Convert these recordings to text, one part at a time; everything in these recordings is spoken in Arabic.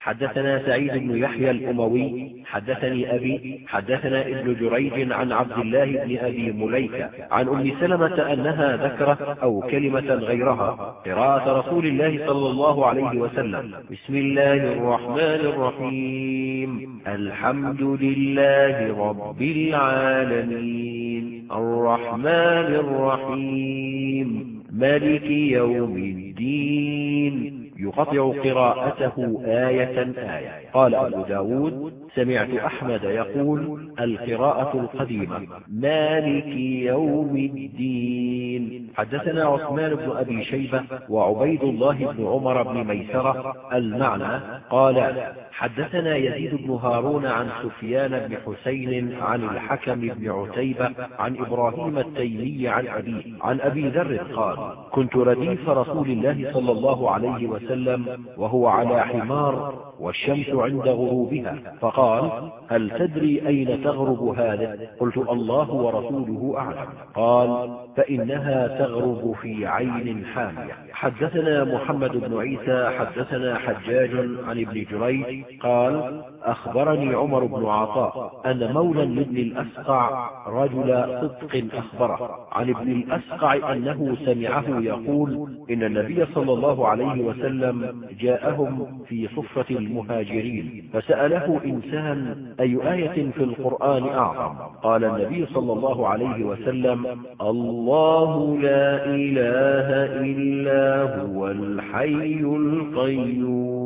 حدثنا سعيد بن يحيى الأموي حدثني أبي حدثنا ابن جريج عن عبد الله بن أبي مليكة عن أم سلمة أنها ذكرت أو كلمة غيرها قراءة رسول الله صلى الله عليه وسلم. بسم الله الرحمن الرحيم. الحمد لله رب العالمين. الرحمن الرحيم. ملك يوم الدين. يقطع قراءته آية آية. قال أبو داود سمعت أحمد يقول القراءة القديمة. مالك يوم الدين. حدثنا عثمان بن أبي شيبة وعبيد الله بن عمر بن ميسرة المعنى. قال حدثنا يزيد بن هارون عن سفيان بن حسين عن الحكم بن عتيبة عن إبراهيم التيمي عن أبيه. عن أبي ذر قال كنت رديف رسول الله صلى الله عليه وسلم وهو على حمار والشمس عند غروبها. فقال هل تدري أين تغرب هذا؟ قلت الله ورسوله أعلم. قال فإنها تغرب في عين حامية. حدثنا محمد بن عيسى حدثنا حجاج عن ابن جريج. قال أخبرني عمر بن عطاء أن مولى لابن الأسقع رجل صدق أخبره. عن ابن الأسقع أنه سمعه يقول إن النبي صلى الله عليه وسلم جاءهم في صفة المهاجرين. فسأله إنسان أي آية في القرآن أعظم؟ قال النبي صلى الله عليه وسلم الله لا إله إلا هو الحي القيوم.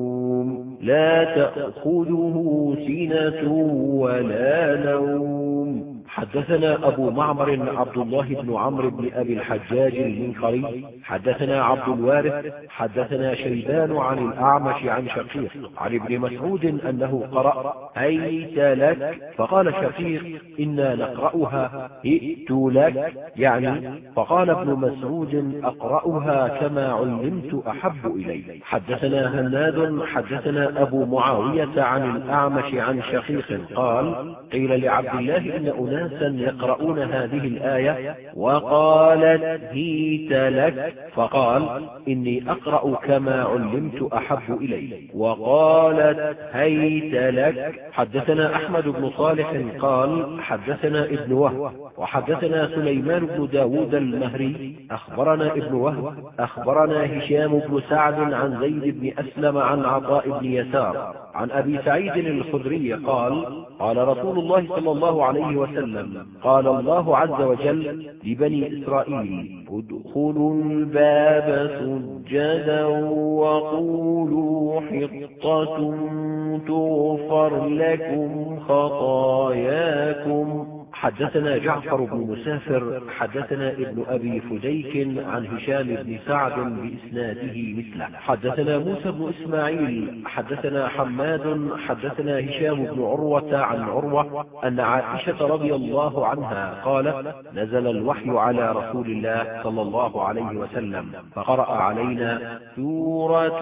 لا تأخذه سنة ولا نوم. حدثنا أبو معمر عبد الله بن عمرو بن أبي الحجاج المنقري حدثنا عبد الوارث حدثنا شيبان عن الأعمش عن شقيق عن ابن مسعود أنه قرأ أيت لك؟ فقال شقيق إنا نقرأها ائت لك يعني فقال ابن مسعود أقرأها كما علمت أحب إلي. حدثنا هناد حدثنا أبو معاوية عن الأعمش عن شقيق قال قيل لعبد الله إن أناس أناسا يقرؤون هذه الآية وقالت هيت لك. فقال إني أقرأ كما علمت أحب إلي. وقالت هيت لك. حدثنا أحمد بن صالح قال حدثنا ابن وهب. وحدثنا سليمان بن داود المهري. أخبرنا ابن وهب. أخبرنا هشام بن سعد عن زيد بن أسلم عن عطاء بن يسار. عن أبي سعيد الخدري قال قال رسول الله صلى الله عليه وسلم قال الله عز وجل لبني إسرائيل ادخلوا الباب سجدا وقولوا حطة تغفر لكم خطاياكم. حدثنا جعفر بن مسافر حدثنا ابن أبي فديك عن هشام بن سعد بإسناده مثله. حدثنا موسى بن إسماعيل حدثنا حماد حدثنا هشام بن عروة عن عروة أن عائشة رضي الله عنها قالت نزل الوحي على رسول الله صلى الله عليه وسلم فقرأ علينا سورة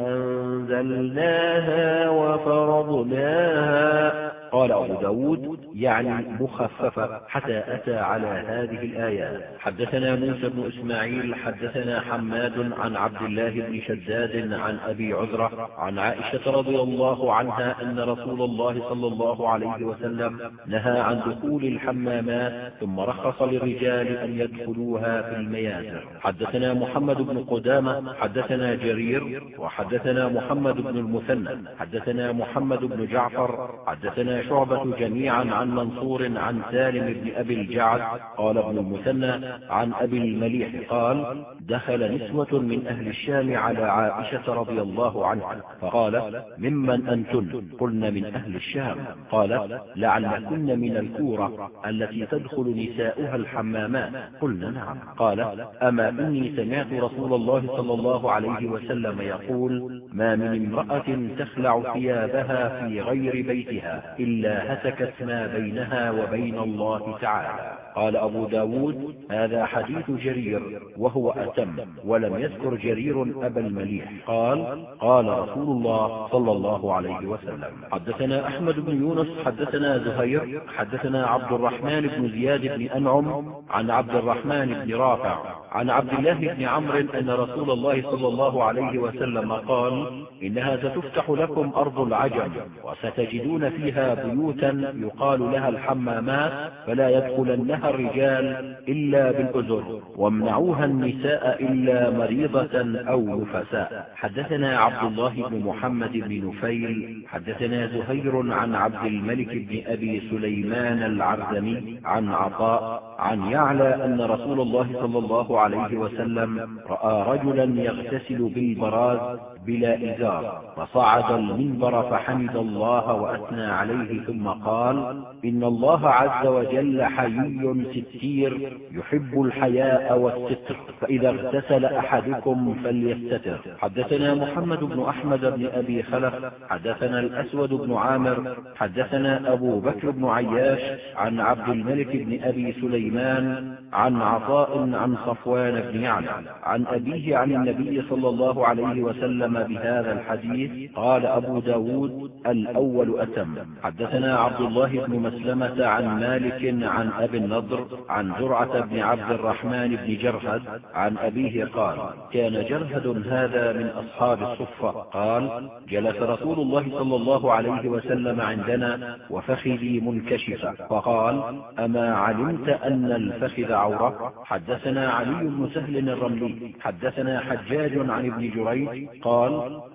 أنزلناها وفرضناها. قال أبو داود يعني مخففة حتى أتى على هذه الآيات حدثنا موسى بن إسماعيل حدثنا حماد عن عبد الله بن شداد عن أبي عذرة عن عائشة رضي الله عنها أن رسول الله صلى الله عليه وسلم نهى عن دخول الحمامات ثم رخص للرجال أن يدخلوها في المياسر حدثنا محمد بن قدامة حدثنا جرير وحدثنا محمد بن المثنى. حدثنا محمد بن جعفر حدثنا شعبة جميعا عن منصور عن سالم بن أبي الجعد قال ابن المثنى عن أبي المليح قال دخل نسوة من أهل الشام على عائشة رضي الله عنها فقال ممن أنتن؟ قلن من أهل الشام. قالت لعلكن من الكورة التي تدخل نساؤها الحمامات. قلن نعم. قال أما إني سمعت رسول الله صلى الله عليه وسلم يقول ما من امرأة تخلع ثيابها في غير بيتها إلا هتكت ما بينها وبين الله تعالى. قال أبو ب داود هذا حديث جرير وهو أتم ولم يذكر جرير أبا المليح. قال قال رسول الله صلى الله عليه وسلم حدثنا أحمد بن يونس حدثنا زهير حدثنا عبد الرحمن بن زياد بن أنعم عن عبد الرحمن بن رافع عن عبد الله بن عمرو أن رسول الله صلى الله عليه وسلم قال إنها ستفتح لكم أرض العجم وستجدون فيها بيوتا يقال لها الحمامات فلا يدخلنها الرجال إلا بالأزر وامنعوها النساء إلا مريضة أو نفساء. حدثنا عبد الله بن محمد بن نفيل حدثنا زهير عن عبد الملك بن أبي سليمان العرزمي عن عطاء عن يعلى أن رسول الله صلى الله عليه وسلم رأى رجلا يغتسل بالبراز بلا إزار. فصعد المنبر فحمد الله وأثنى عليه ثم قال إن الله عز وجل حيي ستير يحب الحياء والستر فإذا اغتسل أحدكم فليستتر. حدثنا محمد بن أحمد بن أبي خلف حدثنا الأسود بن عامر حدثنا أبو بكر بن عياش عن عبد الملك بن أبي سليمان عن عطاء عن صفوان بن يعلى عن أبيه عن النبي صلى الله عليه وسلم بهذا الحديث؟ قال أبو ب داود الأول أتم. حدثنا عبد الله بن مسلمة عن مالك عن أبي النضر عن زرعة بن عبد الرحمن بن جرهد عن أبيه قال كان جرهد هذا من أصحاب الصفة. قال جلس رسول الله صلى الله عليه وسلم عندنا وفخذي منكشفة. فقال أما علمت أن الفخذ عورة؟ حدثنا علي بن سهل الرملي. حدثنا حجاج عن ابن جريج قال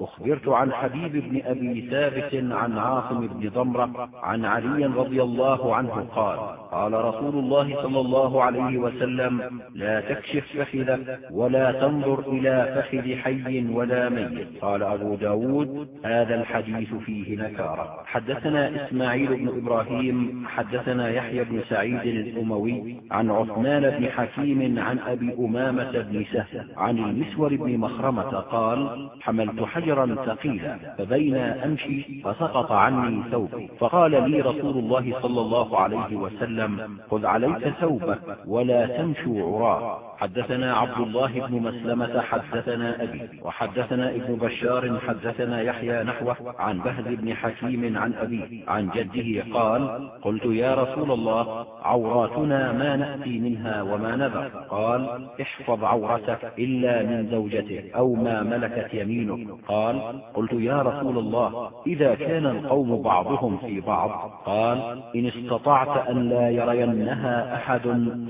أخبرت عن حبيب بن أبي ثابت عن عاصم بن ضمرة عن علي رضي الله عنه قال قال رسول الله صلى الله عليه وسلم لا تكشف فخذك ولا تنظر إلى فخذ حي ولا ميت. قال أبو ب داود هذا الحديث فيه نكارة. حدثنا إسماعيل بن إبراهيم حدثنا يحيى بن سعيد الأموي عن عثمان بن حكيم عن أبي أمامة بن سهل عن المسور بن مخرمة قال حملت حجرا ثقيلا فبين أمشي فسقط عني ثوبي. فقال لي رسول الله صلى الله عليه وسلم خذ عليك ثوبك ولا تمشوا عراه حدثنا عبد الله بن مسلمة حدثنا أبي وحدثنا ابن بشار حدثنا يحيى نحوه عن بهز بن حكيم عن أبيه عن جده قال قلت يا رسول الله عوراتنا ما نأتي منها وما نذر قال احفظ عورتك إلا من زوجتك أو ما ملكت يمينك. قال قلت يا رسول الله إذا كان القوم بعضهم في بعض. قال إن استطعت أن لا يرينها أحد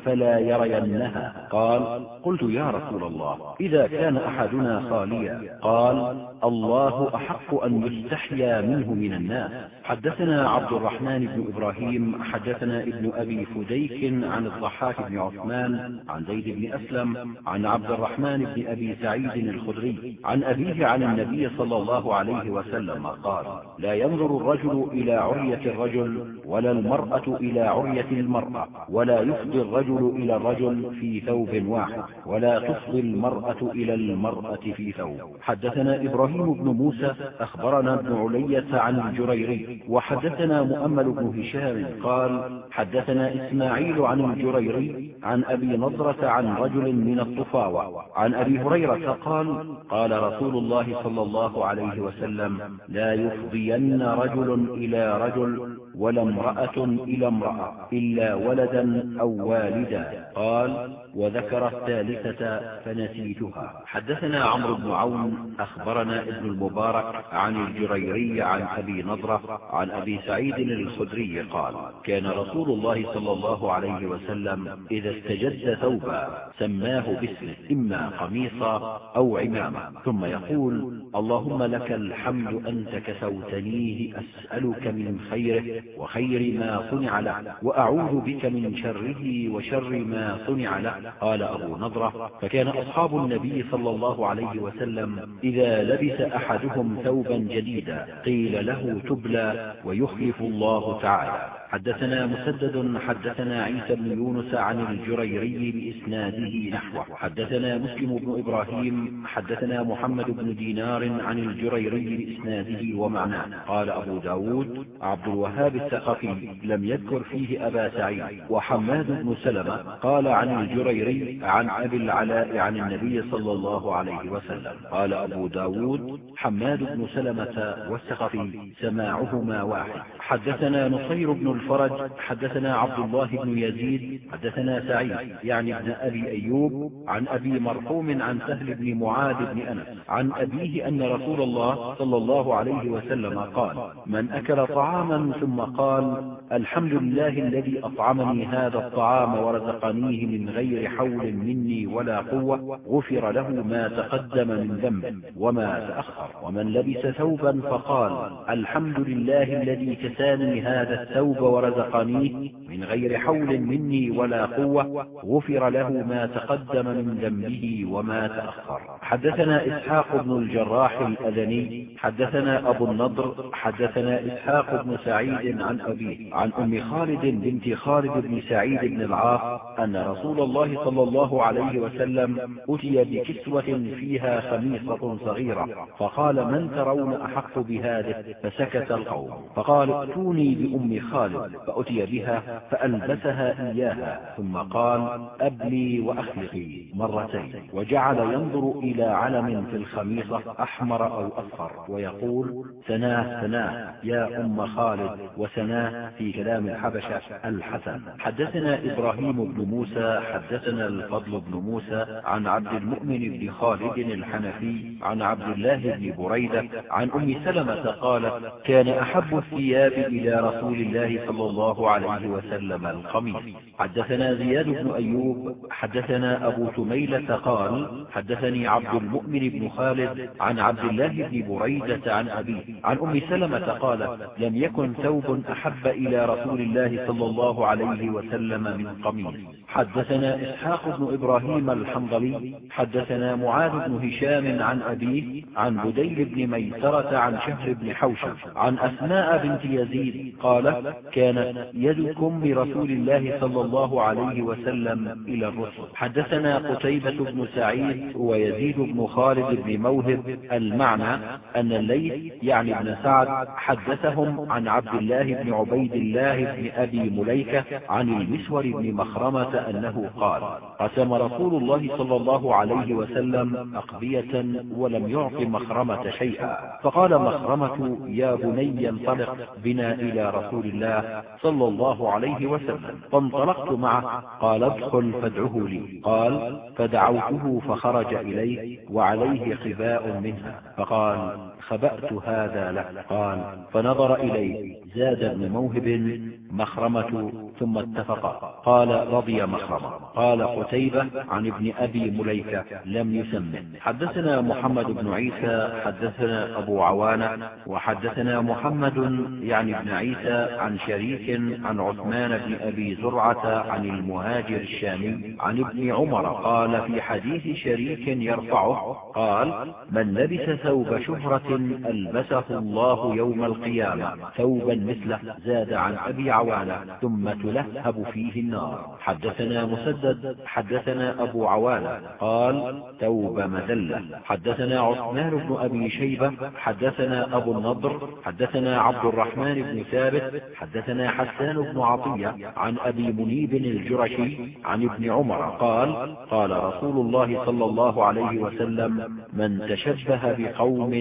فلا يرينها. قال قلت يا رسول الله إذا كان أحدنا خاليا قال الله أحق أن يستحيا منه من الناس. حدثنا عبد الرحمن بن إبراهيم حدثنا ابن أبي فديك عن الضحاك بن عثمان عن زيد بن أسلم عن عبد الرحمن بن أبي سعيد الخدري عن أبيه عن النبي صلى الله عليه وسلم قال لا ينظر الرجل إلى عرية الرجل ولا المرأة إلى عرية المرأة ولا يفضي الرجل إلى الرجل في ثوب واحد ولا تفضي المرأة إلى المرأة في ثوب. حدثنا إبراهيم بن موسى أخبرنا ابن علية عن الجريري وحدثنا مؤمل بن هشام قال حدثنا إسماعيل عن الجريري عن أبي نضرة عن رجل من الطفاوة عن أبي هريرة قال قال رسول الله صلى الله عليه وسلم لا يفضين رجل إلى رجل ولا امرأة إلى امرأة إلا ولدا أو والدا. قال وذكر الثالثة فنسيتها. حدثنا عمرو بن عون أخبرنا ابن المبارك عن الجريري عن أبي نضرة عن أبي سعيد الخدري قال كان رسول الله صلى الله عليه وسلم إذا استجد ثوبا سماه باسمه إما قميصا أو عمامة. ثم يقول اللهم لك الحمد أنت كسوتنيه أسألك من خيره وخير ما صنع له وأعوذ بك من شره وشر ما صنع له. قال أبو نضرة فكان أصحاب النبي صلى الله عليه وسلم إذا لبس أحدهم ثوبا جديدا قيل له تبلى ويخلف الله تعالى. حدثنا مسدد حدثنا عيسى بن يونس عن الجريري بإسناده نحوه. حدثنا مسلم بن إبراهيم حدثنا محمد بن دينار عن الجريري بإسناده ومعناه. قال أبو ب داود عبد الوهاب الثقفي لم يذكر فيه أبا سعيد وحماد بن سلمة قال عن الجريري عن أبي العلاء عن النبي صلى الله عليه وسلم. قال أبو ب داود حماد بن سلمة والثقفي سماعهما واحد. حدثنا نصير بن الفرج حدثنا عبد الله بن يزيد حدثنا سعيد يعني ابن أبي أيوب عن أبي مرحوم عن سهل بن معاذ بن أنس عن أبيه أن رسول الله صلى الله عليه وسلم قال من أكل طعاما ثم قال الحمد لله الذي أطعمني هذا الطعام ورزقنيه من غير حول مني ولا قوة غفر له ما تقدم من ذنب وما تأخر. ومن لبس ثوبا فقال الحمد لله الذي كساني هذا الثوب ورزقنيه من غير حول مني ولا قوة. غفر له ما تقدم من ذنبه وما تأخر. حدثنا إسحاق بن الجراح الأذني. حدثنا أبو النضر. حدثنا إسحاق بن سعيد عن أبيه. عن أم خالد بنت خالد بن سعيد بن العاص أن رسول الله صلى الله عليه وسلم أتي بكسوة فيها خميصة صغيرة. فقال من ترون أحق بهذه؟ فسكت القوم. فقال ائتوني بأم خالد. فأتي بها فألبسها إياها ثم قال أبلي وأخلقي مرتين. وجعل ينظر إلى علم في الخميصة أحمر أو أصفر ويقول ثناه ثناه يا أم خالد وثناه في كلام الحبشة الحسن. حدثنا إبراهيم بن موسى حدثنا الفضل بن موسى عن عبد المؤمن بن خالد الحنفي عن عبد الله بن بريدة عن أم سلمة قالت كان أحب الثياب إلى رسول الله صلى الله عليه وسلم القميص. حدثنا زياد بن أيوب حدثنا أبو تميلة قال حدثني عبد المؤمن بن خالد عن عبد الله بن بريدة عن أبيه عن أم سلمة قالت لم يكن ثوب أحب إلى رسول الله صلى الله عليه وسلم من قميص. حدثنا إسحاق بن إبراهيم الحنظلي حدثنا معاذ بن هشام عن أبيه عن بديل بن ميسرة عن شهر بن حوشب عن أسماء بنت يزيد قالت كانت يدكم برسول الله صلى الله عليه وسلم إلى الرسل. حدثنا قتيبة بن سعيد ويزيد بن خالد بن موهب. المعنى أن الليث يعني ابن سعد حدثهم عن عبد الله بن عبيد الله بن أبي مليكة عن المسور بن مخرمة أنه قال قسم رسول الله صلى الله عليه وسلم أقبية ولم يعط مخرمة شيئا. فقال مخرمة يا بني انطلق بنا إلى رسول الله صلى الله عليه وسلم. فانطلقت معه. قال ادخل فادعه لي. قال فدعوته فخرج إليه وعليه قباء منها. فقال خبأت هذا له قال فنظر إليه. زاد ابن موهب مخرمة ثم اتفقا قال رضي مخرمة. قال قتيبة عن ابن أبي مليكة. لم يسمن حدثنا محمد بن عيسى حدثنا أبو عوانة وحدثنا محمد يعني ابن عيسى عن شريك عن عثمان بن أبي زرعة عن المهاجر الشامي عن ابن عمر. قال في حديث شريك يرفعه. قال من لبس ثوب شهرة ألبسه الله يوم القيامة ثوبا مثله زاد عن أبي عوانة ثم تلهب فيه النار. حدثنا مسدد حدثنا أبو عوانة قال ثوب مذلة. حدثنا عثمان بن أبي شيبة حدثنا أبو النضر حدثنا عبد الرحمن بن ثابت حدثنا حسان بن عطية عن أبي منيب الجرشي عن ابن عمر قال قال رسول الله صلى الله عليه وسلم من تشبه بقوم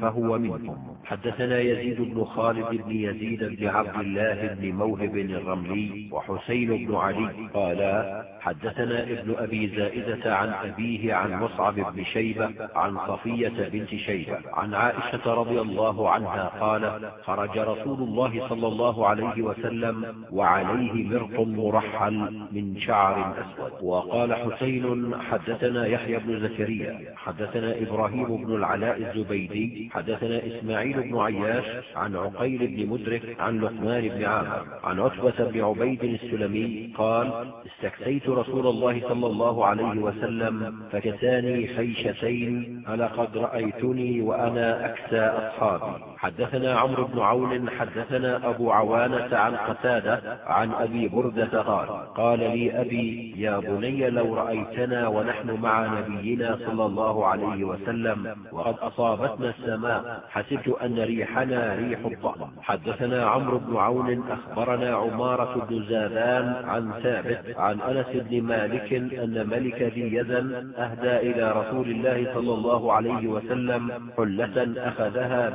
فهو منهم. حدثنا يزيد بن خالد بن يزيد بن عبد الله بن موهب الرملي وحسين بن علي قالا حدثنا ابن أبي زائدة عن أبيه عن مصعب بن شيبة عن صفية بنت شيبة عن عائشة رضي الله عنها قال خرج رسول الله صلى الله عليه وسلم وعليه مرط مرحل من شعر أسود. وقال حسين حدثنا يحيى بن زكريا حدثنا إبراهيم بن العلاء الزبيدي حدثنا إسماعيل بن عياش عن عقيل بن مدرك عن لقمان بن عامر عن عتبة بن عبيد السلمي قال استكسيت رسول الله صلى الله عليه وسلم فكساني خيشتين ألقد رأيتني وأنا أكسى أصحابي. حدثنا عمرو بن عون حدثنا أبو عوانة عن قتادة عن أبي بردة قال قال لي أبي يا بني لو رأيتنا ونحن مع نبينا صلى الله عليه وسلم وقد أصابتنا السماء حسبت أن ريحنا ريح الضأن حدثنا عمرو بن عون أخبرنا عمارة بن زادان عن ثابت عن أنس بن مالك أن ملك ذي يزن أهدى إلى رسول الله صلى الله عليه وسلم حلة أخذها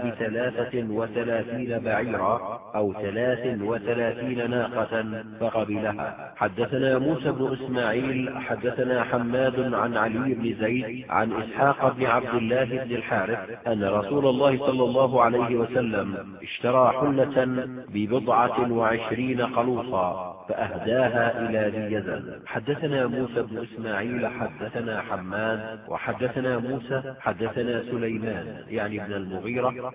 بثلاثة وثلاثين بعيرا أو ثلاث وثلاثين ناقة فقبلها. حدثنا موسى بن إسماعيل حدثنا حماد عن علي بن زيد عن إسحاق بن عبد الله بن الحارث أن رسول الله صلى الله عليه وسلم اشترى حلة ببضعة وعشرين قلوصا فأهداها إلى ذي يزن. حدثنا موسى بن إسماعيل حدثنا حماد وحدثنا موسى حدثنا سليمان يعني ابن المغيرة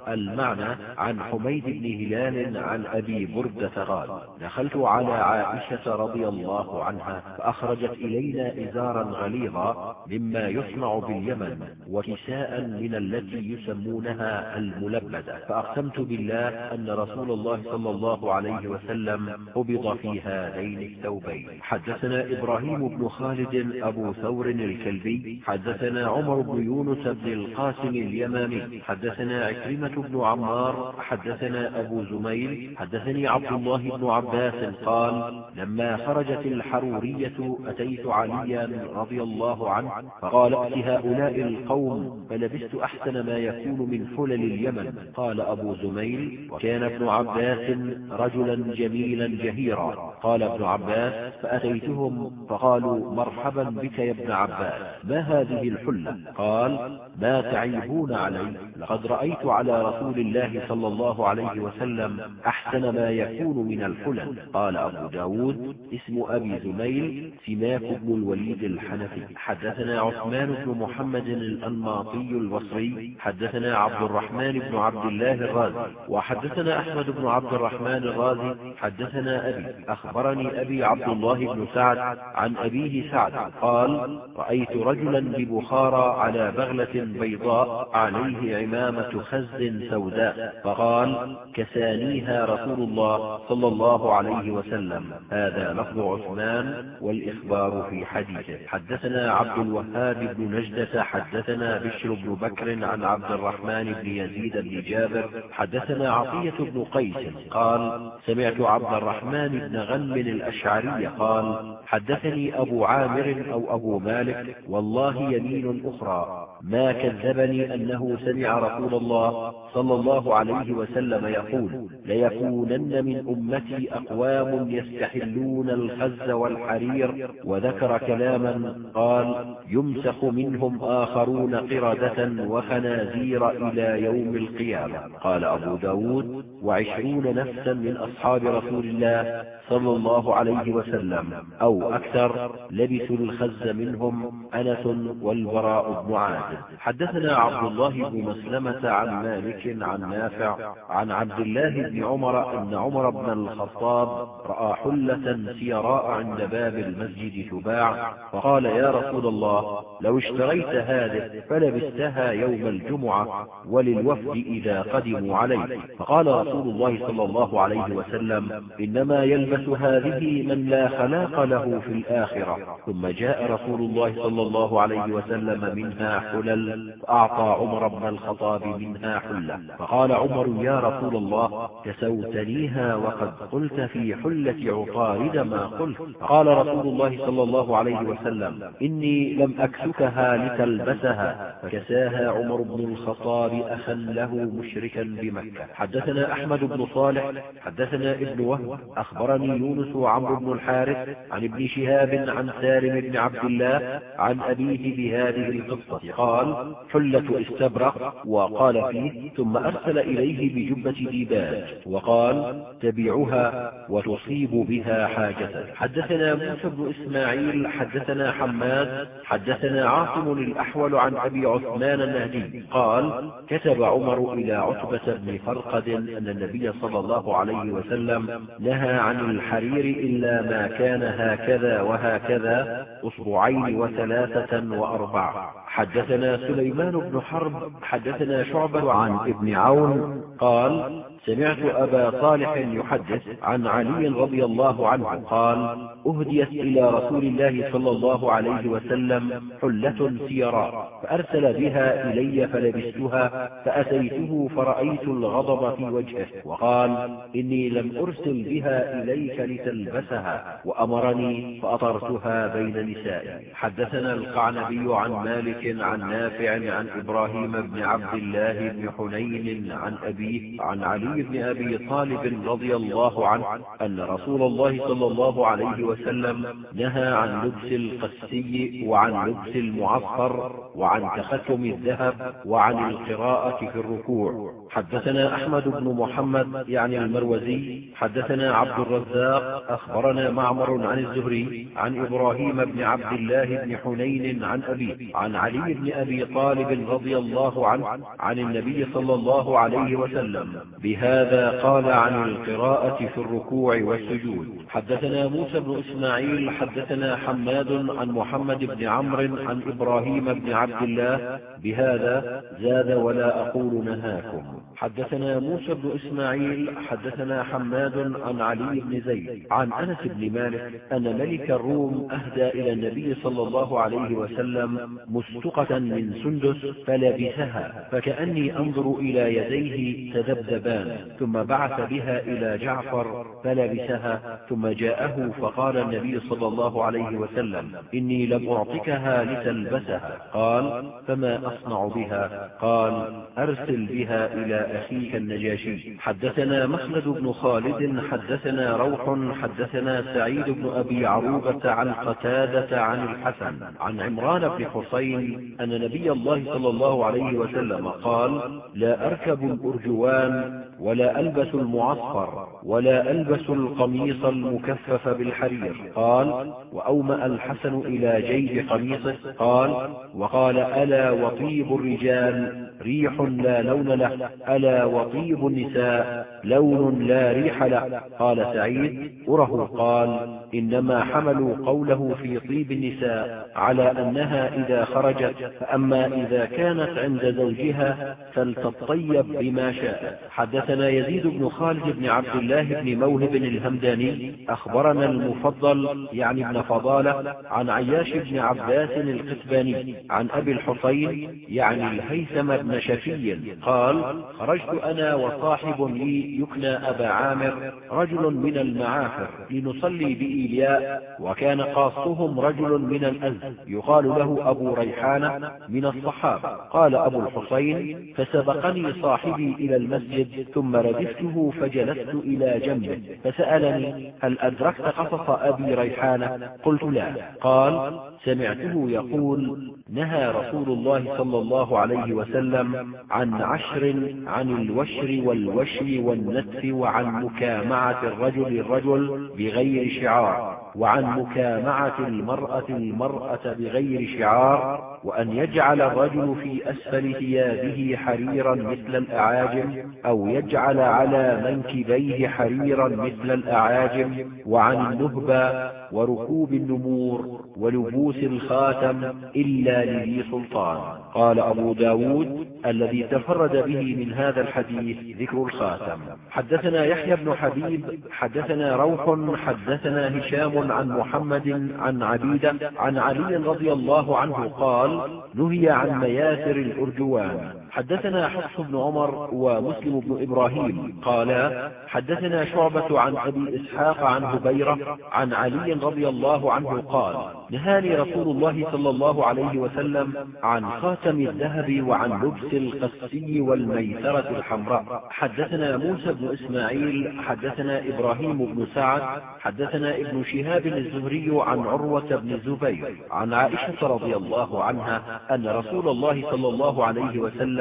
المعنى عن حميد بن هلال عن أبي بردة قال دخلت على عائشة رضي الله عنها فأخرجت إلينا إزارا غليظا مما يصنع باليمن وكساء من التي يسمونها الملبدة فأقسمت بالله أن رسول الله صلى الله عليه وسلم قبض في هذين الثوبين. حدثنا إبراهيم بن خالد أبو ثور الكلبي حدثنا عمر بن يونس بن القاسم اليمامي حدثنا عكرمة بن عمار حدثنا أبو زميل حدثني عبد الله بن عباس قال لما خرجت الحرورية أتيت عليا رضي الله عنه فقال ائت هؤلاء القوم فلبست أحسن ما يكون من حلل اليمن. قال أبو زميل وكان ابن عباس رجلا جميلا جهيرا. قال ابن عباس فأتيتهم فقالوا مرحبا بك يا ابن عباس ما هذه الحلة؟ قال ما تعيبون علي لقد رأيت على رسول الله صلى الله عليه وسلم أحسن ما يكون من الحلل. قال أبو ب داود اسم أبي زميل سماك بن الوليد الحنفي. حدثنا عثمان بن محمد الأنماطي البصري. حدثنا عبد الرحمن بن عبد الله الرازي. وحدثنا أحمد بن عبد الرحمن الرازي. حدثنا أبي أخبرني أبي عبد الله بن سعد عن أبيه سعد. قال رأيت رجلا ببخارى على بغلة بيضاء عليه عمامة خز سوداء. فقال كسانيها رسول الله صلى الله عليه وسلم. هذا لفظ عثمان والإخبار في حديثه. حدثنا عبد الوهاب بن نجدة حدثنا بشر بن بكر عن عبد الرحمن بن يزيد بن جابر حدثنا عطية بن قيس قال سمعت عبد الرحمن بن غنم الأشعري قال حدثني أبو عامر أو أبو مالك والله يمين أخرى. ما كذبني أنه سمع رسول الله صلى الله عليه وسلم يقول ليكونن من أمتي أقوام يستحلون الخز والحرير وذكر كلاما قال يمسخ منهم آخرون قردة وخنازير إلى يوم القيامة قال أبو ب داود وعشرون نفسا من أصحاب رسول الله صلى الله عليه وسلم أو أكثر لبثوا الخز منهم أنس والبراء بن عازب حدثنا عبد الله بن مسلمة عن مالك نافع عن عبد الله بن عمر أن عمر بن الخطاب رأى حلة سيراء عند باب المسجد تباع فقال يا رسول الله لو اشتريت هذه فلبستها يوم الجمعة وللوفد إذا قدموا عليك فقال رسول الله صلى الله عليه وسلم إنما يلبس هذه من لا خلاق له في الآخرة. ثم جاء رسول الله صلى الله عليه وسلم منها حلل فأعطى عمر بن الخطاب منها حلة. فقال عمر يا رسول الله كسوتنيها وقد قلت في حلة عطارد ما قلت. قال رسول الله صلى الله عليه وسلم إني لم أكسكها لتلبسها. فكساها عمر بن الخطاب أخا له مشركا بمكة. حدثنا أحمد بن صالح حدثنا ابن وهب أخبرني يونس وعمرو بن الحارث عن ابن شهاب عن سالم بن عبد الله عن أبيه بهذه القصة. قال حلة استبرق. وقال فيه ثم أرسل إليه بجبة ديباج وقال تبعها وتصيب بها حاجة حدثنا موسى بن إسماعيل حدثنا حماد حدثنا عاصم الأحول عن أبي عثمان النهدي قال كتب عمر إلى عتبة بن فرقد أن النبي صلى الله عليه وسلم نهى عن الحرير إلا ما كان هكذا وهكذا أصبعين وثلاثة وأربع حدثنا سليمان بن حرب حدثنا شعبة عن ابن عون قال سمعت أبا صالح يحدث عن علي رضي الله عنه قال أهديت إلى رسول الله صلى الله عليه وسلم حلة سيرا فأرسل بها إلي فلبستها فأتيته فرأيت الغضب في وجهه وقال إني لم أرسل بها إليك لتلبسها وأمرني فأطرتها بين نسائي. حدثنا القعنبي عن مالك عن نافع عن إبراهيم بن عبد الله بن حنين عن أبيه عن علي بن أبي طالب رضي الله عنه أن رسول الله صلى الله عليه وسلم نهى عن لبس القسي وعن لبس المعصفر وعن تختم الذهب وعن القراءة في الركوع. حدثنا أحمد بن محمد يعني المروزي حدثنا عبد الرزاق أخبرنا معمر عن الزهري عن إبراهيم بن عبد الله بن حنين عن أبيه عن علي بن أبي طالب رضي الله عنه عن النبي صلى الله عليه وسلم بهذا قال عن القراءة في الركوع والسجود. حدثنا موسى بن إسماعيل حدثنا حماد عن محمد بن عمرو عن إبراهيم بن عبد الله بهذا زاد ولا أقول نهاكم. حدثنا موسى بن إسماعيل حدثنا حماد عن علي بن زيد عن أنس بن مالك أن ملك الروم أهدى إلى النبي صلى الله عليه وسلم مستقة من سندس فلبسها فكأني أنظر إلى يديه تذبذبان. ثم بعث بها إلى جعفر فلبسها ثم جاءه فقال النبي صلى الله عليه وسلم إني لم أعطكها لتلبسها. قال فما أصنع بها؟ قال أرسل بها إلى أخيك النجاشي. حدثنا مخلد بن خالد حدثنا روح حدثنا سعيد بن أبي عروبة عن قتادة عن الحسن عن عمران بن حسين أن نبي الله صلى الله عليه وسلم قال لا أركب الأرجوان ولا ألبس المعصفر ولا ألبس القميص المكفف بالحرير. قال وأومأ الحسن إلى جيب قميصه. قال وقال ألا وطيب الرجال ريح لا لون له. ألا وطيب النساء لون لا ريح له. قال سعيد أره قال إنما حملوا قوله في طيب النساء على أنها إذا خرجت فأما إذا كانت عند زوجها فلتطيب بما شاءت. حدثنا يزيد بن خالد بن عبد الله بن موهب الهمداني أخبرنا المفضل يعني ابن فضالة عن عياش بن عباس القتباني عن أبي الحصين يعني الهيثم بن شفي قال خرجت أنا وصاحب لي يكنى أبا عامر رجل من المعافر لنصلي بإيلياء وكان قاصهم رجل من الأزد يقال له أبو ريحانة من الصحابة. قال أبو الحصين فسبقني صاحبي إلى المسجد ثم ردفته فجلست إلى جنبه فسألني هل أدركت قصص أبي ريحانة؟ قلت لا. قال سمعته يقول نهى رسول الله صلى الله عليه وسلم عن عشر عن الوشر والوشر والنتف وعن مكامعة الرجل الرجل بغير شعار. وعن مكامعة المرأة المرأة بغير شعار وأن يجعل الرجل في أسفل ثيابه حريرا مثل الأعاجم أو يجعل على منكبيه حريرا مثل الأعاجم وعن النهبة وركوب النمور ولبوس الخاتم إلا لذي سلطان. قال أبو ب داود الذي تفرد به من هذا الحديث ذكر الخاتم. حدثنا يحيى بن حبيب حدثنا روح حدثنا هشام عن محمد عن عبيدة عن علي رضي الله عنه قال نهي عن مياسر الأرجوان. حدثنا حفص بن عمر ومسلم بن إبراهيم. قالا حدثنا شعبة عن أبي إسحاق عن هبيرة عن علي رضي الله عنه قال نهاني رسول الله صلى الله عليه وسلم عن خاتم الذهب وعن لبس القسي والميسرة الحمراء. حدثنا موسى بن إسماعيل حدثنا إبراهيم بن سعد حدثنا ابن شهاب الزهري عن عروة بن الزبير عن عائشة رضي الله عنها أن رسول الله صلى الله عليه وسلم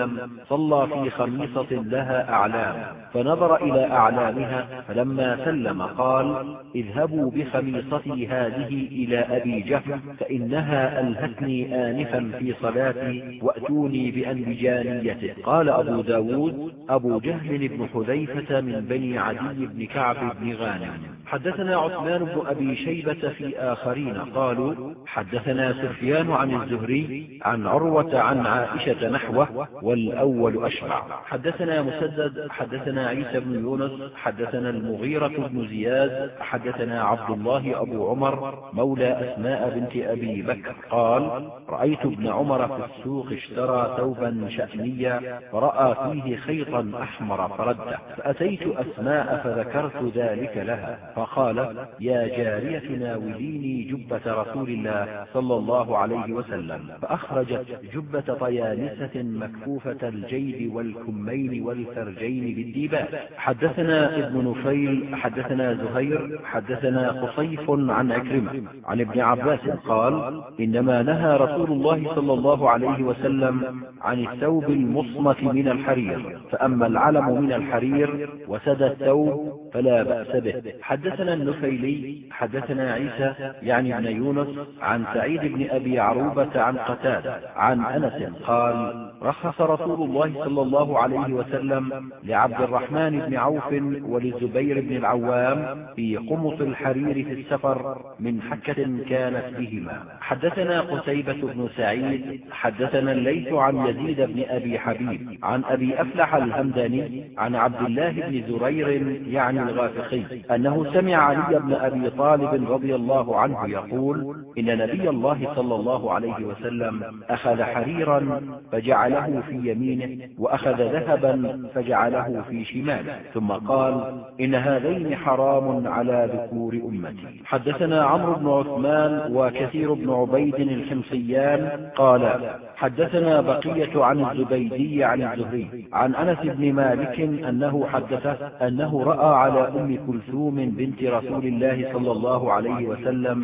صلى في خميصة لها أعلام. فنظر إلى أعلامها فلما سلم قال اذهبوا بخميصتي هذه إلى أبي جهل فإنها ألهتني آنفا في صلاتي وأتوني بأنبجانيته قال أبو ب داود أبو جهل بن حذيفة من بني عدي بن كعب بن غانم. حدثنا عثمان بن أبي شيبة في آخرين قالوا حدثنا سفيان عن الزهري عن عروة عن عائشة نحوه والأول أشبع. حدثنا مسدد حدثنا عيسى بن يونس حدثنا المغيرة بن زياد حدثنا عبد الله أبو عمر مولى أسماء بنت أبي بكر قال رأيت ابن عمر في السوق اشترى ثوبا شأنيا فرأى فيه خيطا أحمر فرده فأتيت أسماء فذكرت ذلك لها فقال يا جارية ناوليني جبة رسول الله صلى الله عليه وسلم فأخرجت جبة طيانسة مكفوفة الجيب والكمين والفرجين بالديباج حدثنا ابن نفيل حدثنا زهير حدثنا قصيف عن عكرمة. عن ابن عباس قال إنما نهى رسول الله صلى الله عليه وسلم عن الثوب المصمة من الحرير فأما العلم من الحرير وسد الثوب فلا بأس به. حدثنا النفيلي حدثنا عيسى يعني ابن يونس عن سعيد بن أبي عروبة عن قتادة عن أنس قال رخص رسول الله صلى الله عليه وسلم لعبد الرحمن بن عوف وللزبير بن العوام في قمص الحرير في السفر من حكة كانت بهما. حدثنا قتيبة بن سعيد حدثنا الليث عن يزيد بن أبي حبيب عن أبي أفلح الهمداني عن عبد الله بن زرير يعني الغافقي أنه سمع علي بن أبي طالب رضي الله عنه يقول إن نبي الله صلى الله عليه وسلم أخذ حريرا فجعله في يمينه وأخذ ذهبا فجعله في شماله ثم قال إن هذين حرام على ذكور أمتي. حدثنا عمرو بن عثمان وكثير بن عبيد الحمصيان قال حدثنا بقية عن الزبيدي عن الزهري عن أنس بن مالك أنه حدثه أنه رأى على أم كلثوم بنت رسول الله صلى الله عليه وسلم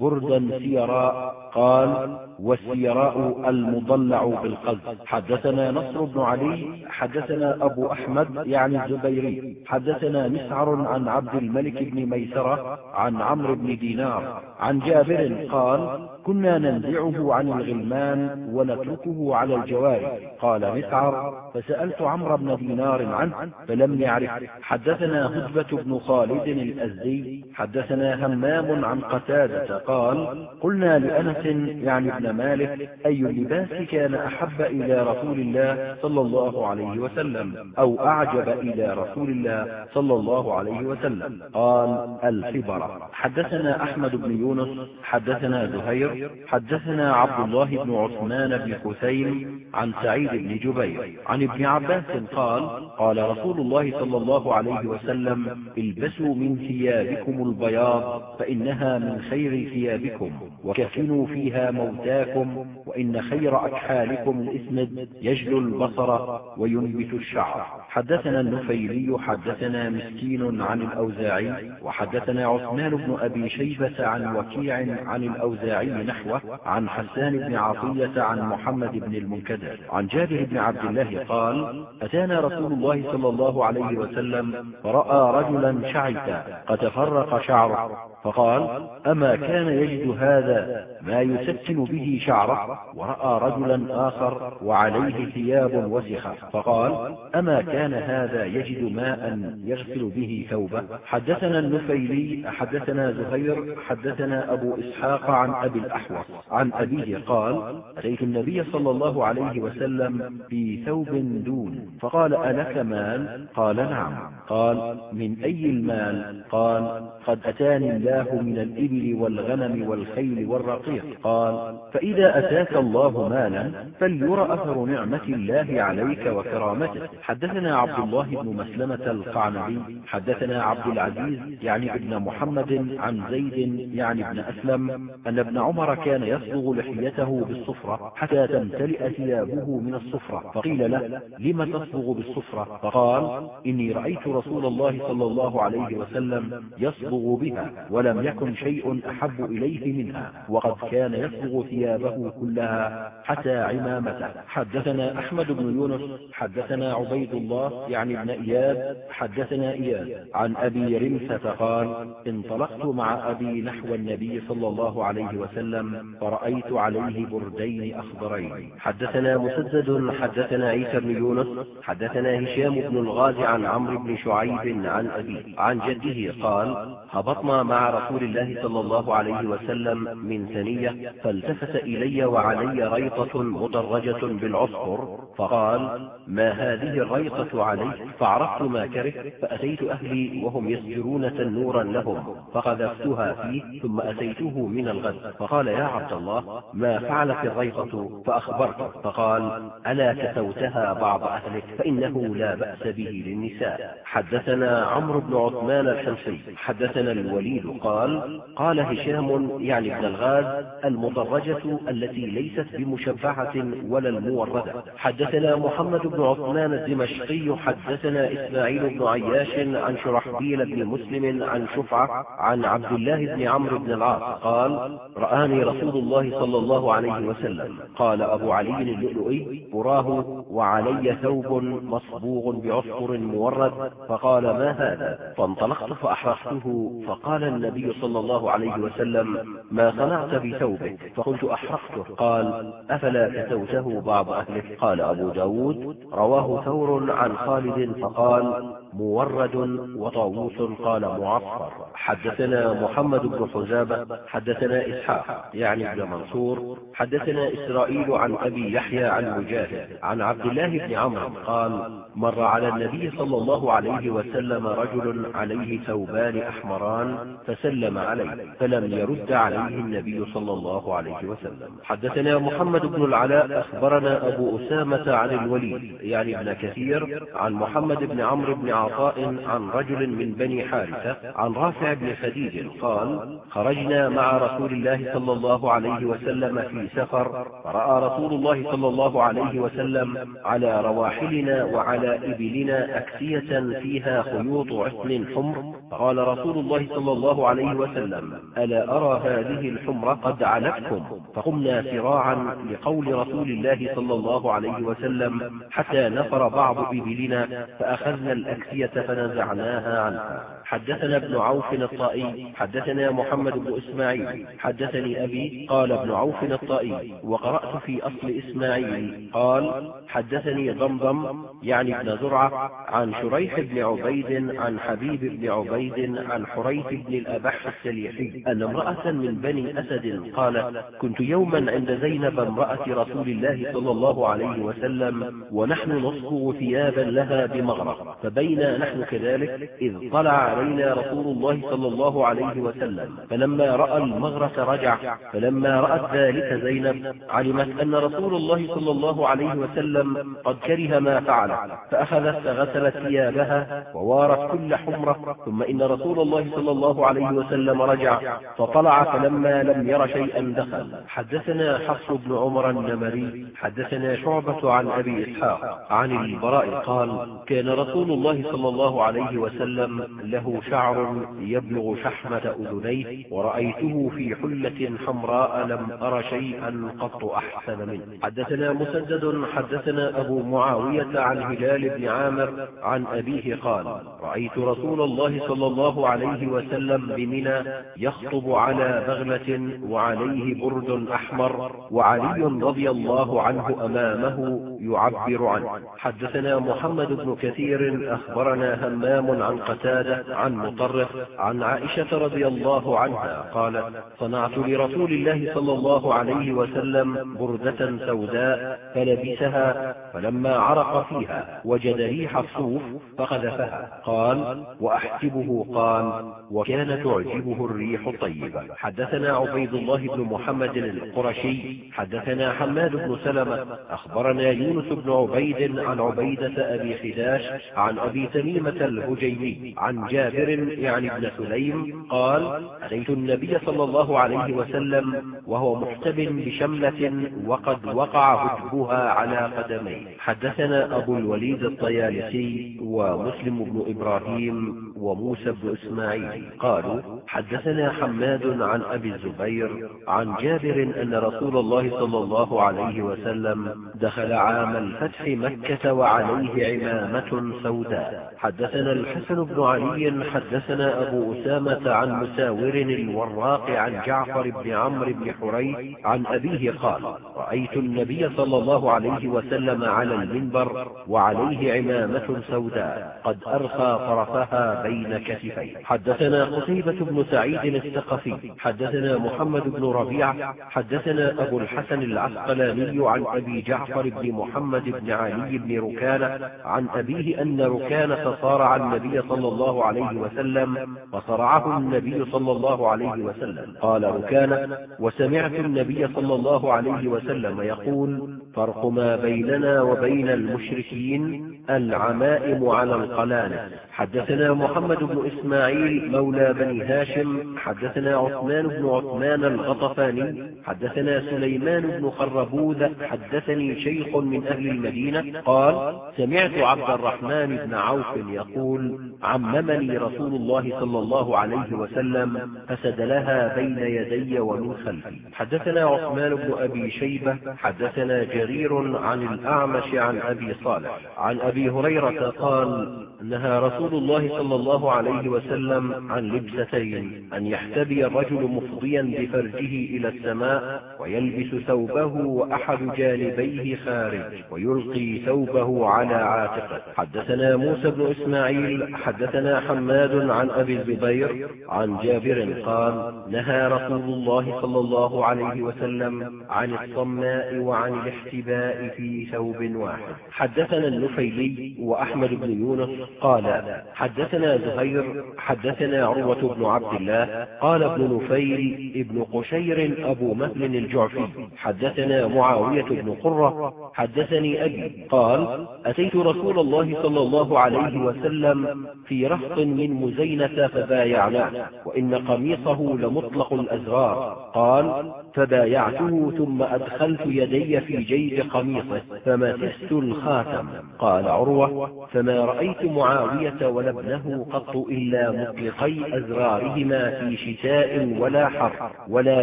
بردا سيراء. قال والسيراء المضلع بالقلب. حدثنا نصر بن علي حدثنا أبو أحمد يعني الزبيري حدثنا مسعر عن عبد الملك بن ميسرة عن عمرو بن دينار عن جابر قال كنا ننزعه عن الغلمان ونتركه على الجواري قال مسعر فسألت عمرو بن دينار عنه فلم يعرف. حدثنا هدبة بن خالد الأزدي حدثنا همام عن قتادة قال قلنا لأنس يعني ابن مالك أي اللباس كان أحب إلى رسول الله صلى الله عليه وسلم أو أعجب إلى رسول الله صلى الله عليه وسلم. قال الخبرة حدثنا أحمد بن يونس حدثنا زهير حدثنا عبد الله بن عثمان بن حسين عن سعيد بن جبير. عن ابن عباس قال قال رسول الله صلى الله عليه وسلم البسوا من ثيابكم البياض فإنها من خير ثيابكم وكفنوا فيها موتاكم وإن خير أكحالكم الإسند يجلو البصر وينبت الشعر. حدثنا النفيلي حدثنا مسكين عن الأوزاعي وحدثنا عثمان بن أبي شيبة عن وكيع عن الأوزاعي نحوه عن حسان بن عطية عن محمد بن المنكدر. عن جابر بن عبد الله قال أتانا رسول الله صلى الله عليه وسلم فرأى رجلا شعثا قد تفرق شعره. فقال أما كان يجد هذا ما يسكن به شعره ورأى رجلا آخر وعليه ثياب وسخة. فقال أما كان هذا يجد ماء يغسل به ثوبه؟ حدثنا النفيلي حدثنا زهير حدثنا أبو إسحاق عن أبي الأحوص عن أبيه قال أتيت النبي صلى الله عليه وسلم في ثوب دون؟ فقال ألك مال؟ قال نعم. قال من أي المال؟ قال قد أتاني الله من الإبل والغنم والخيل والرقيق. قال فإذا إذا أتاك الله مالا فليرى أثر نعمة الله عليك وكرامته. حدثنا عبد الله بن مسلمة القعنبي حدثنا عبد العزيز يعني ابن محمد عن زيد يعني ابن أسلم أن ابن عمر كان يصبغ لحيته بالصفرة حتى تمتلئ ثيابه من الصفرة. فقيل له لم تصبغ بالصفرة؟ فقال إني رأيت رسول الله صلى الله عليه وسلم يصبغ بها ولم يكن شيء أحب إليه منها وقد كان يصبغ ثيابه كلها حتى عمامته. حدثنا أحمد بن يونس حدثنا عبيد الله يعني ابن إياد حدثنا إياد عن أبي رمسة قال انطلقت مع أبي نحو النبي صلى الله عليه وسلم فرأيت عليه بردين أخضرين. حدثنا مسدد حدثنا عيسى بن يونس حدثنا هشام بن الغازي عن عمرو بن شعيب عن أبي عن جده قال هبطنا مع رسول الله صلى الله عليه وسلم من ثنية فالتفت إلي وعلي ريطة مدرجة بالعصفر فقال ما هذه الريطة علي فعرفت ما كره فأتيت أهلي وهم يسجرون تنورا لهم فقذفتها فيه ثم أتيته من الغد فقال يا عبد الله ما فعلت الريطة؟ فأخبرته فقال ألا كسوتها بعض أهلك فإنه لا بأس به للنساء. حدثنا عمرو بن عثمان الحمصي حدثنا الوليد قال قال هشام يعني ابن الغاز المدرجة التي ليست بمشبعة ولا الموردة. حدثنا محمد بن عثمان الدمشقي حدثنا إسماعيل بن عياش عن شرحبيل بن مسلم عن شفعة عن عبد الله بن عمرو بن العاص قال رآني رسول الله صلى الله عليه وسلم. قال أبو علي اللؤلؤي براه وعلي ثوب مصبوغ بعصفر مورد. فقال ما هذا؟ فانطلقت فأحرقته فقال النبي صلى الله عليه وسلم ما صنعت بثوبك فقلت أحرقته قال أفلا كسوته بعض أهلك؟ قال أبو ب داود رواه ثور عن خالد فقال مورد وطاووس قال معصفر حدثنا محمد بن حزابة حدثنا إسحاق يعني ابن منصور حدثنا إسرائيل عن أبي يحيى عن مجاهد عن عبد الله بن عمرو قال مر على النبي صلى الله عليه وسلم رجل عليه ثوبان أحمران فسلم عليه فلم يرد عليه النبي صلى الله عليه وسلم. حدثنا محمد بن العلاء أخبرنا أبو أسامة عن الوليد يعني ابن كثير عن محمد بن عمرو بن عطاء عن رجل من بني حارثة عن رافع بن خديج قال خرجنا مع رسول الله صلى الله عليه وسلم في سفر فرأى رسول الله صلى الله عليه وسلم على رواحلنا وعلى إبلنا أكسية فيها خيوط عسل حمر فقال رسول الله صلى الله عليه وسلم ألا أرى هذه الحمر قد علتكم فقمنا سراعا لقول رسول الله صلى الله عليه وسلم حتى نفر بعض إبلنا فأخذنا الأكسية فنزعناها عنها. حدثنا ابن عوف الطائي حدثنا محمد بن إسماعيل حدثني أبي قال ابن عوف الطائي وقرأت في أصل إسماعيل قال حدثني ضمضم يعني ابن زرعة عن شريح بن عبيد عن حبيب بن عبيد عن حريث بن الأبح السليحي أن امرأة من بني أسد قالت كنت يوما عند زينب امرأة رسول الله صلى الله عليه وسلم ونحن نصبغ ثيابا لها بمغرق فبينا نحن كذلك إذ طلع علينا رسول الله صلى الله عليه وسلم فلما رأى المغرس رجع فلما رأت ذلك زينب علمت أن رسول الله صلى الله عليه وسلم قد كره ما فعل فأخذت فغسلت ثيابها ووارت كل حمرة ثم إن رسول الله صلى الله عليه وسلم رجع فطلع فلما لم ير شيئا دخل. حدثنا حفص بن عمر النمري حدثنا شعبة عن أبي إسحاق عن البراء قال كان رسول الله صلى الله عليه وسلم له شعر يبلغ شحمة أذنيه ورأيته في حلة حمراء لم أر شيئا قط أحسن منه. حدثنا مسدد حدثنا أبو معاوية عن هلال بن عامر عن أبيه قال رأيت رسول الله صلى الله عليه وسلم بمنى يخطب على بغلة وعليه برد أحمر وعلي رضي الله عنه أمامه يعبر عنه. حدثنا محمد بن كثير أخبرنا همام عن قتادة عن مطرف عن عائشة رضي الله عنها قالت صنعت لرسول الله صلى الله عليه وسلم بردة سوداء فلبسها فلما عرق فيها وجد ريح الصوف فخذفها. قال وأحسبه قال وكان تعجبه الريح الطيبة حدثنا عبيد الله بن محمد القرشي حدثنا حماد بن سلمة أخبرنا يونس بن عبيد عن عبيدة أبي خداش عن أبي تميمة الهجيمي عن جابر يعني ابن سليم قال أتيت النبي صلى الله عليه وسلم وهو محتب بشملة وقد وقع هجبها على قدميه. حدثنا أبو الوليد الطيالسي ومسلم بن إبراهيم وموسى بن إسماعيل. قالوا حدثنا حماد عن أبي الزبير عن جابر أن رسول الله صلى الله عليه وسلم دخل عام الفتح مكة وعليه عمامة سوداء. حدثنا الحسن بن علي حدثنا أبو أسامة عن مساور الوراق عن جعفر بن عمرو بن حريث عن أبيه قال رأيت النبي صلى الله عليه وسلم على المنبر وعليه عمامة سوداء قد أرخى طرفها بين كتفيه. حدثنا قتيبة بن سعيد الثقفي حدثنا محمد بن ربيعة حدثنا أبو الحسن العسقلاني عن أبي جعفر بن محمد بن علي بن ركانة عن أبيه أن ركانة صارع النبي صلى الله عليه وسلم فصرعه النبي صلى الله عليه وسلم. قال ركانة. وسمعت النبي صلى الله عليه وسلم يقول فرق ما بيننا وبين المشركين العمائم على القلانة. حدثنا محمد بن إسماعيل مولى بني هاشم. حدثنا عثمان بن عثمان الغطفاني. حدثنا سليمان بن خربوذ حدثني شيخ من أهل المدينة. قال سمعت عبد الرحمن بن عوف يقول عممني رسول الله صلى الله عليه وسلم فسدلها بين يدي ومن خلفي. حدثنا عثمان بن أبي شيبة حدثنا جرير عن الأعمش عن أبي صالح. عن أبي هريرة قال نهى رسول الله صلى الله عليه وسلم عن لبستين أن يحتبي الرجل مفضيا بفرجه إلى السماء ويلبس ثوبه وأحد جانبيه خارج ويلقي ثوبه على عاتقه. حدثنا موسى بن إسماعيل حدثنا حماد عن أبي الزبير عن جابر قال نهى رسول الله صلى الله عليه وسلم عن الصماء وعن الاحتباء في ثوب واحد. حدثنا النفيلي وأحمد بن يونس قال حدثنا زهير حدثنا عروة بن عبد الله قال ابن نفيل ابن قشير أبو مهل الجعفي. حدثنا معاوية بن قرة حدثني أبي قال أتيت رسول الله صلى الله عليه وسلم في رهط من مزينة فبايعناه وإن قميصه لمطلق الأزرار. قال فبايعته ثم أدخلت يدي في جيب قميصه فمسست الخاتم. قال عروة فما رأيت معاوية ولا ابنه قط إلا مطلقي أزرارهما في شتاء ولا حر ولا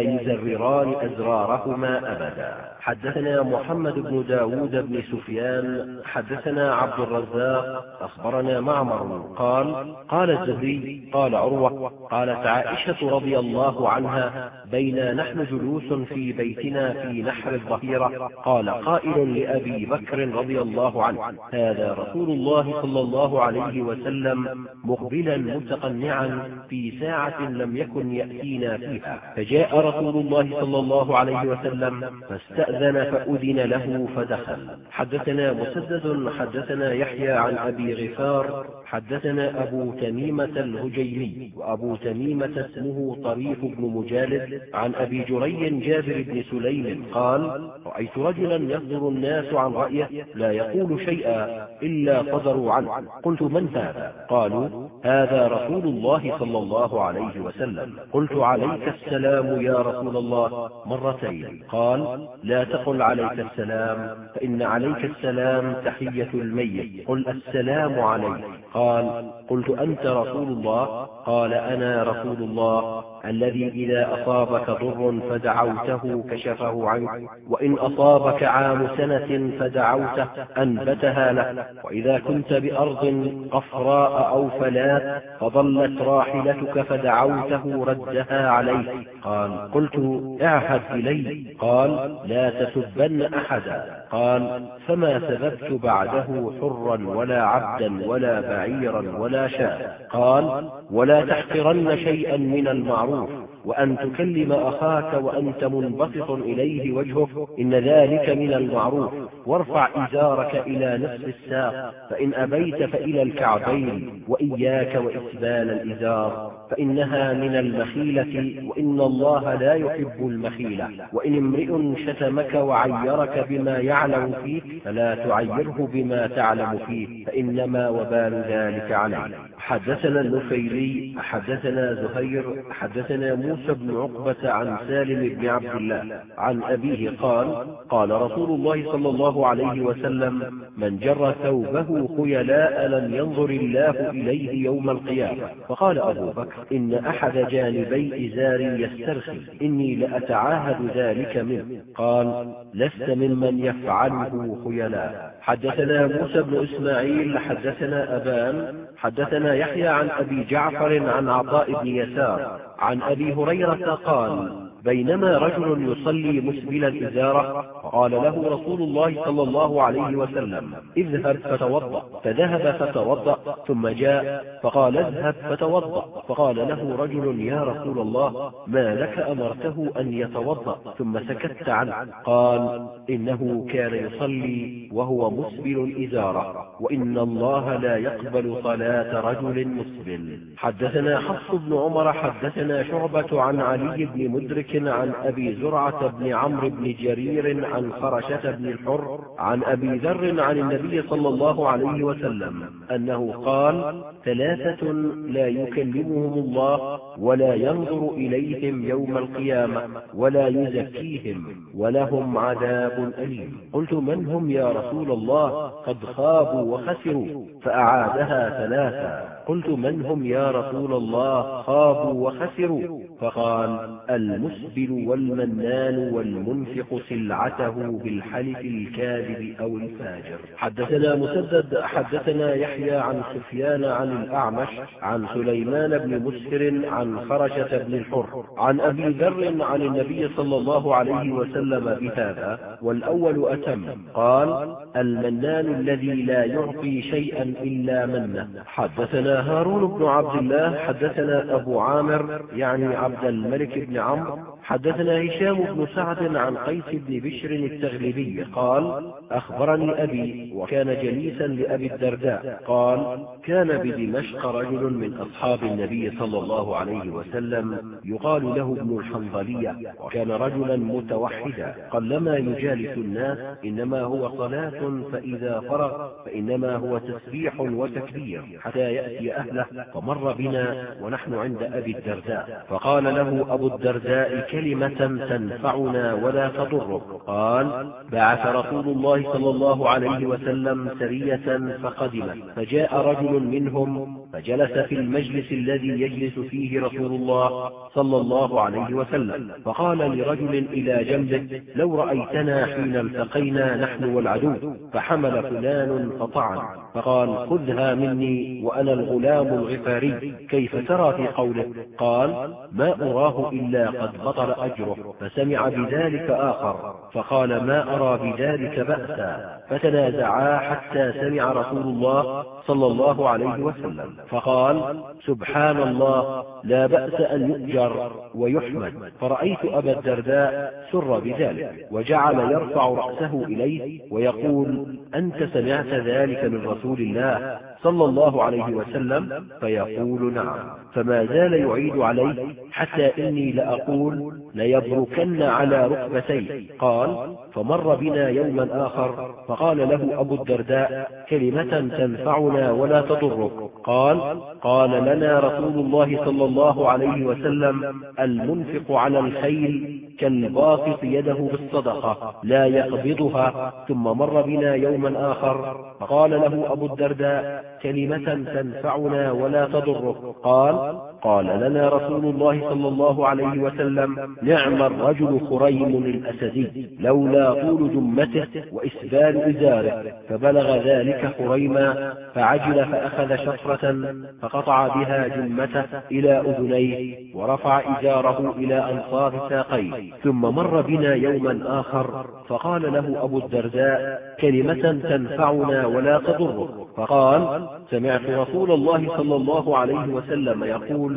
يزرران أزرارهما أبدا. حدثنا محمد بن داود بن سفيان حدثنا عبد الرزاق أخبرنا معمر قال قال الزهري قال عروة قالت عائشة رضي الله عنها بينا نحن جلوس في بيتنا في نحر الظهيرة. قال قائل لأبي بكر رضي الله عنه هذا رسول الله صلى الله عليه وسلم مقبلا متقنعا في ساعة لم يكن يأتينا فيها. فجاء رسول الله صلى الله عليه وسلم فاستأذن فأذن له فدخل. حدثنا مسدد حدثنا يحيى عن أبي غفار حدثنا أبو تميمة الهجيمي وأبو تميمة اسمه طريف بن مجالد عن أبي جري جابر بن سليم قال رأيت رجلا يصدر الناس عن رأيه لا يقول شيئا إلا صدروا عنه. قلت من هذا؟ قالوا هذا رسول الله صلى الله عليه وسلم. قلت عليك السلام يا رسول الله. مرتين. قال لا تقل عليك السلام فإن عليك السلام تحية الميت. قل السلام عليك. قال قلت أنت رسول الله؟ قال أنا رسول الله. الذي إذا أصابك ضر فدعوته كشفه عنك وإن أصابك عام سنة فدعوته أنبتها لك. وإذا كنت بأرض قفراء أو فلات فضلت راحلتك فدعوته ردها عليك. قال قلت اعهد إلي. قال لا تسبن أحدا. قال فما سببت بعده حرا ولا عبدا ولا بعيرا ولا شاء قال ولا تحقرن شيئا من المعروف. وأن تكلم أخاك وأنت منبسط إليه وجهه إن ذلك من المعروف. وارفع إزارك إلى نصف الساق فإن أبيت فإلى الكعبين وإياك وإسبال الإزار. فإنها من المخيلة وإن الله لا يحب المخيلة. وإن امرئ شتمك وعيرك بما يعلم فيك فلا تعيره بما تعلم فيه فإنما وبال ذلك عليه. حدثنا النفيلي حدثنا زهير حدثنا موسى بن عقبة عن سالم بن عبد الله عن أبيه قال قال رسول الله صلى الله عليه وسلم من جر ثوبه خيلاء لم ينظر الله إليه يوم القيامة. فقال أبو بكر إن أحد جانبي إزار يسترخي إني لأتعاهد ذلك منه. قال لست ممن يفعله خيلاء. حدثنا موسى بن إسماعيل حدثنا أبان حدثنا يحيى عن أبي جعفر عن عطاء بن يسار عن أبي هريرة قال بينما رجل يصلي مسبل الإزارة قال له رسول الله صلى الله عليه وسلم اذهب فتوضأ. فذهب فتوضأ ثم جاء فقال اذهب فتوضأ. فقال له رجل يا رسول الله ما لك أمرته أن يتوضأ؟ ثم سكت عنه. قال إنه كان يصلي وهو مسبل الإزارة وإن الله لا يقبل صلاة رجل مسبل. حدثنا حفص بن عمر حدثنا شعبة عن علي بن مدرك عن أبي زرعة بن عمرو بن جرير عن خرشة بن الحر عن أبي ذر عن النبي صلى الله عليه وسلم أنه قال ثلاثة لا يكلمهم الله ولا ينظر إليهم يوم القيامة ولا يزكيهم ولهم عذاب أليم. قلت من هم يا رسول الله؟ قد خابوا وخسروا فأعادها ثلاثا قلت من هم يا رسول الله؟ خابوا وخسروا. فقال المسبل والمنان والمنفق سلعته بالحلف الكاذب أو الفاجر. حدثنا مسدد حدثنا يحيى عن سفيان عن الأعمش عن سليمان بن مسهر عن خرشة بن الحر عن أبي ذر عن النبي صلى الله عليه وسلم بهذا والأول أتم. قال المنان الذي لا يعطي شيئا إلا منه. حدثنا هارون بن عبد الله حدثنا أبو عامر يعني عبد الملك بن عمرو حدثنا هشام بن سعد عن قيس بن بشر التغلبي قال أخبرني أبي وكان جليسا لأبي الدرداء. قال كان بدمشق رجل من أصحاب النبي صلى الله عليه وسلم يقال له ابن الحنظلية وكان رجلا متوحدا. قلما يجالس الناس إنما هو صلاة فإذا فرغ فإنما هو تسبيح وتكبير حتى يأتي أهله فمر بنا ونحن عند أبي الدرداء. فقال له أبو الدرداء كلمة تنفعنا ولا تضرك. قال بعث رسول الله صلى الله عليه وسلم سرية فقدمت. فجاء رجل منهم فجلس في المجلس الذي يجلس فيه رسول الله صلى الله عليه وسلم. فقال لرجل إلى جنبه لو رأيتنا حين التقينا نحن والعدو فحمل فلان فطعن. فقال خذها مني وأنا الغلام الغفاري كيف ترى في قوله؟ قال ما أراه إلا قد بطل أجره فسمع بذلك آخر فقال ما أرى بذلك بأسا. فتنازعا حتى سمع رسول الله صلى الله عليه وسلم فقال سبحان الله لا بأس أن يؤجر ويحمد فرأيت أبا الدرداء سر بذلك وجعل يرفع رأسه إليه ويقول أنت سمعت ذلك من رسول الله صلى الله عليه وسلم؟ فيقول نعم. فما زال يعيد عليه حتى إني لأقول ليبركن على ركبتيه. قال فمر بنا يوما آخر فقال له أبو الدرداء كلمة تنفعنا ولا تضرك. قال قال لنا رسول الله صلى الله عليه وسلم المنفق على الخيل كالباسط يده بالصدقة لا يقبضها. ثم مر بنا يوما آخر فقال له أبو الدرداء كلمة تنفعنا ولا تضرك. قال قال لنا رسول الله صلى الله عليه وسلم نعم الرجل خريم الأسدي لولا طول جمته وإسبال إزاره فبلغ ذلك خريما فعجل فأخذ شفرة فقطع بها جمته إلى أذنيه ورفع إزاره إلى أنصاف ساقيه ثم مر بنا يوما آخر فقال له أبو الدرداء كلمة تنفعنا ولا تضرك فقال سمعت رسول الله صلى الله عليه وسلم يقول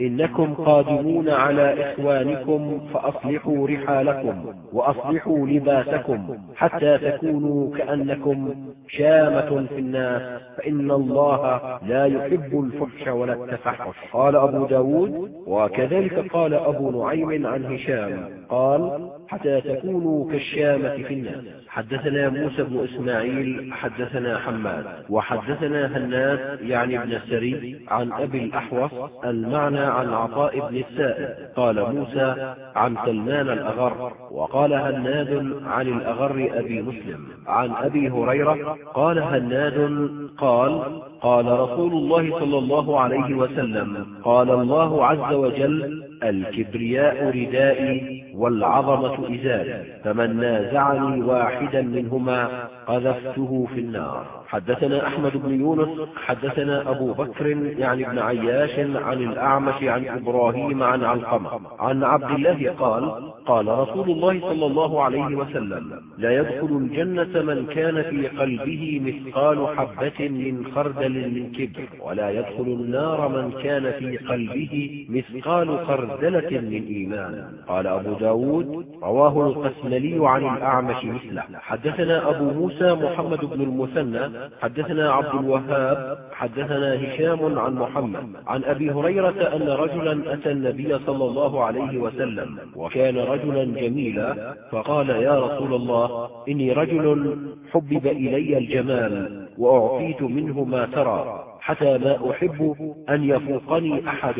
إنكم قادمون على إخوانكم فأصلحوا رحالكم وأصلحوا لباسكم حتى تكونوا كأنكم شامة في الناس فإن الله لا يحب الفحش ولا التفحش. قال أبو ب داود وكذلك قال أبو نعيم عن هشام قال حتى تكونوا كالشامة في الناس. حدثنا موسى بن إسماعيل حدثنا حماد وحدثنا هناد يعني ابن السري عن أبي الأحوص المعنى عن عطاء بن السائب قال موسى عن سلمان الأغر وقال هناد عن الأغر أبي مسلم. عن أبي هريرة قال هناد قال قال رسول الله صلى الله عليه وسلم قال الله عز وجل الكبرياء ردائي والعظمة إزاري فمن نازعني واحدا منهما قذفته في النار. حدثنا أحمد بن يونس حدثنا أبو بكر يعني ابن عياش عن الأعمش عن إبراهيم عن علقمة. عن عبد الله قال قال رسول الله صلى الله عليه وسلم لا يدخل الجنة من كان في قلبه مثقال حبة من خردل من كبر ولا يدخل النار من كان في قلبه مثقال خردلة من إيمان. قال أبو ب داود رواه القسملي عن الأعمش مثله. حدثنا أبو موسى محمد بن المثنى حدثنا عبد الوهاب حدثنا هشام عن محمد عن أبي هريرة أن رجلا أتى النبي صلى الله عليه وسلم وكان رجلا جميلا فقال يا رسول الله إني رجل حبب إلي الجمال وأعطيت منه ما ترى. حتى ما أحب أن يفوقني أحد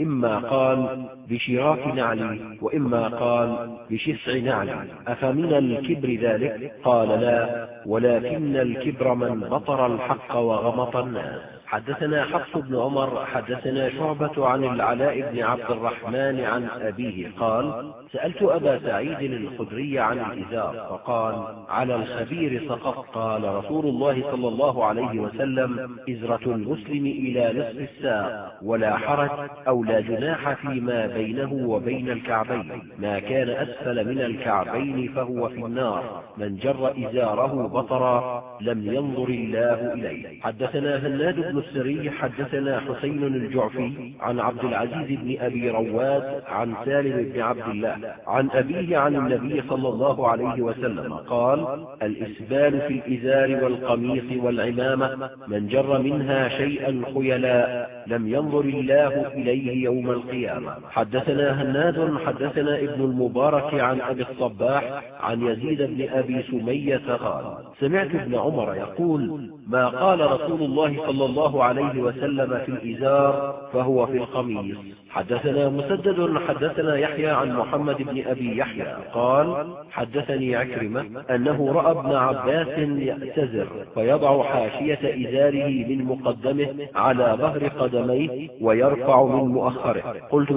إما قال بشراك نعلي وإما قال بشسع نعلي. أفمن الكبر ذلك؟ قال لا ولكن الكبر من بطر الحق وغمط الناس. حدثنا حفص بن عمر حدثنا شعبة عن العلاء بن عبد الرحمن عن أبيه قال سألت أبا سعيد الخدري عن الإزار فقال على الخبير سقط. قال رسول الله صلى الله عليه وسلم إزرة المسلم إلى نصف الساق ولا حرج أو لا جناح فيما بينه وبين الكعبين ما كان أسفل من الكعبين فهو في النار من جر إزاره بطرا لم ينظر الله إليه. حدثنا هناد بن السري حدثنا حسين الجعفي عن عبد العزيز بن أبي رواد عن سالم بن عبد الله عن أبيه عن النبي صلى الله عليه وسلم قال الإسبال في الإزار والقميص والعمامة من جر منها شيئا خيلا لم ينظر الله إليه يوم القيامة. حدثنا هناد حدثنا ابن المبارك عن أبي الصباح عن يزيد بن أبي سمية قال سمعت ابن عمر يقول ما قال رسول الله صلى الله عليه وسلم في الإزار فهو في القميص. حدثنا مسدد حدثنا يحيى عن محمد بن أبي يحيى قال حدثني عكرمة أنه رأى ابن عباس يأتزر فيضع حاشية إزاره من مقدمه على ظهر قدميه ويرفع من مؤخره. قلت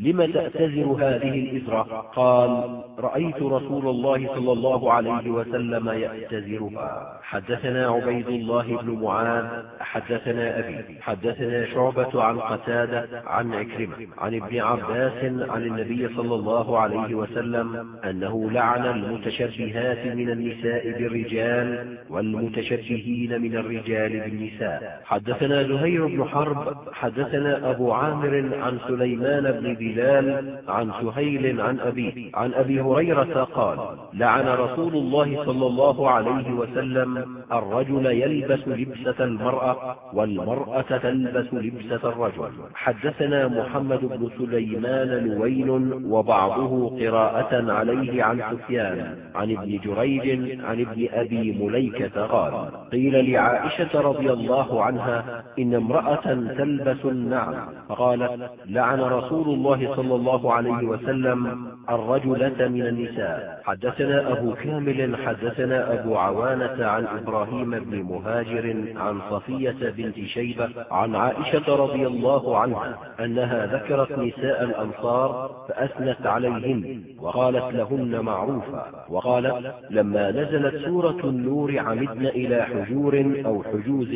لم تأتزر هذه الإزرة؟ قال رأيت رسول الله صلى الله عليه وسلم يأتزرها حدثنا عبيد الله بن معاذ حدثنا أبي حدثنا شعبة عن قتادة عن عكرمة عن ابن عباس عن النبي صلى الله عليه وسلم أنه لعن المتشبهات من النساء بالرجال والمتشبهين من الرجال بالنساء. حدثنا زهير بن حرب حدثنا أبو عامر عن سليمان بن بلال عن سهيل عن أبيه عن أبي هريرة قال لعن رسول الله صلى الله عليه وسلم وسلم الرجل يلبس لبسة المرأة والمرأة تلبس لبسة الرجل. حدثنا محمد بن سليمان لوين وبعضه قراءة عليه عن سفيان عن ابن جريج عن ابن أبي مليكة قال قيل لعائشة رضي الله عنها إن امرأة تلبس النعم. فقالت لعن رسول الله صلى الله عليه وسلم الرجلة من النساء. حدثنا أبو كامل حدثنا أبو عوانة عن إبراهيم بن مهاجر عن صفية بنت شيبة عن عائشة رضي الله عنها أنها ذكرت نساء الأنصار فأثنت عليهن وقالت لهن معروفا وقالت لما نزلت سورة النور عمدن إلى حجور أو حجوز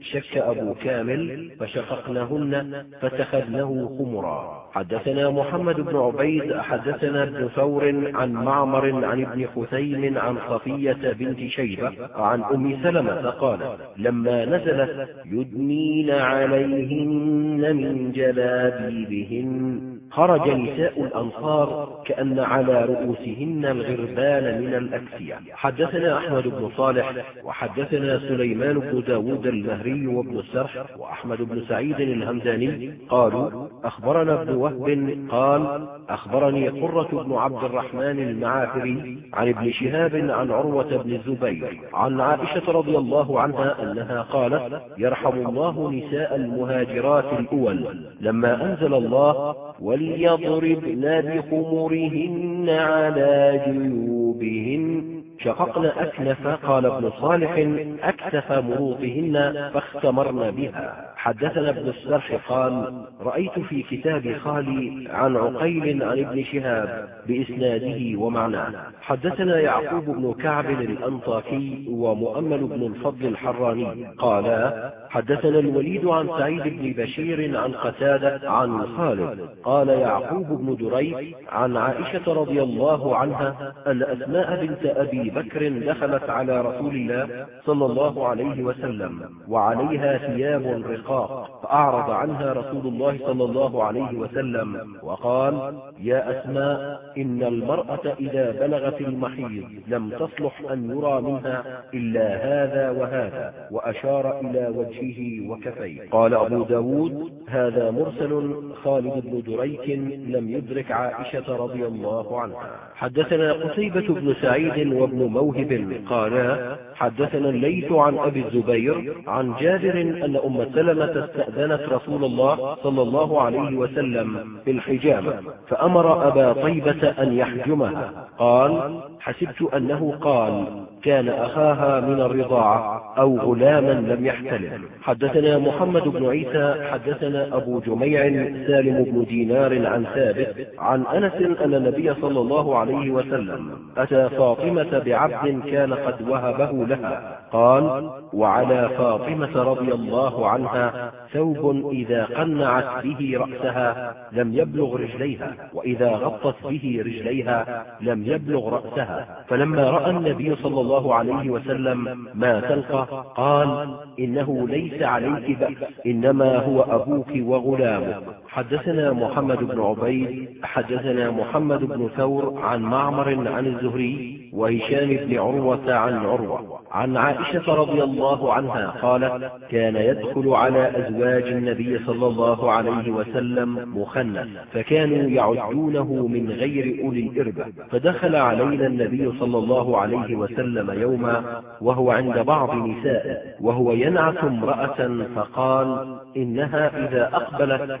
شك أبو كامل فشققنهن فاتخذنه خمرا حدثنا محمد بن عبيد حدثنا ابن ثور عن معمر عن ابن خثيم عن صفية بنت شيبة عن أم سلمة قال لما نزلت يدنين عليهن من جلابيبهن خرج نساء الأنصار كأن على رؤوسهن الغربان من الأكسية. حدثنا أحمد بن صالح وحدثنا سليمان بن داود المهري وابن السرح وأحمد بن سعيد الهمداني قالوا أخبرنا ابن وهب قال أخبرني قرة بن عبد الرحمن المعافري عن ابن شهاب عن عروة بن الزبير عن عائشة رضي الله عنها أنها قالت يرحم الله نساء المهاجرات الأول. لما أنزل الله وليضربن بخمرهن على جيوبهن شققن أكنف قال ابن صالح أكتف مروطهن فاختمرن بها. حدثنا ابن السرح قال رأيت في كتاب خالي عن عقيل عن ابن شهاب بإسناده ومعناه. حدثنا يعقوب بن كعب الأنطاكي ومؤمل بن الفضل الحراني قالا حدثنا الوليد عن سعيد بن بشير عن قتادة عن خالد قال يعقوب بن دريد عن عائشة رضي الله عنها أن أسماء بنت أبي بكر دخلت على رسول الله صلى الله عليه وسلم وعليها ثياب رقاق فأعرض عنها رسول الله صلى الله عليه وسلم وقال يا أسماء إن المرأة إذا بلغت المحيض لم تصلح أن يرى منها إلا هذا وهذا وأشار إلى وجهه وكفيه. قال أبو ب داود هذا مرسل خالد بن دريك لم يدرك عائشة رضي الله عنها. حدثنا قتيبة بن سعيد وابن موهب قالا حدثنا الليث عن أبي الزبير عن جابر أن أم سلمة استأذنت رسول الله صلى الله عليه وسلم في الحجامة فأمر أبا طيبة أن يحجمها. قال حسبت أنه قال كان أخاها من الرضاعة أو غلاما لم يحتلم. حدثنا محمد بن عيسى حدثنا أبو جميع سالم بن دينار عن ثابت عن أنس أن النبي صلى الله عليه وسلم أتى فاطمة بعبد كان قد وهبه لها. قال وعلى فاطمة رضي الله عنها ثوب إذا قنعت به رأسها لم يبلغ رجليها وإذا غطت به رجليها لم يبلغ رأسها. فلما رأى النبي صلى الله عليه وسلم ما تلقى قال إنه ليس عليك بأس إنما هو أبوك وغلامك. حدثنا محمد بن عبيد حدثنا محمد بن ثور عن معمر عن الزهري وهشام بن عروة عن عروة. عن عائشة رضي الله عنها قالت كان يدخل على أزواج النبي صلى الله عليه وسلم مخنث فكانوا يعدونه من غير أولي الإربة. فدخل علينا النبي صلى الله عليه وسلم يوما وهو عند بعض نسائه وهو ينعت امرأة فقال إنها إذا أقبلت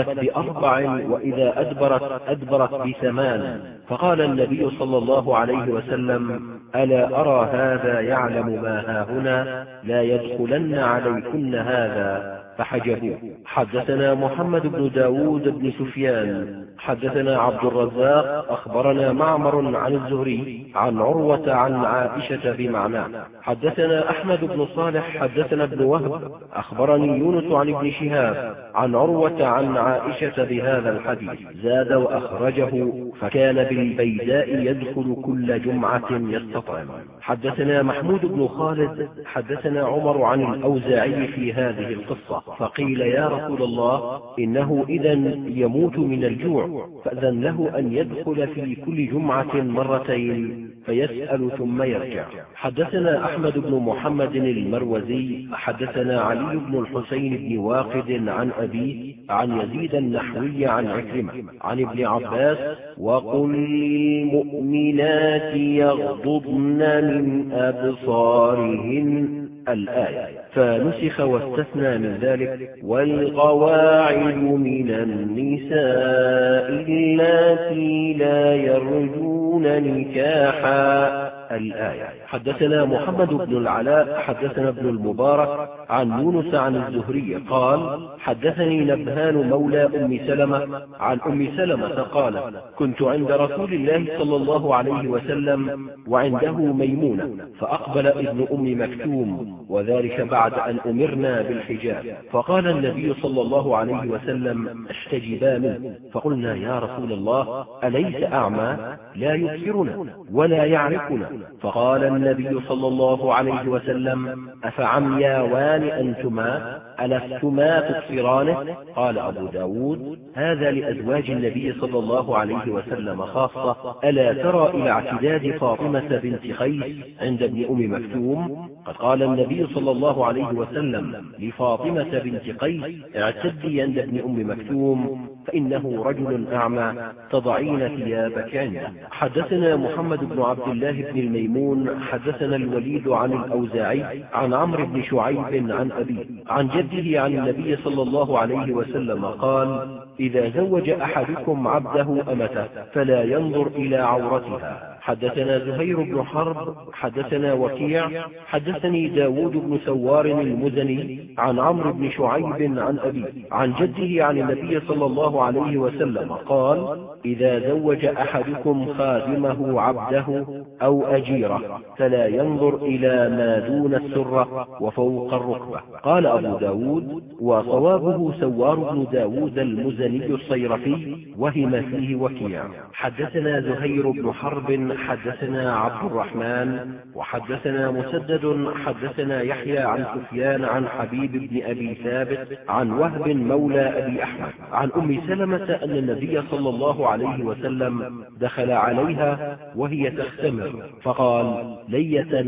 أقبلت بأربع وإذا أدبرت أدبرت بثمان. فقال النبي صلى الله عليه وسلم ألا أرى هذا يعلم ما هاهنا لا يدخلن عليكن هذا. فحجبوه حدثنا محمد بن داود بن سفيان. حدثنا عبد الرزاق. أخبرنا معمر عن الزهري عن عروة عن عائشة بمعناه حدثنا أحمد بن صالح. حدثنا ابن وهب. أخبرني يونس عن ابن شهاب عن عروة عن عائشة بهذا الحديث. زاد وأخرجه فكان بالبيداء يدخل كل جمعة يستطعم. حدثنا محمود بن خالد حدثنا عمر عن الأوزاعي في هذه القصة فقيل يا رسول الله إنه إذا يموت من الجوع فأذن له أن يدخل في كل جمعة مرتين. فيسأل ثم يرجع. حدثنا أحمد بن محمد المروزي حدثنا علي بن الحسين بن واقد عن أبيه عن يزيد النحوي عن عكرمة عن ابن عباس وقل للمؤمنات يغضضن من أبصارهن. الآية. فنسخ واستثنى من ذلك والقواعد من النساء اللاتي لا يرجون نكاحا. الآية. حدثنا محمد بن العلاء حدثنا ابن المبارك عن يونس عن الزهري قال حدثني نبهان مولى أم سلمة عن أم سلمة قال كنت عند رسول الله صلى الله عليه وسلم وعنده ميمونة فأقبل ابن أم مكتوم وذلك بعد أن أمرنا بالحجاب. فقال النبي صلى الله عليه وسلم اشتجبا منه. فقلنا يا رسول الله أليس أعمى؟ لا يبصرنا ولا يعرفنا. فقال النبي صلى الله عليه وسلم أفعمياوان أنتما؟ ألستما تبصرانه قال أبو ب داود هذا لأزواج النبي صلى الله عليه وسلم خاصة ألا ترى إلى اعتداد فاطمة بنت قيس عند ابن أم مكتوم؟ قد قال النبي صلى الله عليه وسلم لفاطمة بنت قيس اعتدي عند ابن أم مكتوم فإنه رجل أعمى تضعين ثيابك عنده حدثنا محمد بن عبد الله بن الميمون حدثنا الوليد عن الأوزاعي عن عمرو بن شعيب عن أبيه عن جده عن النبي صلى الله عليه وسلم قال إذا زوج أحدكم عبده أمته فلا ينظر إلى عورتها. حدثنا زهير بن حرب حدثنا وكيع حدثني داود بن سوار المزني عن عمرو بن شعيب عن أبي عن جده عن النبي صلى الله عليه وسلم قال إذا زوج أحدكم خادمه عبده أو أجيره فلا ينظر إلى ما دون السرة وفوق الركبة. قال أبو ب داود وصوابه سوار بن داود المزني الصيرفي وهم فيه وكيع. حدثنا زهير بن حرب حدثنا عبد الرحمن وحدثنا مسدد حدثنا يحيى عن سفيان عن حبيب بن أبي ثابت عن وهب مولى أبي أحمد. عن أم سلمة أن النبي صلى الله عليه وسلم دخل عليها وهي تختمر فقال لية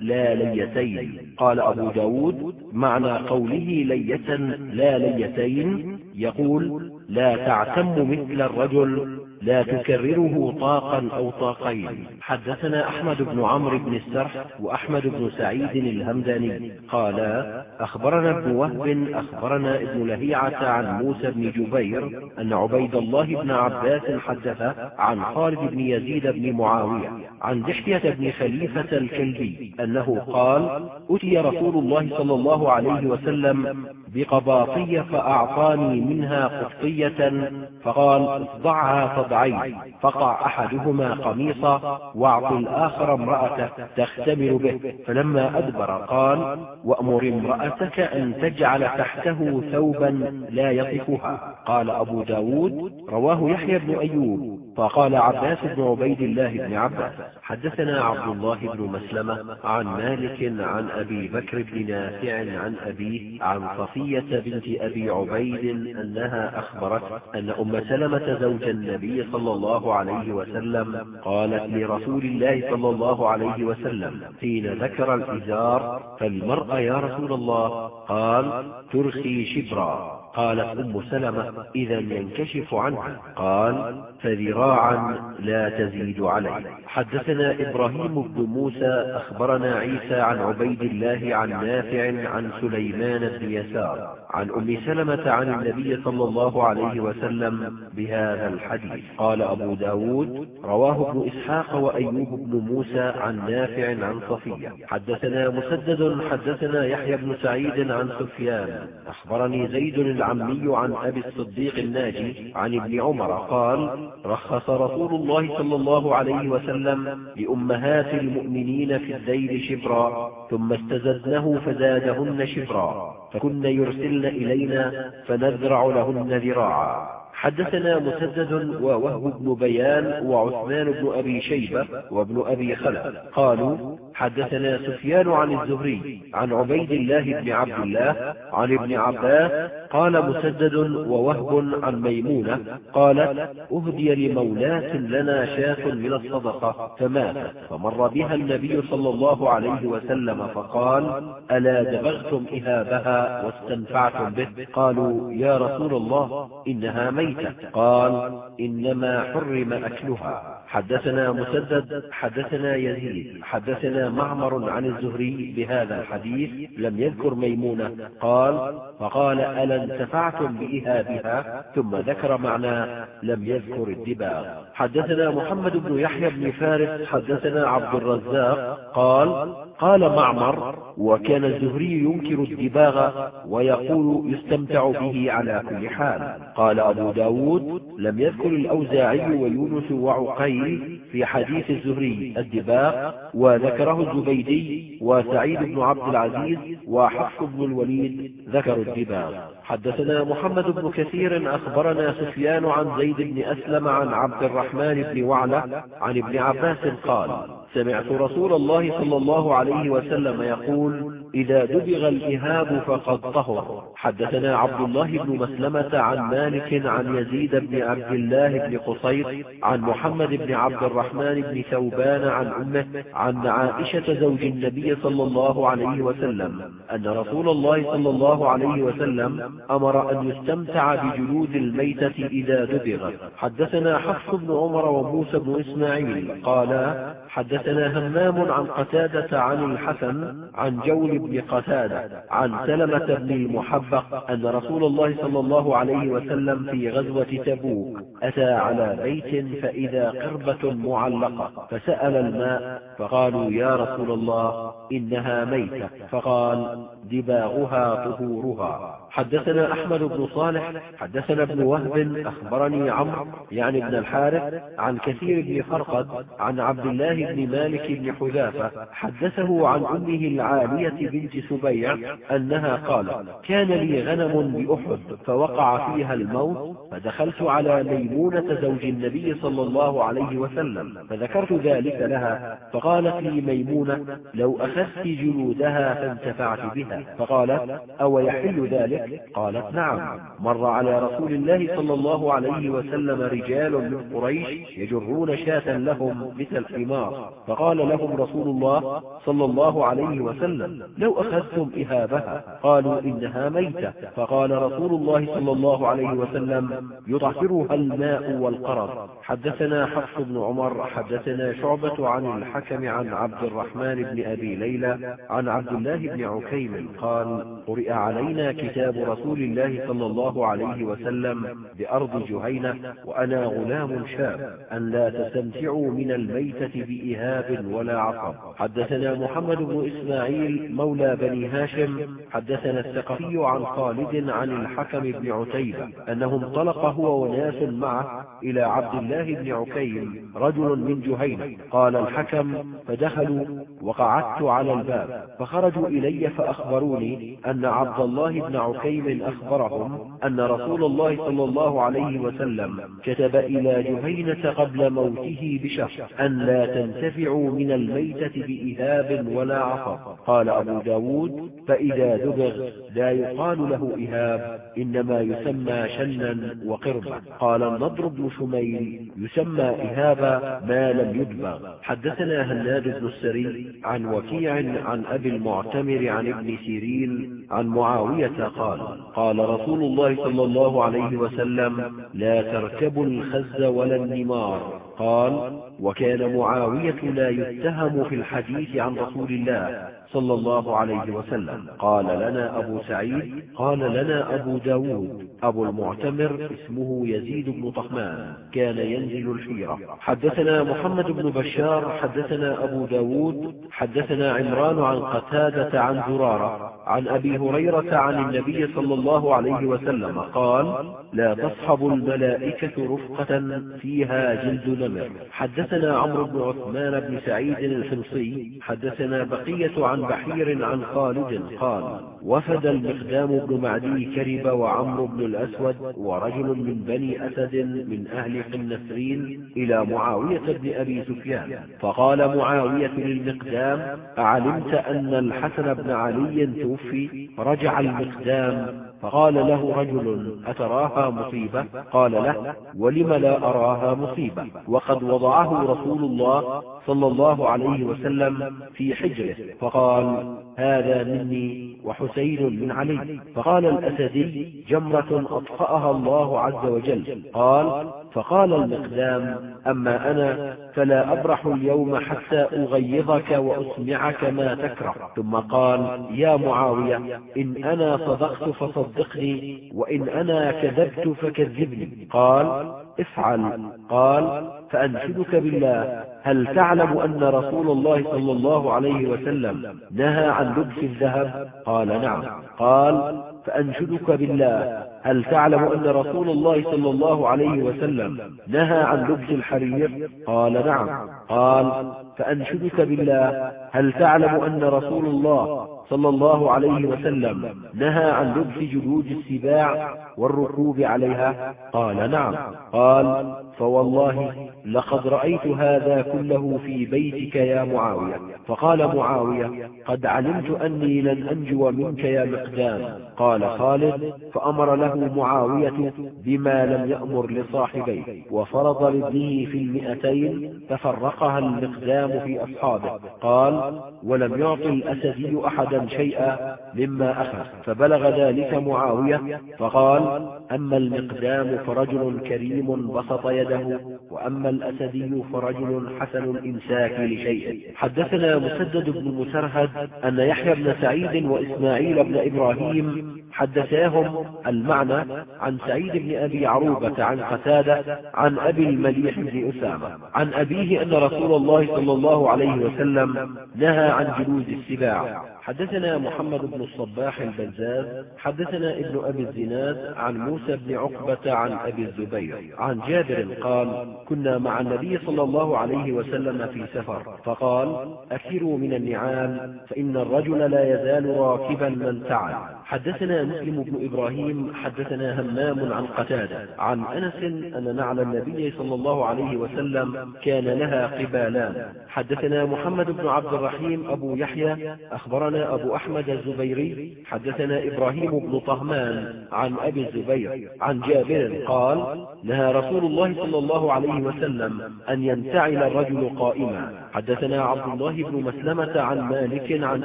لا ليتين قال أبو ب داود معنى قوله لية لا ليتين يقول لا تعتم مثل الرجل لا تكرره طاقا أو طاقين. حدثنا أحمد بن عمرو بن السرح وأحمد بن سعيد الهمداني. قالا أخبرنا ابن وهب أخبرنا ابن لهيعة عن موسى بن جبير أن عبيد الله بن عباس حدث عن خالد بن يزيد بن معاوية عن دحية بن خليفة الكلبي أنه قال أتي رسول الله صلى الله عليه وسلم بقباطية فأعطاني منها قبطية فقال اصدعها فضعين فقع أحدهما قميصا واعط الآخر امرأته تختمر به. فلما أدبر قال وأمر امرأتك أن تجعل تحته ثوبا لا يطفها قال أبو ب داود رواه يحيى بن أيوب. فقال عباس بن عبيد الله بن عباس حدثنا عبد الله بن مسلمة عن مالك عن أبي بكر بن نافع عن أبيه عن صفية بنت أبي عبيد أنها أخبرت أن أم سلمة زوج النبي صلى الله عليه وسلم قالت لرسول الله صلى الله عليه وسلم حين ذكر الإزار فالمرأة يا رسول الله؟ قال ترخي شبرا. قالت أم سلمة إذا ينكشف عنها. قال فذراعا لا تزيد عليه حدثنا إبراهيم بن موسى أخبرنا عيسى عن عبيد الله عن نافع عن سليمان بن يسار. عن أم سلمة عن النبي صلى الله عليه وسلم بهذا الحديث. قال أبو ب داود رواه ابن إسحاق وأيوب بن موسى عن نافع عن صفية. حدثنا مسدد حدثنا يحيى بن سعيد عن سفيان. أخبرني زيد العمي عن أبي الصديق الناجي عن ابن عمر قال رخص رسول الله صلى الله عليه وسلم لأمهات المؤمنين في الذيل شبرا ثم استزدنه فزادهن شبرا فكن يرسلن إلينا فنذرع لهن ذراعا. حدثنا مسدد ووهب بن بيان وعثمان بن أبي شيبة وابن أبي خلف قالوا حدثنا سفيان عن الزهري عن عبيد الله بن عبد الله عن ابن عباس قال مسدد ووهب عن ميمونة قالت أهدي لمولاة لنا شاة من الصدقة فماتت فمر بها النبي صلى الله عليه وسلم فقال ألا دبغتم إهابها واستنفعتم به قالوا يا رسول الله إنها ميتة قال إنما حرم أكلها حدثنا مسدد حدثنا يزيد حدثنا معمر عن الزهري بهذا الحديث لم يذكر ميمونة قال فقال ألا انتفعتم بإهابها؟ ثم ذكر معنى لم يذكر الدباغ. حدثنا محمد بن يحيى بن فارس حدثنا عبد الرزاق قال قال معمر وكان الزهري ينكر الدباغ ويقول يستمتع به على كل حال. قال أبو ب داود لم يذكر الأوزاعي ويونس وعقيل في حديث الزهري الدباغ وذكره الزبيدي وسعيد بن عبد العزيز وحفص بن الوليد ذكروا الدباغ. حدثنا محمد بن كثير أخبرنا سفيان عن زيد بن أسلم عن عبد الرحمن بن وعلة عن ابن عباس قال سمعت رسول الله صلى الله عليه وسلم يقول إذا دبغ الإهاب فقد طهر. حدثنا عبد الله بن مسلمة عن مالك عن يزيد بن عبد الله بن قصير عن محمد بن عبد الرحمن بن ثوبان عن أمه عن عائشة زوج النبي صلى الله عليه وسلم أن رسول الله صلى الله عليه وسلم أمر أن يستمتع بجلود الميتة إذا دبغت حدثنا حفص بن عمر وموسى بن إسماعيل قالا حدثنا همام عن قتادة عن الحسن عن جول بن قتادة عن سلمة بن المحبق أن رسول الله صلى الله عليه وسلم في غزوة تبوك أتى على بيت فإذا قربة معلقة فسأل الماء فقالوا يا رسول الله إنها ميتة فقال دباغها طهورها حدثنا أحمد بن صالح حدثنا ابن وهب أخبرني عمرو يعني ابن الحارث عن كثير بن فرقد عن عبد الله بن مالك بن حذافة حدثه عن أمه العالية بنت سبيع أنها قالت كان لي غنم بأحد فوقع فيها الموت فدخلت على ميمونة زوج النبي صلى الله عليه وسلم فذكرت ذلك لها فقالت لي ميمونة لو أخذت جلودها فانتفعت بها فقالت أو يحل ذلك؟ قالت نعم. مر على رسول الله صلى الله عليه وسلم رجال من قريش يجرون شاة لهم مثل الحمار فقال لهم رسول الله صلى الله عليه وسلم لو أخذتم إهابها قالوا إنها ميتة. فقال رسول الله صلى الله عليه وسلم يطهرها الماء والقرض. حدثنا حفص بن عمر حدثنا شعبة عن الحكم عن عبد الرحمن بن أبي ليلى عن عبد الله بن عكيم قال قرئ علينا كتاب رسول الله صلى الله عليه وسلم بأرض جهينة وأنا غلام شاب أن لا تستمتعوا من الميتة بإهاب ولا عصب حدثنا محمد بن إسماعيل مولى بني هاشم حدثنا الثقفي عن خالد عن الحكم بن عتيبة أنه انطلق هو وناس معه إلى عبد الله بن عكيم رجل من جهينة. قال الحكم فدخلوا وقعدت على الباب فخرجوا إلي فأخبروني أن عبد الله بن عكيم أخبرهم أن رسول الله صلى الله عليه وسلم كتب إلى جهينة قبل موته بشهر أن لا تنتفعوا من الميتة بإهاب ولا عصب قال أبو ب داود فإذا دبغ لا يقال له إهاب إنما يسمى شنا وقربا. قال النضر بن شميل يسمى إهابا ما لم يدبغ حدثنا هناد بن السري عن وكيع عن أبي المعتمر عن ابن سيرين عن معاوية قال قال رسول الله صلى الله عليه وسلم لا تركبوا الخز ولا النمار. قال وكان معاوية لا يتهم في الحديث عن رسول الله صلى الله عليه وسلم. قال لنا أبو سعيد قال لنا أبو ب داود. أبو المعتمر اسمه يزيد بن طهمان كان ينزل الحيرة. حدثنا محمد بن بشار حدثنا أبو ب داود حدثنا عمران عن قتادة عن زرارة عن أبي هريرة عن النبي صلى الله عليه وسلم قال لا تصحب الملائكة رفقة فيها جلد نمر. حدثنا عمرو بن عثمان بن سعيد الحمصي حدثنا بقية عن بحير عن خالد قال وفد المقدام بن معدي كرب وعمرو بن الأسود ورجل من بني أسد من أهل النسرين إلى معاوية بن أبي سفيان. فقال معاوية للمقدام أعلمت أن الحسن بن علي توفي رجع المقدام فقال له رجل أتراها مصيبة؟ قال له ولم لا أراها مصيبة؟ وقد وضعه رسول الله صلى الله عليه وسلم في حجره فقال هذا مني وحسين من علي. فقال الأسدي جمرة أطفأها الله عز وجل. قال فقال المقدام أما أنا فلا أبرح اليوم حتى أغيظك وأسمعك ما تكره. ثم قال يا معاوية إن أنا صدقت فصدقني وإن أنا كذبت فكذبني. قال افعل. قال فأنشدك بالله. هل تعلم أن رسول الله صلى الله عليه وسلم نهى عن لبس الذهب؟ قال نعم. قال فأنشدك بالله. هل تعلم أن رسول الله صلى الله عليه وسلم نهى عن لبس الحرير؟ قال نعم. قال فأنشدك بالله. هل تعلم أن رسول الله صلى الله عليه وسلم نهى عن لبس جلود السباع والركوب عليها. قال نعم. قال فوالله لقد رأيت هذا كله في بيتك يا معاوية. فقال معاوية قد علمت أني لن أنجو منك يا مقدام. قال خالد فأمر له معاوية بما لم يأمر لصاحبيه. وفرض لابنه في المئتين ففرقها المقدام في أصحابه. قال ولم يعط الأسدي أحدا شيئا مما أخذ. فبلغ ذلك معاوية فقال أما المقدام فرجل كريم بسط يده وأما الأسدي فرجل حسن الإمساك لشيء. حدثنا مسدد بن مسرهد أن يحيى بن سعيد وإسماعيل بن إبراهيم حدثاهم المعنى عن سعيد بن أبي عروبة عن قتادة عن أبي المليح بن أسامة. عن أبيه أن رسول الله صلى الله عليه وسلم نهى عن جلود السباع. حدثنا محمد بن الصباح البزاز حدثنا ابن أبي الزناد عن موسى بن عقبة عن أبي الزبير عن جابر قال كنا مع النبي صلى الله عليه وسلم في سفر فقال أكثروا من النعام فإن الرجل لا يزال راكبا من تعل حدثنا مسلم بن إبراهيم حدثنا همام عن قتادة. عن أنس أن نعل النبي صلى الله عليه وسلم كان لها قبالان. حدثنا محمد بن عبد الرحيم أبو يحيى أخبرنا أبو أحمد الزبيري حدثنا إبراهيم بن طهمان عن أبي الزبير عن جابر قال نهى رسول الله صلى الله عليه وسلم أن ينتعل الرجل قائما. حدثنا عبد الله بن مسلمة عن مالك عن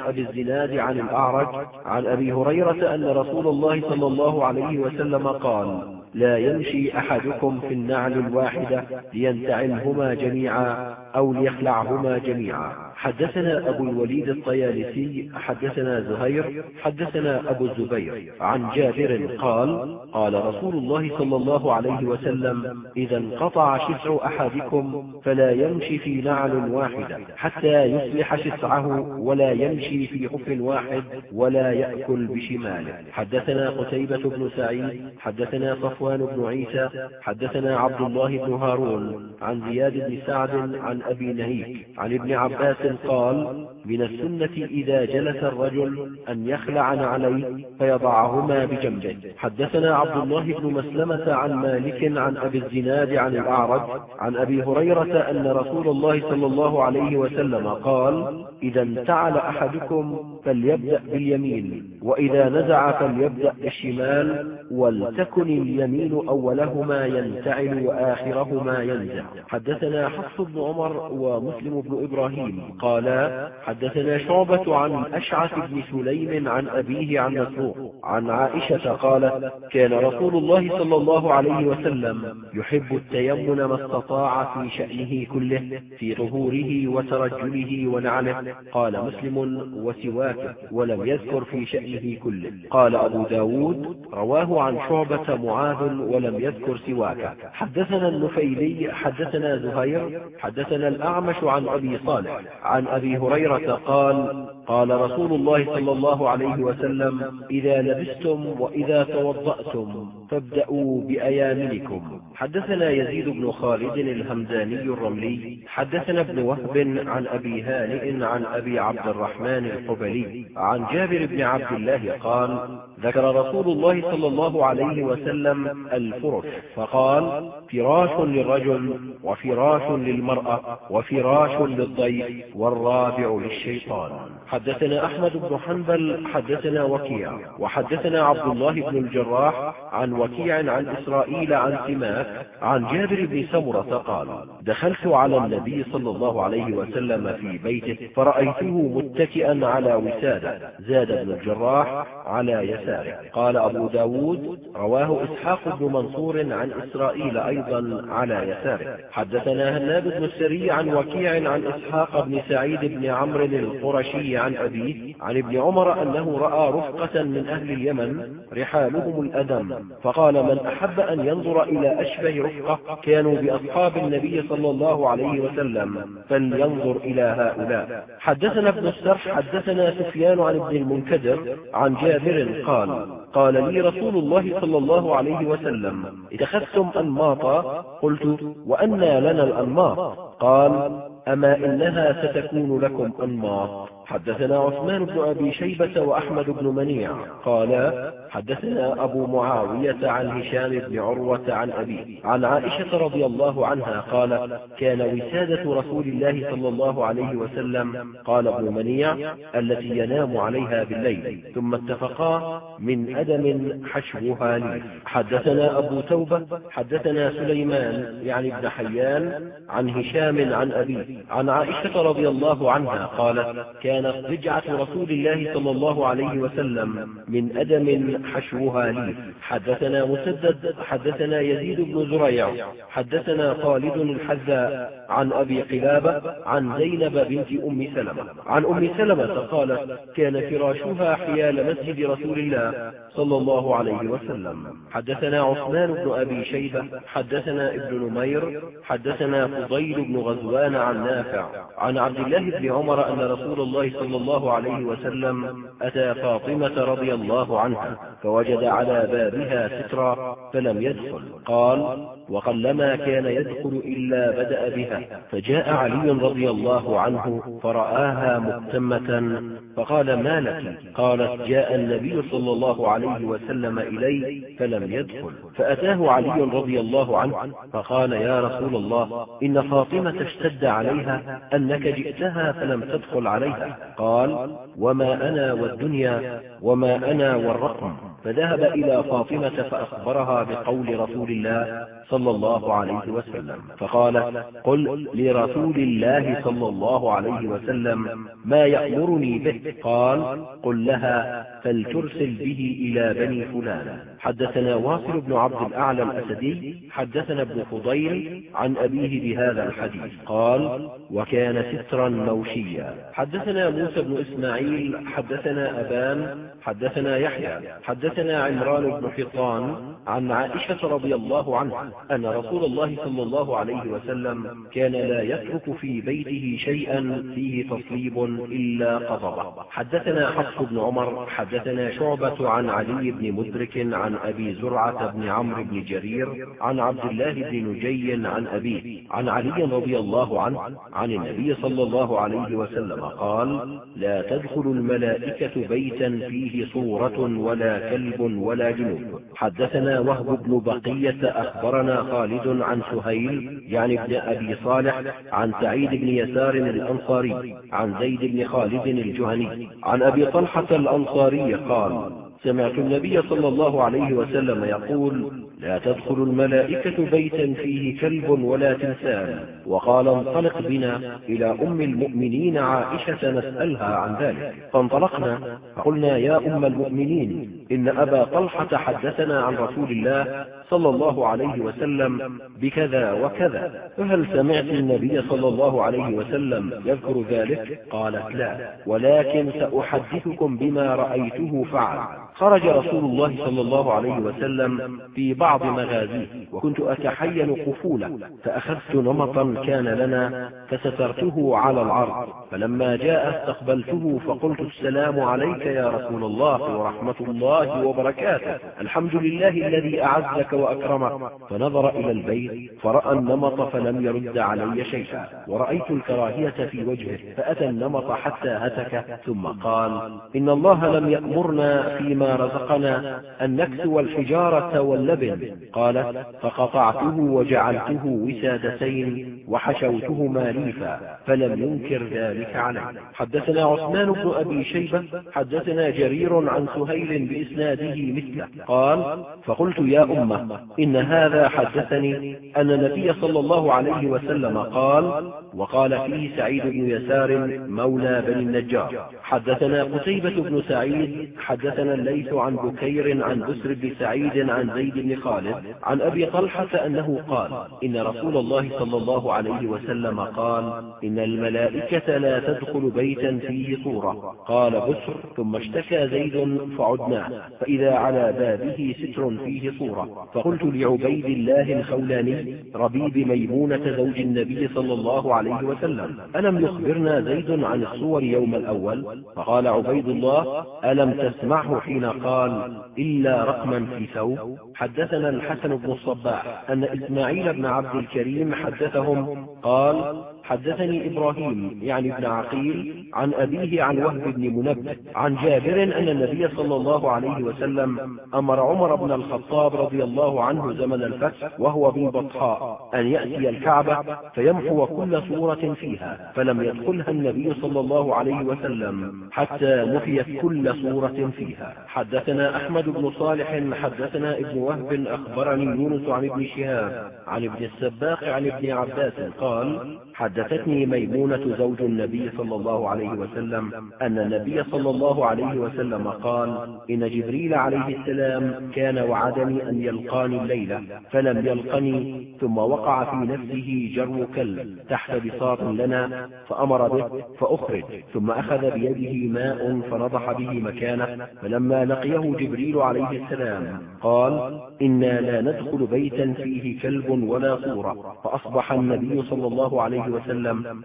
أبي الزناد عن الأعرج عن أبي هريرة أن رسول الله صلى الله عليه وسلم قال لا يمشي أحدكم في النعل الواحدة لينتعلهما جميعا أو ليخلعهما جميعا. حدثنا أبو الوليد الطيالسي حدثنا زهير حدثنا أبو الزبير. عن جابر قال قال رسول الله صلى الله عليه وسلم إذا انقطع شسع أحدكم فلا يمشي في نعل واحدة حتى يصلح شسعه ولا يمشي في خف واحد ولا يأكل بشماله. حدثنا قتيبة بن سعيد حدثنا صفوان بن عيسى حدثنا عبد الله بن هارون عن زياد بن سعد عن أبي نهيك عن ابن عباس قال من السنة إذا جلس الرجل أن يخلع عليه فيضعهما بجنبه. حدثنا عبد الله بن مسلمة عن مالك عن أبي الزناد عن الأعرج عن أبي هريرة أن رسول الله صلى الله عليه وسلم قال إذا انتعل أحدكم فليبدأ باليمين. وإذا نزع فليبدأ بالشمال ولتكن اليمين أولهما ينتعل وآخرهما ينزع. حدثنا حفص بن عمر ومسلم بن إبراهيم قالا حدثنا شعبة عن أشعث بن سليم عن أبيه عن مسروق عن عائشة قالت كان رسول الله صلى الله عليه وسلم يحب التيمن ما استطاع في شأنه كله في ظهوره وترجله ونعله. قال مسلم وسواكه ولم يذكر في شأنه كله. قال أبو ب داود رواه عن شعبة معاذ ولم يذكر سواكه حدثنا النفيلي حدثنا زهير حدثنا الأعمش عن أبي صالح. عن أبي هريرة قال قال رسول الله صلى الله عليه وسلم إذا لبستم وإذا توضأتم فابدأوا بأيامنكم. حدثنا يزيد بن خالد الهمداني الرملي حدثنا ابن وهب عن أبي هانئ عن أبي عبد الرحمن الحبلي عن جابر بن عبد الله قال ذكر رسول الله صلى الله عليه وسلم الفرش فقال فراش للرجل وفراش للمرأة وفراش للضيف والرابع للشيطان. حدثنا أحمد بن حنبل حدثنا وكيع وحدثنا عبد الله بن الجراح عن وكيع عن إسرائيل عن سماك عن جابر بن سمرة قال دخلت على النبي صلى الله عليه وسلم في بيته فرأيته متكئا على وسادة زاد بن الجراح على يساره. قال أبو ب داود رواه إسحاق بن منصور عن إسرائيل أيضا على يساره. حدثنا هناد بن السري عن وكيع عن إسحاق بن سعيد بن عمرو القرشي عن أبيه عن ابن عمر أنه رأى رفقة من أهل اليمن رحالهم الأدم فقال من أحب أن ينظر إلى أشبه رفقة كانوا بأصحاب النبي صلى الله عليه وسلم فلينظر إلى هؤلاء. حدثنا ابن السرح حدثنا سفيان عن ابن المنكدر عن جابر قال قال لي رسول الله صلى الله عليه وسلم اتخذتم أنماطا؟ قلت وأنى لنا الأنماط. قال أما إنها ستكون لكم أنماط. حدثنا عثمان بن أبي شيبة وأحمد بن منيع. قالا حدثنا أبو معاوية عن هشام بن عروة عن أبيه عن عائشة رضي الله عنها قال كان وسادة رسول الله صلى الله عليه وسلم. قال ابن منيع التي ينام عليها بالليل. ثم اتفقا من أدم حشوها لي. حدثنا أبو توبة حدثنا سليمان يعني ابن حيان عن هشام عن أبيه عن عائشة رضي الله عنها قالت كانت رجعة رسول الله صلى الله عليه وسلم من أدم حشوها لي. حدثنا مسدد حدثنا يزيد بن زريع حدثنا خالد الحذاء عن أبي قلابة عن زينب بنت أم سلمة. عن أم سلمة قالت كان فراشها حيال مسجد رسول الله صلى الله عليه وسلم. حدثنا عثمان بن أبي شيبة حدثنا ابن نمير حدثنا فضيل بن غزوان عن نافع. عن عبد الله بن عمر أن رسول الله صلى الله عليه وسلم أتى فاطمة رضي الله عنها فوجد على بابها سترا فلم يدخل. قال وقلما كان يدخل إلا بدأ بها. فجاء علي رضي الله عنه فرآها مهتمة فقال ما لك؟ قالت جاء النبي صلى الله عليه وسلم إلي فلم يدخل. فأتاه علي رضي الله عنه فقال يا رسول الله إن فاطمة اشتد عليها أنك جئتها فلم تدخل عليها. قال وما أنا والدنيا وما أنا والرقم. فذهب إلى فاطمة فأخبرها بقول رسول الله صلى الله عليه وسلم فقال قل لرسول الله صلى الله عليه وسلم ما يأمرني به. قال قل لها فلترسل به إلى بني فلان حدثنا واصل بن عبد الأعلى الأسدي حدثنا ابن فضيل عن أبيه بهذا الحديث. قال وكان سترا موشيا. حدثنا موسى بن إسماعيل حدثنا أبان حدثنا يحيى حدثنا عمران بن حطان عن عائشة رضي الله عنها أن رسول الله صلى الله عليه وسلم كان لا يترك في بيته شيئا فيه تصليب إلا قضبه حدثنا حفص بن عمر حدثنا شعبة عن علي بن مدرك عن أبي زرعة بن عمرو بن جرير عن عبد الله بن نجي عن أبيه عن علي رضي الله عنه عن النبي صلى الله عليه وسلم قال لا تدخل الملائكة بيتا فيه صورة ولا كلب ولا جنوب. حدثنا وهب بن بقية أخبرنا خالد عن سهيل يعني ابن أبي صالح عن سعيد بن يسار الأنصاري عن زيد بن خالد الجهني. عن أبي طلحة الأنصاري قال سمعت النبي صلى الله عليه وسلم يقول لا تدخل الملائكة بيتا فيه كلب ولا تمثال وقال انطلق بنا إلى أم المؤمنين عائشة نسألها عن ذلك. فانطلقنا فقلنا يا أم المؤمنين إن أبا طلحة حدثنا عن رسول الله صلى الله عليه وسلم بكذا وكذا. فهل سمعت النبي صلى الله عليه وسلم يذكر ذلك؟ قالت لا ولكن سأحدثكم بما رأيته فعل. خرج رسول الله صلى الله عليه وسلم في بعض مغازيه. وكنت أتحين قفولة. فأخذت نمطا كان لنا فسترته على العرض. فلما جاء استقبلته فقلت السلام عليك يا رسول الله ورحمة الله وبركاته. الحمد لله الذي أعزك وأكرمك. فنظر إلى البيت فرأى النمط فلم يرد علي شيئا. ورأيت الكراهية في وجهه. فأتى النمط حتى هتك. ثم قال إن الله لم يأمرنا فيما رزقنا أن نكسو الحجارة واللبن. قالت فقطعته وجعلته وسادتين وحشوتهما ليفا فلم ينكر ذلك عليه. حدثنا عثمان بن أبي شيبة حدثنا جرير عن سهيل بإسناده مثله. قال فقلت يا أمة إن هذا حدثني أن النبي صلى الله عليه وسلم قال وقال فيه سعيد بن يسار مولى بني النجار. حدثنا قتيبة بن سعيد حدثنا الليث عن بكير عن بسر بن سعيد عن زيد بن خالد عن أبي طلحة أنه قال إن رسول الله صلى الله عليه وسلم قال إن الملائكة لا تدخل بيتا فيه صورة قال بسر ثم اشتكى زيد فعدناه. فإذا على بابه ستر فيه صورة فقلت لعبيد الله الخولاني ربيب ميمونة زوج النبي صلى الله عليه وسلم ألم يخبرنا زيد عن الصور يوم الأول؟ فقال عبيد الله ألم تسمعه حين قال إلا رقما في ثوب. حدثنا الحسن بن الصباح أن إسماعيل بن عبد الكريم حدثهم قال حدثني إبراهيم يعني ابن عقيل عن أبيه عن وهب بن منبه عن جابر أن النبي صلى الله عليه وسلم أمر عمر بن الخطاب رضي الله عنه زمن الفتح وهو بالبطحاء أن يأتي الكعبة فيمحو كل صورة فيها فلم يدخلها النبي صلى الله عليه وسلم حتى محيت كل صورة فيها. حدثنا أحمد بن صالح حدثنا ابن وهب أخبرني يونس عن ابن شهاب عن ابن السباق عن ابن عباس قال حدثتني ميمونة زوج النبي صلى الله عليه وسلم أن النبي صلى الله عليه وسلم قال إن جبريل عليه السلام كان وعدني أن يلقاني الليلة فلم يلقني ثم وقع في نفسه جر كلب تحت بساط لنا فأمر به فأخرج ثم أخذ بيده ماء فنضح به مكانه فلما لقيه جبريل عليه السلام قال إنا لا ندخل بيتا فيه كلب ولا صورة فأصبح النبي صلى الله عليه وسلم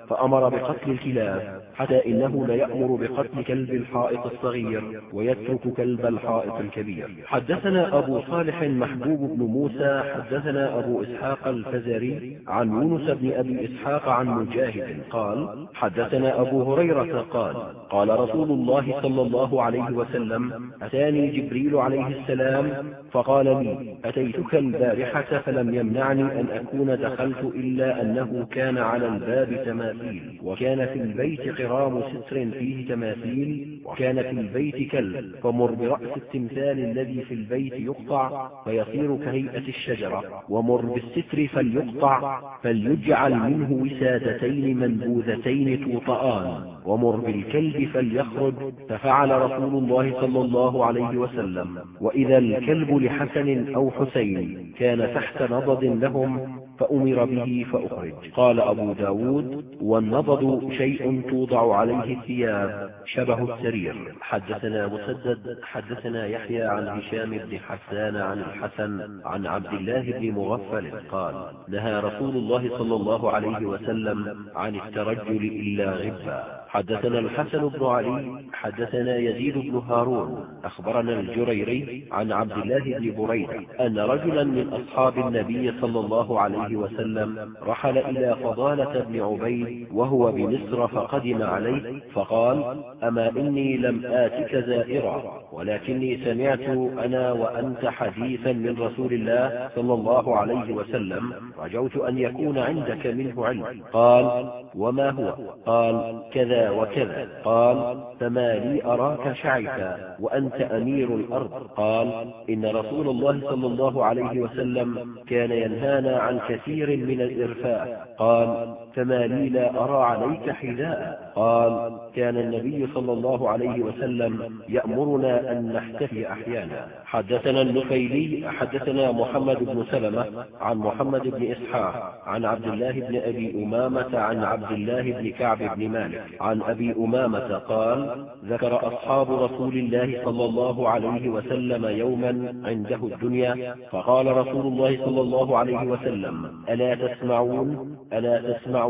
فأمر بقتل الكلاب حتى إنه ليأمر بقتل كلب الحائط الصغير ويترك كلب الحائط الكبير. حدثنا أبو صالح محبوب بن موسى حدثنا أبو إسحاق الفزري عن يونس بن أبي إسحاق عن مجاهد قال حدثنا أبو هريرة قال قال رسول الله صلى الله عليه وسلم أتاني جبريل عليه السلام؟ فقال لي أتيتك البارحة فلم يمنعني أن أكون دخلت إلا أنه كان على الباب تماثيل. وكان في البيت قرام ستر فيه تماثيل. وكان في البيت كلب. فمر برأس التمثال الذي في البيت يقطع فيصير كهيئة الشجرة. ومر بالستر فليقطع فليجعل منه وسادتين منبوذتين توطآن ومر بالكلب فليخرج ففعل رسول الله صلى الله عليه وسلم. وإذا الكلب لحسن أو حسين كان تحت نضد لهم فأمر به فأخرج. قال أبو ب داود والنضد شيء توضع عليه الثياب. شبه السرير. حدثنا مسدد حدثنا يحيى عن هشام بن حسان عن الحسن عن عبد الله بن مغفل قال نهى رسول الله صلى الله عليه وسلم عن الترجل إلا غبا. حدثنا الحسن بن علي حدثنا يزيد بن هارون أخبرنا الجريري عن عبد الله بن بريدة أن رجلا من أصحاب النبي صلى الله عليه وسلم رحل إلى فضالة بن عبيد وهو بمصر فقدم عليه فقال أما إني لم آتك زائرا؟ ولكني سمعت أنا وأنت حديثا من رسول الله صلى الله عليه وسلم رجوت أن يكون عندك منه علم. قال وما هو؟ قال كذا وكذا. قال فما لي أراك شعثا وأنت أمير الأرض. قال إن رسول الله صلى الله عليه وسلم كان ينهانا عن كثير من الإرفاء قال فما لي لا أرى عليك حذاء قال كان النبي صلى الله عليه وسلم يأمرنا أن نحتفي أحيانا. حدثنا النفيلي حدثنا محمد بن سلمة عن محمد بن إسحاق عن عبد الله بن أبي أمامة عن عبد الله بن كعب بن مالك عن أبي أمامة قال ذكر أصحاب رسول الله صلى الله عليه وسلم يوما عنده الدنيا فقال رسول الله صلى الله عليه وسلم ألا تسمعون؟ ألا تسمعون؟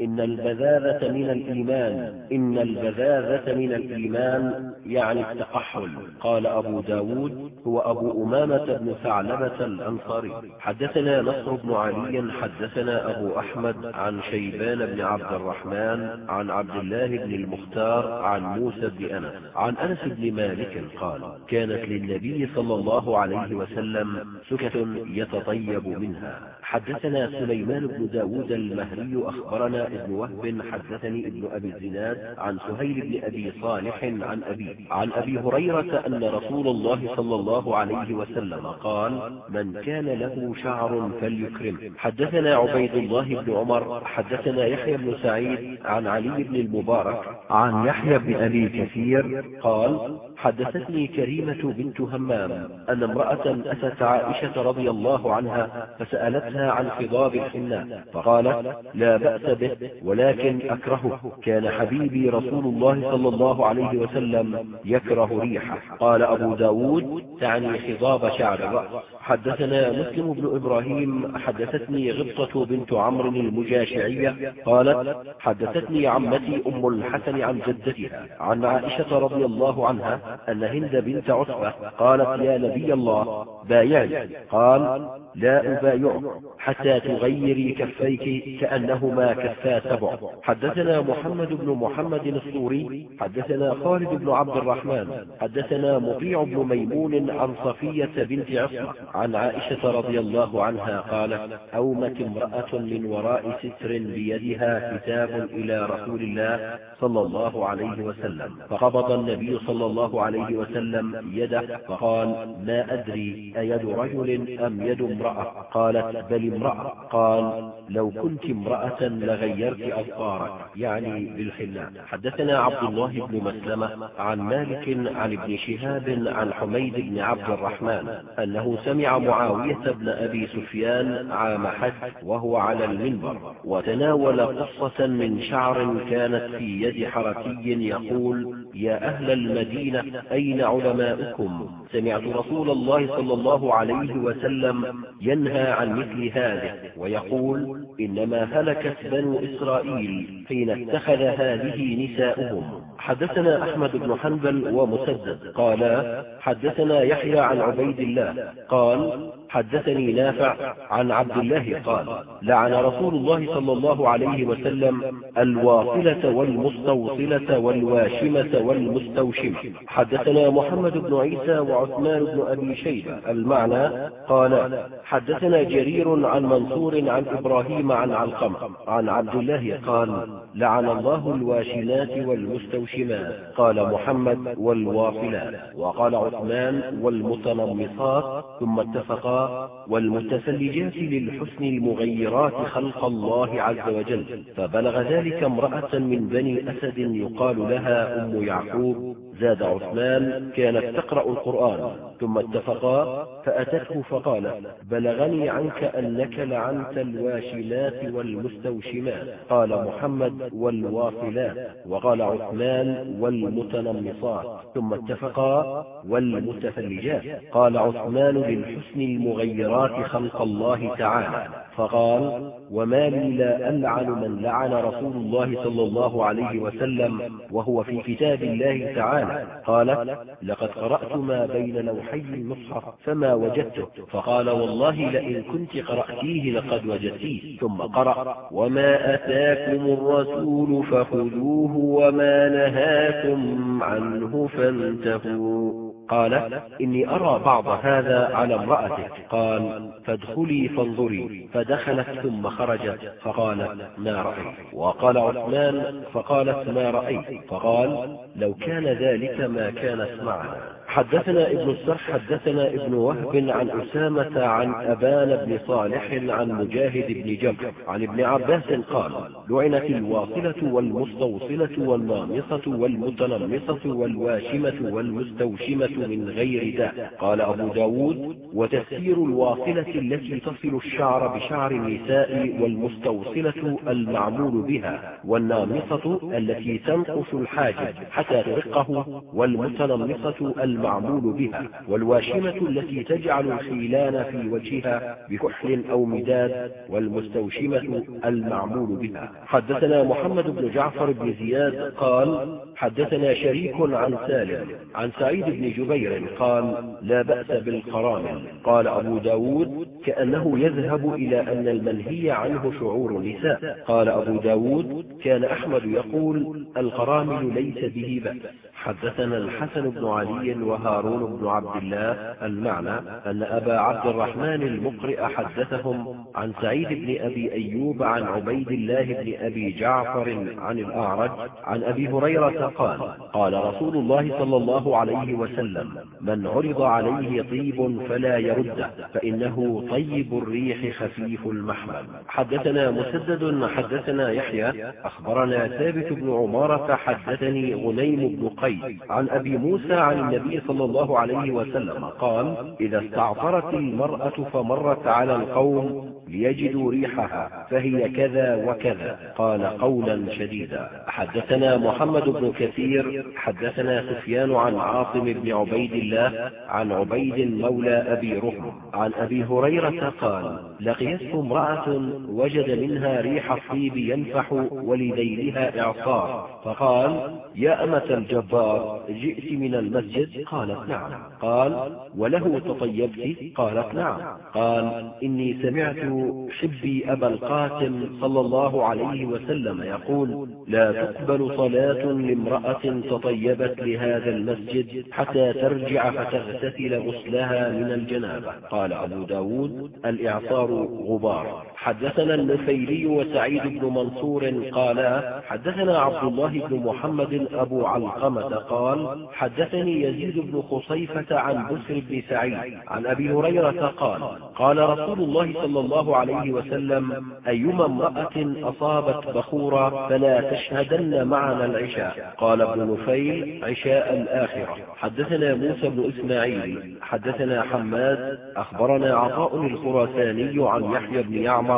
إن البذاذة من الإيمان إن البذاذة من الإيمان يعني التقحل. قال أبو ب داود هو أبو أمامة بن ثعلبة الأنصاري. حدثنا نصر بن علي حدثنا أبو أحمد عن شيبان بن عبد الرحمن عن عبد الله بن المختار عن موسى بن أنس عن أنس بن مالك قال كانت للنبي صلى الله عليه وسلم سكة يتطيب منها. حدثنا سليمان بن داود المهري أخبرنا ابن وهب حدثني ابن أبي الزناد عن سهيل بن أبي صالح عن أبي عن أبي هريرة أن رسول الله صلى الله عليه وسلم قال من كان له شعر فليكرم. حدثنا عبيد الله بن عمر حدثنا يحيى بن سعيد عن علي بن المبارك عن يحيى بن أبي كثير قال حدثتني كريمة بنت همام أن امرأة أتت عائشة رضي الله عنها فسألتها عن خضاب الحناء فقالت لا بأس به ولكن أكرهه. كان حبيبي رسول الله صلى الله عليه وسلم يكره ريحه. قال أبو ب داود تعني خضاب شعر. الرأس حدثنا مسلم بن إبراهيم حدثتني غبطة بنت عمرو المجاشعية. قالت حدثتني عمتي أم الحسن عن جدتها عن عائشة رضي الله عنها أن هند بنت عتبة قالت يا نبي الله بايعني. قال لا أبايعك. حتى تغيري كفيك كأنهما كفا سبع. حدثنا محمد بن محمد الصوري حدثنا خالد بن عبد الرحمن حدثنا مطيع بن ميمون عن صفية بنت عصمة عن عائشة رضي الله عنها قالت أومت امرأة من وراء ستر بيدها كتاب إلى رسول الله صلى الله عليه وسلم فقبض النبي صلى الله عليه وسلم يده فقال ما أدري أيد رجل أم يد امرأة؟ قالت بل امرأة قال لو كنت امرأة لغيرت أظفارك. يعني بالحناء حدثنا عبد الله بن مسلمة عن مالك عن ابن شهاب عن حميد بن عبد الرحمن أنه سمع معاوية بن أبي سفيان عام حج وهو على المنبر وتناول قصة من شعر كانت في يد حركي يقول يا أهل المدينة أين علماؤكم؟ سمعت رسول الله صلى الله عليه وسلم ينهى عن مثل هذا ويقول إنما هلكت بنو إسرائيل حين اتخذ هذه نساؤهم. حدثنا أحمد بن حنبل ومسدد. قالا حدثنا يحيى عن عبيد الله. قال حدثني نافع عن عبد الله. قال لعن رسول الله صلى الله عليه وسلم الواصلة والمستوصلة والواشمة والمستوشمة. حدثنا محمد بن عيسى وعثمان بن أبي شيبة. المعنى قال حدثنا جرير عن منصور عن إبراهيم عن علقمة عن عبد الله. قال لعن الله الواشمات والمستوشمات. قال محمد والواصلات وقال عثمان والمتنمصات ثم اتفقا والمتفلجات للحسن المغيرات خلق الله عز وجل. فبلغ ذلك امرأة من بني أسد يقال لها أم يعقوب. زاد عثمان كانت تقرأ القرآن. ثم اتفقا فأتته فقال بلغني عنك أنك لعنت الواشمات والمستوشمات. قال محمد والواصلات وقال عثمان والمتنمصات. ثم اتفقا والمتفلجات. قال عثمان للحسن المغيرات خلق الله تعالى. فقال وما لي لا ألعن من لعن رسول الله صلى الله عليه وسلم وهو في كتاب الله تعالى. قالت لقد قرأت ما بين لوحي المصحف فما وجدته. فقال والله لئن كنت قرأتيه لقد وجدتيه. ثم قرأ وما أتاكم الرسول فخذوه وما نهاكم عنه فانتهوا. قال إني أرى بعض هذا على امرأتك. قال فادخلي فانظري. فدخلت ثم خرجت فقالت ما رأيت. وقال عثمان فقالت ما رأيت. فقال لو كان ذلك ما كانت معنا. حدثنا ابن السرح حدثنا ابن وهب عن أسامة عن أبان بن صالح عن مجاهد بن جبر. عن ابن عباس قال لعنت الواصلة والمستوصلة والنامصة والمتنمصة والواشمة والمستوشمة من غير داء. قال أبو ب داود وتفسير الواصلة التي تصل الشعر بشعر النساء والمستوصلة المعمول بها والنامصة التي تنقص الحاجب حتى ترقه والمتنمصة المعمول بها والواشمة التي تجعل الخيلان في وجهها بكحل أو مداد والمستوشمة المعمول بها. حدثنا محمد بن جعفر بن زياد قال حدثنا شريك عن سالم عن سعيد بن جبير قال لا بأس بالقرامل قال أبو ب داود كأنه يذهب إلى أن المنهي عنه شعور النساء. قال أبو ب داود كان أحمد يقول القرامل ليس به بأس. حدثنا الحسن بن علي وهارون بن عبد الله المعنى أن أبا عبد الرحمن المقرئ حدثهم عن سعيد بن أبي أيوب عن عبيد الله بن أبي جعفر عن الأعرج عن أبي هريرة قال قال رسول الله صلى الله عليه وسلم من عرض عليه طيب فلا يرده فإنه طيب الريح خفيف المحمل. حدثنا مسدد حدثنا يحيى أخبرنا ثابت بن عمارة حدثني غنيم بن قيس عن أبي موسى عن النبي صلى الله عليه وسلم قال إذا استعطرت المرأة فمرت على القوم ليجدوا ريحها فهي كذا وكذا. قال قولا شديدا. حدثنا محمد بن كثير حدثنا سفيان عن عاصم بن عبيد الله عن عبيد مولى أبي رهم. عن أبي هريرة قال لقيته امرأة وجد منها ريح الطيب ينفح ولذيلها إعصار. فقال يا أمة الجبار جئت من المسجد. قالت نعم. قال وله تطيبت. قالت نعم. قال إني سمعت حبي أبا القاسم صلى الله عليه وسلم يقول لا تقبل صلاة لامرأة تطيبت لهذا المسجد حتى ترجع فتغتسل غسلها من الجنابة. قال أبو ب داود الإعصار غبار. حدثنا النفيلي وسعيد بن منصور قالا حدثنا عبد الله بن محمد أبو علقمة قال حدثني يزيد بن خصيفة عن بسر بن سعيد عن أبي هريرة قال قال رسول الله صلى الله عليه وسلم أيما امرأة أصابت بخورا فلا تشهدن معنا العشاء؟ قال ابن نفيل عشاء الآخرة. حدثنا موسى بن إسماعيل حدثنا حماد أخبرنا عطاء الخراساني عن يحيى بن يعمر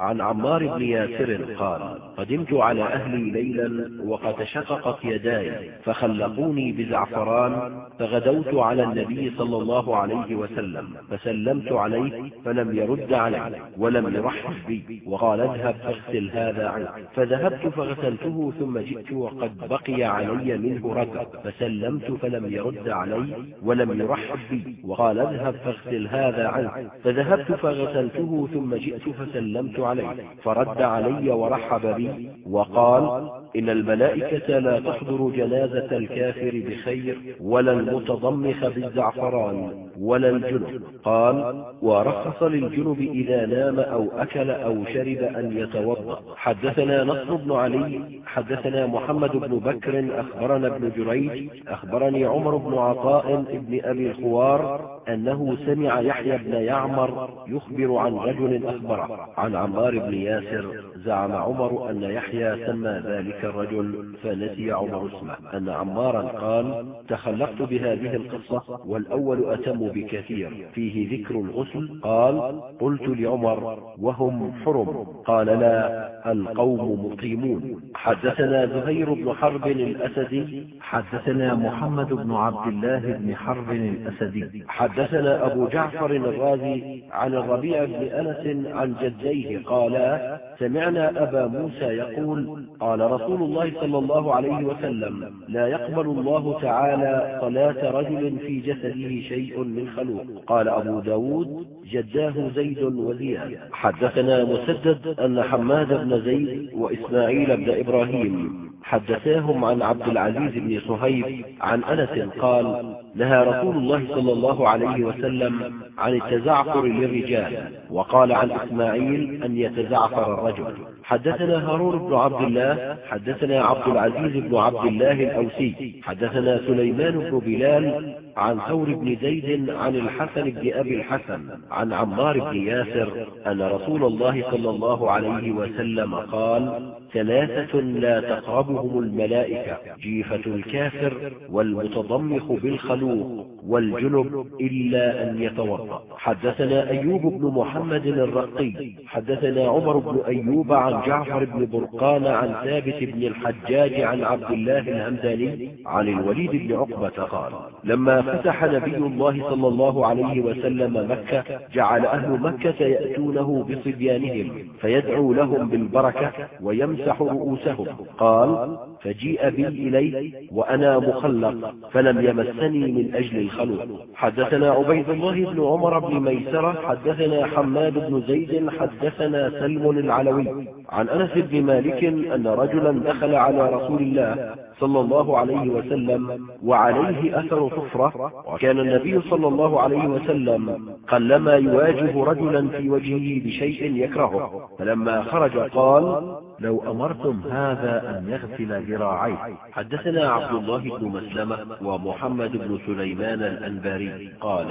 عن عمار بن ياسر قال قدمت على أهلي ليلا وقد شققت يداي فخلقوني بزعفران فغدوت على النبي صلى الله عليه وسلم فسلمت عليه فلم يرد علي ولم يرحب بي وقال اذهب فاغسل هذا عنك. فذهبت فغسلته ثم جئت وقد بقي علي منه ردع فسلمت فلم يرد علي ولم يرحب بي وقال اذهب فاغسل هذا عنك. فذهبت فغسلته ثم جئت فسلمت عليه فرد علي ورحب بي وقال إن الملائكة لا تحضر جنازة الكافر بخير ولا المتضمخ بالزعفران ولا الجنب. قال ورخص للجنب إذا نام أو أكل أو شرب أن يتوضأ. حدثنا نصر بن علي حدثنا محمد بن بكر أخبرنا ابن جريج أخبرني عمر بن عطاء بن أبي الخوار أنه سمع يحيى بن يعمر يخبر عن رجل أخبره. عن عمار بن ياسر زعم عمر أن يحيى سمى ذلك الرجل فنسي عمر اسمه. أن عمارا قال تخلقت بهذه القصة والأول أتم بكثير فيه ذكر الغسل. قال قلت لعمر وهم حرم. قال لا القوم مقيمون. حدثنا زهير بن حرب الأسدي. حدثنا محمد بن عبد الله بن حرب الأسدي. حدثنا أبو جعفر الرازي عن الربيع بن أنس عن جديه قالا سمعنا أبا موسى يقول قال رسول الله صلى الله عليه وسلم لا يقبل الله تعالى صلاة رجل في جسده شيء من خلوق. قال أبو ب داود جداه زيد وزياد. حدثنا مسدد أن حماد بن زيد وإسماعيل بن إبراهيم حدثاهم عن عبد العزيز بن صهيب عن أنس قال نهى رسول الله صلى الله عليه وسلم عن التزعفر للرجال وقال عن إسماعيل أن يتزعفر الرجل. حدثنا هارون بن عبد الله حدثنا عبد العزيز بن عبد الله الأوسي حدثنا سليمان بن بلال عن ثور بن زيد عن الحسن بن أبي الحسن عن عمار بن ياسر أن رسول الله صلى الله عليه وسلم قال ثلاثة لا تقربهم الملائكة جيفة الكافر والمتضمخ بالخلوق والجنب إلا أن يتوضأ. حدثنا أيوب بن محمد الرقي حدثنا عمر بن أيوب جعفر بن برقان عن ثابت بن الحجاج عن عبد الله الهمداني عن الوليد بن عقبة قال لما فتح نبي الله صلى الله عليه وسلم مكة جعل أهل مكة يأتونه بصبيانهم فيدعو لهم بالبركة ويمسح رؤوسهم. قال فجيء بي إليه وأنا مخلق فلم يمسني من أجل الخلق حدثنا عبيد الله بن عمر بن ميسرة حدثنا حماد بن زيد حدثنا سلم العلوي. عن أنس بن مالك أن رجلا دخل على رسول الله صلى الله عليه وسلم وعليه أثر صفرة وكان النبي صلى الله عليه وسلم قلما يواجه رجلا في وجهه بشيء يكرهه. فلما خرج قال لو أمرتم هذا أن يغسل ذراعيه. حدثنا عبد الله بن مسلمة ومحمد بن سليمان الأنباري. قال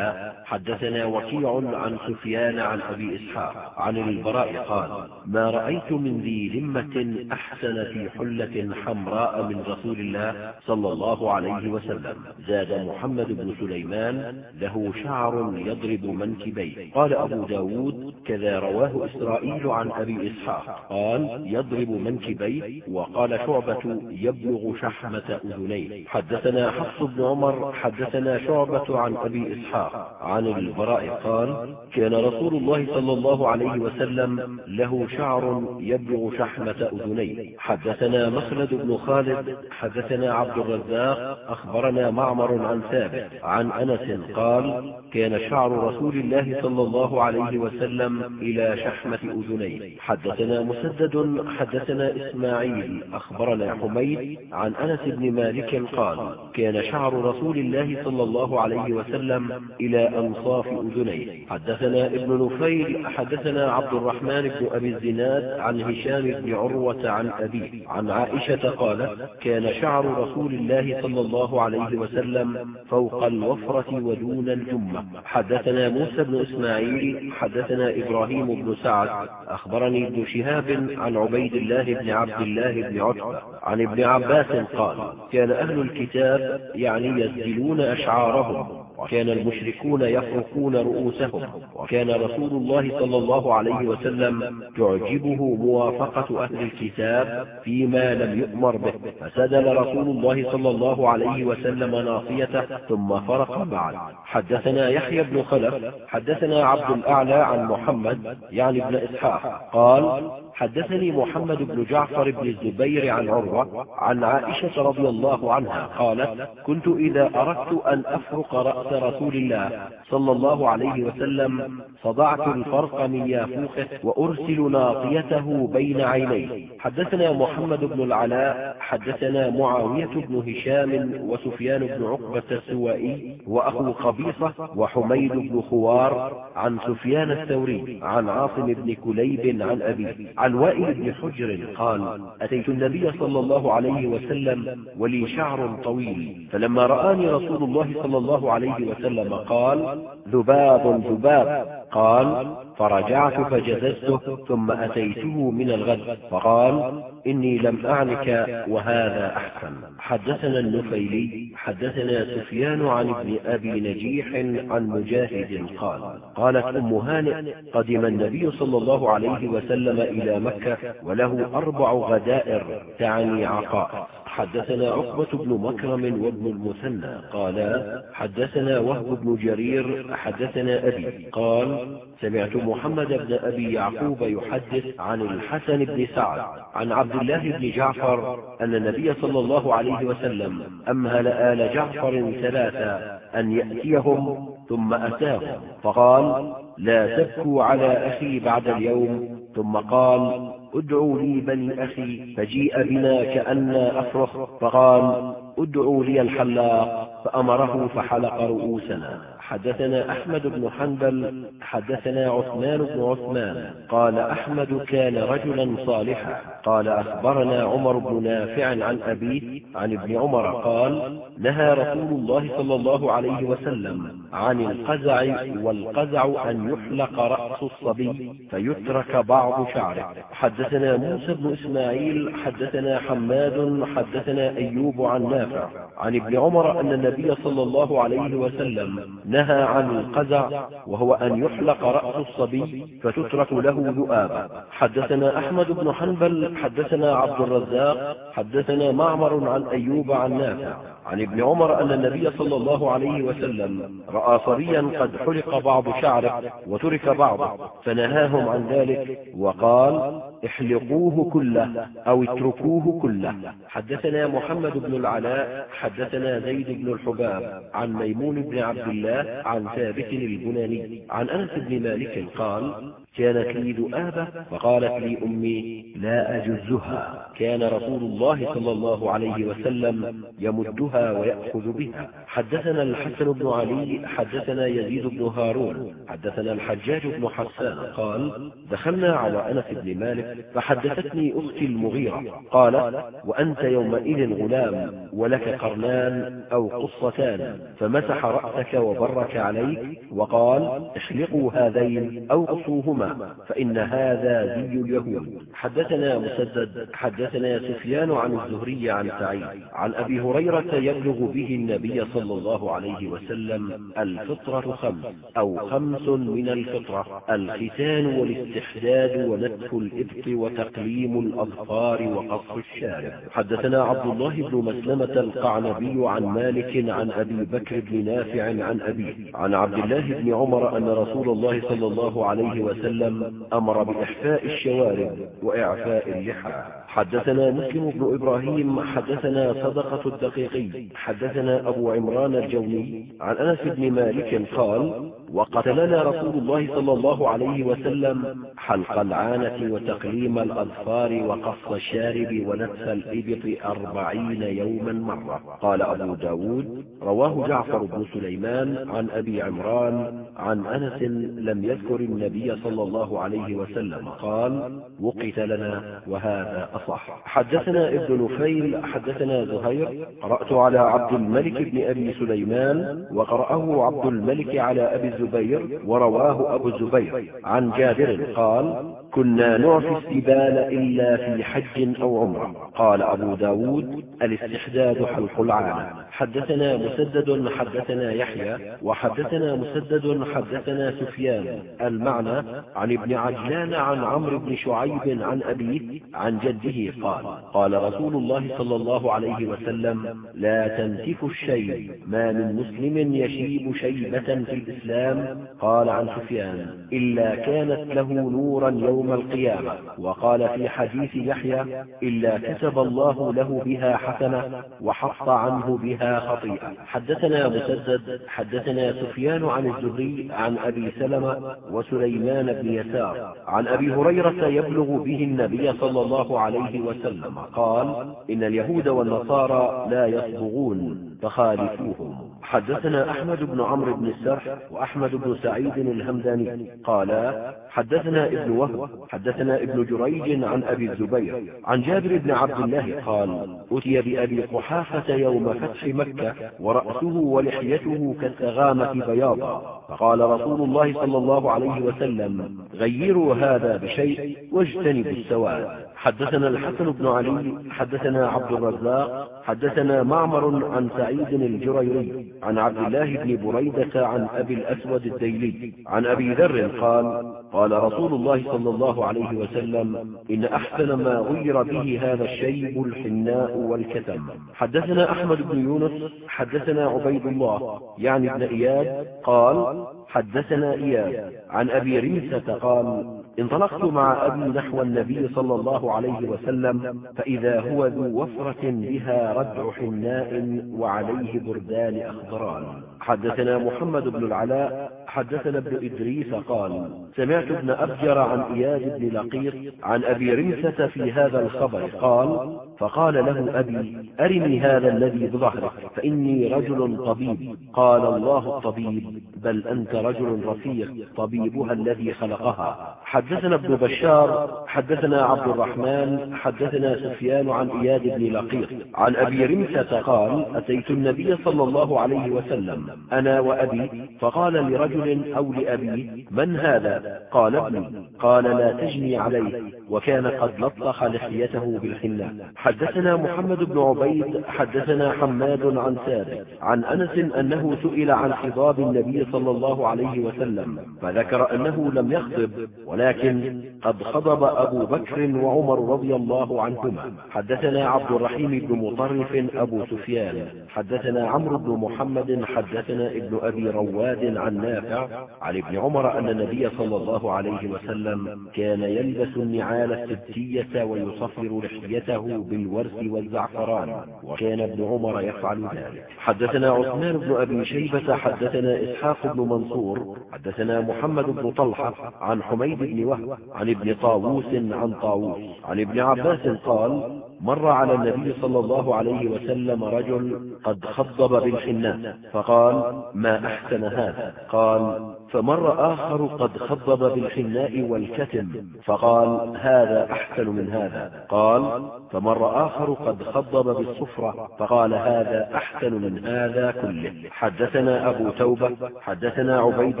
حدثنا وكيع عن سفيان عن أبي إسحاق عن البراء قال ما رأيت من ذي لمة أحسن في حلة حمراء من رسول الله صلى الله عليه وسلم. زاد محمد بن سليمان له شعر يضرب منكبيه. قال أبو ب داود كذا رواه إسرائيل عن أبي إسحاق. قال يضرب منكبيه. وقال شعبة يبلغ شحمة أذنيه. حدثنا حفص بن عمر حدثنا شعبة عن أبي إسحاق. عن البراء قال كان رسول الله صلى الله عليه وسلم له شعر يبلغ شحمة أذنيه. حدثنا مخلد بن خالد حدثنا عبد الرزاق أخبرنا معمر عن ثابت عن أنس قال كان شعر رسول الله صلى الله عليه وسلم إلى شحمة أذنيه. حدثنا مسدد حدثنا إسماعيل أخبرنا حميد عن أنس بن مالك قال كان شعر رسول الله صلى الله عليه وسلم إلى أنصاف أذنيه. حدثنا ابن نفيل حدثنا عبد الرحمن بن أبي الزناد عن هشام بن عروة عن أبيه. عن عائشة قالت كان شعر رسول الله صلى الله عليه وسلم فوق الوفرة ودون الجمة. حدثنا موسى بن إسماعيل حدثنا إبراهيم بن سعد. أخبرني ابن شهاب عن عبيد الله بن عبد الله بن عتبة عن ابن عباس قال كان أهل الكتاب يعني يزدلون أشعارهم. وكان المشركون يفرقون رؤوسهم. وكان رسول الله صلى الله عليه وسلم تعجبه موافقة أهل الكتاب فيما لم يؤمر به. فسدل رسول الله صلى الله عليه وسلم ناصيته ثم فرق بعد حدثنا يحيى بن خلف حدثنا عبد الأعلى عن محمد يعني ابن إسحاق قال حدثني محمد بن جعفر بن الزبير عن عروة عن عائشة رضي الله عنها قالت كنت إذا أردت أن أفرق رأس رسول الله صلى الله عليه وسلم صدعت الفرق من يافوخه وأرسل ناقيته بين عينيه حدثنا محمد بن العلاء حدثنا معاوية بن هشام وسفيان بن عقبة السوائي وأخو قبيصة وحميد بن خوار عن سفيان الثوري عن عاصم بن كليب عن أبيه. عن وائل بن حجر قال أتيت النبي صلى الله عليه وسلم ولي شعر طويل فلما رآني رسول الله صلى الله عليه وسلم قال ذباب ذباب. قال فرجعت فجززته ثم أتيته من الغد. فقال إني لم أعنك وهذا أحسن. حدثنا النفيلي حدثنا سفيان عن ابن أبي نجيح عن مجاهد قال قالت أم هانئ قدم النبي صلى الله عليه وسلم إلى مكة وله أربع غدائر تعني عقائد حدثنا عقبة بن مكرم وابن المثنى قالا حدثنا وهب بن جرير حدثنا أبي. قال سمعت محمد بن أبي يعقوب يحدث عن الحسن بن سعد عن عبد الله بن جعفر أن النبي صلى الله عليه وسلم أمهل آل جعفر ثلاثة أن يأتيهم ثم أتاهم فقال لا تبكوا على أخي بعد اليوم ثم قال ادعوا لي بني أخي فجيء بنا كأنا أفرخ فقال ادعوا لي الحلاق فأمره فحلق رؤوسنا. حدثنا أحمد بن حنبل حدثنا عثمان بن عثمان قال أحمد كان رجلا صالحا قال أخبرنا عمر بن نافع عن أبيه عن ابن عمر قال نهى رسول الله صلى الله عليه وسلم عن القزع والقزع أن يحلق رأس الصبي فيترك بعض شعره. حدثنا موسى بن إسماعيل حدثنا حماد حدثنا أيوب عن نافع عن ابن عمر أن النبي صلى الله عليه وسلم نهى عن القزع وهو أن يحلق رأس الصبي فتترك له ذؤابا. حدثنا أحمد بن حنبل حدثنا عبد الرزاق حدثنا معمر عن أيوب عن نافع. عن ابن عمر أن النبي صلى الله عليه وسلم رأى صبيا قد حلق بعض شعره وترك بعضه فنهاهم عن ذلك وقال احلقوه كله أو اتركوه كله. حدثنا محمد بن العلاء حدثنا زيد بن الحباب عن ميمون بن عبد الله عن ثابت البناني عن أنس بن مالك قال كانت لي ذؤابة فقالت لي أمي لا أجزها. كان رسول الله صلى الله عليه وسلم يمدها ويأخذ بها. حدثنا الحسن بن علي حدثنا يزيد بن هارون حدثنا الحجاج بن حسان قال دخلنا على أنس بن مالك فحدثتني أختي المغيرة قالت وأنت يومئذ غلام ولك قرنان أو قصتان فمسح رأسك وبرك عليك وقال احلقوا هذين أو قصوهما فإن هذا دي اليهود. حدثنا مسدد حدثنا سفيان عن الزهري عن سعيد عن أبي هريرة يبلغ به النبي صلى الله عليه وسلم الفطرة خمس أو خمس من الفطرة الختان والاستحداد ونتف الإبط وتقليم الأظفار وقص الشارب. حدثنا عبد الله بن مسلمة القعنبي عن مالك عن أبي بكر بن نافع عن أبيه عن عبد الله بن عمر أن رسول الله صلى الله عليه وسلم أمر بإحفاء الشوارب وإعفاء اللحى حدثنا مسلم بن إبراهيم حدثنا صدقة الدقيقي حدثنا أبو عمران الجوني عن أنس بن مالك قال وقتلنا رسول الله صلى الله عليه وسلم حلق العانة وتقليم الأظفار وقص الشارب ونفس الإبط أربعين يوما مرة. قال أبو ب داود رواه جعفر بن سليمان عن أبي عمران عن أنس لم يذكر النبي صلى الله عليه وسلم. قال وقت لنا وهذا أصح. حدثنا ابن نفيل حدثنا زهير. قرأت على عبد الملك بن أبي سليمان وقرأه عبد الملك على أبي الزبير ورواه أبو الزبير. عن جابر قال كنا نعفي السبال إلا في حج أو عمرة. قال أبو ب داود الاستحداد حلق العانة حدثنا مسدد حدثنا يحيى وحدثنا مسدد حدثنا سفيان. المعنى عن ابن عجلان عن عمرو بن شعيب عن أبيه عن جده قال قال رسول الله صلى الله عليه وسلم لا تنتف الشيء ما من مسلم يشيب شيبة في الإسلام. قال عن سفيان إلا كانت له نورا يوم القيامة. وقال في حديث يحيى إلا كتب الله له بها حسنة وحط عنه بها خطيئة. حدثنا مسدد حدثنا سفيان عن الزهري عن أبي سلمة وسليمان بن يسار عن أبي هريرة يبلغ به النبي صلى الله عليه وسلم قال إن اليهود والنصارى لا يصبغون فخالفوهم. حدثنا أحمد بن عمرو بن السرح وأحمد بن سعيد الهمداني. قالا حدثنا ابن وهب حدثنا ابن جريج عن أبي الزبير عن جابر بن عبد الله قال أتي بأبي قحافة يوم فتح مكة ورأسه ولحيته كالتغامة بياضا. فقال رسول الله صلى الله عليه وسلم غيروا هذا بشيء واجتنبوا السواد. حدثنا الحسن بن علي حدثنا عبد الرزاق حدثنا معمر عن سعيد الجريري عن عبد الله بن بريدة عن أبي الأسود الديلي عن أبي ذر قال قال رسول الله صلى الله عليه وسلم إن أحسن ما غير به هذا الشيب الحناء والكتم. حدثنا أحمد بن يونس حدثنا عبيد الله يعني ابن إياد قال حدثنا إياد عن أبي رمسة قال انطلقت مع أبي نحو النبي صلى الله عليه وسلم فإذا هو ذو وفرة بها ردع حناء وعليه بردان أخضران. حدثنا محمد بن العلاء حدثنا ابن إدريس قال سمعت ابن أبجر عن إياد بن لقيط عن أبي رمسة في هذا الخبر قال فقال له أبي أرني هذا الذي بظهرك فإني رجل طبيب. قال الله الطبيب بل أنت رجل رفيق طبيبها الذي خلقها. حدثنا ابن بشار حدثنا عبد الرحمن حدثنا سفيان عن إياد بن لقيط. عن أبي رمسة قال أتيت النبي صلى الله عليه وسلم. أنا وأبي؟ فقال لرجل أو لأبي من هذا؟ قال ابني. قال لا تجني عليه. وكان قد لطخ لحيته بالحنة. حدثنا محمد بن عبيد حدثنا حماد عن ثابت عن أنس أنه سئل عن خضاب النبي صلى الله عليه وسلم فذكر أنه لم يخطب ولكن قد خضب أبو بكر وعمر رضي الله عنهما. حدثنا عبد الرحيم بن مطرف أبو سفيان. حدثنا عمرو بن محمد حدثنا حدثنا ابن أبي رواد عن نافع عن ابن عمر أن النبي صلى الله عليه وسلم كان يلبس النعال السبتية ويصفر لحيته بالورس والزعفران وكان ابن عمر يفعل ذلك. حدثنا عثمان بن أبي شيبة حدثنا إسحاق بن منصور حدثنا محمد بن طلحة عن حميد بن وهب عن ابن طاووس عن طاووس. عن ابن عباس قال مر على النبي صلى الله عليه وسلم رجل قد خضب بالحناء فقال ما أحسن هذا؟ قال فمر آخر قد خضب بالحناء والكتم. فقال هذا أحسن من هذا. قال فمر آخر قد خضب بالصفرة فقال هذا أحسن من هذا كله. حدثنا أبو توبة حدثنا عبيد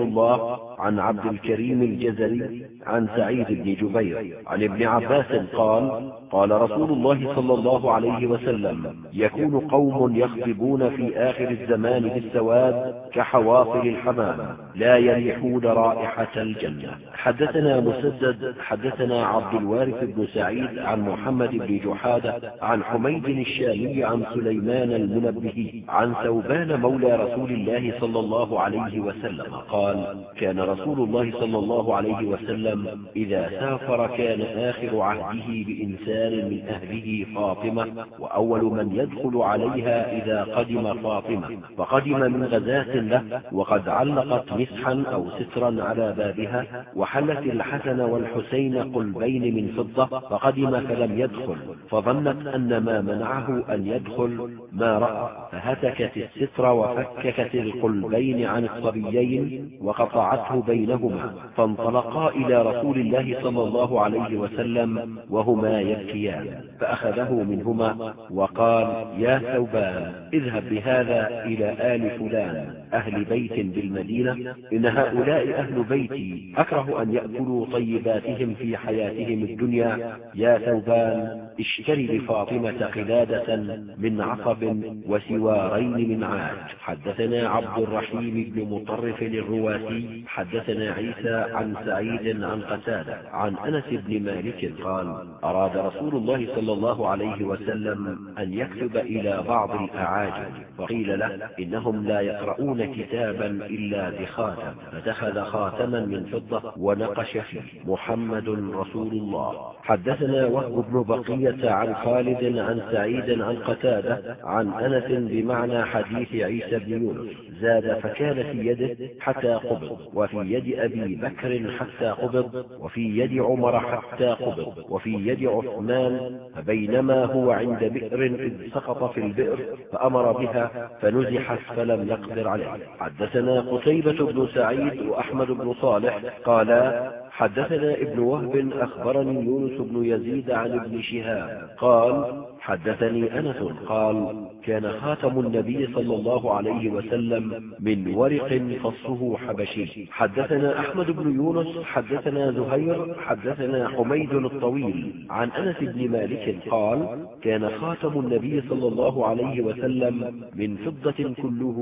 الله عن عبد الكريم الجزري عن سعيد بن جبير عن ابن عباس قال قال رسول الله صلى الله عليه وسلم يكون قوم يخطبون في آخر الزمان بالسواد كحواصل الحمام لا يريحون رائحة الجنة. حدثنا مسدد حدثنا عبد الوارث بن سعيد عن محمد بن جحادة عن حميد الشامي عن سليمان المنبه عن ثوبان مولى رسول الله صلى الله عليه وسلم قال كان رسول الله صلى الله عليه وسلم إذا سافر كان آخر عهده بإنسان من أهله فاطمة وأول من يدخل عليها إذا قدم فاطمة فقدم من غزاة له وقد علقت مسحا أو سترا على بابها وحلت الحسن والحسين قلبين من فضة فقدم فلم يدخل. فظنت أن ما منعه أن يدخل ما رأى فهتكت الستر وفككت القلبين عن الصبيين وقطعته بينهما فانطلقا إلى رسول الله صلى الله عليه وسلم وهما يبكيان فأخذه منهما وقال يا ثوبان اذهب بهذا إلى آل فلان. أهل بيت بالمدينة إن هؤلاء أهل بيتي أكره أن يأكلوا طيباتهم في حياتهم الدنيا. يا ثوبان اشتري لفاطمة قلادة من عصب وسوارين من عاج حدثنا عبد الرحيم بن مطرف الرواسي. حدثنا عيسى عن سعيد عن قتادة. عن أنس بن مالك قال أراد رسول الله صلى الله عليه وسلم أن يكتب إلى بعض الأعاجم. فقيل له إنهم لا يقرؤون كتابا إلا بخاتم فاتخذ خاتما من فضة ونقش فيه. محمد رسول الله. حدثنا وهب بن بقية عن خالد عن سعيد عن قتادة عن أنس بمعنى حديث عيسى بن يونس. زاد فكان في يده حتى قبض وفي يد أبي بكر حتى قبض وفي يد عمر حتى قبض وفي يد عثمان فبينما هو عند بئر إذ سقط في البئر فأمر بها فنزحت فلم يقدر عليه. حدثنا قتيبة بن سعيد وأحمد بن صالح قالا حدثنا ابن وهب أخبرني يونس بن يزيد عن ابن شهاب قال حدثني أنس قال كان خاتم النبي صلى الله عليه وسلم من ورق فصه حبشي. حدثنا أحمد بن يونس حدثنا زهير حدثنا حميد الطويل. عن أنس بن مالك قال كان خاتم النبي صلى الله عليه وسلم من فضة كله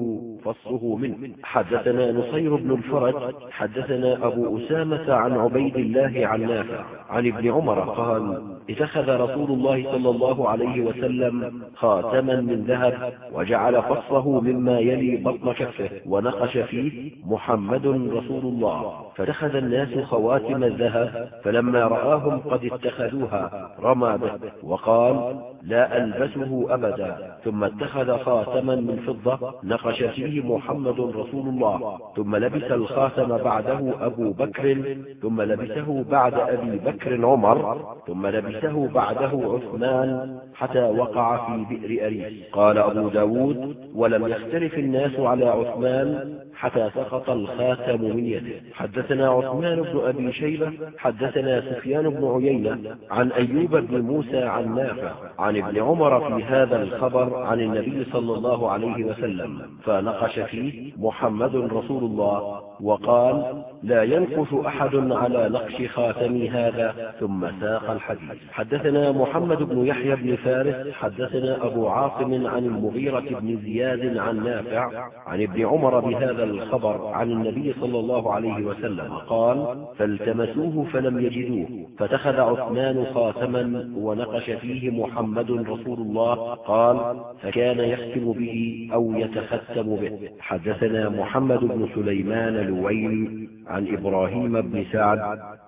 فصه منه. حدثنا نصير بن الفرج حدثنا أبو أسامة عن عبيد الله عن نافع عن ابن عمر قال اتخذ رسول الله صلى الله عليه وسلم خاتما من ذهب وجعل فصه مما يلي بطن كفه ونقش فيه محمد رسول الله. فاتخذ الناس خواتم الذهب فلما رآهم قد اتخذوها رمى به وقال لا ألبسه أبدا. ثم اتخذ خاتما من فضة نقش فيه محمد رسول الله ثم لبس الخاتم بعده أبو بكر ثم لبسه بعد أبي بكر عمر ثم لبسه بعده عثمان حتى وقع في بئر أريس. قال أبو ب داود ولم يختلف الناس على عثمان حتى سقط الخاتم من يده. حدثنا عثمان بن أبي شيبة حدثنا سفيان بن عيينة عن أيوب بن موسى عن نافع عن ابن عمر في هذا الخبر عن النبي صلى الله عليه وسلم فنقش فيه محمد رسول الله وقال لا ينقش أحد على نقش خاتمي هذا. ثم ساق الحديث. حدثنا محمد بن يحيى بن فارس حدثنا أبو عاصم عن المغيرة بن زياد عن نافع عن ابن عمر بهذا هذا الخبر عن النبي صلى الله عليه وسلم. قال فالتمسوه فلم يجدوه. فاتخذ عثمان خاتما ونقش فيه محمد رسول الله. قال فكان يختم به أو يتختم به. حدثنا محمد بن سليمان لويل عن إبراهيم بن سعد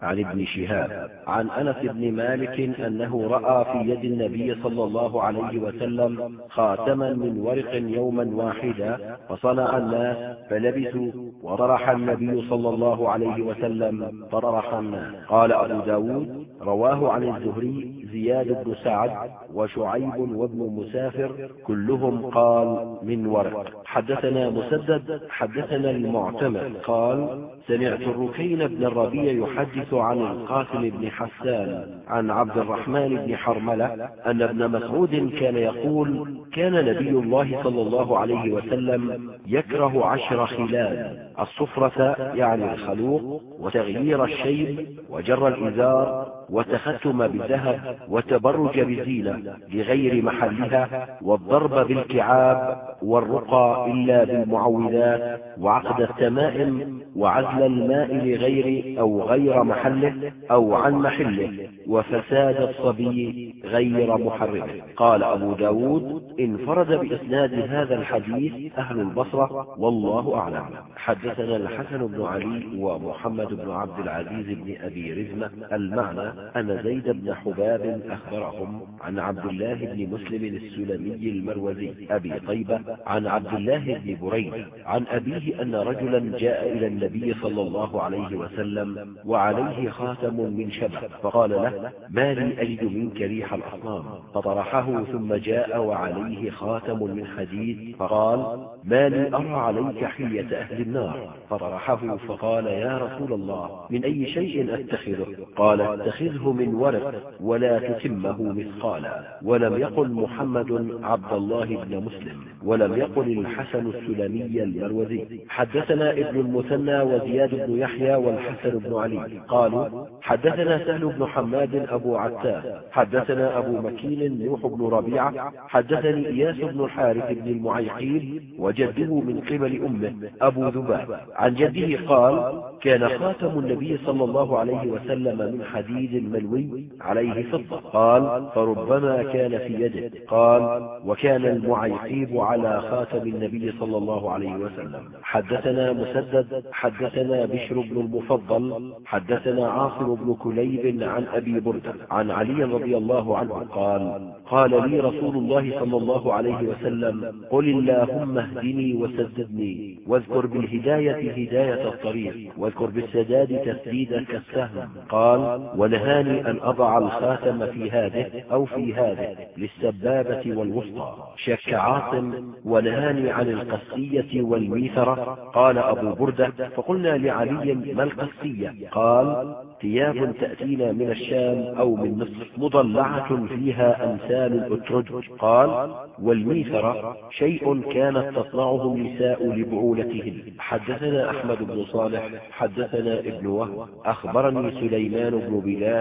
عن ابن شهاب عن أنس بن مالك أنه رأى في يد النبي صلى الله عليه وسلم خاتما من ورق يوما واحدا فصنع الناس فلبثوا وطرح النبي صلى الله عليه وسلم فطرح الناس قال أبو ب داود رواه عن الزهري زياد بن سعد وشعيب وابن مسافر كلهم قال من ورق. حدثنا مسدد حدثنا المعتمد قال سمعت الركين بن الربيع يحدث عن القاسم بن حسان عن عبد الرحمن بن حرملة أن ابن مسعود كان يقول كان نبي الله صلى الله عليه وسلم يكره عشر خلال الصفرة يعني الخلوق وتغيير الشيب وجر الإزار وتختم بالذهب وتبرج بزينة لغير محلها والضرب بالكعاب والرقى إلا بالمعوذات وعقد التمائم وعزل الماء لغير أو غير محله أو عن محله وفساد الصبي غير محرمه قال أبو ب داود انفرد بإسناد هذا الحديث أهل البصرة والله أعلم. حدثنا الحسن بن علي ومحمد بن عبد العزيز بن أبي رزمة. المعنى أن زيد بن حباب أخبرهم عن عبد الله بن مسلم السلمي المروزي أبي طيبة عن عبد الله بن بريد عن أبيه أن رجلا جاء إلى النبي صلى الله عليه وسلم وعليه خاتم من شبه فقال له ما لي أجد منك ريح الأصنام. فطرحه ثم جاء وعليه خاتم من حديد فقال ما لي أرى عليك حية أهل النار. فطرحه فقال يا رسول الله من أي شيء أتخذه؟ قال اتخذه من ورق ولا تتمه مثقالا. ولم يقل محمد عبد الله بن مسلم ولم يقل الحسن السلمي المروزي. حدثنا ابن المثنى وزياد بن يحيى والحسن بن علي. قالوا حدثنا سهل بن حماد أبو عتاه. حدثنا أبو مكين نوح بن ربيعة. حدثني إياس بن الحارث بن المعيقيل وجده من قبل أمه أبو ذباب. عن جده قال كان خاتم النبي صلى الله عليه وسلم من حديد ملوي عليه فضة. قال فربما كان في يده. قال وكان المعيقيب على خاتم النبي صلى الله عليه وسلم. حدثنا مسدد حدثنا بشر بن المفضل حدثنا عاصم بن كليب عن أبي بردة عن علي رضي الله عنه. قال قال لي رسول الله صلى الله عليه وسلم قل اللهم اهدني وسددني واذكر بالهداية هداية الطريق واذكر بالسداد تسديدا كالسهم قال ونهاني أن أضع الخاتم في هذه أو في هذه للسبابة والوسطى. شك عاصم ونهاني عن القسية والميثرة. قال أبو بردة فقلنا لعلي ما القسية؟ قال ثياب تأتينا من الشام أو من مصر مضلعة فيها أمثال الأترج. قال والميثرة شيء كانت تصنعه النساء لبعولتهن. حدثنا أحمد بن صالح حدثنا ابن وهب أخبرني سليمان بن بلال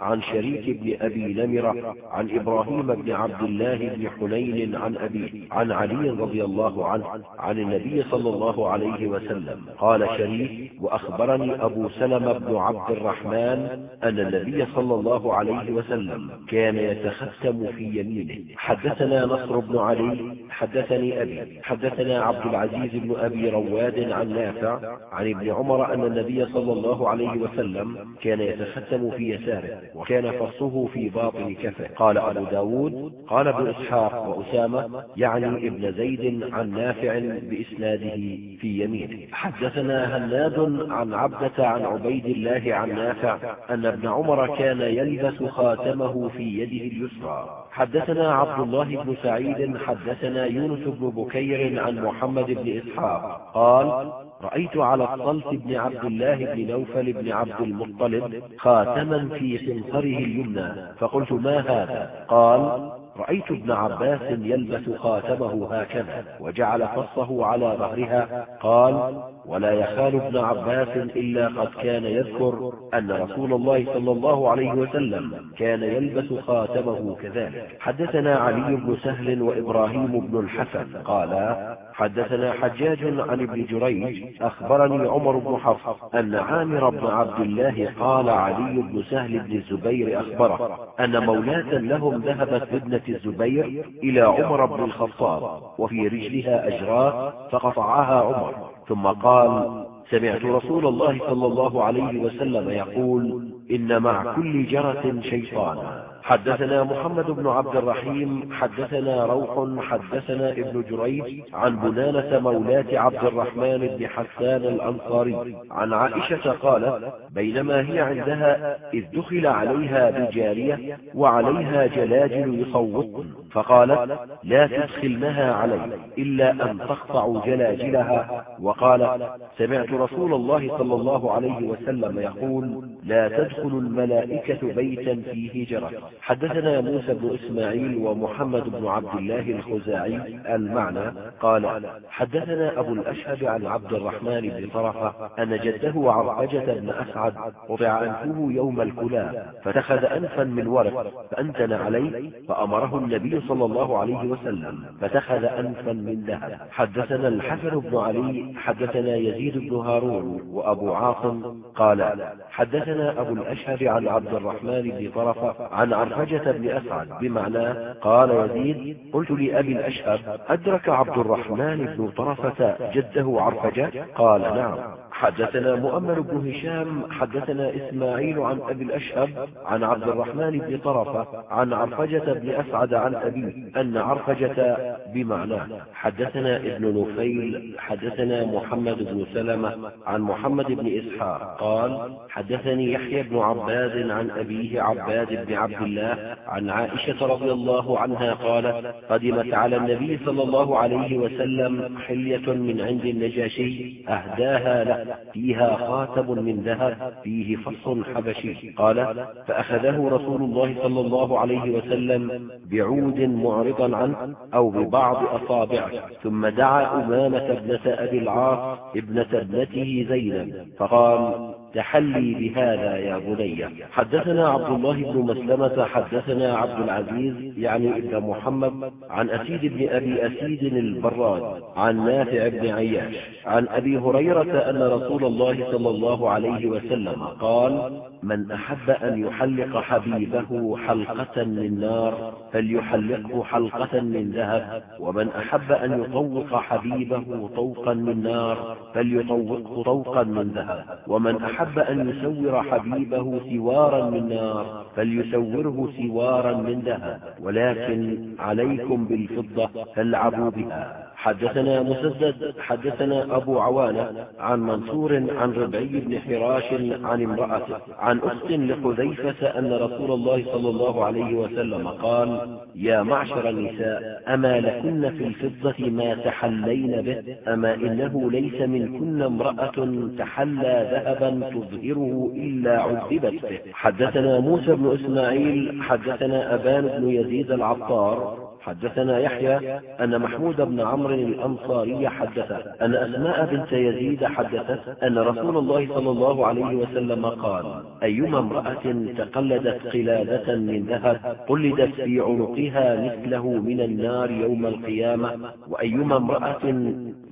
عن شريك بن أبي نمرة عن إبراهيم بن عبد الله بن حنين عن أبيه عن علي رضي الله عنه عن النبي صلى الله عليه وسلم. قال شريك وأخبرني أبو سلمة بن عبد الرحمن أن النبي صلى الله عليه وسلم كان يتختم في يمينه. حدثنا نصر بن علي حدثني أبي حدثنا عبد العزيز بن أبي رواد عن نافع عن ابن عمر أن النبي صلى الله عليه وسلم كان يتختم في يساره وكان فصه في باطن كفه. قال أبو داود قال ابن إسحاق وأسامة يعني ابن زيد عن نافع بإسناده في يمينه. حدثنا هناد عن عبدة عن عبيد الله عن نافع أن ابن عمر كان يلبس خاتمه في يده اليسرى. حدثنا عبد الله بن سعيد حدثنا يونس بن بكير عن محمد بن إسحاق. قال رأيت على الصلت بن عبد الله بن نوفل بن عبد المطلب خاتما في خنصره اليمنى فقلت ما هذا؟ قال رأيت ابن عباس يلبس خاتمه هكذا وجعل فصه على ظهرها قال ولا يخال ابن عباس إلا قد كان يذكر أن رسول الله صلى الله عليه وسلم كان يلبس خاتمه كذلك. حدثنا علي بن سهل وإبراهيم بن الحسن قالا حدثنا حجاج عن ابن جريج أخبرني عمر بن حفص أن عامر بن عبد الله قال علي بن سهل بن الزبير أخبره أن مولاة لهم ذهبت بابنة الزبير إلى عمر بن الخطاب وفي رجلها أجراء فقطعها عمر. ثم قال سمعت رسول الله صلى الله عليه وسلم يقول إن مع كل جرة شيطانا حدثنا محمد بن عبد الرحيم حدثنا روح حدثنا ابن جريج عن بنانة مولاة عبد الرحمن بن حسان الأنصاري. عن عائشة قالت بينما هي عندها إذ دخل عليها بجارية وعليها جلاجل يصوتن فقالت لا تدخلنها علي إلا أن تقطع جلاجلها وقال سمعت رسول الله صلى الله عليه وسلم يقول لا تدخل الملائكة بيتا فيه جرس حدثنا موسى بن إسماعيل ومحمد بن عبد الله الخزاعي المعنى قال حدثنا أبو الأشهب عن عبد الرحمن بن طرفة أن جده عرقجة بن أسعد قطع أنفه يوم الكلى فاتخذ أنفا من ورق فأنتن عليه فأمره النبي صلى الله عليه وسلم فاتخذ أنفا من ذهب. حدثنا الحسن بن علي حدثنا يزيد بن هارون وأبو عاصم قال حدثنا أبو الأشهب عن عبد الرحمن بن طرفة عن عرفجة بن أسعد بمعنى قال يزيد قلت لأبي الأشهب أدرك عبد الرحمن بن طرفة جده عرفجة؟ قال نعم. حدثنا مؤمل بن هشام حدثنا إسماعيل عن أبي الأشهب عن عبد الرحمن بن طرفة عن عرفجة بن أسعد عن أبيه أن عرفجة بمعنى حدثنا ابن نفيل حدثنا محمد بن سلمة عن محمد بن إسحاق قال حدثني يحيى بن عباد عن أبيه عباد بن عبد الله عن عائشة رضي الله عنها قالت قدمت على النبي صلى الله عليه وسلم حلية من عند النجاشي أهداها له. فيها خاتم من ذهب فيه فص حبشي. قال فأخذه رسول الله صلى الله عليه وسلم بعود معرضا عنه أو ببعض أصابعه. ثم دعا أمامة ابنة أبي العاص ابنة ابنته زينب. فقال تحلي بهذا يا بني. حدثنا عبد الله بن مسلمة حدثنا عبد العزيز يعني ابن محمد عن أسيد بن أبي أسيد البراد عن نافع بن عياش. عن أبي هريرة أن رسول الله صلى الله عليه وسلم قال من أحب أن يحلق حبيبه حلقة من نار فليحلقه حلقة من ذهب ومن أحب أن يطوق حبيبه طوقا من نار فليطوقه طوقا من ذهب ومن أحب أن يسور حبيبه سوارا من نار فليسوره سوارا من ذهب ولكن عليكم بالفضة فالعبوا بها. حدثنا مسدد حدثنا أبو عوانة عن منصور عن ربعي بن حراش عن امرأته عن أخت لحذيفة أن رسول الله صلى الله عليه وسلم قال يا معشر النساء أما لكن في الفضة ما تحلين به أما إنه ليس منكن امرأة تحلى ذهبا تظهره إلا عذبت به. حدثنا موسى بن إسماعيل حدثنا أبان بن يزيد العطار حدثنا يحيى أن محمود بن عمرو الأنصاري حدث أن أسماء بنت يزيد حدثت أن رسول الله صلى الله عليه وسلم قال أيما امرأة تقلدت قلادة من ذهب قلدت في عنقها مثله من النار يوم القيامة وأيما امرأة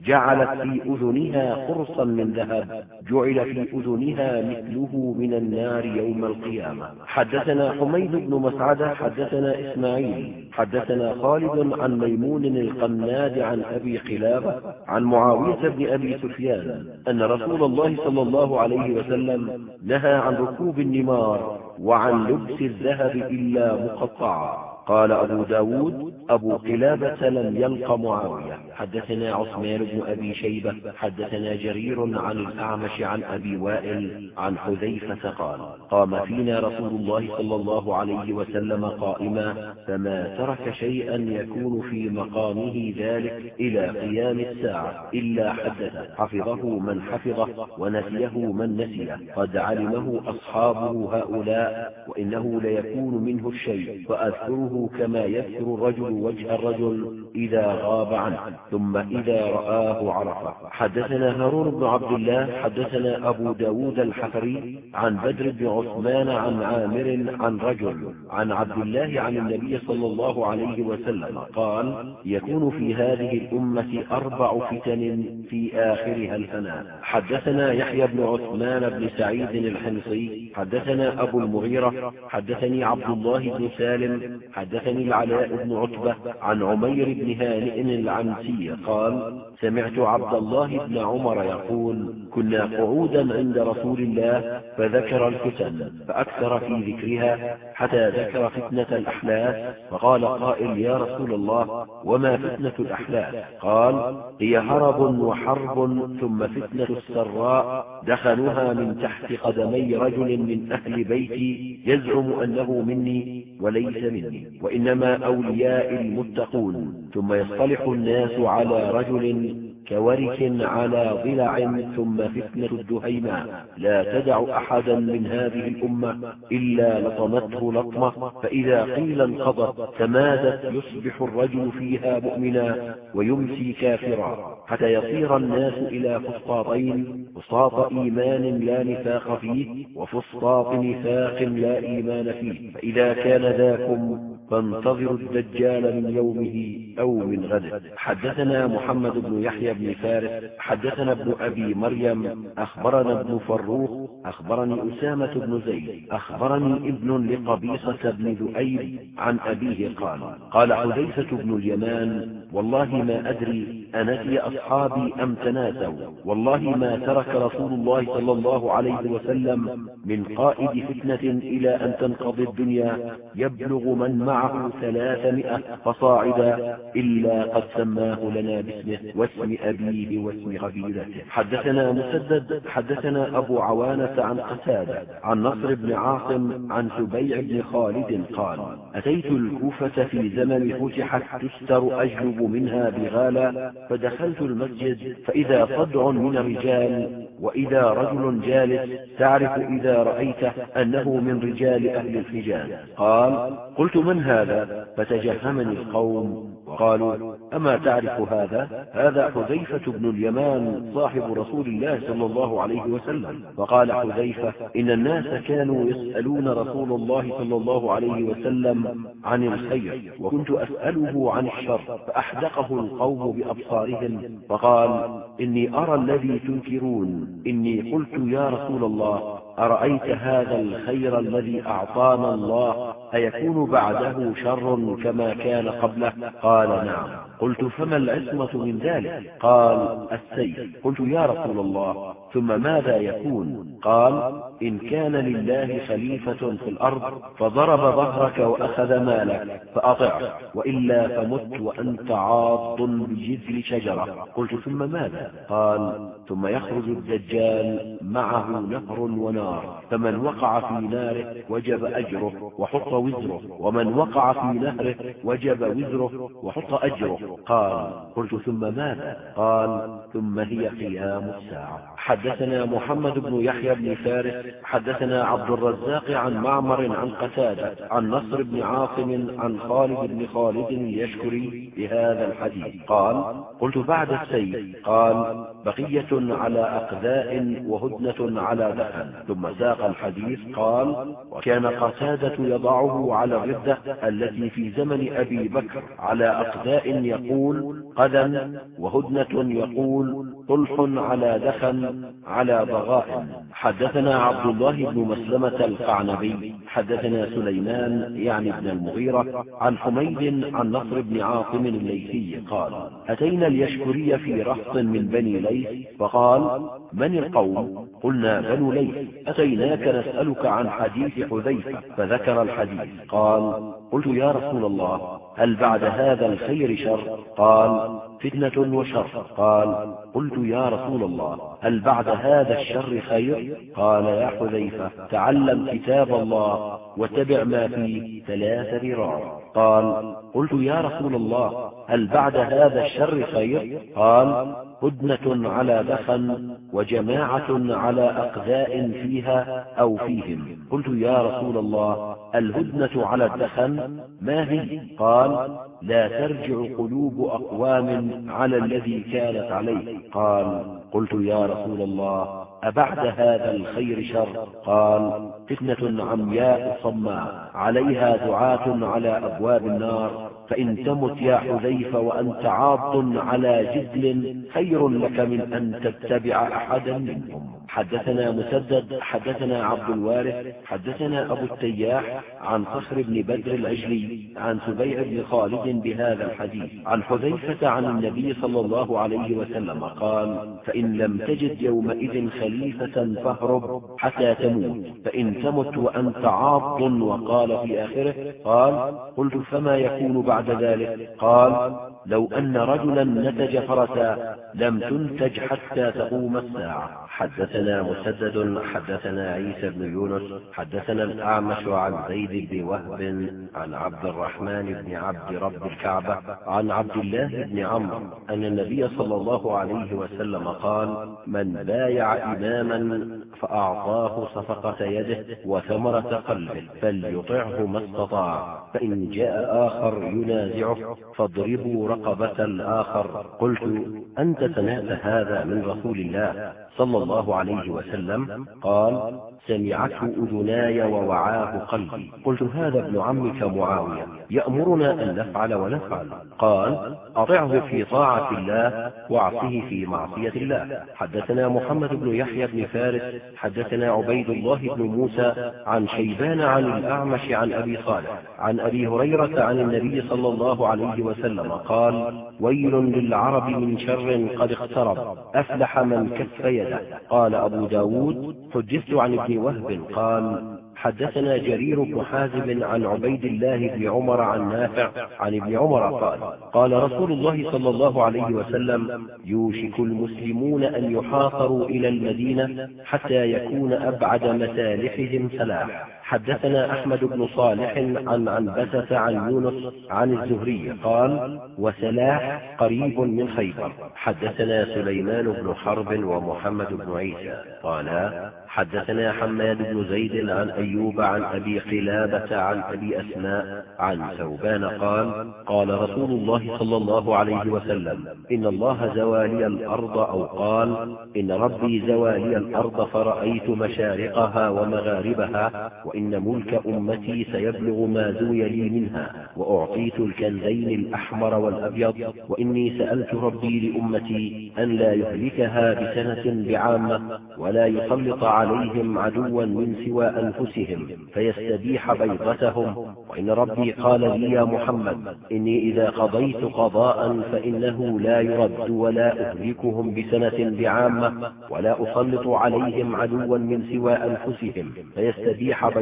جعلت في أذنها قرصا من ذهب. جعل في أذنها مثله من النار يوم القيامة. حدثنا حميد بن مسعدة حدثنا إسماعيل حدثنا خالد عن ميمون القناد عن أبي قلابة عن معاوية بن أبي سفيان أن رسول الله صلى الله عليه وسلم نهى عن ركوب النمار وعن لبس الذهب إلا مقطعا. قال أبو ب داود أبو قلابة لم يلق معاوية. حدثنا عثمان بن أبي شيبة حدثنا جرير عن الأعمش عن أبي وائل عن حذيفة قال قام فينا رسول الله صلى الله عليه وسلم قائما فما ترك شيئا يكون في مقامه ذلك إلى قيام الساعة إلا حدث. حفظه من حفظه ونسيه من نسيه. قد علمه أصحابه هؤلاء وإنه ليكون منه الشيء. فأذكره يذكره كما يذكر الرجل وجه الرجل إذا غاب عنه. ثم إذا رآه عرفه. حدثنا هارون بن عبد الله حدثنا أبو ب داود الحفري عن بدر بن عثمان عن عامر عن رجل عن عبد الله عن النبي صلى الله عليه وسلم قال يكون في هذه الأمة أربع فتن في آخرها الفناء. حدثنا يحيى بن عثمان بن سعيد الحمصي حدثنا أبو المغيرة حدثني عبد الله بن سالم حدثني العلاء بن عتبة عن عمير بن هانئ العنسي قال سمعت عبد الله بن عمر يقول كنا قعودا عند رسول الله فذكر الفتن فأكثر في ذكرها حتى ذكر فتنة الأحلاف فقال قائل يا رسول الله وما فتنة الأحلاف؟ قال هي هرب وحرب ثم فتنة السراء دخلوها من تحت قدمي رجل من أهل بيتي يزعم أنه مني وليس مني. وإنما أولياء المتقون. ثم يصطلح الناس على رجل كورك على ضلع ثم فتنة الدهيماء لا تدع أحدا من هذه الأمة إلا لطمته لطمة. فإذا قيل انقضت تمادت يصبح الرجل فيها مؤمنا ويمسي كافرا. حتى يصير الناس إلى فسطاطين فسطاط إيمان لا نفاق فيه وفسطاط نفاق لا إيمان فيه. فإذا كان ذاكم فانتظروا الدجال من يومه أو من غده حدثنا محمد بن يحيى بن فارس حدثنا ابن أبي مريم أخبرنا ابن فروخ أخبرني أسامة بن زيد أخبرني ابن لقبيصة بن ذؤيب عن أبيه قال قال حذيفة بن اليمان والله ما أدري أنسي أصحابي أم تناسوا والله ما ترك رسول الله صلى الله عليه وسلم من قائد فتنة إلى أن تنقضي الدنيا يبلغ من معه ثلاثمائة فصاعدا إلا قد سماه لنا باسمه واسم أبيه واسم قبيلته حدثنا مسدد حدثنا أبو عوانة عن قتادة عن نصر بن عاصم عن سبيع بن خالد قال أتيت الكوفة في زمن فتحت تستر أجلب منها بغالا فدخلت المسجد فإذا صدع من الرجال وإذا رجل جالس تعرف إذا رأيته أنه من رجال أهل الحجاز. قال قلت من هذا؟ فتجهمني القوم. قالوا أما تعرف هذا؟ هذا حذيفة بن اليمان صاحب رسول الله صلى الله عليه وسلم. فقال حذيفة إن الناس كانوا يسألون رسول الله صلى الله عليه وسلم عن الخير وكنت أسأله عن الشر فأحدقه القوم بأبصارهم. فقال إني أرى الذي تنكرون إني قلت يا رسول الله أرأيت هذا الخير الذي أعطانا الله؟ أيكون بعده شر كما كان قبله؟ قال نعم. قلت فما العصمة من ذلك؟ قال السيف. قلت يا رسول الله ثم ماذا يكون؟ قال إن كان لله خليفة في الأرض فضرب ظهرك وأخذ مالك فأطعه وإلا فمت وأنت عاض بجذل شجرة. قلت ثم ماذا؟ قال ثم يخرج الدجال معه نهر ونار فمن وقع في ناره وجب أجره وحط وزره ومن وقع في نهره وجب وزره وحط أجره. قال قلت ثم ماذا؟ قال ثم هي قيام الساعة. حدثنا محمد بن يحيى بن فارس حدثنا عبد الرزاق عن معمر عن قتادة عن نصر بن عاصم عن خالد بن خالد اليشكري بهذا الحديث. قال قلت بعد السيف. قال بقية على أقذاء وهدنة على دخن ثم ساق الحديث. قال وكان قتادة يضعه على الردة التي في زمن أبي بكر على أقذاء يقول قدم وهدنة يقول طلح على دخن على بغاء. حدثنا عبد الله بن مسلمة القعنبي. حدثنا سليمان يعني ابن المغيرة عن حميد عن نصر بن عاصم الليثي قال أتينا اليشكري في رهط من بني ليث فقال من القوم؟ قلنا بنو ليث. أتيناك نسألك عن حديث حذيفة فذكر الحديث. قال قلت يا رسول الله هل بعد هذا الخير شر؟ قال فتنة وشر. قال قلت يا رسول الله هل بعد هذا الشر خير؟ قال يا حذيفة تعلم كتاب الله واتبع ما فيه ثلاث ذراع. قال قلت يا رسول الله هل بعد هذا الشر خير؟ قال هدنة على دخن وجماعة على أقذاء فيها أو فيهم. قلت يا رسول الله الهدنة على الدخن ما هي؟ قال لا ترجع قلوب أقوام على الذي كانت عليه. قال قلت يا رسول الله أبعد هذا الخير شر؟ قال فتنة عمياء صماء عليها دعاة على أبواب النار. فإن تمت يا حذيفة وأنت عاض على جدل خير لك من أن تتبع أحدا منهم. حدثنا مسدد حدثنا عبد الوارث حدثنا أبو التياح عن صخر بن بدر العجلي عن سبيع بن خالد بهذا الحديث. عن حذيفة عن النبي صلى الله عليه وسلم قال فإن لم تجد يومئذ خليفة فاهرب حتى تموت فإن تمت وأنت عاض وقال في آخره قال قلت فما يكون بعد ذلك؟ قال لو أن رجلا نتج فرسا لم تنتج حتى تقوم الساعة. حدثنا مسدد حدثنا عيسى بن يونس حدثنا الأعمش عن زيد بن وهب عن عبد الرحمن بن عبد رب الكعبة عن عبد الله بن عمرو أن النبي صلى الله عليه وسلم قال من بايع إماما فأعطاه صفقة يده وثمرة قلبه فليطعه ما استطاع فإن جاء آخر ينازعه فاضربوا رقبة الآخر. قلت أنت سمعت هذا من رسول الله؟ صلى الله عليه وسلم قال سمعته أذناي ووعاه قلبي. قلت هذا ابن عمك معاوية. يأمرنا أن نفعل ونفعل. قال أطعه في طاعة الله وأعصه في معصية الله. حدثنا محمد بن يحيى بن فارس حدثنا عبيد الله بن موسى عن شيبان عن الأعمش عن أبي صالح. عن أبي هريرة عن النبي صلى الله عليه وسلم قال ويل للعرب من شر قد اقترب أفلح من كف يده. قال أبو ب داود حدثت عن ابن وهب قال حدثنا جرير بن حازم عن عبيد الله بن عمر عن نافع عن ابن عمر قال قال رسول الله صلى الله عليه وسلم يوشك المسلمون أن يحاصروا إلى المدينة حتى يكون أبعد مسالحهم سلاح حدثنا أحمد بن صالح عن عنبسة عن يونس عن الزهري قال وسلاح قريب من خيبر. حدثنا سليمان بن حرب ومحمد بن عيسى قالا حدثنا حماد بن زيد عن أيوب عن أبي قلابة عن أبي أسماء عن ثوبان قال قال رسول الله صلى الله عليه وسلم إن الله زوالي الأرض أو قال إن ربي زوالي الأرض فرأيت مشارقها ومغاربها وإن ملك أمتي سيبلغ ما زوي لي منها وأعطيت الكنزين الأحمر والأبيض وإني سألت ربي لأمتي أن لا يهلكها بسنة بعامة ولا يسلط عليهم عدوا من سوى أنفسهم فيستبيح بيضتهم. وإن ربي قال لي يا محمد إني إذا قضيت قضاء فإنه لا يرد ولا أهلكهم بسنة بعامة ولا أسلط عليهم عدوا من سوى أنفسهم فيستبيح بيضتهم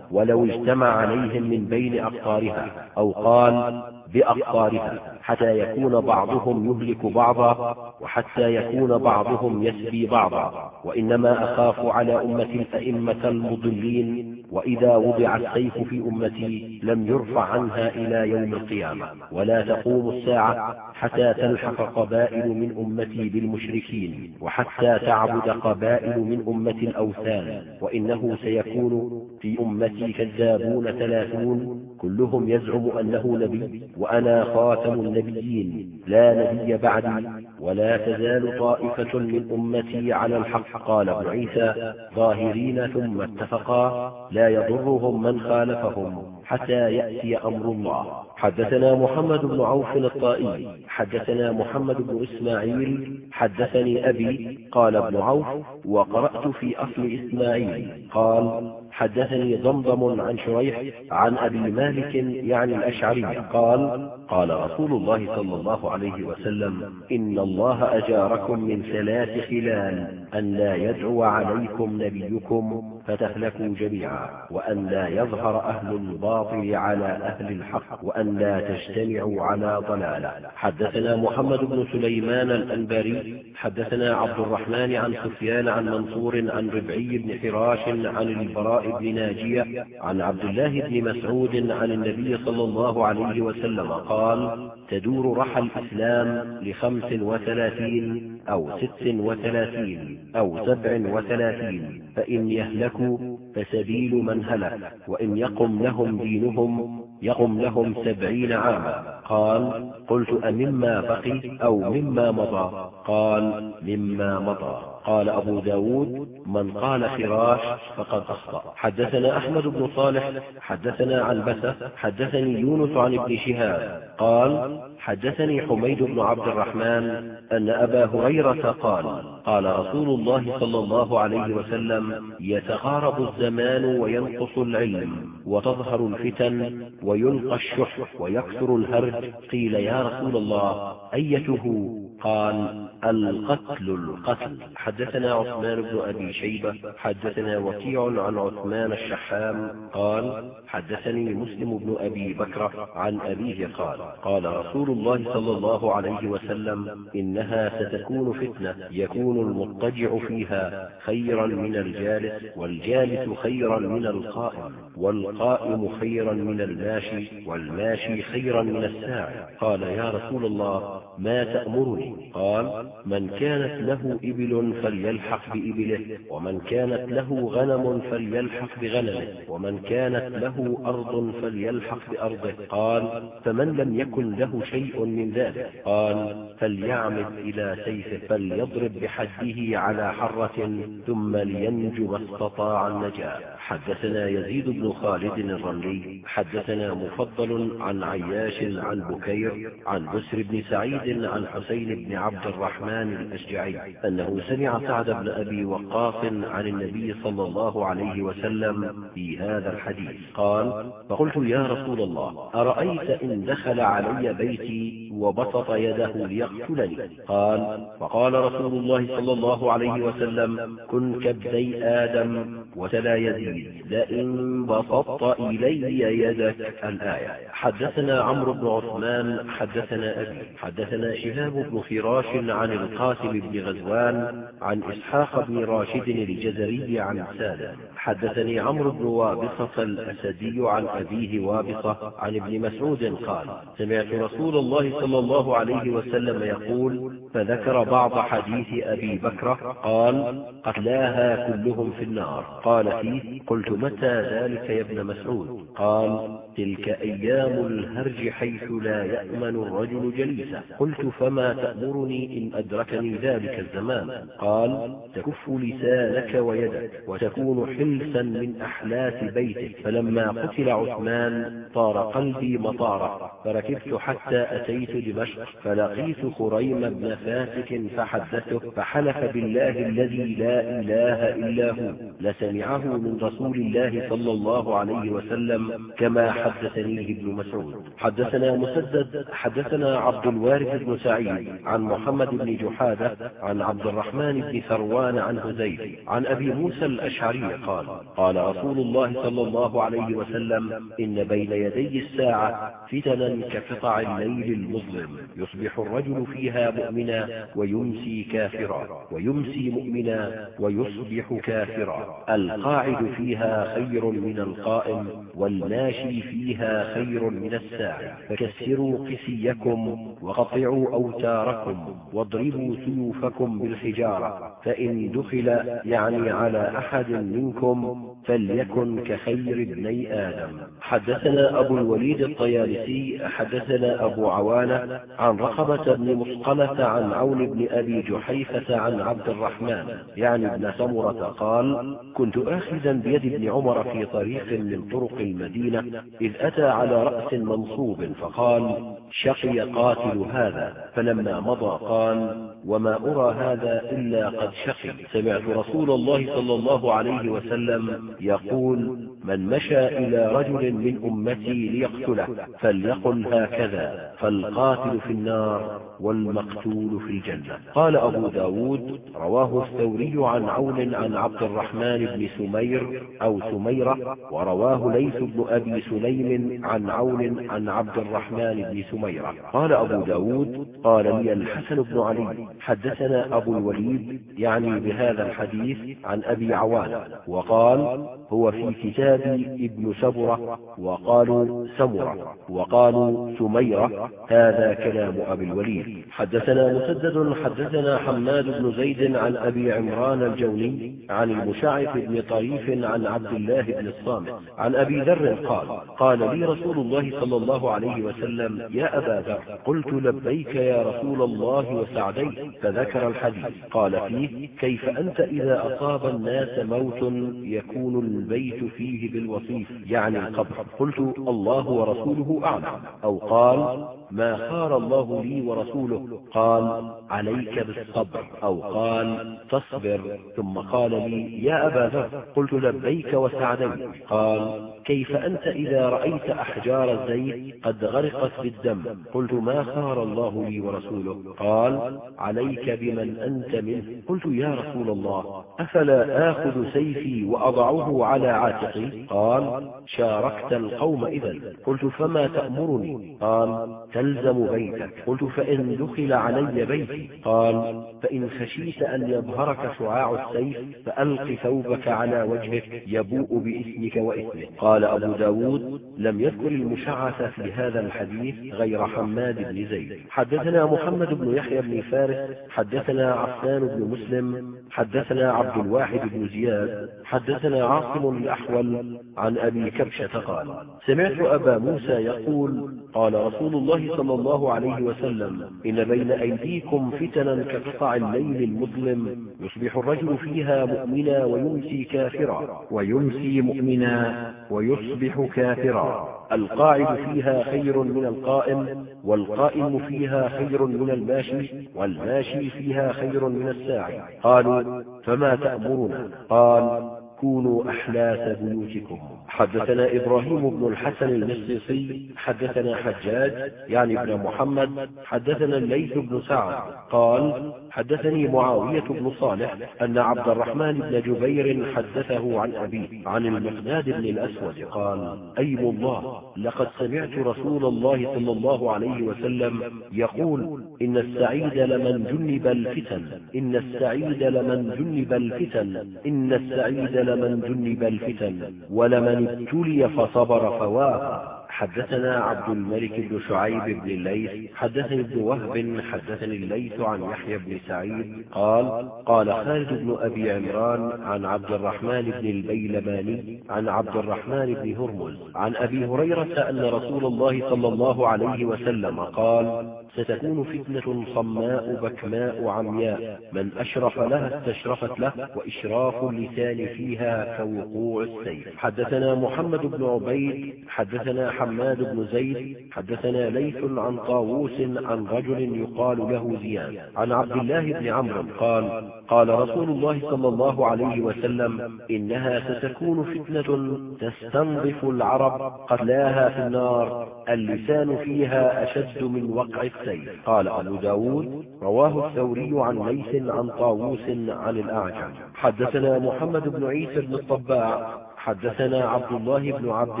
ولو اجتمع عليهم من بين أقطارها أو قال بأقطارها حتى يكون بعضهم يهلك بعضا وحتى يكون بعضهم يسبي بعضا. وإنما أخاف على أمة الأئمة المضلين وإذا وضع السيف في أمتي لم يرفع عنها إلى يوم القيامة. ولا تقوم الساعة حتى تلحق قبائل من أمتي بالمشركين وحتى تعبد قبائل من أمة الأوثان. وإنه سيكون في أمتي كذابون ثلاثون كلهم يزعم أنه نبي وأنا خاتم النبيين لا نبي بعدي ولا تزال طائفة من أمتي على الحق قال ابن عيسى ظاهرين ثم اتفقا لا يضرهم من خالفهم حتى يأتي أمر الله. حدثنا محمد بن عوف الطائي حدثنا محمد بن إسماعيل حدثني أبي قال ابن عوف وقرأت في أصل إسماعيل قال حدثني ضمضم عن شريح عن أبي مالك يعني الأشعري. قال قال رسول الله صلى الله عليه وسلم إن الله أجاركم من ثلاث خلال. أن لا يدعو عليكم نبيكم فتهلكوا جميعا وأن لا يظهر أهل الباطل على أهل الحق وأن لا تجتمعوا على ضلالة. حدثنا محمد بن سليمان الأنباري حدثنا عبد الرحمن عن سفيان عن منصور عن ربعي بن حراش عن البراء بن ناجية عن عبد الله بن مسعود عن النبي صلى الله عليه وسلم قال تدور رحى الإسلام لخمس وثلاثين أو ست وثلاثين. أو سبع وثلاثين فإن يهلكوا فسبيل من هلك وإن يقم لهم دينهم يقم لهم سبعين عاما. قال قلت أمما بقي أو مما مضى؟ قال مما مضى. قال أبو ب داود من قال فراش فقد أخطأ. حدثنا أحمد بن صالح حدثنا عنبسة حدثني يونس عن ابن شهاب قال حدثني حميد بن عبد الرحمن أن أبا هريرة قال قال رسول الله صلى الله عليه وسلم يتقارب الزمان وينقص العلم وتظهر الفتن ويلقى الشح ويكثر الهرج. قيل يا رسول الله أيته؟ قال القتل القتل. حدثنا عثمان بن أبي شيبة حدثنا وكيع عن عثمان الشحام قال حدثني مسلم بن أبي بكر عن أبيه قال قال رسول الله صلى الله عليه وسلم إنها ستكون فتنة يكون المضطجع فيها خيرا من الجالس والجالس خيرا من القائم والقائم خيرا من الماشي والماشي خيرا من الساعي. قال يا رسول الله ما تأمرني؟ قال من كانت له إبل فليلحق بإبله ومن كانت له غنم فليلحق بغنمه ومن كانت له أرض فليلحق بأرضه. قال فمن لم يكن له شيء من ذلك؟ قال فليعمد إلى سيفه فليضرب بحده على حرة ثم لينجو ما استطاع النجاة. حدثنا يزيد بن خالد الرملي حدثنا مفضل عن عياش عن بكير عن بسر بن سعيد عن حسين بن عبد الرحمن الأشجعي أنه سمع سعد بن أبي وقاص عن النبي صلى الله عليه وسلم في هذا الحديث. قال فقلت يا رسول الله أرأيت إن دخل علي بيتي وبسط يده ليقتلني؟ قال فقال رسول الله صلى الله عليه وسلم كن كبدي آدم وتلا يزيد لئن بسطت إلي يدك الآية. حدثنا عمرو بن عثمان حدثنا أبي حدثنا شهاب بن فراش عن القاسم بن غزوان عن إسحاق بن راشد الجزري عن سالم حدثني عمرو بن وابصة الأسدي عن أبيه وابصة عن ابن مسعود قال سمعت رسول الله صلى الله عليه وسلم يقول فذكر بعض حديث أبي بكر قال قتلاها كلهم في النار. قال فيه قلت متى ذلك يا ابن مسعود؟ قال تلك أيام الهرج حيث لا يأمن الرجل جليسه. قلت فما تأمرني إن أدركني ذلك الزمان؟ قال تكف لسانك ويدك وتكون حلسا من أحلاس بيتك. فلما قتل عثمان طار قلبي مطارا. فركبت حتى أتيت دمشق فلقيت خريم بن فاسك فحدثه فحلف بالله الذي لا إله إلا هو. لسمعه من رسول الله صلى الله عليه وسلم كما حدثنيه ابن مسعود. حدثنا مسدد حدثنا عبد الوارث بن سعيد عن محمد بن جحادة عن عبد الرحمن بن ثروان عن هزيل عن أبي موسى الأشعري قال قال رسول الله صلى الله عليه وسلم إن بين يدي الساعة فتنا كقطع الليل المظلم يصبح الرجل فيها مؤمنا ويمسي كافرا ويمسي مؤمنا ويصبح كافرا القاعد فيها خير من القائم والماشي فيها خير من الساعي فكسروا قسيكم وقطعوا أوتاركم واضربوا سيوفكم بالحجارة. فإن دخل يعني على أحد منكم فليكن كخير ابني آدم. حدثنا أبو الوليد الطيالسي حدثنا أبو عوانة عن رقبة بن مسقلة عن عون بن أبي جحيفة عن عبد الرحمن. يعني ابن سمرة قال كنت آخذا بيد ابن عمر في طريق من طرق المدينة إذ أتى على رأس منصوب فقال شقي قاتل هذا. فلما مضى قال وما أرى هذا إلا قد شقي. سمعت رسول الله صلى الله عليه وسلم يقول من مشى إلى رجل من أمتي ليقتله فليقل هكذا فالقاتل في النار. والمقتول في الجنة. قال أبو ب داود رواه الثوري عن عون عن عبد الرحمن بن سمير أو سميرة ورواه ليث بن أبي سليم عن عون عن عبد الرحمن بن سميرة. قال أبو داود قال لي الحسن بن علي حدثنا أبو الوليد يعني بهذا الحديث عن أبي عوان وقال هو في كتاب ابن سبرة وقالوا سمرة وقالوا سميرة هذا كلام أبي الوليد. حدثنا مسدد حدثنا حماد بن زيد عن أبي عمران الجوني عن المشعف بن طريف عن عبد الله بن الصامت عن أبي ذر قال قال لي رسول الله صلى الله عليه وسلم يا أبا ذر قلت لبيك يا رسول الله وسعديك فذكر الحديث. قال فيه كيف أنت إذا أصاب الناس موت يكون البيت فيه بالوصيف يعني القبر. قلت الله ورسوله أعلم. أو قال ما خار الله لي ورسوله. قال عليك بالصبر. أو قال تصبر ثم قال لي يا أبا ذر قلت لبيك وسعديك. قال كيف أنت إذا رأيت أحجار الزيت قد غرقت بالدم؟ قلت ما خار الله لي ورسوله. قال عليك بمن أنت منه. قلت يا رسول الله أفلا آخذ سيفي وأضعه على عاتقي؟ قال شاركت القوم إذا قلت فما تأمرني؟ قال تلزم بيتك. قلت فإن دخل علي بيتي. قال فإن خشيت أن يظهرك شعاع السيف فألق ثوبك على وجهك يبوء باسمك واسمه قال أبو ب داود لم يذكر المشعث في هذا الحديث غير حماد بن زيد. حدثنا محمد بن يحيى بن فارس حدثنا عفان بن مسلم حدثنا عبد الواحد بن زياد حدثنا عاصم الأحول عن أبي كبشة قال سمعت أبا موسى يقول قال رسول الله صلى الله عليه وسلم إن بين أيديكم فتنا كقطع الليل المظلم يصبح الرجل فيها مؤمنا ويمسي كافرا. ويمسي مؤمنا ويصبح كافرا. القاعد فيها خير من القائم والقائم فيها خير من الماشي والماشي فيها خير من الساعي. قالوا فما تأمرنا؟ قال كونوا أحلاس بيوتكم. حدثنا إبراهيم بن الحسن المصيصي حدثنا حجاج يعني ابن محمد حدثنا الليث بن سعد قال حدثني معاوية بن صالح أن عبد الرحمن بن جبير حدثه عن أبيه عن المقداد بن الأسود قال أيم الله لقد سمعت رسول الله صلى الله عليه وسلم يقول إن السعيد لمن جنب الفتن إن السعيد لمن جنب الفتن إن السعيد لمن جنب الفتن ولمن ابتلي فصبر فوافى حدثنا عبد الملك بن شعيب بن الليث حدثني ابن وهب حدثني الليث عن يحيى بن سعيد قال قال خالد بن أبي عمران عن عبد الرحمن بن البيلماني عن عبد الرحمن بن هرمز عن أبي هريرة أن رسول الله صلى الله عليه وسلم قال ستكون فتنة صماء بكماء عمياء. من أشرف لها استشرفت له وإشراف اللسان فيها كوقوع السيف. حدثنا محمد بن عبيد حدثنا حماد بن زيد حدثنا ليث عن طاووس عن رجل يقال له زياد. عن عبد الله بن عمرو قال قال رسول الله صلى الله عليه وسلم إنها ستكون فتنة تستنظف العرب قتلاها في النار. اللسان فيها أشد من وقع السيف قال أبو ب داود رواه الثوري عن ليث عن طاووس عن الأعجم. حدثنا محمد بن عيسى بن الطباع حدثنا عبد الله بن عبد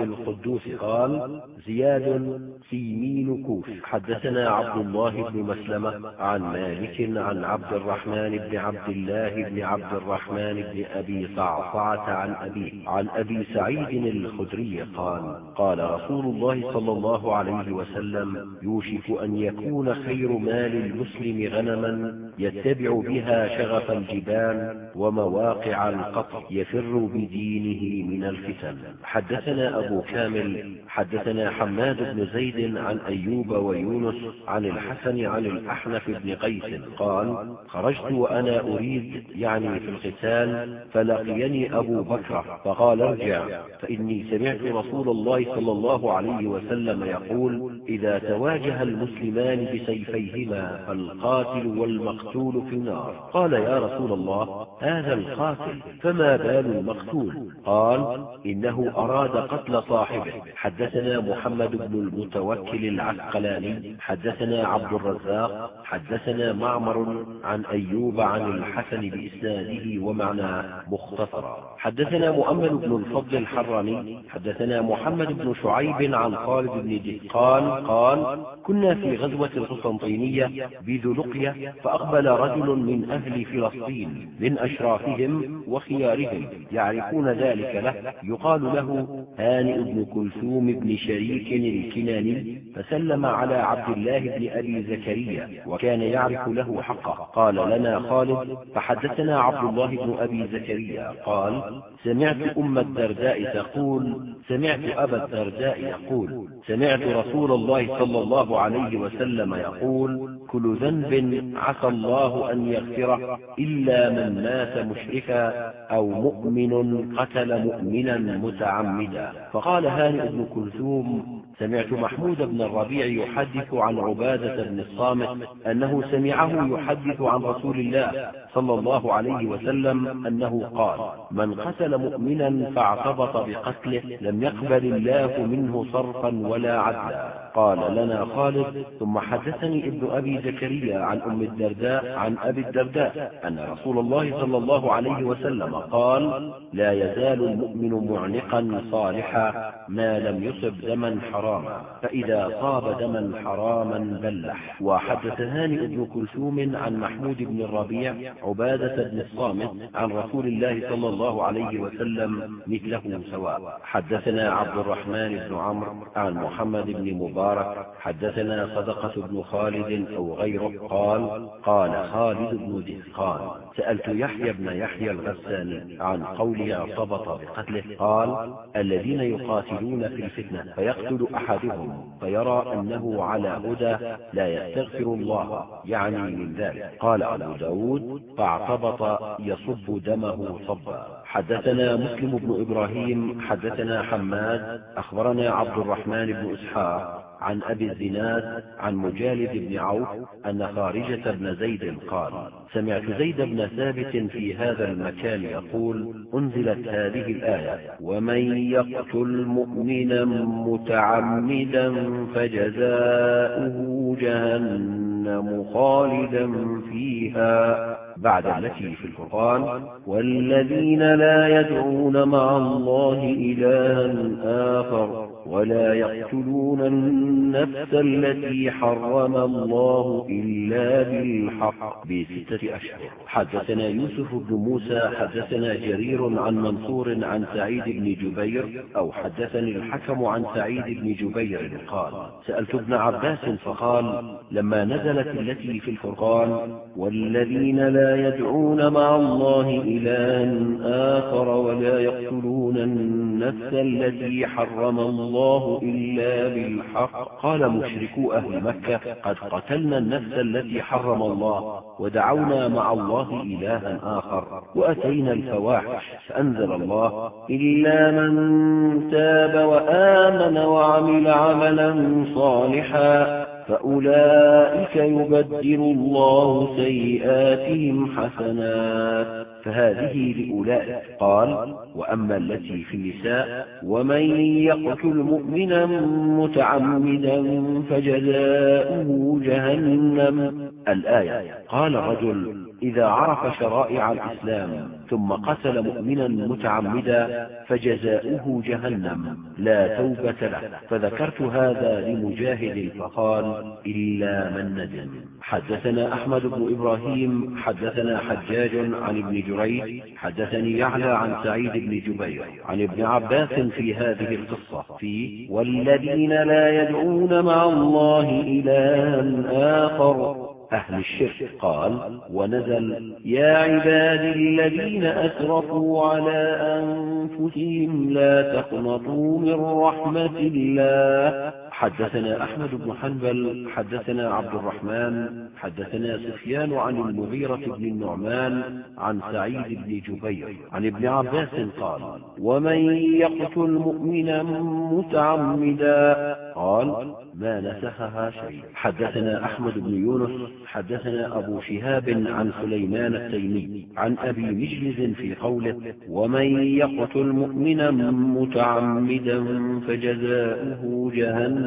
القدوس قال زياد سيمين كوف. حدثنا عبد الله بن مسلمة عن مالك عن عبد الرحمن بن عبد الله بن عبد الرحمن بن أبي صعصعة عن أبيه عن أبي سعيد الخدري قال قال رسول الله صلى الله عليه وسلم يوشك أن يكون خير مال المسلم غنما يتبع بها شغف الجبال ومواقع القطر يفر بدينه من الفتن حدثنا أبو كامل حدثنا حماد بن زيد عن أيوب ويونس عن الحسن عن الأحنف بن قيس قال خرجت وأنا أريد يعني في القتال فلقيني أبو بكر فقال ارجع فإني سمعت رسول الله صلى الله عليه وسلم يقول إذا تواجه المسلمان بسيفيهما فالقاتل والمقتول في النار قال يا رسول الله هذا القاتل فما بال المقتول؟ قال قال إنه أراد قتل صاحبه. حدثنا محمد بن المتوكل العسقلاني. حدثنا عبد الرزاق. حدثنا معمر عن أيوب عن الحسن بإسناده ومعناه مختصرا. حدثنا مؤمل بن الفضل الحراني. حدثنا محمد بن شعيب عن خالد بن دهقان قال كنا في غزوة القسطنطينية بذو لقية فأقبل رجل من أهل فلسطين من أشرافهم وخيارهم يعرفون ذلك له. يقال له هانئ بن كلثوم بن شريك الكناني فسلم على عبد الله بن أبي زكريا وكان يعرف له حقه. قال لنا خالد فحدثنا عبد الله بن أبي زكريا. قال سمعت أم الدرداء تقول سمعت أبا الدرداء يقول سمعت رسول الله صلى الله عليه وسلم يقول كل ذنب عسى الله أن يغفره إلا من مات مشركا أو مؤمن قتل مؤمنا. متعمدا. فقال هانئ بن كلثوم سمعت محمود بن الربيع يحدث عن عبادة بن الصامت أنه سمعه يحدث عن رسول الله صلى الله عليه وسلم أنه قال من قتل مؤمنا فاعتبط بقتله لم يقبل الله منه صرفا ولا عدلا. قال لنا خالد ثم حدثني ابن أبي زكريا عن أم الدرداء عن أبي الدرداء أن رسول الله صلى الله عليه وسلم قال لا يزال المؤمن معنقا صالحا ما لم يصب دما حراما فإذا صاب دما حراما بلح. وحدث هانئ بن كلثوم عن محمود بن الربيع عبادة بن الصامت عن رسول الله صلى الله عليه وسلم مثله سواء. حدثنا عبد الرحمن بن عمرو عن محمد بن مبارك حدثنا صدقة بن خالد أو غيره قال قال خالد بن دهقان سألت يحيى بن يحيى الغساني عن قوله ارتبط بقتله قال الذين يقاتلون في الفتنة فيقتل أحدهم فيرى أنه على هدى لا يستغفر الله يعني من ذلك. قال أبو داود فاعتبط يصب دمه صبا. حدثنا مسلم بن إبراهيم حدثنا حماد أخبرنا عبد الرحمن بن إسحاق عن أبي الزناد عن مجالد بن عوف أن خارجة بن زيد قال سمعت زيد بن ثابت في هذا المكان يقول أنزلت هذه الآية ومن يقتل مؤمنا متعمدا فجزاؤه جهنم خالدا فيها. بعد التي في القرآن والذين لا يدعون مع الله إلها آخر ولا يقتلون النفس التي حرم الله إلا بالحق. بستة أشهر. حدثنا يوسف بن موسى حدثنا جرير عن منصور عن سعيد بن جبير أو حدثني الحكم عن سعيد بن جبير قال سألت ابن عباس فقال لما نزلت التي في الفرقان والذين لا يدعون مع الله إلها آخر ولا يقتلون النفس التي حرم الله إلا بالحق. قال مشركو أهل مكة قد قتلنا النفس التي حرم الله ودعونا مع الله إلها آخر وأتينا الفواحش فأنزل الله إلا من تاب وآمن وعمل عملا صالحا فأولئك يبدل الله سيئاتهم حسنات. فهذه لأولئك. قال وأما التي في النساء ومن يقتل مؤمنا متعمدا فجزاؤه جهنم. الآية قال رجل إذا عرف شرائع الإسلام ثم قتل مؤمنا متعمدا فجزاؤه جهنم. لا توبة له. فذكرت هذا لمجاهد فقال إلا من ندم. حدثنا أحمد بن إبراهيم حدثنا حجاج عن ابن جريج حدثني يعلى عن سعيد بن جبير عن ابن عباس في هذه القصة في والذين لا يدعون مع الله إلها آخر. أهل الشرك قال ونزل يا عبادي الذين أسرفوا على أنفسهم لا تقنطوا من رحمة الله. حدثنا أحمد بن حنبل حدثنا عبد الرحمن حدثنا سفيان عن المغيرة بن النعمان عن سعيد بن جبير عن ابن عباس قال ومن يقتل مؤمنا متعمدا؟ قال ما نسخها شيء. حدثنا أحمد بن يونس حدثنا أبو شهاب عن سليمان التيمي عن أبي مجلز في قوله ومن يقتل مؤمنا متعمدا فجزاؤه جهنم.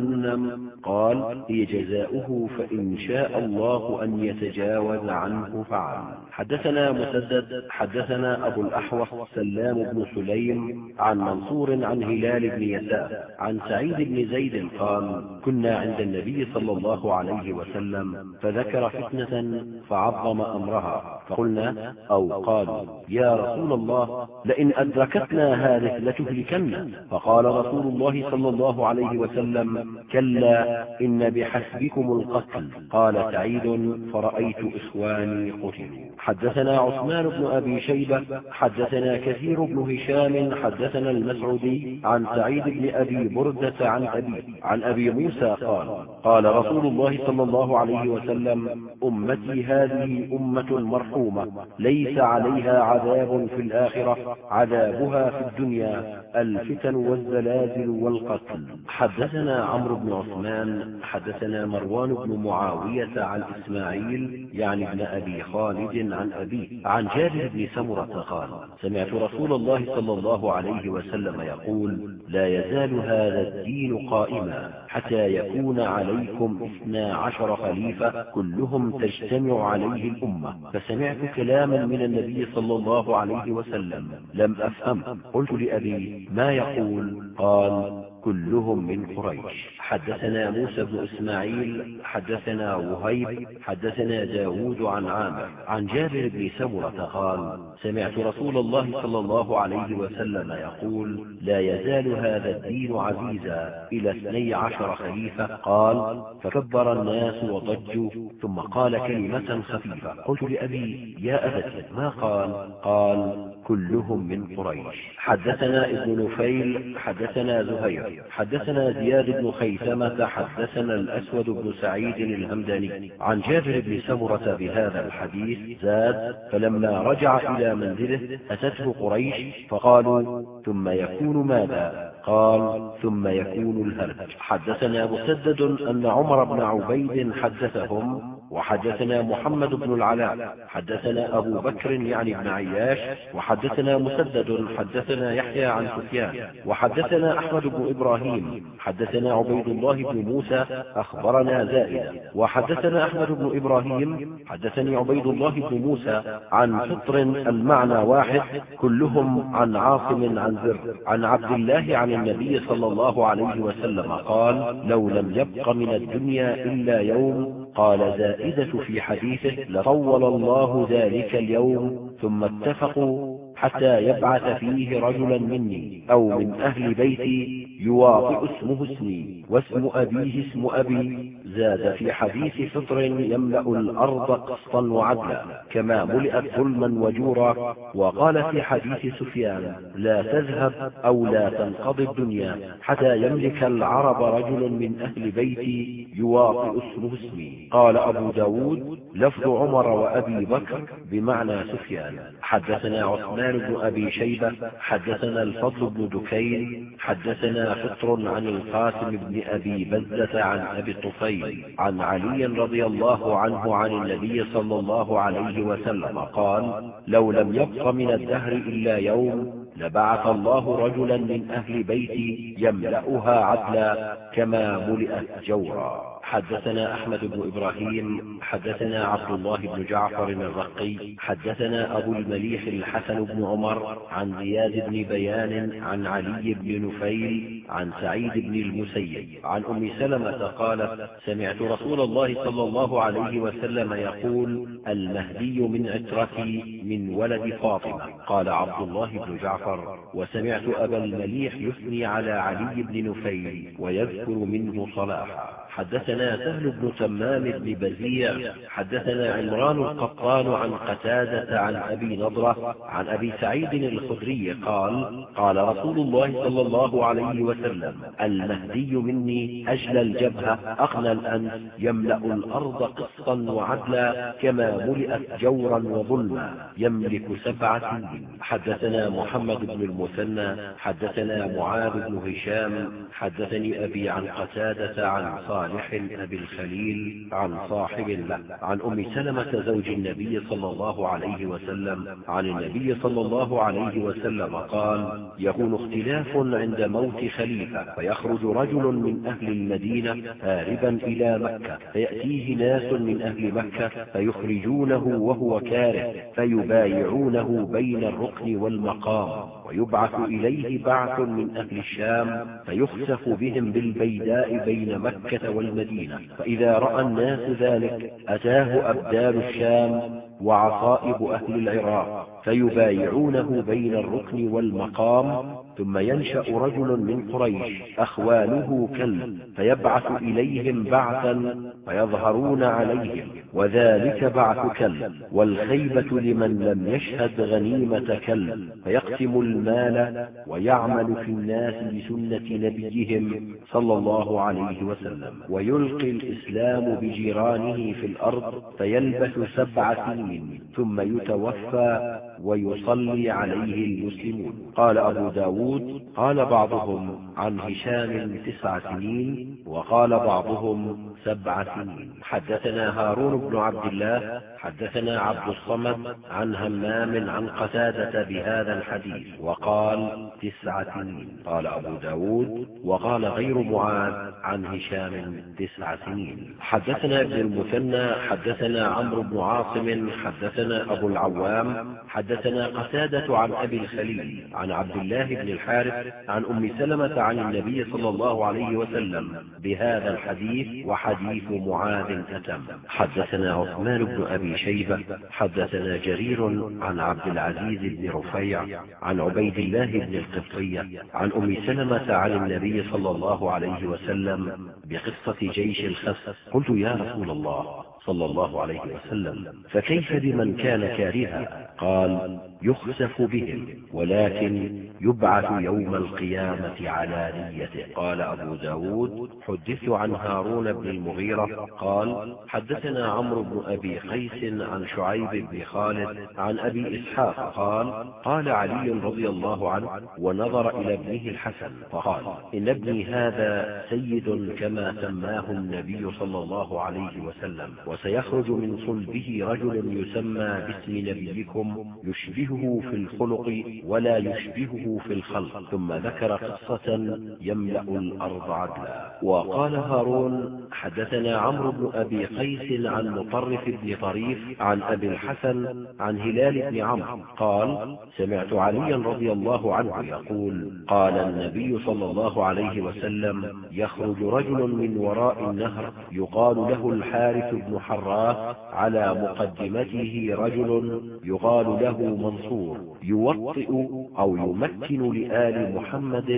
قال هي جزاؤه فإن شاء الله أن يتجاوز عنه فعل. حدثنا مسدد حدثنا أبو الأحوص سلام بن سليم عن منصور عن هلال بن يسار عن سعيد بن زيد قال كنا عند النبي صلى الله عليه وسلم فذكر فتنة فعظم أمرها فقلنا أو قالوا يا رسول الله لئن أدركتنا هذه لتهلكن. فقال رسول الله صلى الله عليه وسلم كلا إن بحسبكم القتل. قال سعيد فرأيت إخواني قتلوا. حدثنا عثمان بن أبي شيبة حدثنا كثير بن هشام حدثنا المسعودي عن سعيد بن أبي بردة عن أبي عن أبي موسى قال قال رسول الله صلى الله عليه وسلم أمتي هذه أمة مرحومة ليس عليها عذاب في الآخرة عذابها في الدنيا الفتن والزلازل والقتل. حدثنا عمرو بن عثمان حدثنا مروان بن معاوية عن إسماعيل يعني ابن أبي خالد عن أبيه عن جابر بن سمرة قال سمعت رسول الله صلى الله عليه وسلم يقول لا يزال هذا الدين قائما حتى يكون عليكم اثنا عشر خليفة كلهم تجتمع عليه الأمة. فسمعت كلاما من النبي صلى الله عليه وسلم. لم أفهم. قلت لأبي ما يقول؟ قال كلهم من قريش. حدثنا موسى بن إسماعيل حدثنا وهيب حدثنا داود عن عامر. عن جابر بن سمرة قال سمعت رسول الله صلى الله عليه وسلم يقول لا يزال هذا الدين عزيزا إلى اثني عشر خليفة. قال فكبر الناس وضجوا ثم قال كلمة خفيفة. قلت لأبي يا أبت ما قال؟ قال كلهم من قريش. حدثنا ابن نفيل حدثنا زهير. حدثنا زياد بن خيثمة حدثنا الأسود بن سعيد الهمداني عن جابر بن سمرة بهذا الحديث زاد فلما رجع إلى منزله أتته قريش فقالوا ثم يكون ماذا؟ قال ثم يكون الهرج حدثنا مسدد أن عمر بن عبيد حدثهم وحدثنا محمد بن العلاء حدثنا أبو بكر يعني ابن عياش وحدثنا مسدد حدثنا يحيى عن سفيان وحدثنا أحمد بن إبراهيم حدثنا عبيد الله بن موسى أخبرنا زائدة وحدثنا أحمد بن إبراهيم حدثني عبيد الله بن موسى عن فطر المعنى واحد كلهم عن عاصم عن زر عن عبد الله عن النبي صلى الله عليه وسلم قال لو لم يبق من الدنيا إلا يوم قال زائدة في حديثه لطول الله ذلك اليوم ثم اتفقوا حتى يبعث فيه رجلا مني أو من أهل بيتي يواطئ اسمه اسمي واسم أبيه اسم أبي. زاد في حديث فطر يملأ الأرض قسطا وعدلا كما ملئت ظلما وجورا. وقال في حديث سفيان لا تذهب أو لا تنقضي الدنيا. حتى يملك العرب رجل من أهل بيتي يواطئ اسمه اسمي قال أبو ب داود لفظ عمر وأبي بكر بمعنى سفيان. حدثنا عثمان بن أبي شيبة حدثنا الفضل بن دكين حدثنا فطر عن القاسم بن أبي بزة عن أبي الطفيل عن علي رضي الله عنه عن النبي صلى الله عليه وسلم قال لو لم يبق من الدهر إلا يوم لبعث الله رجلا من أهل بيتي يملأها عدلا كما ملئت جورا. حدثنا أحمد بن إبراهيم حدثنا عبد الله بن جعفر الرقي حدثنا أبو المليح الحسن بن عمر عن زياد بن بيان عن علي بن نفيل عن سعيد بن المسيب. عن أم سلمة قالت سمعت رسول الله صلى الله عليه وسلم يقول المهدي من عترتي من ولد فاطمة. قال عبد الله بن جعفر وسمعت أبا المليح يثني على علي بن نفيل ويذكر منه صلاحا. حدثنا حدثنا سهل بن تمام بن بزيع حدثنا عمران القطان عن قتادة عن أبي نضرة عن أبي سعيد الخدري قال قال رسول الله صلى الله عليه وسلم المهدي مني أجل الجبهة أغنى الأنف يملأ الأرض قسطا وعدلا كما ملئت جورا وظلما يملك سبع سنين. حدثنا محمد بن المثنى حدثنا معاذ بن هشام حدثني أبي عن قتادة عن صالح أبي الخليل عن صاحب له عن أم سلمة زوج النبي صلى الله عليه وسلم عن النبي صلى الله عليه وسلم قال يكون اختلاف عند موت خليفة فيخرج رجل من أهل المدينة هاربا إلى مكة فيأتيه ناس من أهل مكة فيخرجونه وهو كاره فيبايعونه بين الركن والمقام. ويبعث إليه بعث من أهل الشام فيخسف بهم بالبيداء بين مكة والمدينة فإذا رأى الناس ذلك أتاه أبدال الشام وعصائب أهل العراق فيبايعونه بين الركن والمقام ثم ينشأ رجل من قريش أخوانه كلب فيبعث إليهم بعثا فيظهرون عليهم وذلك بعث كلب والخيبة لمن لم يشهد غنيمة كلب فيقسم المال ويعمل في الناس بسنة نبيهم صلى الله عليه وسلم ويلقي الإسلام بجيرانه في الأرض فيلبث سبع سنين ثم يتوفى ويصلي عليه المسلمون. قال أبو ب داود قال بعضهم عن هشام تسع سنين وقال بعضهم سبع سنين. حدثنا هارون بن عبد الله حدثنا عبد الصمد عن همام عن قتادة بهذا الحديث وقال تسع سنين. قال أبو ب داود وقال غير معاذ عن هشام تسع سنين. حدثنا ابن المثنى حدثنا عمرو بن عاصم حدثنا أبو العوام حدثنا قتادة عن أبي الخليل عن عبد الله بن الحارث عن أم سلمة عن النبي صلى الله عليه وسلم بهذا الحديث وحديث معاذ أتم. حدثنا عثمان بن أبي شيبة حدثنا جرير عن عبد العزيز بن رفيع عن عبيد الله بن القبطية عن أم سلمة عن النبي صلى الله عليه وسلم بقصة جيش الخس. قلت يا رسول الله صلى الله عليه وسلم فكيف بمن كان كارها؟ قال يخسف بهم ولكن يبعث يوم القيامة على نيته. قال أبو ب داود حدثت عن هارون بن المغيرة قال حدثنا عمرو بن أبي قيس عن شعيب بن خالد عن أبي إسحاق قال قال علي رضي الله عنه ونظر إلى ابنه الحسن فقال إن ابني هذا سيد كما سماه النبي صلى الله عليه وسلم وسيخرج من صلبه رجل يسمى باسم نبيكم يشبهه في الخلق ولا يشبهه في الخلق. ثم ذكر قصة يملأ الأرض عدلا. وقال هارون حدثنا عمرو بن أبي قيس عن مطرف بن طريف عن أبي الحسن عن هلال بن عمرو قال سمعت عليا رضي الله عنه يقول قال النبي صلى الله عليه وسلم يخرج رجل من وراء النهر يقال له الحارث بن حراث على مقدمته رجل يقال له منصور يوطئ أو يمكن لآل محمد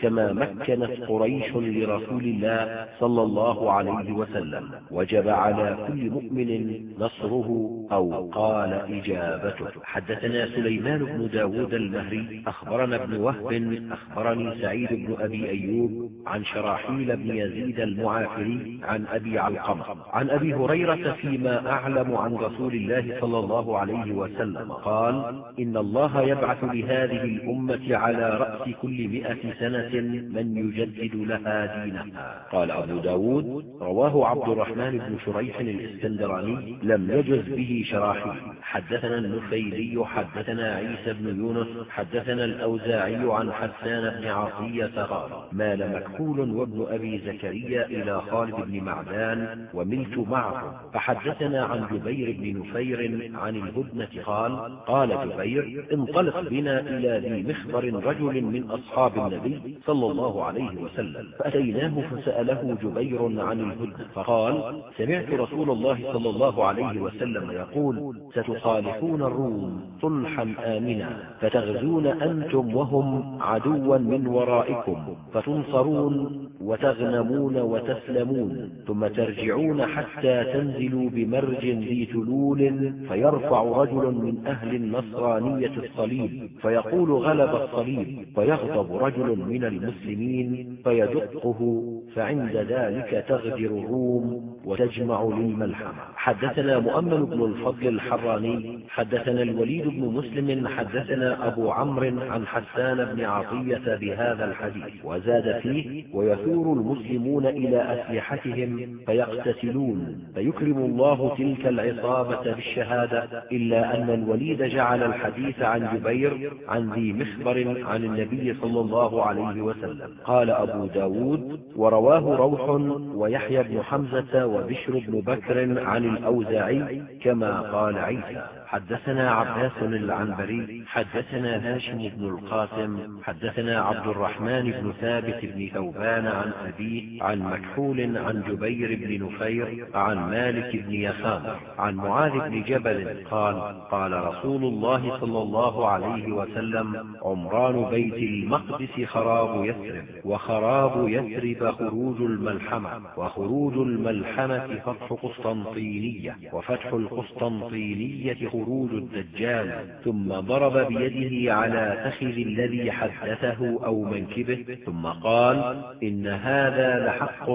كما مكنت قريش لرسول الله صلى الله عليه وسلم. وجب على كل مؤمن نصره أو قال إجابته. حدثنا سليمان بن داود المهري أخبرنا ابن وهب أخبرني سعيد بن أبي أيوب عن شراحيل بن يزيد المعافري عن أبي علقمة. عن أبي هريرة فيما أعلم عن رسول الله صلى الله عليه وسلم. قال إن الله يبعث لهذه الأمة على رأس كل م سنة من يجدد لها دينها. قال أبو ب داود رواه عبد الرحمن بن شريح الإسكندراني لم يجز به شراحي حدثنا النفيلي حدثنا عيسى بن يونس حدثنا الأوزاعي عن حسان بن عطية قال مال مكحول وابن أبي زكريا إلى خالد بن معدان وملت معه فحدثنا عن جبير بن نفير عن الهدنة قال قال جبير انطلق بنا إلى ذي مخبر رجل من أصحاب النبي صلى الله عليه وسلم فأتيناه فسأله جبير عن الهدنة فقال سمعت رسول الله صلى الله عليه وسلم يقول ستصالحون الروم صلحا آمنا فتغزون أنتم وهم عدوا من ورائكم فتنصرون وتغنمون وتسلمون ثم ترجعون حتى تنزلوا بمرج ذي تلول فيرفع رجل من أهل النصرانية الصليب فيقول غلب الصليب فيغضب رجل من المسلمين فيدقه فعند ذلك تغدر الروم وتجمع للملحمة. حدثنا مؤمن بن الفضل الحراني حدثنا الوليد بن مسلم حدثنا أبو عمرو عن حسان بن عطية بهذا الحديث. وزاد فيه ويثور المسلمون إلى أسلحتهم فيقتتلون فيكرم الله تلك العصابة بالشهادة إلا أن الوليد جعل الحديث عن جبير عن ذي مخبر عن النبي صلى الله عليه وسلم. قال أبو ب داود ورواه روح ويحيى بن حمزة وبشر بن بكر عن الأوزاعي كما قال عيسى. حدثنا عباس العنبري حدثنا هاشم بن القاسم حدثنا عبد الرحمن بن ثابت بن ثوبان عن أبيه عن مكحول عن جبير بن نفير عن مالك بن يسار عن معاذ بن جبل قال قال رسول الله صلى الله عليه وسلم عمران بيت المقدس خراب يثرب وخراب يثرب خروج الملحمة وخروج الملحمة فتح قسطنطينية وفتح القسطنطينية خروج الدجال ثم ضرب بيده على فخذ الذي حدثه أو منكبه ثم قال إن هذا لحق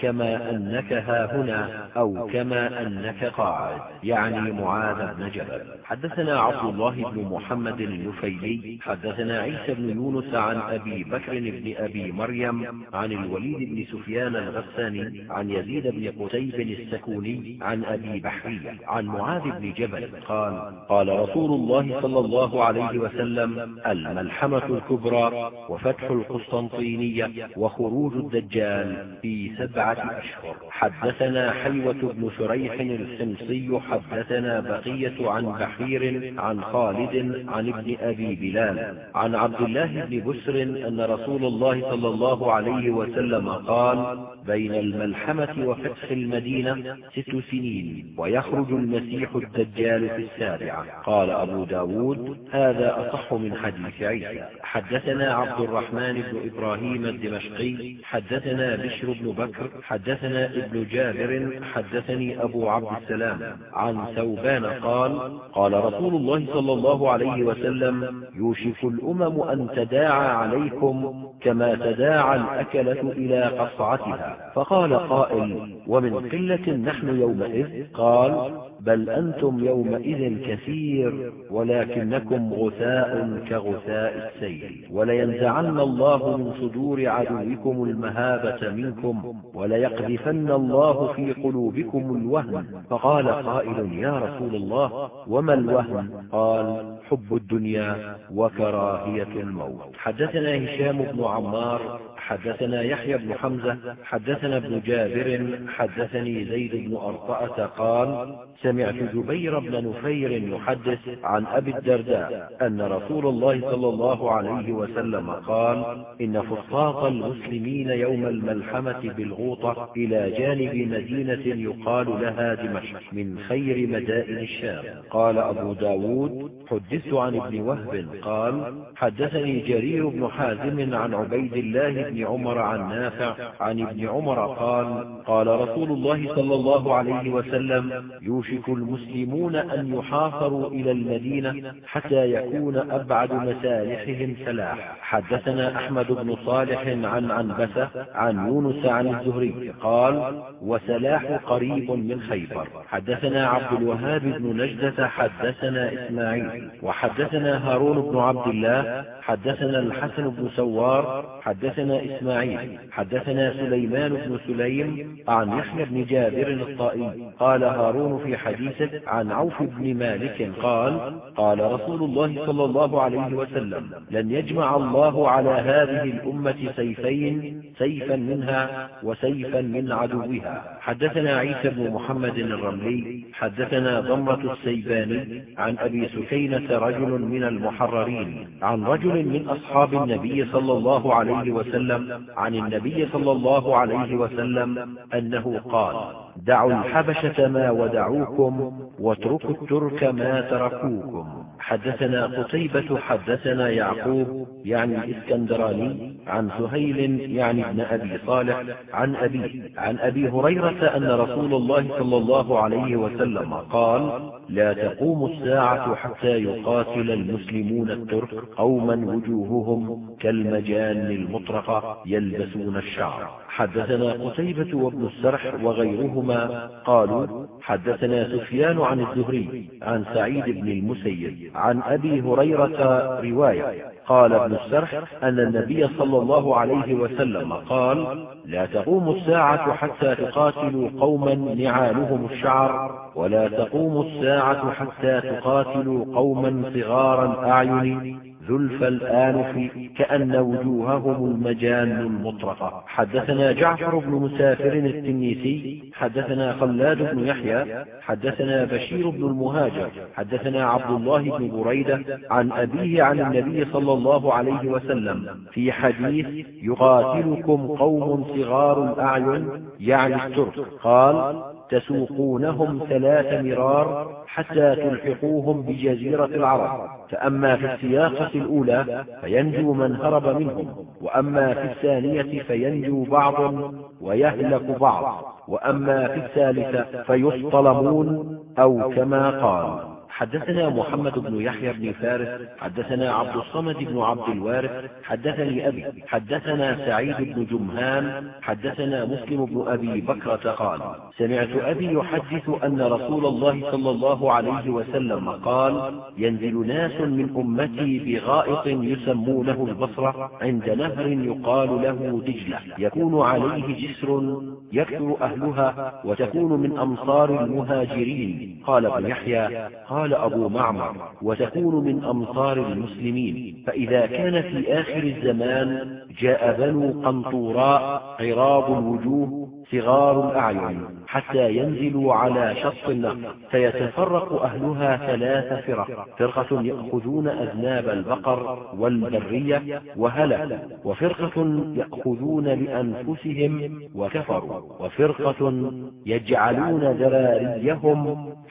كما أنك هاهنا أو كما أنك قاعد. يعني معاذ بن جبل. حدثنا عبد الله بن محمد النفيلي حدثنا عيسى بن يونس عن أبي بكر بن أبي مريم عن الوليد بن سفيان الغساني عن يزيد بن قتيب السكوني عن أبي بحرية عن معاذ بن جبل. قال قال رسول الله صلى الله عليه وسلم الملحمة الكبرى وفتح القسطنطينية وخروج الدجال في سبعة أشهر. حدثنا حيوة بن شريح الحمصي حدثنا بقية عن بحير عن خالد عن ابن أبي بلال. عن عبد الله بن بسر أن رسول الله صلى الله عليه وسلم قال بين الملحمة وفتح المدينة ست سنين ويخرج المسيح الدجال في السابعة قال أبو ب داود هذا أصح من حديث عيسى. حدثنا عبد الرحمن بن إبراهيم الدمشقي حدثنا بشر بن بكر حدثنا ابن جابر حدثني أبو عبد السلام. عن ثوبان قال قال رسول الله صلى الله عليه وسلم يوشك الأمم أن تداعى عليكم كما تداعى الأكلة إلى قصعتها. فقال قائل ومن قلة نحن يومئذ؟ قال بل أنتم يومئذ كثير ولكنكم غثاء كغثاء السيل. ولينزعن الله من صدور عدوكم المهابة منكم وليقذفن الله في قلوبكم الوهن. فقال قائل يا رسول الله وما الوهن؟ قال حب الدنيا وكراهية الموت. حدثنا هشام بن عمار حدثنا يحيى بن حمزة حدثنا ابن جابر حدثني زيد بن أرطأة قال سمعت جبير بن نفير يحدث عن أبي الدرداء أن رسول الله صلى الله عليه وسلم قال إن فساق المسلمين يوم الملحمة بالغوطة إلى جانب مدينة يقال لها دمشق من خير مدائن الشام. قال أبو ب داود حدثت عن ابن وهب قال حدثني جرير بن حازم عن عبيد الله بن عمر عن نافع عن ابن عمر قال قال رسول الله صلى الله عليه وسلم يوشك المسلمون أن يحاصروا إلى المدينة حتى يكون أبعد مسالحهم سلاح. حدثنا أحمد بن صالح عن عنبسة عن يونس عن الزهري قال وسلاح قريب من خيبر. حدثنا عبد الوهاب بن نجدة حدثنا إسماعيل. وحدثنا هارون بن عبد الله حدثنا الحسن بن سوار حدثنا إسماعيل. حدثنا سليمان بن سليم عن يحيى بن جابر الطائي. قال هارون في حديثه عن عوف بن مالك قال قال رسول الله صلى الله عليه وسلم لن يجمع الله على هذه الأمة سيفين سيفا منها وسيفا من عدوها. حدثنا عيسى بن محمد الرملي حدثنا ضمة السيباني عن أبي سكينة رجل من المحررين عن رجل من أصحاب النبي صلى الله عليه وسلم عن النبي صلى الله عليه وسلم أنه قال دعوا الحبشة ما ودعوكم واتركوا الترك ما تركوكم. حدثنا قتيبة حدثنا يعقوب يعني الإسكندراني عن سهيل يعني ابن أبي صالح عن أبي عن أبي هريرة أن رسول الله صلى الله عليه وسلم قال لا تقوم الساعة حتى يقاتل المسلمون الترك قوما وجوههم كالمجان المطرقة يلبسون الشعر. حدثنا قتيبة وابن السرح وغيرهما قالوا حدثنا سفيان عن الزهري عن سعيد بن المسيب عن أبي هريرة رواية. قال ابن السرح أن النبي صلى الله عليه وسلم قال لا تقوم الساعة حتى تقاتلوا قوما نعالهم الشعر ولا تقوم الساعة حتى تقاتلوا قوما صغار الأعين زلف الآنف كأن وجوههم المجان المطرقة حدثنا جعفر بن مسافر التنيسي حدثنا خلاد بن يحيى حدثنا بشير بن المهاجر حدثنا عبد الله بن بريدة عن أبيه عن النبي صلى الله عليه وسلم في حديث يقاتلكم قوم صغار الأعين يعني الترك. قال تسوقونهم ثلاث مرار حتى تلحقوهم بجزيرة العرب. فأما في السياقة الأولى فينجو من هرب منهم وأما في الثانية فينجو بعض ويهلك بعض وأما في الثالثة فيصطلمون أو كما قال. حدثنا محمد بن يحيى بن فارس حدثنا عبد الصمد بن عبد الوارث حدثني أبي حدثنا سعيد بن جمهان حدثنا مسلم بن أبي بكرة قال سمعت أبي يحدث أن رسول الله صلى الله عليه وسلم قال ينزل ناس من أمتي بغائط يسمونه البصرة عند نهر يقال له دجلة يكون عليه جسر يكثر أهلها وتكون من أمصار المهاجرين قال ابن يحيى قال قال أبو معمر وتكون من أمصار المسلمين. فإذا كان في آخر الزمان جاء بنو قنطوراء عراض الوجوه صغار الأعين. حتى ينزلوا على شط النهر فيتفرق أهلها ثلاث فرق. فرقة يأخذون أذناب البقر والبرية وهلكوا وفرقة يأخذون لأنفسهم وكفروا وفرقة يجعلون ذراريهم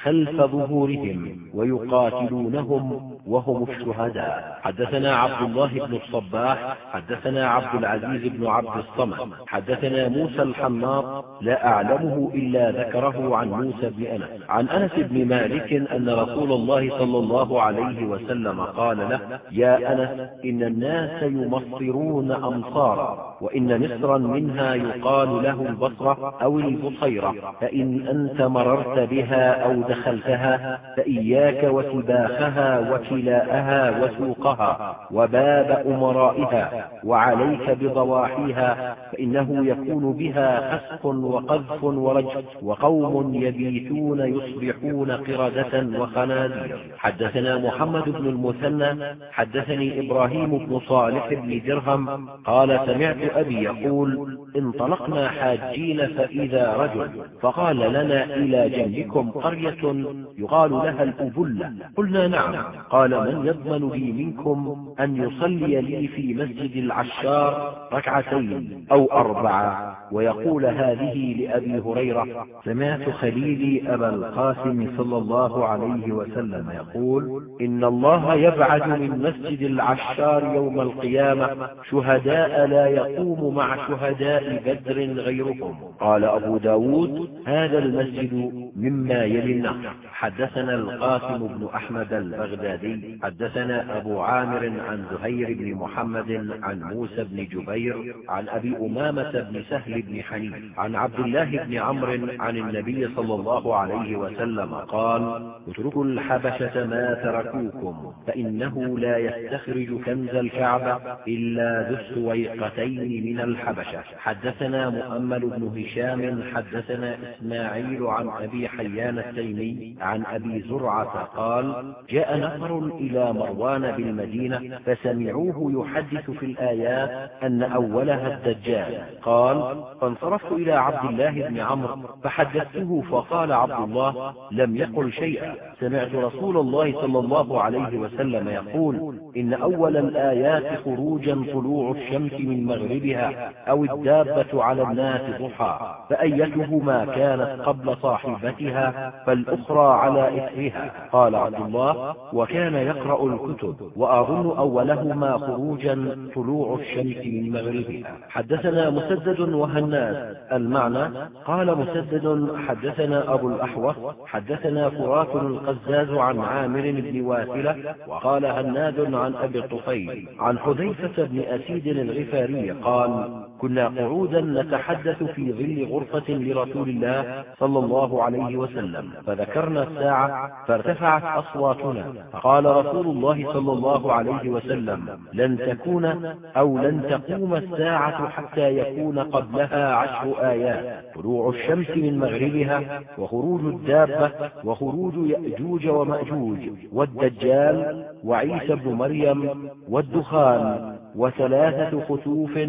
خلف ظهورهم ويقاتلونهم وهم الشهداء. حدثنا عبد الله بن الصباح حدثنا عبد العزيز بن عبد الصمد حدثنا موسى الحناط لا أعلمه إلا ذكره عن موسى بن أنس. عن أنس بن مالك أن رسول الله صلى الله عليه وسلم قال له يا أنس إن الناس يمصرون أمصارا وإن مصرا منها يقال له البصرة أو البصيرة فإن أنت مررت بها أو دخلتها فإياك وسباخها وكلاءها وسوقها وباب أمرائها وعليك بضواحيها فإنه يكون بها خسق وقذف ورجف وقوم يبيتون يصبحون قردة وخنازير. حدثنا محمد بن المثنى حدثني إبراهيم بن صالح بن درهم قال سمعت أبي يقول انطلقنا حاجين فإذا رجل فقال لنا إلى جنبكم قرية يقال لها الأبلة. قلنا نعم. قال من يضمن لي منكم أن يصلي لي في مسجد العشار ركعتين أو أربعة؟ ويقول هذه لأبي هريرة سمعت خليلي أبا القاسم صلى الله عليه وسلم يقول إن الله يبعث من مسجد العشار يوم القيامة شهداء لا يقوم مع شهداء بدر غيرهم. قال أبو ب داود هذا المسجد مما يلي النهر حدثنا القاسم بن أحمد البغدادي حدثنا أبو عامر عن زهير بن محمد عن موسى بن جبير عن أبي أمامة بن سهل بن حنيف عن عبد الله بن عمرو عن النبي صلى الله عليه وسلم قال اتركوا الحبشة ما تركوكم فإنه لا يستخرج كنز الكعبة إلا ذو السويقتين من الحبشة حدثنا مؤمل بن هشام حدثنا إسماعيل عن أبي حيان التيمي عن أبي زرعة قال جاء نفر إلى مروان بالمدينة فسمعوه يحدث في الآيات أن أولها الدجال قال فانصرفت إلى عبد الله بن عمرو فحدثته فقال عبد الله لم يقل شيئا. سمعت رسول الله صلى الله عليه وسلم يقول إن أول الآيات خروجا طلوع الشمس من مغربها أو الدابة على الناس ضحى فأيتهما كانت قبل صاحبتها فالأخرى على إثرها. قال عبد الله وكان يقرأ الكتب وأظن أولهما خروجا طلوع الشمس من مغربها. حدثنا مسدد وهناد المعنى قال مسدد حدثنا أبو الأحوص حدثنا فرات القزاز عن عامر بن واثلة وقال هناد عن أبي الطفيل عن حذيفة بن أسيد الغفاري قال كنا قعودا نتحدث في ظل غرفة لرسول الله صلى الله عليه وسلم. فذكرنا الساعة فارتفعت أصواتنا. فقال رسول الله صلى الله عليه وسلم لن تكون أو لن تقوم الساعة حتى يكون قبلها عشر آيات. طلوع الشمس من مغربها وخروج الدابة وخروج يأجوج ومأجوج والدجال وعيسى بن مريم والدخان وثلاثة خسوف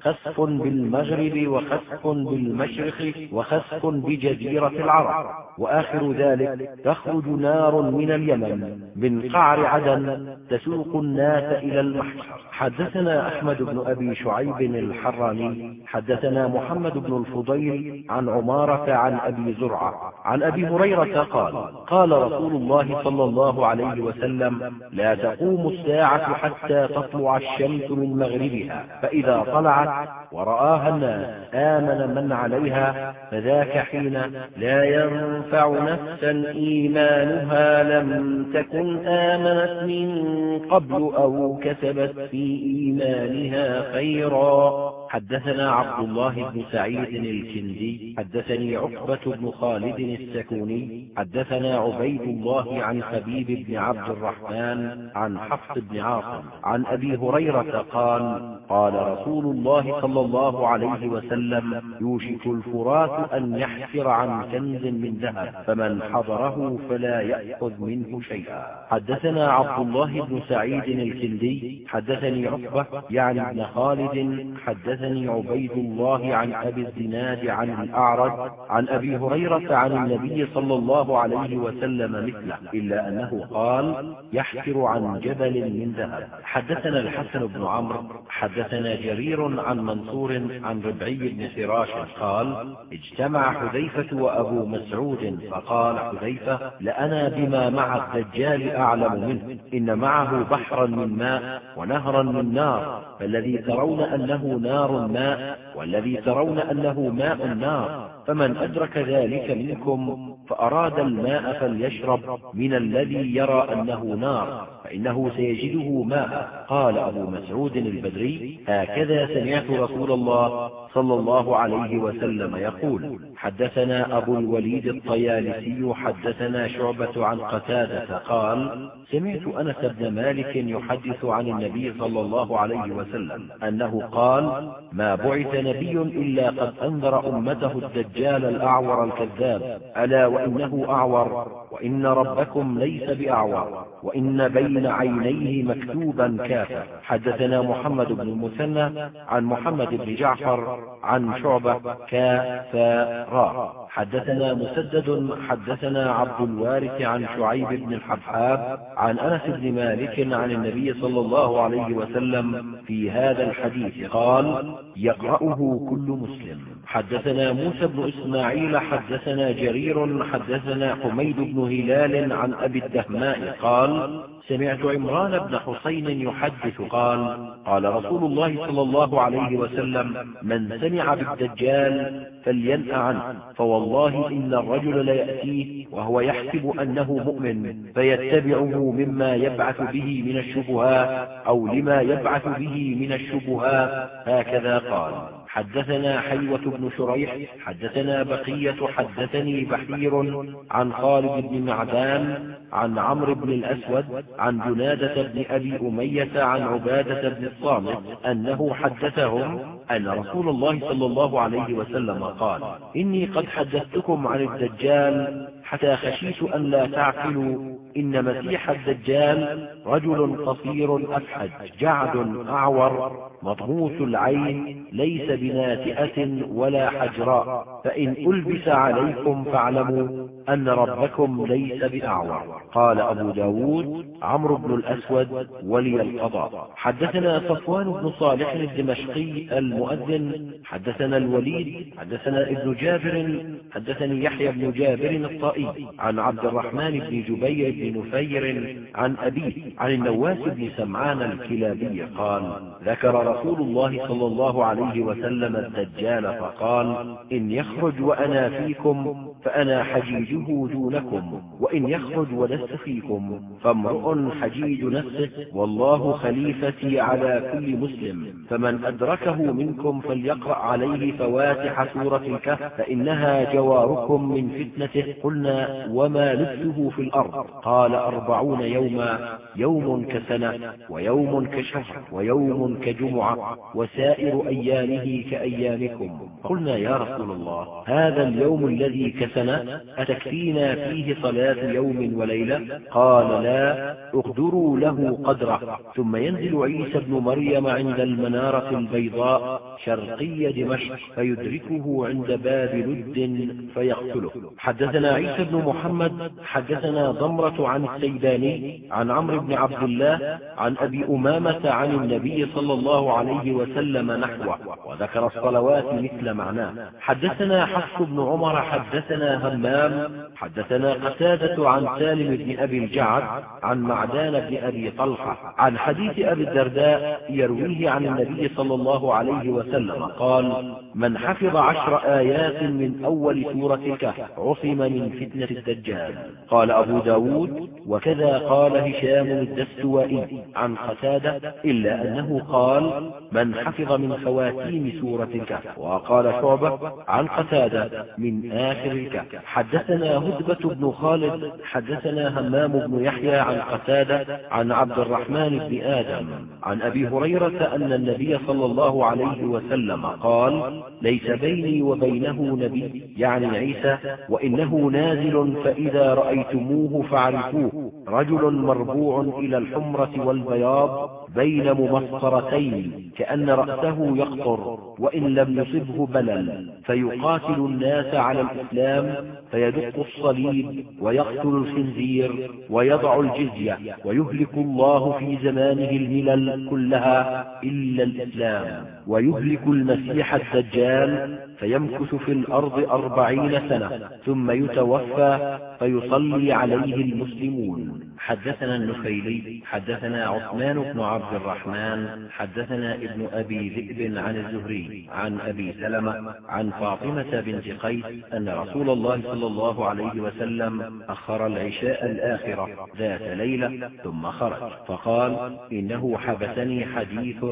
خسف بالمغرب وخسف بالمشرق وخسف بجزيرة العرب. وآخر ذلك تخرج نار من اليمن من قعر عدن تسوق الناس إلى المحشر. حدثنا أحمد بن أبي شعيب الحراني حدثنا محمد بن الفضيل عن عمارة عن أبي زرعة. عن أبي هريرة قال قال رسول الله صلى الله عليه وسلم لا تقوم الساعة حتى تطلع الشمس من مغربها فإذا طلعت ورآها الناس آمن من عليها فذاك حين لا ينفع نفسا إيمانها لم تكن آمنت من قبل أو كسبت في إيمانها خيرا. حدثنا عبد الله بن سعيد الكندي حدثني عقبة بن خالد السكوني حدثنا عبيد الله عن حبيب بن عبد الرحمن عن حفص بن عاصم عن أبي هريرة قال قال رسول الله صلى الله عليه وسلم يوشك الفرات أن يحفر عن كنز من ذهب فمن حضره فلا يأخذ منه شيئا. حدثنا عبد الله بن سعيد الكندي حدثني عقبة يعني ابن خالد حدثني عبيد الله عن أبي الزناد عن الأعرج عن أبي هريرة عن النبي صلى الله عليه وسلم مثله إلا أنه قال يحفر عن جبل من ذهب. حدثنا الحسن بن عمرو حدثنا جرير عن منصور عن ربعي بن فراش قال اجتمع حذيفة وأبو مسعود فقال حذيفة لأنا بما مع الدجال أعلم منه إن معه بحرا من ماء ونهرا من نار فالذي ترون أنه نار ماء والذي ترون أنه ماء نار فمن أدرك ذلك منكم فأراد الماء فليشرب من الذي يرى أنه نار فإنه سيجده ماء. قال أبو مسعود البدري هكذا سمعت رسول الله صلى الله عليه وسلم يقول حدثنا أبو الوليد الطيالسي حدثنا شعبة عن قتادة قال سمعت أنس بن مالك يحدث عن النبي صلى الله عليه وسلم أنه قال ما بعث نبي إلا قد أنذر أمته الدجال الأعور الكذاب ألا وإنه أعور؟ وإن ربكم ليس بأعور وإن بين عينيه مكتوبا كافر حدثنا محمد بن المثنى عن محمد بن جعفر عن شعبة كافا حدثنا مسدد حدثنا عبد الوارث عن شعيب بن الحبحاب عن أنس بن مالك عن النبي صلى الله عليه وسلم في هذا الحديث قال يقرأه كل مسلم. حدثنا موسى بن إسماعيل حدثنا جرير حدثنا حميد بن هلال عن أبي الدهماء قال سمعت عمران بن حسين يحدث قال قال رسول الله صلى الله عليه وسلم من سمع بالدجال فلينأ عنه فوالله إن الرجل ليأتيه وهو يحسب أنه مؤمن فيتبعه مما يبعث به من الشبهات أو لما يبعث به من الشبهات. هكذا قال. حدثنا حيوة بن شريح حدثنا بقية حدثني بحير عن خالد بن معدان عن عمرو بن الأسود عن جنادة بن أبي أمية عن عبادة بن الصامت أنه حدثهم أن رسول الله صلى الله عليه وسلم قال إني قد حدثتكم عن الدجال حتى خشيت أن لا تعقلوا إن مسيح الدجال رجل قصير أفحج جعد أعور مطموس العين ليس بناتئة ولا حجراء فإن ألبس عليكم فاعلموا أن ربكم ليس بأعور. قال أبو ب داود عمرو بن الأسود ولي القضاء. حدثنا صفوان بن صالح الدمشقي المؤذن حدثنا الوليد حدثنا ابن جابر حدثني يحيى بن جابر الطائي عن عبد الرحمن بن جبير بن نفير عن أبيه عن النواس بن سمعان الكلابي قال ذكر رسول الله صلى الله عليه وسلم الدجال فقال إن يخرج وأنا فيكم فأنا حجيجه دونكم وإن يخرج ولست فيكم فامرؤ حجيج نفسه والله خليفتي على كل مسلم. فمن أدركه منكم فليقرأ عليه فواتح سورة الكهف فإنها جواركم من فتنته. قلنا وما لبثه في الأرض؟ قال أربعون يوما يوم كسنة ويوم كشهر ويوم كجمعة وسائر أيامه كأيامكم. قلنا يا رسول الله هذا اليوم الذي كسنة أتكفينا فيه صلاة يوم وليلة؟ قال لا اقدروا له قدره. ثم ينزل عيسى ابن مريم عند المنارة البيضاء شرقي دمشق فيدركه عند باب لد فيقتله. حدثنا عيسى بن محمد حدثنا ضمرة عن السيداني عن عمرو بن عبد الله عن أبي أمامة عن النبي صلى الله عليه وسلم نحوه وذكر الصلوات مثل معناه. حدثنا حفص بن عمر حدثنا همام حدثنا قتادة عن سالم بن أبي الجعد عن معدان بن أبي طلحة عن حديث أبي الدرداء يرويه عن النبي صلى الله عليه وسلم قال من حفظ عشر آيات من أول سورة الكهف عصم من فتنة الدجال. قال أبو ب داود وكذا قال هشام الدستوائي عن قتادة إلا أنه قال من حفظ من خواتيم سورة الكهف وقال شعبة عن قتادة من آخر الكهف حدثنا هدبة بن خالد حدثنا همام بن يحيى عن قتادة عن عبد الرحمن بن آدم عن أبي هريرة أن النبي صلى الله عليه وسلم قال ليس بيني وبينه نبي يعني عيسى وإنه نازل فإذا رأيتموه فاعرفوه رجل مربوع إلى الحمرة والبياض بين ممصرتين كأن رأسه يقطر وإن لم يصبه بلل فيقاتل الناس على الإسلام فيدق الصليب ويقتل الخنزير ويضع الجزية ويهلك الله في زمانه الملل كلها إلا الإسلام ويهلك المسيح الدجال فيمكث في الأرض أربعين سنة ثم يتوفى فيصلي عليه المسلمون. حدثنا النخيلي حدثنا عثمان بن عبد الرحمن حدثنا ابن أبي ذئب عن الزهري عن أبي سلمة عن فاطمة بنت قيس أن رسول الله صلى الله عليه وسلم أخر العشاء الآخرة ذات ليلة ثم خرج. فقال إنه حبسني حديث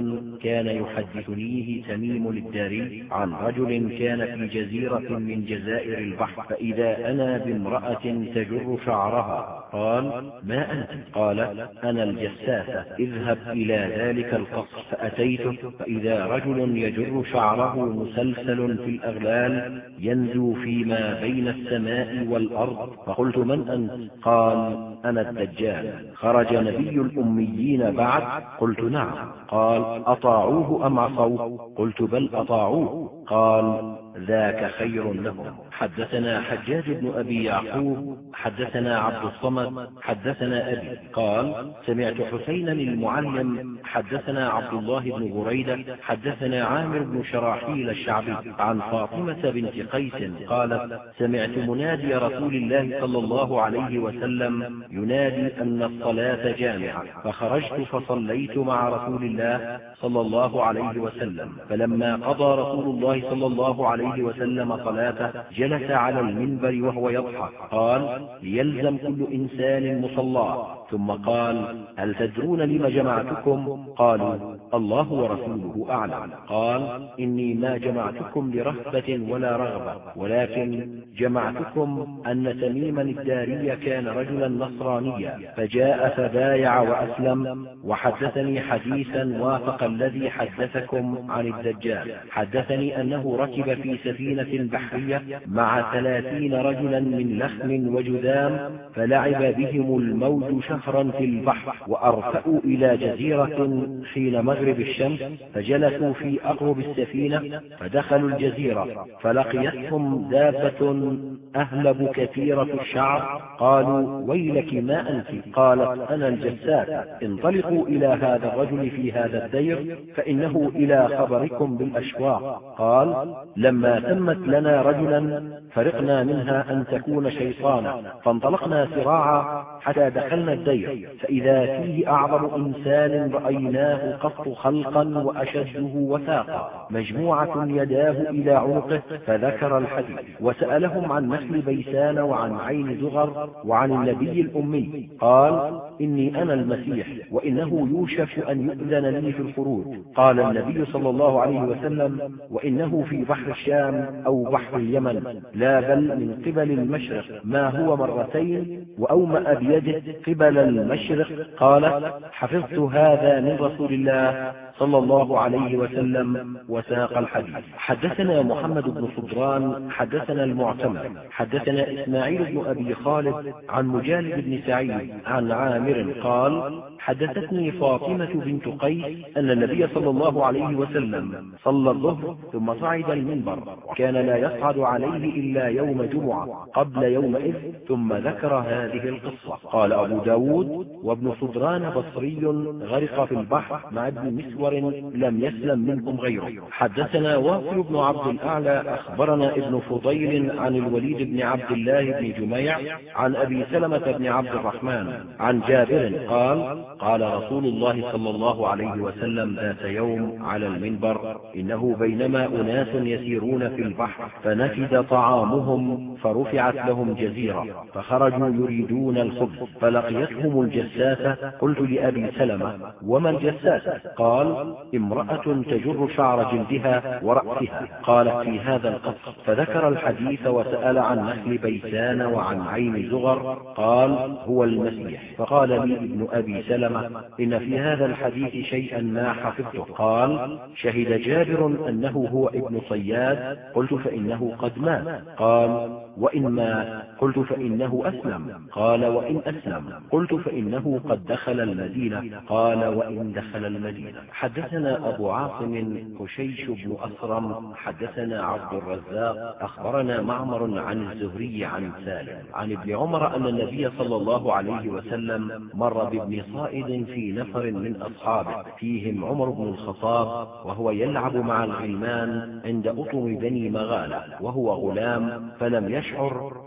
كان يحدثنيه تميم الداري عن رجل كان في جزيرة من جزائر البحر فإذا أنا بامرأة تجر شعرها. قال ما أنت؟ قال أنا الجساسة اذهب إلى ذلك القصر فأتيته فإذا رجل يجر شعره مسلسل في الأغلال ينزو فيما بين السماء والأرض فقلت من أنت؟ قال أنا الدجال خرج نبي الأميين بعد. قلت نعم. قال أطاعوه أم عصوه؟ قلت بل أطاعوه. قال ذاك خير لهم. حدثنا حجاج بن أبي يعقوب حدثنا عبد الصمد حدثنا أبي قال سمعت حسينا المعلم حدثنا عبد الله بن بريدة حدثنا عامر بن شراحيل الشعبي عن فاطمة بنت قيس قالت سمعت منادي رسول الله صلى الله عليه وسلم ينادي أن الصلاة جامعة فخرجت فصليت مع رسول الله صلى الله عليه وسلم فلما قضى رسول الله صلى الله عليه وسلم صلاته جلس على المنبر وهو يضحك. قال يلزم كل إنسان مصلاه ثم قال هل تدرون لم جمعتكم؟ قالوا الله ورسوله أعلم. قال إني ما جمعتكم لرهبة ولا رغبة ولكن جمعتكم أن تميما الداري كان رجلا نصرانيا فجاء فبايع وأسلم وحدثني حديثا وافق الذي حدثكم عن الدجال. حدثني أنه ركب في سفينة بحرية مع ثلاثين رجلا من لخم وجذام فلعب بهم الموج شهرا في البحر وأرفأوا إلى جزيرة حين مغرب الشمس فجلسوا في أقرب السفينة فدخلوا الجزيرة فلقيتهم دابة أهلب كثيرة الشعر قالوا ويلك ما أنت؟ قالت أنا الجساس انطلقوا إلى هذا الرجل في هذا الدير فإنه إلى خبركم بالأشواق. قال لما تمت لنا رجلا فرقنا منها أن تكون شيطانا فانطلقنا سراعا حتى دخلنا الدير فإذا فيه أعظم إنسان رأيناه قط خلقا وأشده وثاقا مجموعة يداه إلى عنقه فذكر الحديث وسألهم عن نسل بيسان وعن عين زغر وعن النبي الأمي قال إني أنا المسيح وإنه يوشك أن يؤذن لي في الخروج. قال النبي صلى الله عليه وسلم وإنه في بحر الشام أو بحر اليمن لا بل من قبل المشرق ما هو مرتين وأومأ بيده قبل المشرق قال حفظت هذا من رسول الله. صلى الله عليه وسلم وساق الحديث. حدثنا محمد بن صدران حدثنا المعتمر حدثنا إسماعيل بن أبي خالد عن مجالد بن سعيد عن عامر قال حدثتني فاطمة بنت قيس أن النبي صلى الله عليه وسلم صلى الظهر ثم صعد المنبر وكان لا يصعد عليه إلا يوم جمعة قبل يومئذ ثم ذكر هذه القصة. قال أبو ب داود وابن صدران بصري غرق في البحر مع ابن مسور لم يسلم منهم غيره. حدثنا واصل بن عبد الأعلى أخبرنا ابن فضيل عن الوليد بن عبد الله بن جميع عن أبي سلمة بن عبد الرحمن عن جابر قال قال رسول الله صلى الله عليه وسلم ذات يوم على المنبر إنه بينما أناس يسيرون في البحر فنفد طعامهم فرفعت لهم جزيرة فخرجوا يريدون الخبز فلقيتهم الجساسة قلت لأبي سلمة وما الجساسة قال امرأة تجر شعر جلدها ورأسها. قالت في هذا القصر. فذكر الحديث وسأل عن نخل بيسان وعن عين زغر. قال هو المسيح. فقال لي ابن أبي سلمة إن في هذا الحديث شيئا ما حفظته. قال شهد جابر أنه هو ابن صياد. قلت فإنه قد مات. قال وإن مات قلت فإنه أسلم. قال وإن أسلم. قلت فإنه قد دخل المدينة. قال وإن دخل المدينة. حدثنا أبو عاصم هشيش بن أسرم حدثنا عبد الرزاق. أخبرنا معمر عن الزهري عن سالم. عن ابن عمر أن النبي صلى الله عليه وسلم مر بابن صائد في نفر من أصحابه. فيهم عمر بن الخطاب وهو يلعب مع الغلمان عند أطم بني مغالة. وهو غلام فلم يشعر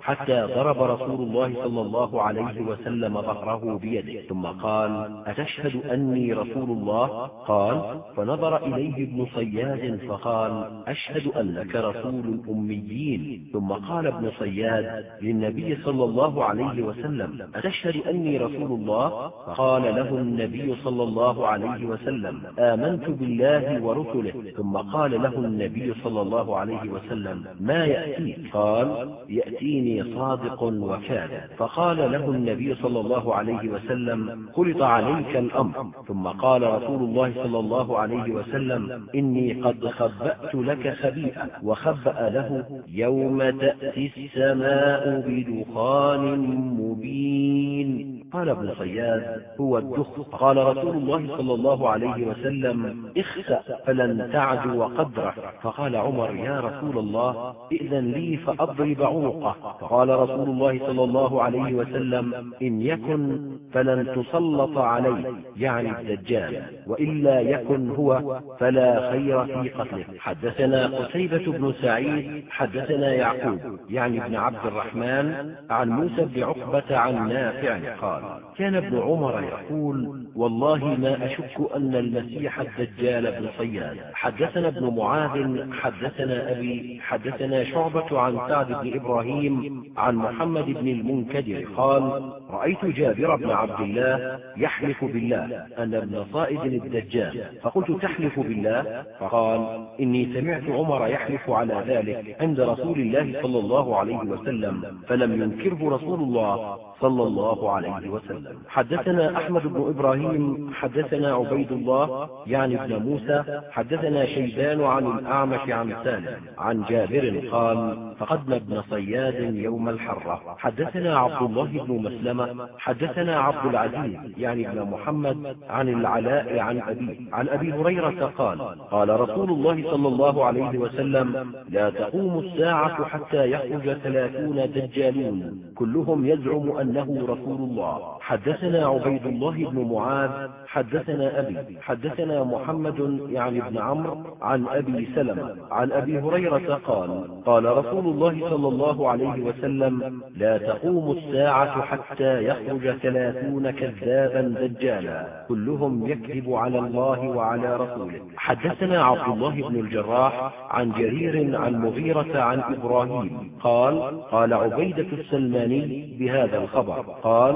حتى ضرب رسول الله صلى الله عليه وسلم ظهره بيده. ثم قال أتشهد أني رسول الله؟ قال فنظر إليه ابن صياد فقال أشهد أنك رسول الأميين. ثم قال ابن صياد للنبي صلى الله عليه وسلم أتشهد أني رسول الله؟ قال له النبي صلى الله عليه وسلم آمنت بالله ورسله. ثم قال له النبي صلى الله عليه وسلم ما يأتيك؟ قال يأتيني صادق وكاذب فقال له النبي صلى الله عليه وسلم خلط عليك الأمر. ثم قال رسول الله صلى الله عليه وسلم إني قد خبأت لك خبيئة وخبأ له يوم تأتي السماء بدخان مبين. قال ابن صياد هو الدخ. قال رسول الله صلى الله عليه وسلم اخسأ فلن تعدو قدره. فقال عمر يا رسول الله ائذن لي فأضرب عنقه فقال رسول الله صلى الله عليه وسلم إن يكن فلن تسلط عليه يعني الدجال وإلا يكن هو فلا خير في قتله. حدثنا قتيبة بن سعيد حدثنا يعقوب يعني ابن عبد الرحمن عن موسى بن عقبة عن نافع قال كان ابن عمر يقول والله ما أشك أن المسيح الدجال بن صياد. حدثنا ابن معاذ معاذ حدثنا أبي حدثنا شعبة عن سعد بن إبراهيم عن محمد بن المنكدر قال رأيت جابر بن عبد الله يحلف بالله أن ابن صائد الدجال فقلت تحلف بالله؟ فقال إني سمعت عمر يحلف على ذلك عند رسول الله صلى الله عليه وسلم فلم ينكره رسول الله صلى الله عليه وسلم. حدثنا أحمد بن إبراهيم حدثنا عبيد الله يعني ابن موسى حدثنا شيبان عن الأعمش عن سالم عن جابر قال فقدنا ابن صياد يوم الحرة. حدثنا عبد الله بن مسلمة. حدثنا عبد العزيز يعني ابن محمد عن العلاء عن أبي عن أبي هريرة قال قال رسول الله صلى الله عليه وسلم لا تقوم الساعة حتى يخرج ثلاثون دجالون. كلهم يزعم أنه رسول الله. حدثنا عبيد الله بن معاذ. حدثنا أبي. حدثنا محمد يعني ابن عمرو عن أبي سلمة. عن أبي هريرة قال قال رسول الله صلى الله عليه وسلم لا تقوم الساعة حتى يخرج ثلاثون كذابا دجالا كلهم يكذب على الله وعلى رسوله. حدثنا عبد الله بن الجراح عن جرير عن مغيرة عن إبراهيم قال قال عبيدة السلماني بهذا الخبر قال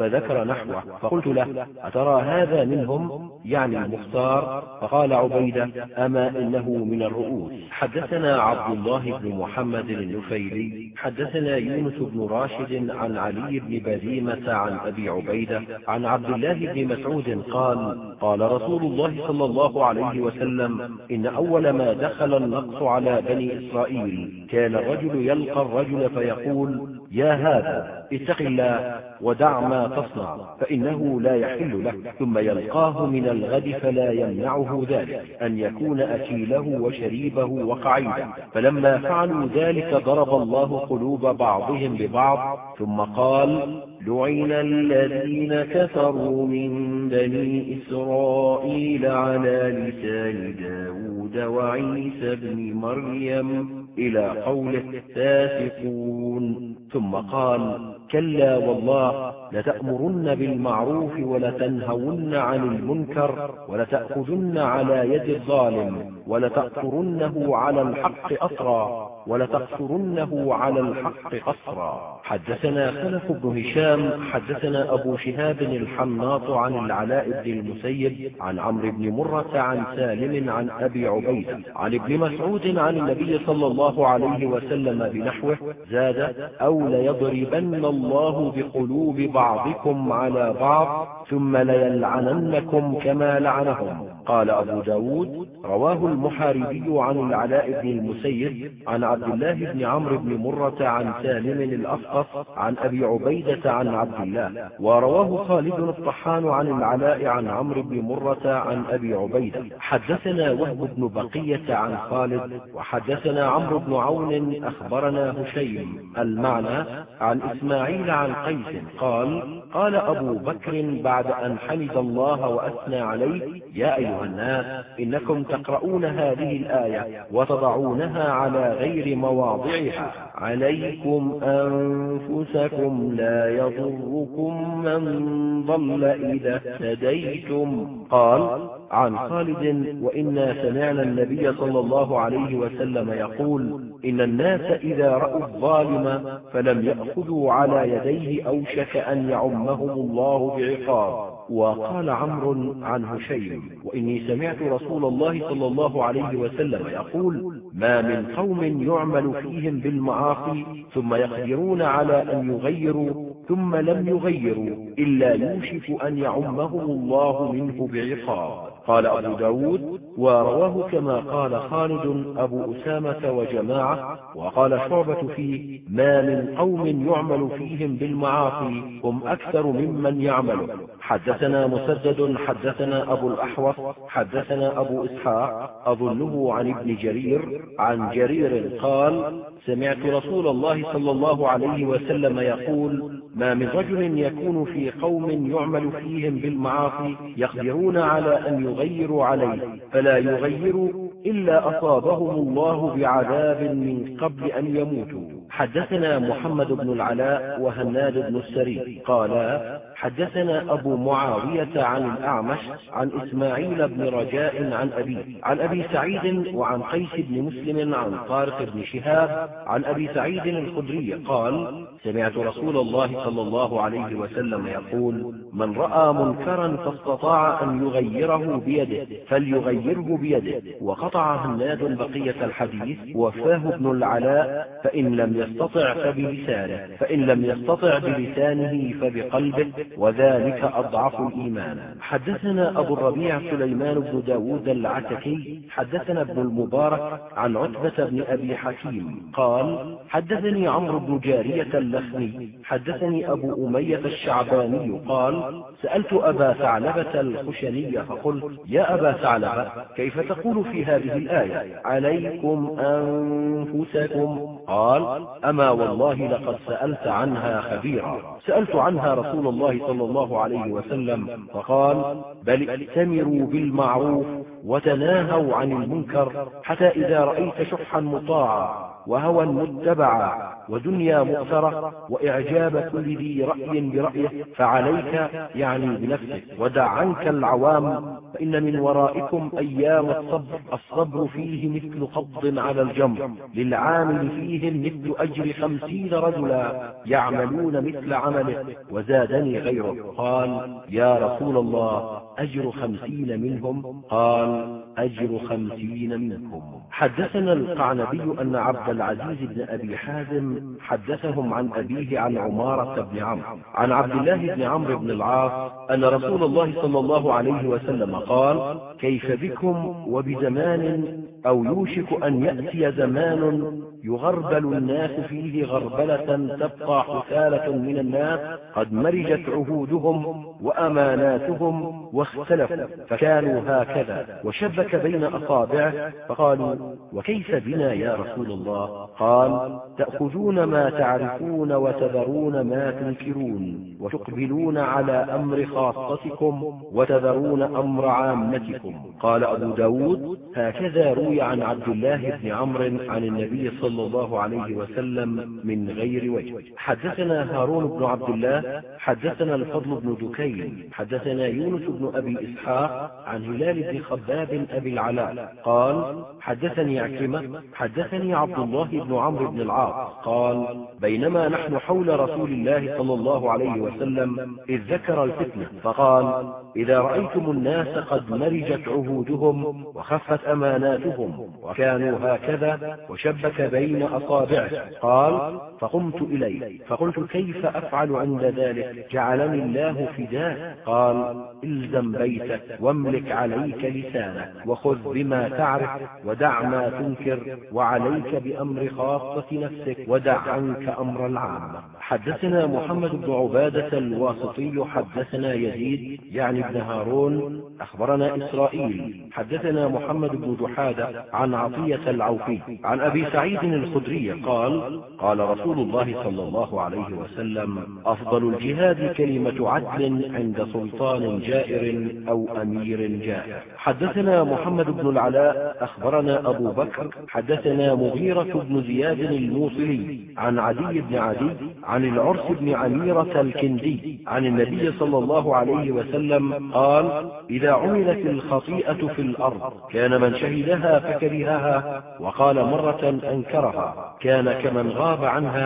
فذكر نحوه. فقلت له أترى هذا منهم؟ يعني المختار. فقال عبيدة أما إنه من الرؤوس. حدثنا عبد الله بن محمد النفيلي حدثنا يونس بن راشد عن علي بن بديمة عن أبي عبيدة عن عبد الله بن مسعود قال قال رسول الله صلى الله عليه وسلم إن أول ما دخل النقص على بني إسرائيل كان الرجل يلقى الرجل فيقول يا هذا اتق الله ودع ما تصنع فإنه لا يحل لك ثم يلقاه من الغد فلا يمنعه ذلك أن يكون أكيله وشريبه وقعيده. فلما فعلوا ذلك ضرب الله قلوب بعضهم ببعض ثم قال لعن الذين كفروا من بني إسرائيل على لسان داود وعيسى بن مريم إلى قوله فاسقون ثم قال كلا والله لتأمرن بالمعروف ولتنهون عن المنكر ولتأخذن على يد الظالم ولتأثرنه على الحق أسرا ولتقصرنه على الحق قصرا. حدثنا خلف بن هشام حدثنا أبو شهاب الحناط عن العلاء بن المسيب عن عمرو بن مرة عن سالم عن أبي عبيدة عن ابن مسعود عن النبي صلى الله عليه وسلم بنحوه زاد أو ليضربن الله بقلوب بعضكم على بعض ثم ليلعننكم كما لعنهم. قال أبو ب داود رواه المحاربي عن العلاء بن المسيب عن عبد الله بن عمرو بن مرة عن سالم الأسقف عن أبي عبيدة عن عبد الله ورواه خالد الطحان عن العلاء عن عمرو بن مرة عن أبي عبيدة. حدثنا وهب بن بقية عن خالد وحدثنا عمرو بن عون أخبرنا هشيم. المعنى عن إسماعيل عن قيس قال قال أبو بكر بعد أن حمد الله وأثنى عليه يا أيها الناس إنكم تقرؤون هذه الآية وتضعونها على غير مواضعها. عليكم أنفسكم لا يضركم من ضل إذا اهتديتم. قال عن خالد وإنا سمعنا النبي صلى الله عليه وسلم يقول إن الناس إذا رأوا الظالم فلم يأخذوا على يديه أوشك أن يعمهم الله بعقاب. وقال عمرو عن هشيم وإني سمعت رسول الله صلى الله عليه وسلم يقول ما من قوم يعمل فيهم بالمعاصي ثم يقدرون على أن يغيروا ثم لم يغيروا إلا يوشك أن يعمهم الله منه بعقاب. قال أبو ب داود ورواه كما قال خالد أبو أسامة وجماعة وقال شعبة فيه ما من قوم يعمل فيهم بالمعاصي هم أكثر ممن يعمل حدثنا مسدد حدثنا أبو الأحوص حدثنا أبو إسحاق أظنه عن ابن جرير عن جرير قال سمعت رسول الله صلى الله عليه وسلم يقول ما من رجل يكون في قوم يعمل فيهم بالمعاصي يقدرون على أن يغيروا عليه فلا يغيروا إلا أصابهم الله بعذاب من قبل أن يموتوا. حدثنا محمد بن العلاء وهناد بن السري قالا حدثنا أبو معاوية عن الأعمش عن إسماعيل بن رجاء عن أبي عن أبي سعيد وعن قيس بن مسلم عن طارق بن شهاب عن أبي سعيد الخدري قال سمعت رسول الله صلى الله عليه وسلم يقول من رأى منكرا فاستطاع أن يغيره بيده فليغيره بيده وقطع هناد بقية الحديث وفاه ابن العلاء فإن لم يستطع فبلسانه فإن لم يستطع بلسانه فبقلبه وذلك أضعف الإيمان. حدثنا أبو الربيع سليمان بن داود العتكي حدثنا ابن المبارك عن عتبة بن أبي حكيم قال حدثني عمرو بن جارية اللخمي حدثني أبو أمية الشعباني قال سألت أبا ثعلبة الخشني فقلت يا أبا ثعلبة كيف تقول في هذه الآية؟ عليكم أنفسكم. قال أما والله لقد سألت عنها خبيرا. سألت عنها رسول الله صلى الله عليه وسلم فقال بل ائتمروا بالمعروف وتناهوا عن المنكر حتى إذا رأيت شحا مطاعا وهوى متبعا ودنيا مؤثرة وإعجاب كل ذي رأي برأيه فعليك يعني بنفسك ودع عنك العوام فإن من ورائكم أيام الصبر الصبر فيه مثل قبض على الجمر للعامل فيهم مثل أجر خمسين رجلا يعملون مثل عمله وزادني غيره قال يا رسول الله أجر خمسين منهم قال أجر خمسين منكم. حدثنا القعنبي أن عبد العزيز بن أبي حازم حدثهم عن أبيه عن عمارة بن عمرو. عن عبد الله بن عمرو بن العاص أن رسول الله صلى الله عليه وسلم قال كيف بكم وبزمان أو يوشك أن يأتي زمان يغربل الناس فيه غربلة تبقى حثالة من الناس قد مرجت عهودهم وأماناتهم واختلفوا فكانوا هكذا. وشبك بين أصابعه فقالوا وكيف بنا يا رسول الله؟ قال تأخذون ما تعرفون وتذرون ما تنكرون وتقبلون على أمر خاصتكم وتذرون أمر عامتكم. قال أبو ب داود هكذا روي عن عبد الله بن عمرو عن النبي صلى الله عليه وسلم من غير وجه. حدثنا هارون بن عبد الله حدثنا الفضل بن دكين حدثنا يونس بن أبي إسحاق عن هلال بن خباب أبي العلاء قال حدثني عكرمة حدثني عبد الله بن عمرو بن العاص قال بينما نحن حول رسول الله صلى الله عليه وسلم إذ ذكر الفتنة فقال إذا رأيتم الناس قد مرجت عهودهم وخفت أماناتهم وكانوا هكذا وشبك بين أصابعه قال فقمت إليه. فقلت كيف أفعل عند ذلك؟ جعلني الله فداك قال إلزم بيتك واملك عليك لسانك وخذ بما تعرف ودع ما تنكر وعليك بأمر خاصة نفسك ودع عنك أمر العامة. حدثنا محمد بن عبادة الواسطي حدثنا يزيد يعني ابن هارون أخبرنا إسرائيل. حدثنا محمد بن جحادة عن عطية العوفي عن أبي سعيد الخدري قال قال رسول الله صلى الله عليه وسلم أفضل الجهاد كلمة عدل عند سلطان جائر أو أمير جائر. حدثنا محمد بن العلاء أخبرنا أبو بكر حدثنا مغيرة بن زياد الموصلي عن عدي بن عدي عن العرس بن عميرة الكندي عن النبي صلى الله عليه وسلم قال إذا عملت الخطيئة في الأرض كان من شهدها فكرهها وقال مرة أنكرها كان كمن غاب عنها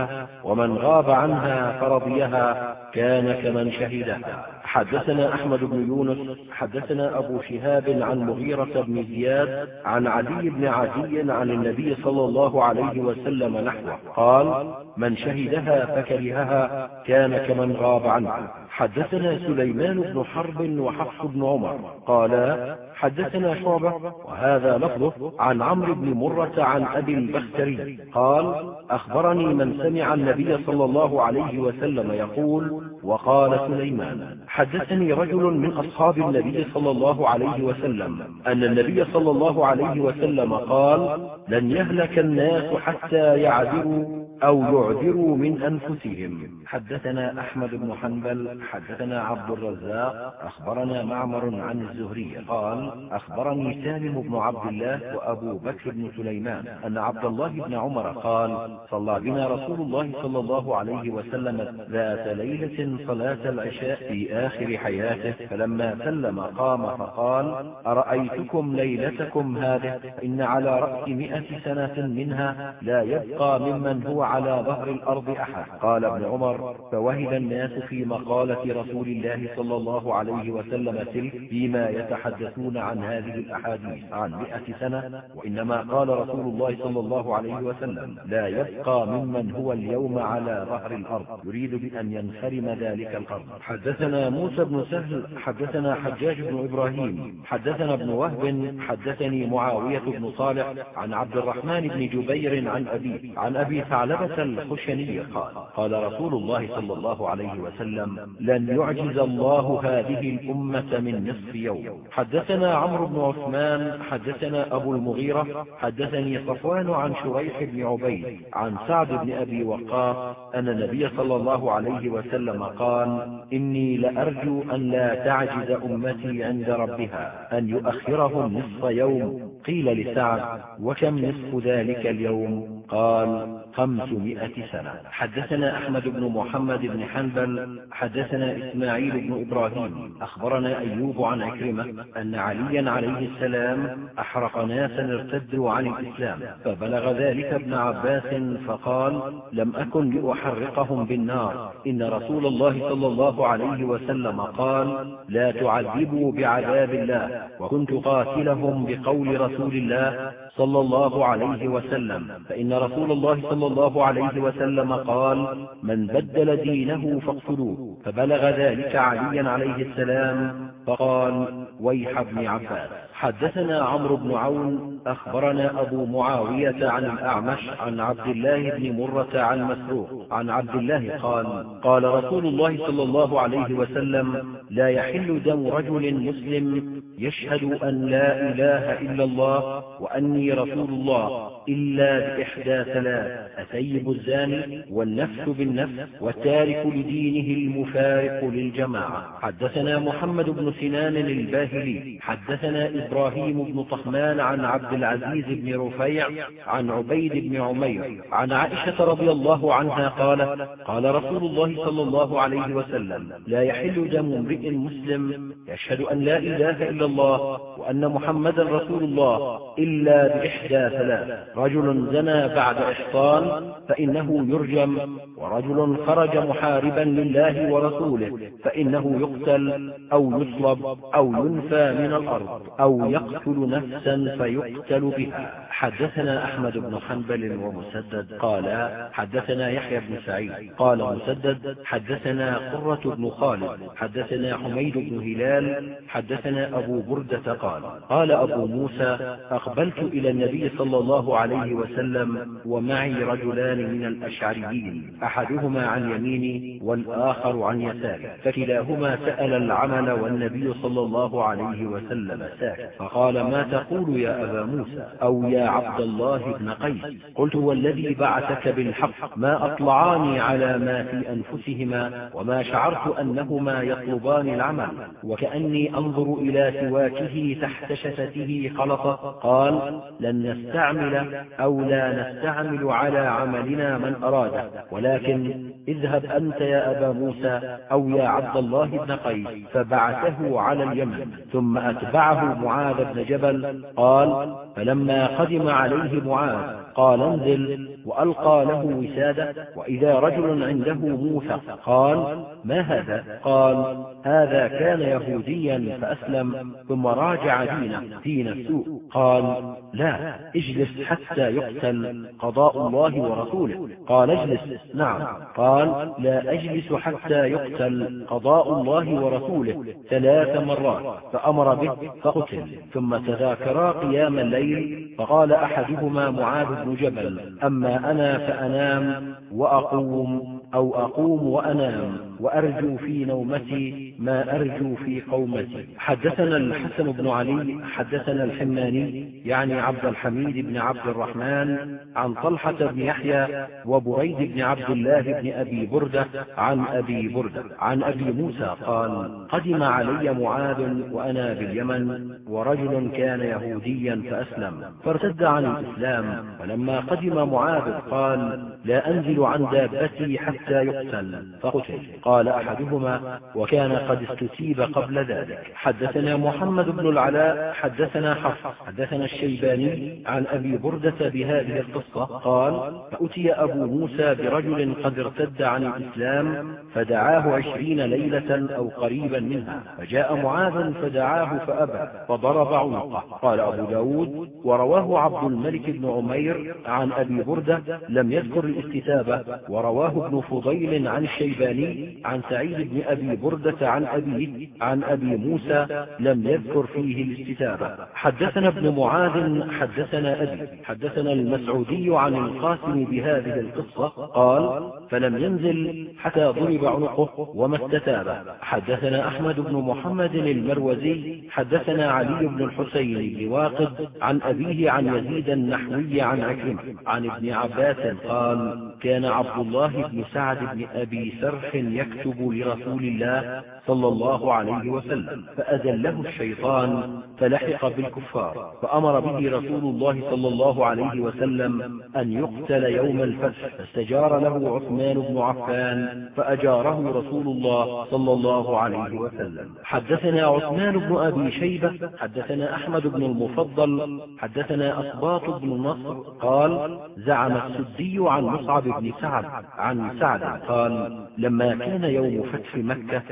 ومن غاب عنها فرضيها كان كمن شهدها. حدثنا أحمد بن يونس حدثنا أبو شهاب عن مغيرة بن زياد عن علي بن عدي عن النبي صلى الله عليه وسلم نحوه قال من شهدها فكرهها كان كمن غاب عنها. حدثنا سليمان بن حرب وحفص بن عمر. قالا حدثنا شعبة وهذا لفظه عن عمرو بن مرة عن أبي البختري. قال أخبرني من سمع النبي صلى الله عليه وسلم يقول وقال سليمان حدثني رجل من أصحاب النبي صلى الله عليه وسلم أن النبي صلى الله عليه وسلم قال لن يهلك الناس حتى يعذروا أو يعذروا من أنفسهم. حدثنا أحمد بن حنبل حدثنا عبد الرزاق أخبرنا معمر عن الزهري قال أخبرني سالم بن عبد الله وأبو بكر بن سليمان أن عبد الله بن عمر قال صلى بنا رسول الله صلى الله عليه وسلم ذات ليلة صلاة العشاء في آخر حياته فلما سلم قام فقال أرأيتكم ليلتكم هذه؟ إن على رأس م سنة منها لا يبقى ممن هو على ظهر الأرض أحد. قال ابن عمر فوهد الناس في مقالة رسول الله صلى الله عليه وسلم تلك فيما يتحدثون عن هذه الأحاديث عن م سنة وإنما قال رسول الله صلى الله عليه وسلم لا يبقى ممن هو اليوم على ظهر الأرض يريد بأن ينخرم ذلك القرن. حدثنا موسى بن سهل حدثنا حجاج بن إبراهيم حدثنا ابن وهب حدثني معاوية بن صالح عن عبد الرحمن بن جبير عن أبيه عن أبي ثعلبة الخشني قال. قال رسول الله صلى الله عليه وسلم لن يعجز الله هذه الأمة من نصف يوم. حدثنا عمرو بن عثمان حدثنا أبو المغيرة حدثني صفوان عن شريح بن عبيد عن سعد بن أبي وقاص أن النبي صلى الله عليه وسلم قال إني لأرجو أن لا تعجز أمتي عند ربها أن يؤخرهم نصف يوم. قيل لسعد وكم نصف ذلك اليوم؟ قال خمسمائة سنة. حدثنا أحمد بن محمد بن حنبل حدثنا إسماعيل بن إبراهيم. أخبرنا أيوب عن عكرمة أن عليا عليه السلام أحرق ناسا ارتدوا عن الإسلام فبلغ ذلك ابن عباس فقال لم أكن لأحرقهم بالنار. إن رسول الله صلى الله عليه وسلم قال لا تعذبوا بعذاب الله وكنت قاتلهم بقول رسول الله صلى الله عليه وسلم فإن رسول الله صلى الله عليه وسلم قال من بدل دينه فاقتلوه. فبلغ ذلك عليا عليه السلام فقال ويح ابن عباس. حدثنا عمرو بن عون أخبرنا أبو معاوية عن الأعمش عن عبد الله بن مرة عن مسروق عن عبد الله قال قال رسول الله صلى الله عليه وسلم لا يحل دم رجل مسلم يشهد أن لا إله إلا الله وأني رسول الله إلا بإحدى ثلاث الثيب الزاني والنفس بالنفس والتارك لدينه المفارق للجماعة. حدثنا محمد بن سنان الباهلي حدثنا إبراهيم بن طهمان عن عبد العزيز بن رفيع عن عبيد بن عمير عن عائشة رضي الله عنها قالت قال رسول الله صلى الله عليه وسلم لا يحل دم امرئ مسلم يشهد أن لا إله إلا الله وأن محمدا رسول الله إلا بإحدى ثلاث. رجل زنى بعد إحصان فإنه يرجم ورجل خرج محاربا لله ورسوله فإنه يقتل أو يصلب أو ينفى من الأرض أو يقتل نفسا فيقتل بها. حدثنا أحمد بن حنبل ومسدد. قال حدثنا يحيى بن سعيد. قال مسدد حدثنا قرة بن خالد. حدثنا حميد بن هلال. حدثنا أبو بردة قال قال أبو موسى أقبلت إلى النبي صلى الله عليه وسلم ومعي رجلان من الأشعريين أحدهما عن يميني والآخر عن يساري. فكلاهما سأل العمل والنبي صلى الله عليه وسلم ساكت فقال ما تقول يا أبا موسى أو يا عبد الله بن قيس؟ قلت والذي بعثك بالحق. ما أطلعاني على ما في أنفسهما وما شعرت أنهما يطلبان العمل. وكأني أنظر إلى سواكه تحت شفته خلطة قال لن نستعمل أو لا نستعمل على عملنا من أراده. ولكن اذهب أنت يا أبا موسى أو يا عبد الله بن قيس فبعثه على اليمن. ثم أتبعه معاذ بن جبل قال فلما قدم عليه معاذ قال انزل وألقى له وسادة وإذا رجل عنده موثق قال ما هذا؟ قال هذا كان يهوديا فأسلم ثم راجع دينه دين السوء قال لا اجلس حتى يقتل قضاء الله ورسوله. قال اجلس نعم. قال لا أجلس حتى يقتل قضاء الله ورسوله. ثلاث مرات. فأمر به فقتل. ثم تذاكرا قيام الليل فقال أحدهما معاذ بن جبل أما أنا فأنام وأقوم أو أقوم وأنام وأرجو في نومتي ما أرجو في قومتي. حدثنا الحسن بن علي حدثنا الحماني يعني عبد الحميد بن عبد الرحمن عن طلحة بن يحيى وبريد بن عبد الله بن أبي بردة عن أبي بردة عن أبي موسى قال قدم علي معاذ وأنا باليمن ورجل كان يهوديا فأسلم فارتد عن الإسلام فلما قدم معاذ قال لا أنزل عن دابتي حتى يقتل. فقتل. قال أحدهما وكان قد استتيب قبل ذلك. حدثنا محمد بن العلاء حدثنا حفص حدثنا الشيباني عن أبي بردة بهذه القصة. قال فأتي أبو موسى برجل قد ارتد عن الإسلام فدعاه عشرين ليلة أو قريبا منها. فجاء معاذ فدعاه فأبى فضرب عنقه. قال أبو ب داود ورواه عبد الملك بن عمير عن أبي بردة لم يذكر الاستتابة. ورواه ابن فضيل عن الشيباني عن سعيد بن أبي بردة عن أبيه عن أبي موسى لم يذكر فيه الاستتابة. حدثنا ابن معاذ حدثنا أبي حدثنا المسعودي عن القاسم بهذه القصة قال فلم ينزل حتى ضرب عنقه وما استتاب. حدثنا أحمد بن محمد المروزي حدثنا علي بن الحسين بن عن أبيه عن يزيد النحوي عن عكرمة عن ابن عباس قال كان عبد الله بن سعد بن أبي سرح يكتب لرسول الله صلى الله عليه وسلم. فأذله الشيطان فلحق بالكفار فأمر به رسول الله صلى الله عليه وسلم أن يقتل يوم الفتح. فاستجار له عثمان بن عفان فأجاره رسول الله صلى الله عليه وسلم. حدثنا عثمان بن أبي شيبة حدثنا أحمد بن المفضل حدثنا أصباط بن نصر قال زعم السدي عن مصعب بن سعد عن سعد قال لما كان يوم فتح مكة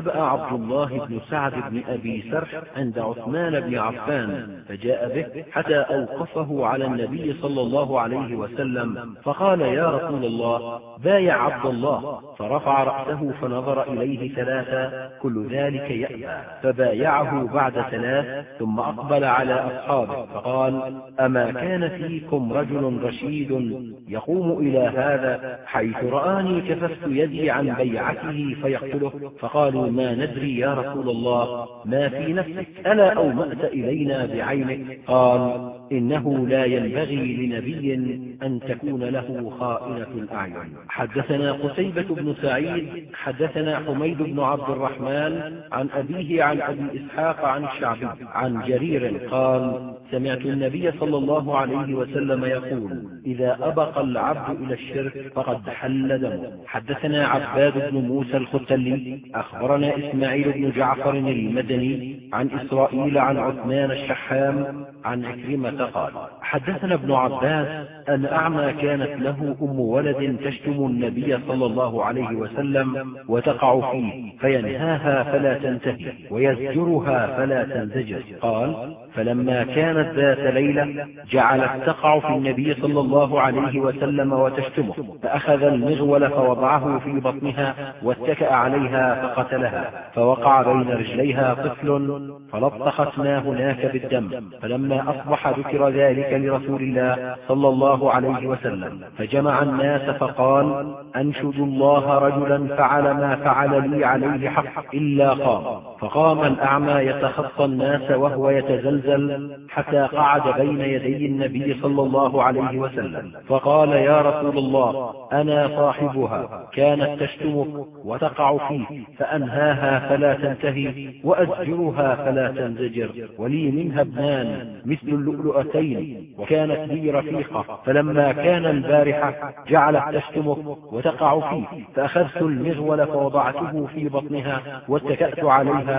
اختبأ عبد الله بن سعد بن أبي سرح عند عثمان بن عفان فجاء به حتى أوقفه على النبي صلى الله عليه وسلم فقال يا رسول الله بايع عبد الله فرفع رأسه فنظر إليه ثلاثا كل ذلك يأبى فبايعه بعد ثلاث ثم أقبل على أصحابه فقال أما كان فيكم رجل رشيد يقوم إلى هذا حيث رآني كففت يدي عن بيعته فيقتله فقالوا ما ندري يا رسول الله ما في نفسك ألا أومأت إلينا بعينك؟ قال إنه لا ينبغي لنبي أن تكون له خائنة الأعين. حدثنا قتيبة بن سعيد حدثنا حميد بن عبد الرحمن عن أبيه عن أبي إسحاق عن الشعبي عن جرير قال سمعت النبي صلى الله عليه وسلم يقول إذا أبق العبد إلى الشرك فقد حل دمه. حدثنا عباد بن موسى الختلي أخبرنا إسماعيل بن جعفر المدني عن إسرائيل عن عثمان الشحام عن عكرمة قال حدثنا ابن عباس أن أعمى كانت له أم ولد تشتم النبي صلى الله عليه وسلم وتقع فيه فينهاها فلا تنتهي ويزجرها فلا تنزجر. قال فلما كانت ذات ليلة جعلت تقع في النبي صلى الله عليه وسلم وتشتمه فأخذ المغول فوضعه في بطنها واتكأ عليها فقتلها فوقع بين رجليها طفل فلطخت ما هناك بالدم فلما أصبح ذكر ذلك لرسول الله صلى الله عليه وسلم. فجمع الناس فقال أنشد الله رجلا فعل ما فعل لي عليه حق إلا قام. فقام الأعمى يتخطى الناس وهو يتزلزل حتى قعد بين يدي النبي صلى الله عليه وسلم. فقال يا رسول الله أنا صاحبها كانت تشتمك وتقع فيك فأنهاها فلا تنتهي وأزجرها فلا تنزجر ولي منها ابنان مثل اللؤلؤتين وكانت لي رفيقة فلما كان البارحة جعلت تشتمك وتقع فيك فأخذت المغول فوضعته في بطنها واتكأت عليها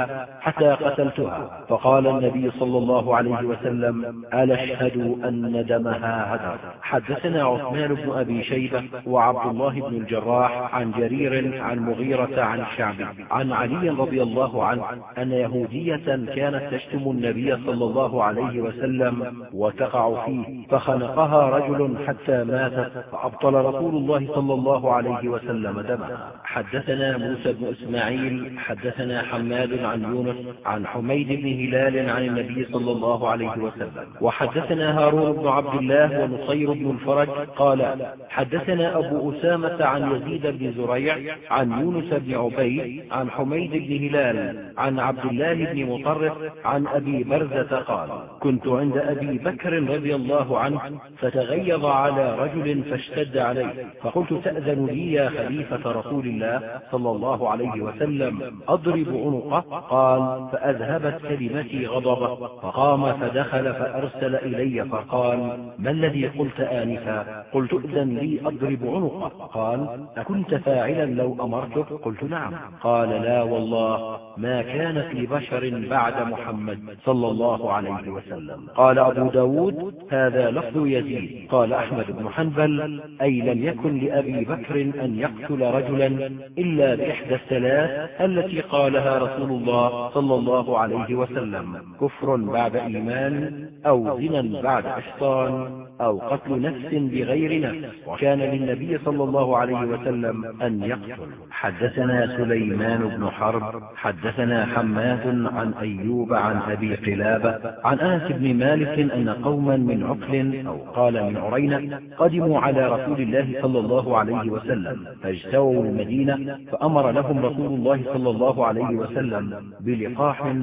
حتى قتلتها. فقال النبي صلى الله عليه وسلم ألا اشهدوا أن دمها هدر. حدثنا عثمان بن أبي شيبة وعبد الله بن الجراح عن جرير عن مغيرة عن الشعبي عن علي رضي الله عنه أن يهودية كانت تشتم النبي صلى الله عليه وسلم وتقع فيه فخنقها رجل حتى ماتت فأبطل رسول الله صلى الله عليه وسلم دمها. حدثنا موسى بن إسماعيل حدثنا حماد عن يونس عن حميد بن هلال عن النبي صلى الله عليه وسلم. وحدثنا هارون بن عبد الله ونصير بن الفرج قال حدثنا أبو أسامة عن يزيد بن زريع عن يونس بن عبيد عن حميد بن هلال عن عبد الله بن مطرف عن أبي برزة قال كنت عند أبي بكر رضي الله عنه فتغيظ على رجل فاشتد عليه فقلت تأذن لي يا خليفة رسول الله صلى الله عليه وسلم أضرب عنقه قال فأذهبت كلمتي غضبه فقام فدخل فأرسل إلي فقال ما الذي قلت آنفا؟ قلت ائذن لي أضرب عنقه. قال أكنت فاعلا لو أمرتك؟ قلت نعم. قال لا والله ما كان في بشر بعد محمد صلى الله عليه وسلم. قال أبو داود هذا لفظ يزيد. قال أحمد بن حنبل أي لم يكن لأبي بكر أن يقتل رجلا إلا بإحدى الثلاث التي قالها رسول الله صلى الله عليه وسلم. كفر بعد إيمان أو زنا بعد إحصان أو قتل نفس بغير نفس. وكان للنبي صلى الله عليه وسلم أن يقتل. حدثنا سليمان بن حرب. حدثنا حماد عن أيوب عن أبي قلابة. عن أنس بن مالك أن قوما من عقل أو قال من عرينة قدموا على رسول الله صلى الله عليه وسلم. فاجتووا المدينة فأمر لهم رسول الله صلى الله عليه وسلم بلقاح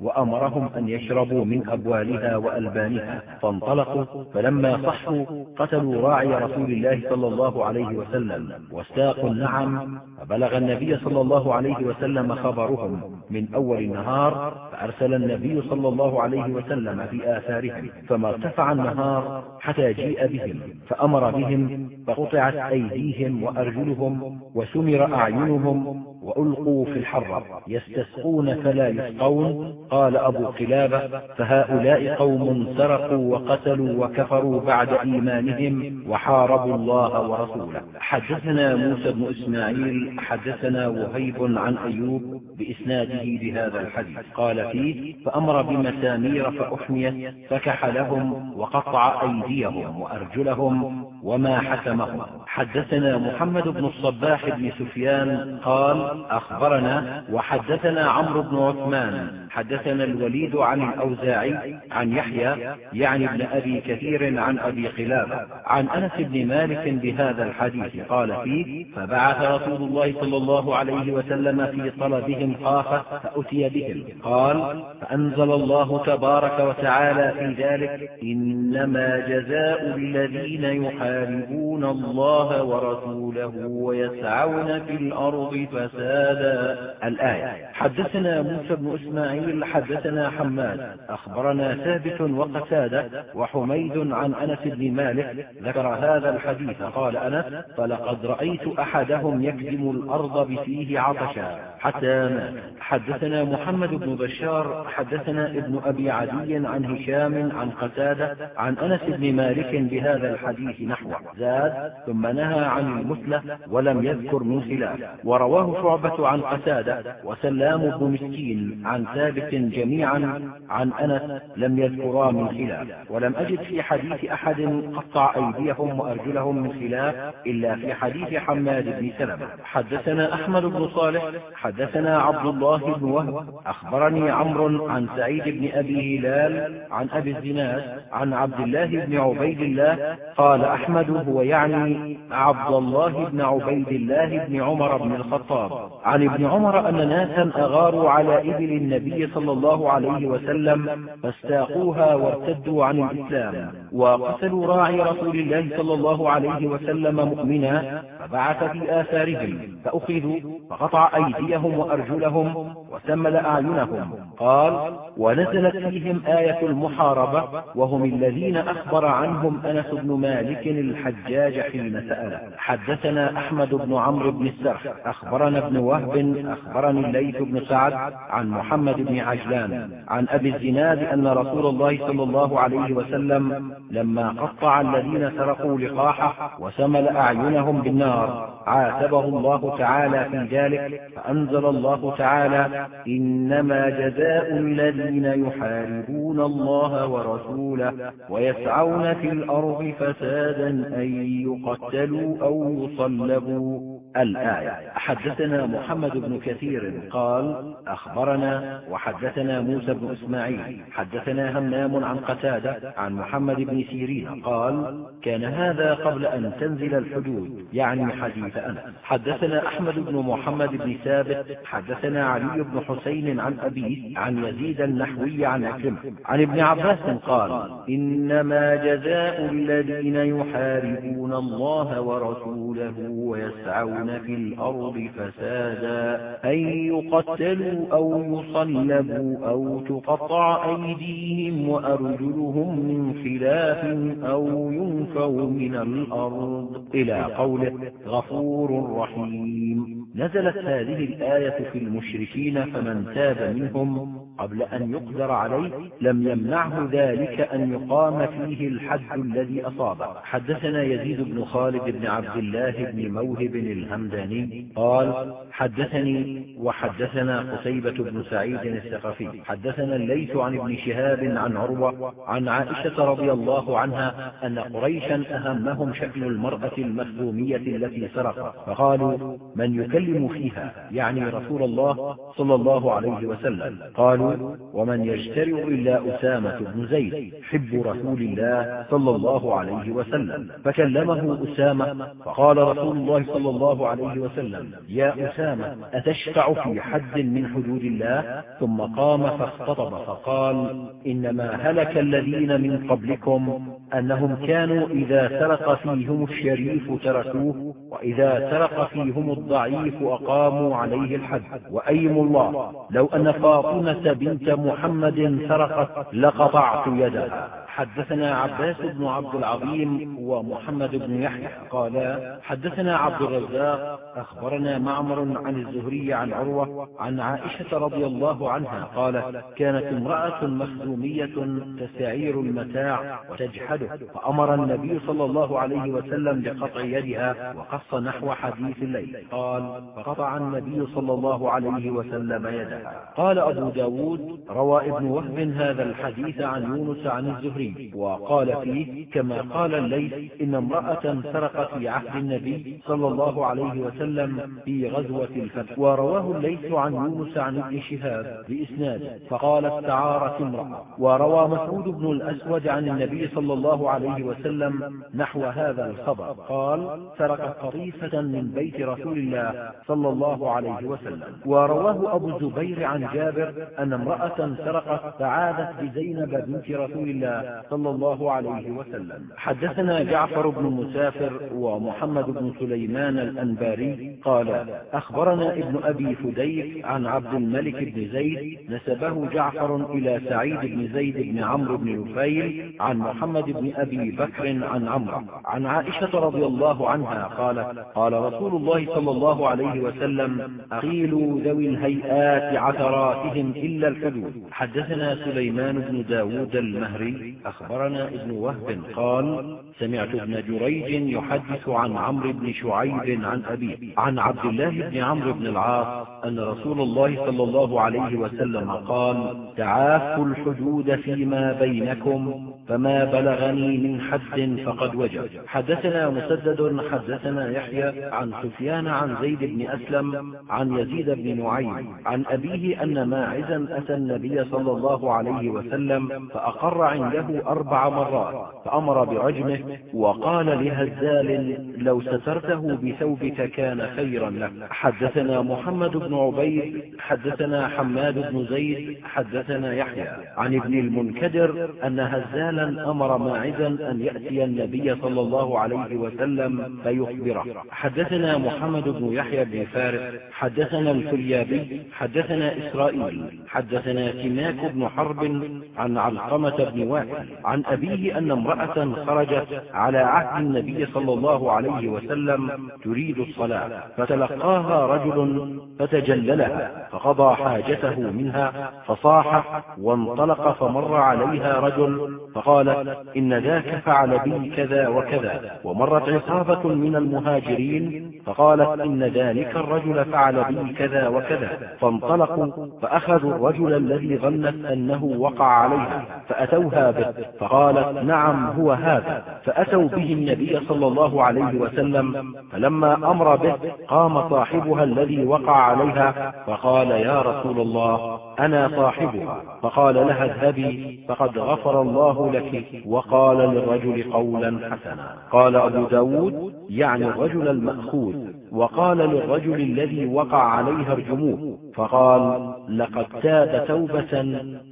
وأمرهم أن يشربوا من أبوالها وألبانها فانطلقوا فلما صحوا قتلوا راعي رسول الله صلى الله عليه وسلم واستاقوا النعم فبلغ النبي صلى الله عليه وسلم خبرهم من أول النهار فأرسل النبي صلى الله عليه وسلم في آثارهم فما ارتفع النهار حتى جيء بهم فأمر بهم فقطعت أيديهم وأرجلهم وسمر أعينهم وألقوا في الحرة يستسقون فلا يسقون قال أبو قلابة فهؤلاء قوم سرقوا وقتلوا وكفروا بعد إيمانهم وحاربوا الله ورسوله. حدثنا موسى بن إسماعيل حدثنا وهيب عن أيوب بإسناده بهذا الحديث. قال فيه فأمر بمسامير فأحميت فكح لهم وقطع أيديهم وأرجلهم وما حكمهم. حدثنا محمد بن الصباح بن سفيان قال أخبرنا وحدثنا عمرو بن عثمان حدثنا الوليد عن الأوزاعي عن يحيى يعني ابن أبي كثير عن أبي قلابة عن أنس بن مالك بهذا الحديث قال فيه فبعث رسول الله صلى الله عليه وسلم في طلبهم خافة فأتي بهم. قال فأنزل الله تبارك وتعالى في ذلك إنما جزاء الذين يحاربون الله ورسوله ويسعون في الأرض فسادا. الآية. حدثنا موسى بن إسماعيل حدثنا حماد. أخبرنا ثابت وقتادة وحميد عن أنس بن مالك ذكر هذا الحديث. قال أنس فلقد رأيت أحدهم يكدم الأرض بفيه عطشا. حتى مات حدثنا محمد بن بشار حدثنا ابن أبي عدي عن هشام عن قتادة عن أنس بن مالك بهذا الحديث نحوه زاد ثم نهى عن المثلة ولم يذكر من خلاف. ورواه شعبة عن قتادة وسلام بن مسكين عن ثابت جميعا عن أنس لم يذكرا من خلاف. ولم أجد في حديث أحد قطع أيديهم وأرجلهم من خلاف إلا في حديث حماد بن سلمة. حدثنا أحمد بن صالح حدثنا عبد الله بن وهب. أخبرني عمرو عن سعيد بن أبي هلال عن أبي الزناد عن عبد الله بن عبيد الله قال أحمد هو يعني عبد الله بن عبيد الله بن عمر بن الخطاب. عن ابن عمر أن ناسا أغاروا على إبل النبي صلى الله عليه وسلم فاستاقوها وارتدوا عن الإسلام. وقتلوا راعي رسول الله صلى الله عليه وسلم مؤمنا فبعث في آثارهم فأخذوا فقطع أيديهم وأرجلهم وسمل أعينهم قال ونزلت فيهم آية المحاربة وهم الذين أخبر عنهم أنس بن مالك الحجاج حين سأل حدثنا أحمد بن عمرو بن السرح أخبرنا ابن وهب أخبرني الليث بن سعد عن محمد بن عجلان عن أبي الزناد أن رسول الله صلى الله عليه وسلم لما قطع الذين سرقوا لقاحه وسمل أعينهم بالنار عاتبه الله تعالى في ذلك فأنزل الله تعالى إنما جزاء الذين يحاربون الله ورسوله ويسعون في الأرض فسادا أن يقتلوا أو يصلبوا. الآية حدثنا محمد بن كثير قال أخبرنا وحدثنا موسى بن إسماعيل حدثنا همام عن قتادة عن محمد بن سيرين قال كان هذا قبل أن تنزل الحدود يعني حديث أنس. حدثنا أحمد بن محمد بن ثابت حدثنا علي بن حسين عن أبيه عن يزيد النحوي عن عكرمة عن ابن عباس قال إنما جزاء الذين يحاربون الله ورسوله ويسعون في الأرض فسادا. أن يقتلوا أو يصلبوا أو تقطع أيديهم وأرجلهم من خلاف أو ينفوا من الأرض. إلى قوله غفور رحيم. نزلت هذه الآية في المشركين فمن تاب منهم قبل أن يقدر عليه لم يمنعه ذلك أن يقام فيه الحد الذي أصابه. حدثنا يزيد بن خالد بن عبد الله بن موهب الهمداني قال حدثني وحدثنا قتيبة بن سعيد الثقفي. حدثنا الليث عن ابن شهاب عن عروة عن عائشة رضي الله عنها أن قريشا أهمهم شأن المرأة المخزومية التي سرقت فقالوا من يكلم فيها؟ يعني رسول الله صلى الله عليه وسلم. قالوا ومن يجترئ إلا أسامة بن زيد حب رسول الله صلى الله عليه وسلم. فكلمه أسامة فقال رسول الله صلى الله عليه وسلم يا أسامة أتشفع في حد من حدود الله؟ ثم قام فاختطب فقال إنما هلك الذين من قبلكم أنهم كانوا إذا سرق فيهم الشريف تركوه وإذا سرق فيهم الضعيف أقاموا عليه الحد وأيم الله لو أن فاطمة بنت محمد سرقت لقطعت يدها. حدثنا عباس بن عبد العظيم ومحمد بن يحيى قالا حدثنا عبد الرزاق أخبرنا معمر عن الزهري عن عروة عن عائشة رضي الله عنها قالت كانت امرأة مخزومية تستعير المتاع وتجحده فأمر النبي صلى الله عليه وسلم بقطع يدها وقص نحو حديث الليل قال فقطع النبي صلى الله عليه وسلم يدها. قال أبو ب داود روى ابن وهب هذا الحديث عن يونس عن الزهري. الزهري وقال فيه كما قال الليث إن امرأة سرقت في عهد النبي صلى الله عليه وسلم في غزوة الفتح. ورواه الليث عن يونس عن ابن شهاب بإسناد فقال استعارت امرأة. وروى مسعود بن الأسود عن النبي صلى الله عليه وسلم نحو هذا الخبر. قال سرقت قطيفة من بيت رسول الله صلى الله عليه وسلم. ورواه أبو الزبير عن جابر أن امرأة سرقت فعادت بزينب بنت رسول الله صلى الله عليه وسلم. حدثنا جعفر بن مسافر ومحمد بن سليمان الأنباري قال أخبرنا ابن أبي فديك عن عبد الملك بن زيد نسبه جعفر إلى سعيد بن زيد بن عمرو بن نفيل عن محمد بن أبي بكر عن عمرو. عن عائشة رضي الله عنها قالت قال رسول الله صلى الله عليه وسلم أقيلوا ذوي الهيئات عثراتهم إلا الحدود. حدثنا سليمان بن داود المهري أخبرنا ابن وهب قال سمعت ابن جريج يحدث عن عمرو بن شعيب عن أبيه عن عبد الله بن عمرو بن العاص أن رسول الله صلى الله عليه وسلم قال تعافوا الحدود فيما بينكم فما بلغني من حد فقد وجب. حدثنا مسدد حدثنا يحيى عن سفيان عن زيد بن أسلم عن يزيد بن نعيم عن أبيه أن ماعزا أتى النبي صلى الله عليه وسلم فأقر عنده أربع مرات فأمر برجمه وقال لهزال لو سترته بثوبك كان خيرا لك. حدثنا محمد بن عبيد حدثنا حماد بن زيد حدثنا يحيى عن ابن المنكدر أن هزالا أمر ماعزا أن يأتي النبي صلى الله عليه وسلم فيخبره. حدثنا محمد بن يحيى بن فارس حدثنا الفريابي حدثنا إسرائيل حدثنا سماك بن حرب عن علقمة بن وائل عن أبيه أن امرأة خرجت على عهد النبي صلى الله عليه وسلم تريد الصلاة فتلقاها رجل فتجللها فقضى حاجته منها فصاح وانطلق فمر عليها رجل فقالت إن ذاك فعل بي كذا وكذا ومرت عصابة من المهاجرين فقالت إن ذلك الرجل فعل بي كذا وكذا فانطلقوا فأخذوا الرجل الذي ظنت أنه وقع عليها فأتوها فقالت نعم هو هذا. فأتوا به النبي صلى الله عليه وسلم فلما أمر به قام صاحبها الذي وقع عليها فقال يا رسول الله أنا صاحبها. فقال لها اذهبي فقد غفر الله لك. وقال للرجل قولا حسنا. قال أبو ب داود يعني الرجل المأخوذ. وقال للرجل الذي وقع عليها ارجموه فقال لقد تاب توبة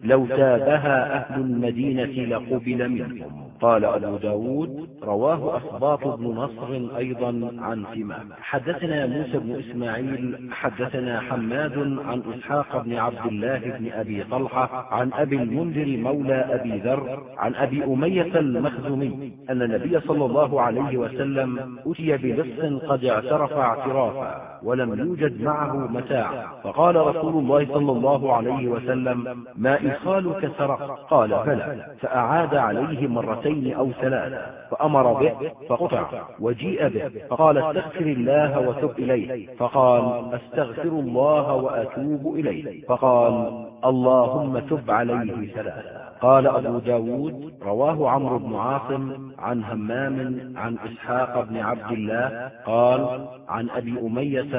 لو تابها أهل المدينة لقبل منهم. قال أبو ب داود رواه أصباط بن نصر أيضا عن ثمام حدثنا موسى بن إسماعيل حدثنا حماد عن إسحاق بن عبد الله بن أبي طلحة عن أبي المنذر مولى أبي ذر عن أبي أمية المخزومي أن النبي صلى الله عليه وسلم أتي بلص قد اعترف اعترافا. ولم يوجد معه متاع. فقال رسول الله صلى الله عليه وسلم ما إخالك سرق. قال بلى. فأعاد عليه مرتين أو ثلاث فأمر به فقطع وجيء به فقال استغفر الله وتب إليه. فقال أستغفر الله وأتوب إليه. فقال اللهم تب عليه ثلاثا قال أبو ب داود رواه عمرو بن عاصم عن همام عن إسحاق بن عبد الله قال عن أبي أمية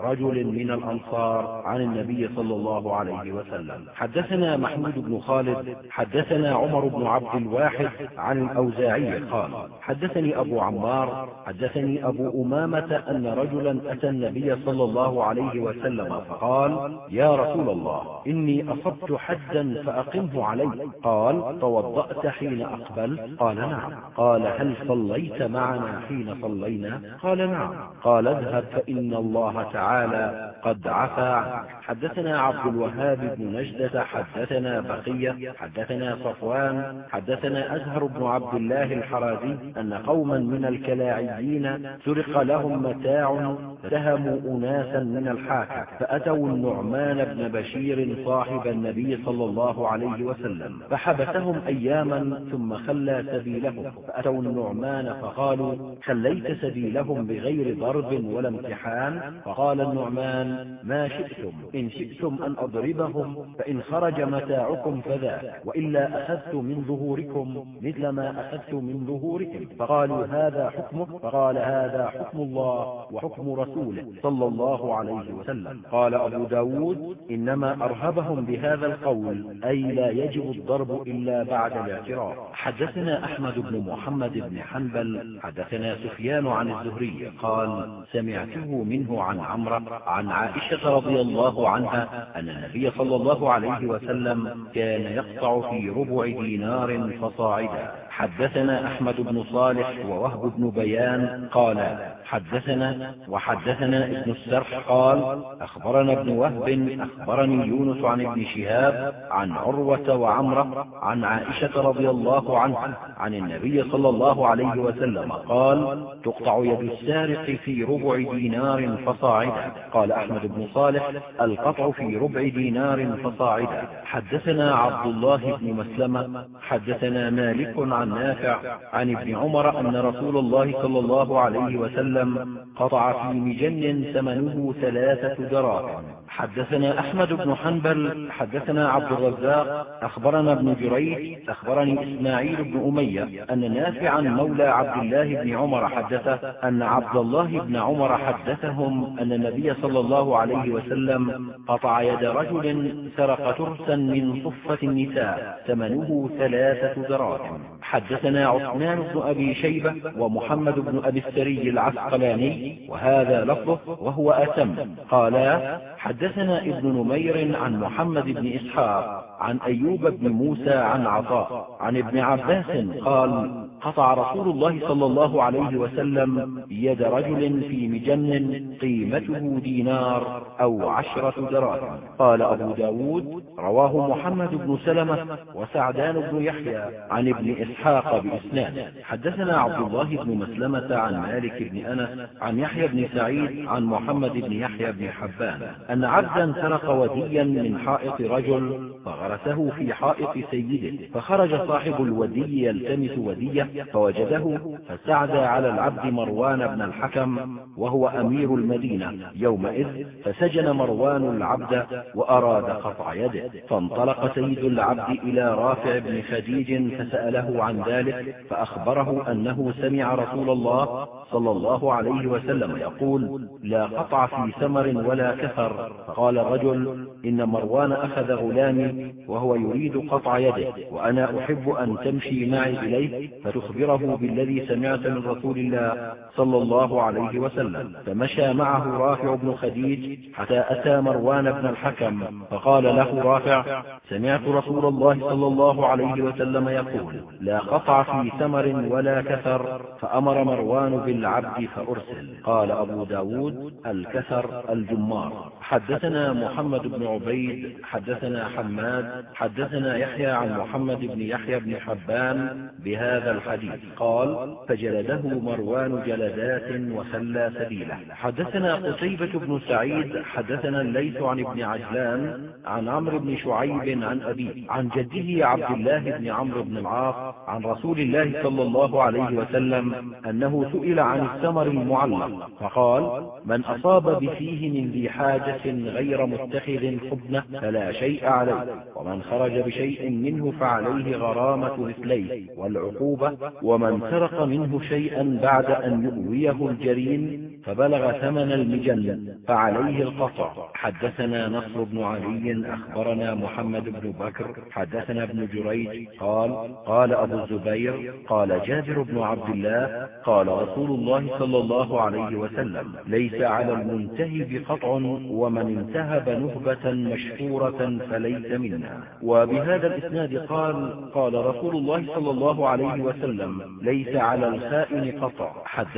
رجل من الأنصار عن النبي صلى الله عليه وسلم. حدثنا محمود بن خالد حدثنا عمر بن عبد الواحد عن الأوزاعي قال حدثني أبو عمار حدثني أبو أمامة أن رجلا أتى النبي صلى الله عليه وسلم فقال يا رسول الله إني أصبت حدا فأقمه علي. قال توضأت حين أقبل؟ قال نعم. قال هل صليت معنا حين صلينا؟ قال نعم. قال اذهب فإن الله تعالى قد عفى حدثنا عبد الوهاب بن نجدة حدثنا بقية حدثنا صفوان حدثنا أزهر بن عبد الله الحرازي أن قوما من الكلاعيين سرق لهم متاع اتهموا أناسا من الحاكم فأتوا النعمان بن بشير صاحب النبي صلى الله عليه وسلم. فحبسهم أياما ثم خلى سبيلهم. فأتوا النعمان فقالوا خليت سبيلهم بغير ضرب ولا امتحان؟ فقال النعمان ما شئتم. إن شئتم أن أضربهم فإن خرج متاعكم فذاك وإلا أخذت من ظهوركم مثل ما أخذت من ظهوركم. فقالوا هذا حكمه فقال هذا حكم الله وحكم رسوله صلى الله عليه وسلم. قال أبو ب داود إنما أرهبهم بهذا القول أي لا يجب الضرب إلا بعد الاعتراف. حدثنا أحمد بن محمد بن حنبل حدثنا سفيان عن الزهري قال سمعته منه عن عمرو عن عائشة رضي الله عنها أن النبي صلى الله عليه وسلم كان يقطع في ربع دينار فصاعدا. حدثنا أحمد بن صالح ووهب بن بيان قال حدثنا وحدثنا ابن السرح قال أخبرنا ابن وهب أخبرني يونس عن ابن شهاب عن عروة وعمرة عن عائشة رضي الله عنها عن النبي صلى الله عليه وسلم قال تقطع يد السارق في ربع دينار فصاعدا. قال أحمد بن صالح القطع في ربع دينار فصاعدا. حدثنا عبد الله بن مسلمة حدثنا مالك عن نافع عن ابن عمر أن رسول الله صلى الله عليه وسلم قطع في مجن ثمنه ثلاثة دراهم حدثنا أحمد بن حنبل حدثنا عبد الرزاق أخبرنا ابن جريج أخبرني إسماعيل بن أمية أن نافعا مولى عبد الله بن عمر حدثه أن عبد الله بن عمر حدثهم أن النبي صلى الله عليه وسلم قطع يد رجل سرق ترسا من صفة النساء ثمنه ثلاثة دراهم حدثنا عثمان بن أبي شيبة ومحمد بن أبي السري العسقلاني وهذا لفظه وهو أتم. قالا حدثنا ابن نمير عن محمد بن إسحاق عن أيوب بن موسى عن عطاء عن ابن عباس قال قطع رسول الله صلى الله عليه وسلم يد رجل في مجن قيمته دينار أو عشرة دراهم قال أبو ب داود رواه محمد بن سلمة وسعدان بن يحيى عن ابن إسحاق بإسناد. حدثنا عبد الله بن مسلمة عن مالك بن أنس عن يحيى بن سعيد عن محمد بن يحيى بن حبان أن عبدا سرق وديا من حائط رجل فغير فغرسه في حائط سيده فخرج صاحب الودي يلتمس ودية فوجده فاستعدى على العبد مروان بن الحكم وهو أمير المدينة يومئذ فسجن مروان العبد وأراد قطع يده فانطلق سيد العبد إلى رافع بن خديج فسأله عن ذلك فأخبره أنه سمع رسول الله صلى الله عليه وسلم يقول لا قطع في ثمر ولا كثر فقال الرجل إن مروان أخذ غلامي وهو يريد قطع يده وأنا أحب أن تمشي معي إليه فتخبره بالذي سمعت من رسول الله صلى الله عليه وسلم. فمشى معه رافع بن خديج حتى أتى مروان بن الحكم. فقال له رافع سمعت رسول الله صلى الله عليه وسلم يقول لا قطع في ثمر ولا كثر فأمر مروان بالعبد فأرسل. قال أبو ب داود الكثر الجمار. حدثنا محمد بن عبيد حدثنا حماد حدثنا يحيى عن محمد بن يحيى بن حبان بهذا الحديث. قال فجلده مروان جلدات وخلى سبيله. حدثنا قتيبة بن سعيد حدثنا الليث عن ابن عجلان عن عمرو بن شعيب عن أبيه عن جده عبد الله بن عمرو بن العاص عن رسول الله صلى الله عليه وسلم أنه سئل عن الثمر المعلق فقال من أصاب بفيه من ذي حاجة غير متخذ خبنة فلا شيء عليه ومن خرج بشيء منه فعليه غرامة مثليه والعقوبة ومن سرق منه شيئا بعد أن يؤويه الجرين فبلغ ثمن المجن فعليه القطع. حدثنا نصر بن علي أخبرنا محمد بن بكر حدثنا ابن جريج قال قال أبو الزبير قال جابر بن عبد الله قال رسول الله صلى الله عليه وسلم ليس على المنتهي بقطع ومن انتهب نهبة مشهورة فليس منا. وبهذا الإسناد قال قال رسول الله صلى الله عليه وسلم ليس على الخائن قطع.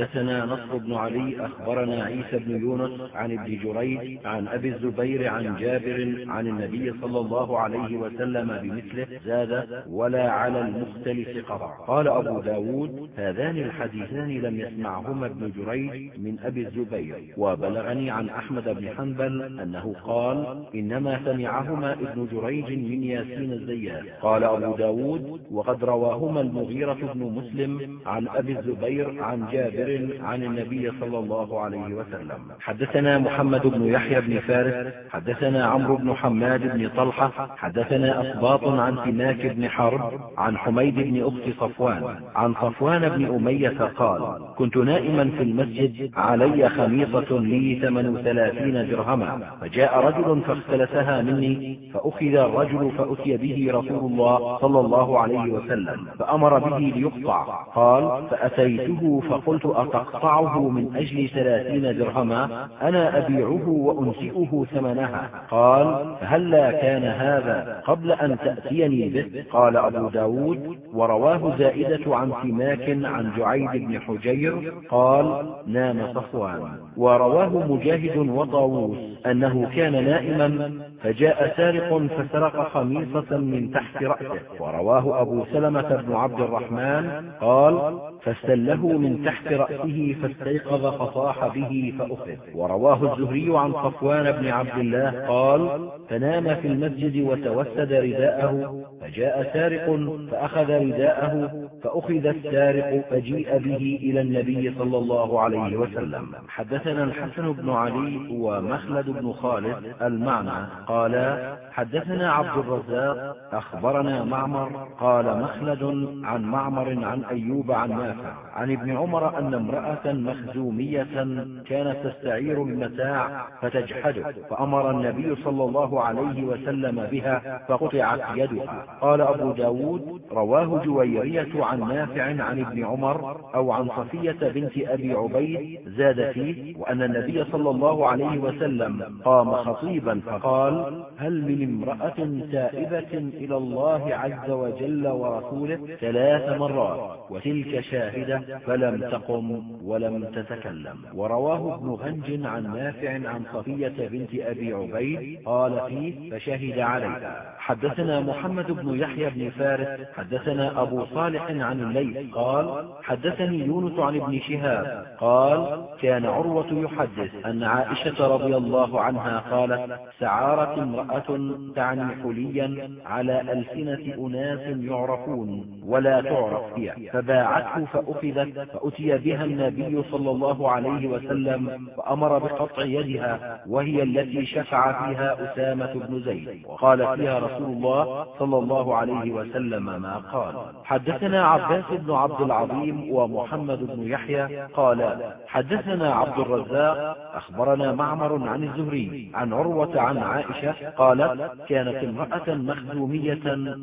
حدثنا نصر بن علي أخبرنا عيسى بن يونس عن ابن جريج عن أبي الزبير عن جابر عن النبي صلى الله عليه وسلم بمثله زاد ولا على المختلس قطع قال أبو داود هذان الحديثان لم يسمعهما ابن جريج من أبي الزبير وبلغني عن أحمد بن حنبل أنه قال إنما سمعهما ابن جريج من ياسين الزيات. قال أبو داود وقد رواهما المغيرة بن مسلم عن أبي الزبير عن جابر عن النبي صلى الله عليه وسلم. حدثنا محمد بن يحيى بن فارس حدثنا عمرو بن حماد بن طلحة حدثنا أصباط عن سماك بن حرب عن حميد بن أخت صفوان عن صفوان بن أمية قال كنت نائما في المسجد علي خميصة لي ثمن ثلاثين درهما فجاء رجل فاختلسها مني فأخذ الرجل فأتي به رسول الله صلى الله عليه وسلم فأمر به ليقطع قال فأتيته فقلت أتقطعه من أجل ثلاثين درهما أنا أبيعه وأنسئه ثمنها. قال فهلا كان هذا قبل أن تأتيني به؟ قال أبو ب داود ورواه زائدة عن سماك عن جعيد بن حجير قال نام صفوان. ورواه مجاهد وطاووس أنه كان نائما فجاء سارق فسرق خميصة من تحت رأسه. ورواه أبو سلمة بن عبد الرحمن قال فاستله من تحت رأسه. فاستيقظ فصاح به فأخذ ورواه الزهري عن صفوان بن عبد الله قال فنام في المسجد وتوسد رداءه فجاء سارق فأخذ رداءه فأخذ السارق فجيء به إلى النبي صلى الله عليه وسلم. حدثنا الحسن بن علي ومخلد بن خالد المعنى قال حدثنا عبد الرزاق أخبرنا معمر قال مخلد عن معمر عن أيوب عن نافع عن ابن عمر أن امرأة مخزومية كانت تستعير المتاع فتجحده فأمر النبي صلى الله عليه وسلم بها فقطعت يدها قال أبو ب داود رواه جويرية عن نافع عن ابن عمر أو عن صفية بنت أبي عبيد زاد فيه وأن النبي صلى الله عليه وسلم قام خطيبا فقال هل من امرأة تائبة إلى الله عز وجل ورسوله ثلاث مرات وتلك شاهدة فلم تقم؟ ولم تتكلم. ورواه ابن غنج عن نافع عن صفية بنت أبي عبيد قال فيه فشهد عليها حدثنا محمد بن يحيى بن فارس حدثنا أبو صالح عن الليث قال حدثني يونس عن ابن شهاب قال كان عروة يحدث أن عائشة رضي الله عنها قالت سعارت امرأة تعني حليا على ألسنة أناس يعرفون ولا تعرف هي فباعته فأخذت فأتي بها النبي صلى الله عليه وسلم فأمر بقطع يدها وهي التي شفع فيها أسامة بن زيد وقال فيها رسول الله صلى الله عليه وسلم ما قال. حدثنا عباس بن عبد العظيم ومحمد بن يحيى قال حدثنا عبد الرزاق أخبرنا معمر عن الزهري عن عروة عن عائشة قالت كانت امرأة مخزومية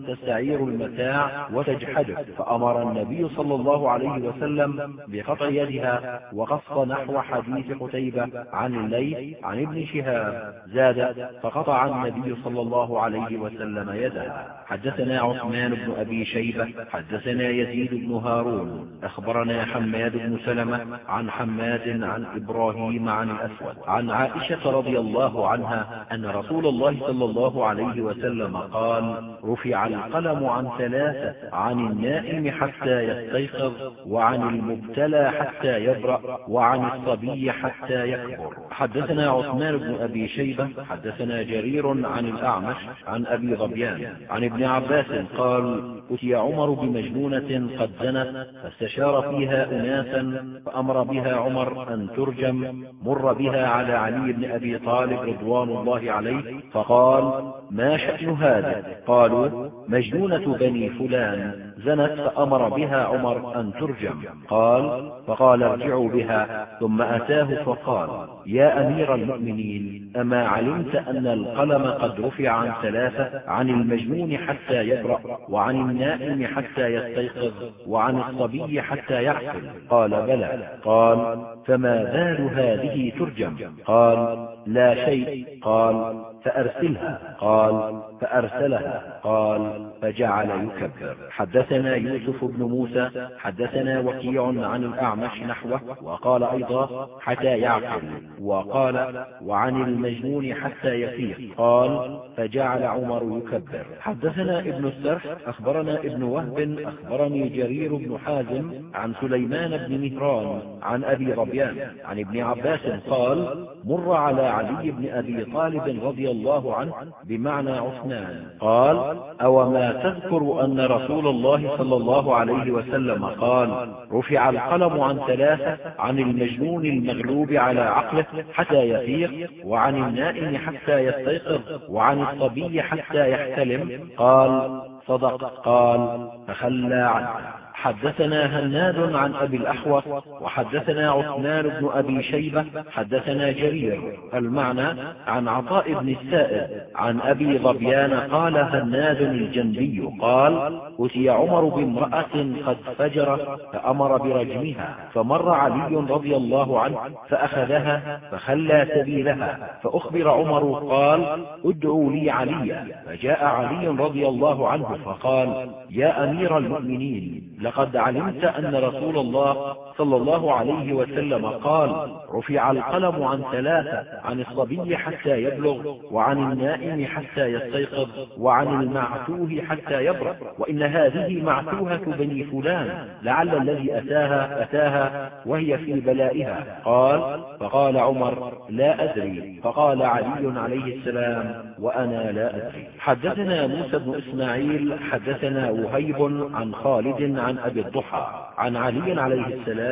تستعير المتاع وتجحده فأمر النبي صلى الله عليه وسلم بقطع يدها وقص نحو حديث قتيبة عن الليل عن ابن شهاب. زاد فقطع النبي صلى الله عليه وسلم يدها حدثنا عثمان بن أبي شيبة حدثنا يزيد بن هارون. أخبرنا حماد بن سلمة عن حماد عن إبراهيم عن الأسود. عن عائشة رضي الله عنها أن رسول الله صلى الله عليه وسلم قال رفع القلم عن ثلاثة عن النائم حتى يستيقظ وعن المبتلى حتى يبرأ وعن الصبي حتى يكبر. حدثنا عثمان بن أبي شيبة حدثنا جرير عن الأعمش عن أبي ظبيان عن ابن عباس قال أتي عمر بمجنونة قد زنت فاستشار فيها أناسا فأمر بها عمر أن ترجم مر بها على علي بن أبي طالب رضوان الله عليه فقال ما شأن هذا؟ قالوا مجنونة بني فلان. زنت فأمر بها عمر أن ترجم. قال فقال ارجعوا بها. ثم أتاه فقال يا أمير المؤمنين أما علمت أن القلم قد رفع عن ثلاثة؟ عن المجنون حتى يبرأ وعن النائم حتى يستيقظ وعن الصبي حتى يعقل. قال بلى. قال فما بال هذه ترجم؟ قال لا شيء. قال فأرسلها. قال فأرسلها. قال فجعل يكبر. حدثنا يوسف بن موسى حدثنا وكيع عن الأعمش نحوه وقال أيضا حتى يعقل. وقال وعن المجنون حتى يفيق. قال فجعل عمر يكبر. حدثنا ابن السرح أخبرنا ابن وهب أخبرني جرير بن حازم عن سليمان بن مهران عن أبي ربيان عن ابن عباس قال مر على علي بن أبي طالب رضي الله عنه بمعنى عثمان. قال أو ما تذكر أن رسول الله صلى الله عليه وسلم قال رفع القلم عن ثلاثة عن المجنون المغلوب على عقله حتى يفيق وعن النائم حتى يستيقظ وعن الصبي حتى يحتلم. قال صدق. قال فخلى عنه. حدثنا هناد عن أبي الأحوص وحدثنا عثمان بن أبي شيبة حدثنا جرير. المعنى عن عطاء بن السائب عن أبي ظبيان قال هناد الجنبي قال أتي عمر بامرأة قد فجر فأمر برجمها فمر علي رضي الله عنه فأخذها فخلى سبيلها فأخبر عمر قال ادعوا لي عليا. فجاء علي رضي الله عنه فقال يا أمير المؤمنين لقد علمت أن رسول الله صلى الله عليه وسلم قال رفع القلم عن ثلاثة عن الصبي حتى يبلغ وعن النائم حتى يستيقظ وعن المعتوه حتى يبرأ وإن هذه معتوهة بني فلان لعل الذي أتاها أتاها وهي في بلائها. قال فقال عمر لا أدري. فقال علي عليه السلام وأنا لا أدري. حدثنا موسى بن إسماعيل حدثنا وهيب عن خالد عن أبي الضحى عن علي عليه السلام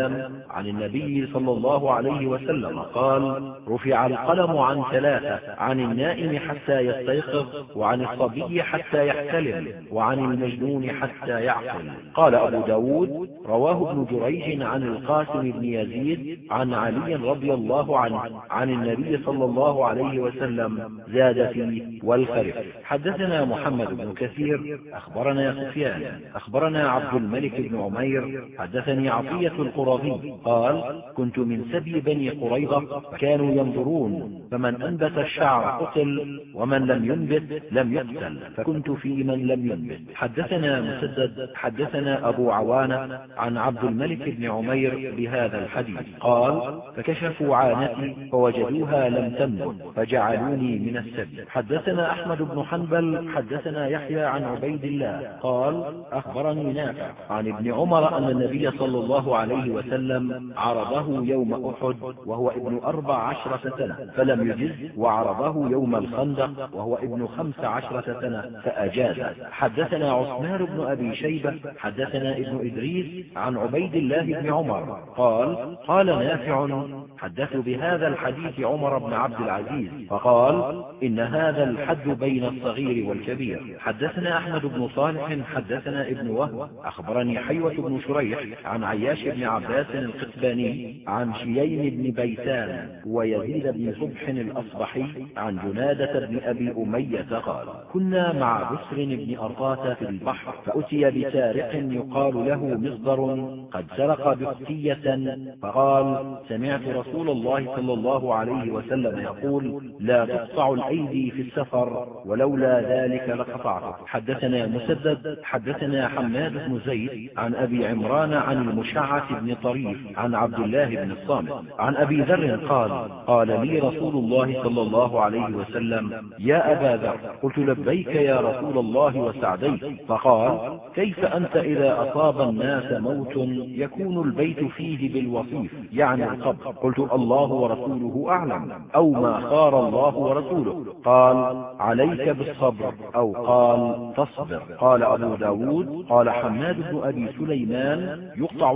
عن النبي صلى الله عليه وسلم. قال رفع القلم عن ثلاثة عن النائم حتى يستيقظ وعن الصبي حتى يحتلم وعن المجنون حتى يعقل. قال أبو ب داود رواه ابن جريج عن القاسم بن يزيد عن علي رضي الله عنه عن النبي صلى الله عليه وسلم زاد فيه والخرف. حدثنا محمد بن كثير أخبرنا سفيان أخبرنا عبد الملك بن عمير حدثني عطية القرآن القرظي قال كنت من سبي بني قريظة فكانوا ينظرون فمن أنبت الشعر قتل ومن لم ينبت لم يقتل فكنت في من لم ينبت. حدثنا مسدد حدثنا أبو عوانة عن عبد الملك بن عمير بهذا الحديث. قال فكشفوا عانتي فوجدوها لم تنبت فجعلوني من السبي. حدثنا أحمد بن حنبل حدثنا يحيى عن عبيد الله قال أخبرني نافع عن ابن عمر أن النبي صلى الله عليه وسلم عرضه يوم أحد وهو ابن أربع عشرة سنة فلم يجز وعرضه يوم الخندق وهو ابن خمس عشرة سنة فأجاز. حدثنا عثمان بن أبي شيبة حدثنا ابن إدريس عن عبيد الله بن عمر قال قال نافع حدثوا بهذا الحديث عمر بن عبد العزيز فقال إن هذا الحد بين الصغير والكبير. حدثنا أحمد بن صالح حدثنا ابن وهب أخبرني حيوة بن شريح عن عياش بن عباس القتباني عن شيين بن بيسان ويزيد بن صبح الأصبحي عن جنادة بن أبي أمية قال كنا مع بسر بن أرطاة في البحر فأتي بسارق يقال له مصدر قد سرق بفتية فقال سمعت رسول الله صلى الله عليه وسلم يقول لا تقطع الأيدي في السفر ولولا ذلك لقطعته. حدثنا مسدد حدثنا حماد بن زيد عن أبي عمران عن المشعة بن طريف عن عبد الله بن الصامت عن أبي ذر قال قال لي رسول الله صلى الله عليه وسلم يا أبا ذر قلت لبيك يا رسول الله وسعديك. فقال كيف أنت إذا أصاب الناس موت يكون البيت فيه بالوصيف يعني القبر؟ قلت الله ورسوله أعلم أو ما خار الله ورسوله. قال عليك بالصبر أو قال تصبر. قال أبو ب داود قال حماد بن أبي سليمان يقطع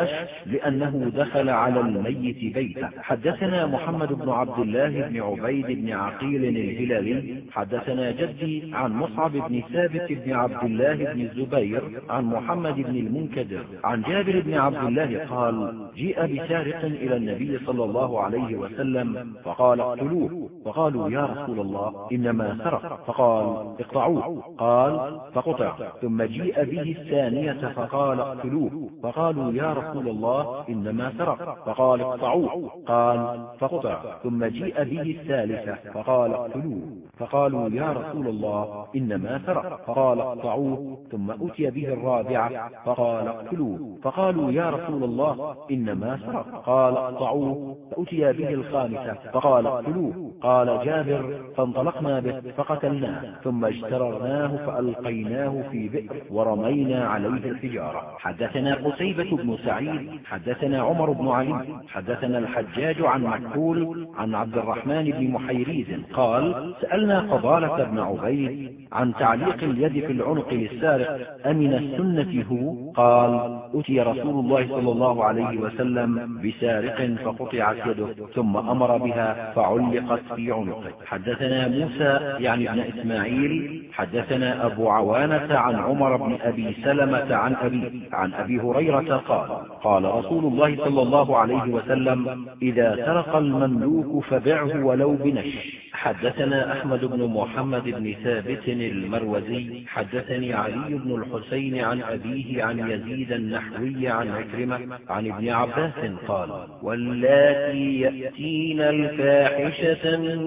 النباش لأنه دخل على الميت بيته. حدثنا محمد بن عبد الله بن عبيد بن عقيل الهلالي. حدثنا جدي عن مصعب بن ثابت بن عبد الله بن الزبير عن محمد بن المنكدر. عن جابر بن عبد الله قال جيء بسارق إلى النبي صلى الله عليه وسلم فقال اقتلوه فقالوا يا رسول الله إنما سرق فقال اقطعوه قال فقطع ثم جيء به الثانية فقال اقتلوه فقالوا يا رسول الله إنما سرق. فقال اقطعوه. قال فقطع ثم جيء به الثالثة فقال اقتلوه. فقالوا يا رسول الله إنما سرق. فقال اقطعوه. ثم أتي به الرابعة فقال اقتلوه. فقالوا يا رسول الله إنما سرق. قال اقطعوه. فأتي به الخامسة فقال اقتلوه. قال جابر فانطلقنا به فقتلناه ثم اجتررناه فألقيناه في بئر ورمينا عليه الحجارة. حدثنا قتيبة بن سعيد حدثنا عمر بن علي حدثنا الحجاج عن مكحول عن عبد الرحمن بن محيريز قال سألنا فضالة بن عبيد عن تعليق اليد في العنق للسارق أمن السنة هو؟ قال أتي رسول الله صلى الله عليه وسلم بسارق فقطعت يده ثم أمر بها فعلقت في عنقه. حدثنا موسى يعني ابن إسماعيل حدثنا أبو عوانة عن عمر بن أبي سلمة عن أبي عن أبي هريرة قال قال رسول الله صلى الله عليه وسلم إذا سرق المملوك فبعه ولو بنش. حدثنا أحمد بن محمد بن ثابت المروزي حدثني علي بن الحسين عن أبيه عن يزيد النحوي عن عكرمة عن ابن عباس قال واللاتي يأتين الفاحشة من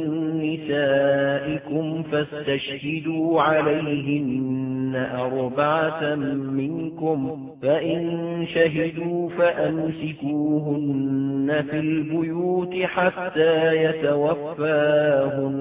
نسائكم فاستشهدوا عليهن أربعة منكم فإن شهدوا فأمسكوهن في البيوت حتى يتوفاهن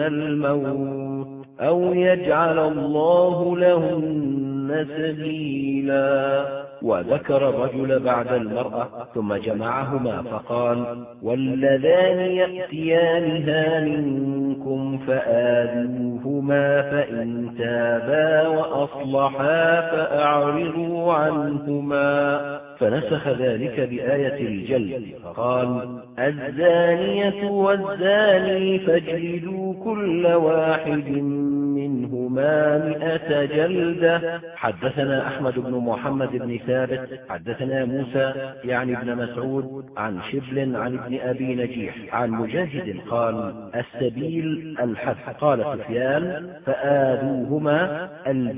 الموت أو يجعل الله لهن سبيلا. وذكر الرجل بعد المرأة ثم جمعهما فقال واللذان يأتيانها منكم فآذوهما فإن تابا وأصلحا فأعرضوا عنهما. فنسخ ذلك بآية الجلد فقال الزانية والزاني فاجلدوا كل واحد منهما مئة جلدة. حدثنا أحمد بن محمد بن ثابت حدثنا موسى يعني ابن مسعود عن شبل عن ابن أبي نجيح عن مجاهد قال السبيل الحد قال سفيان فآذوهما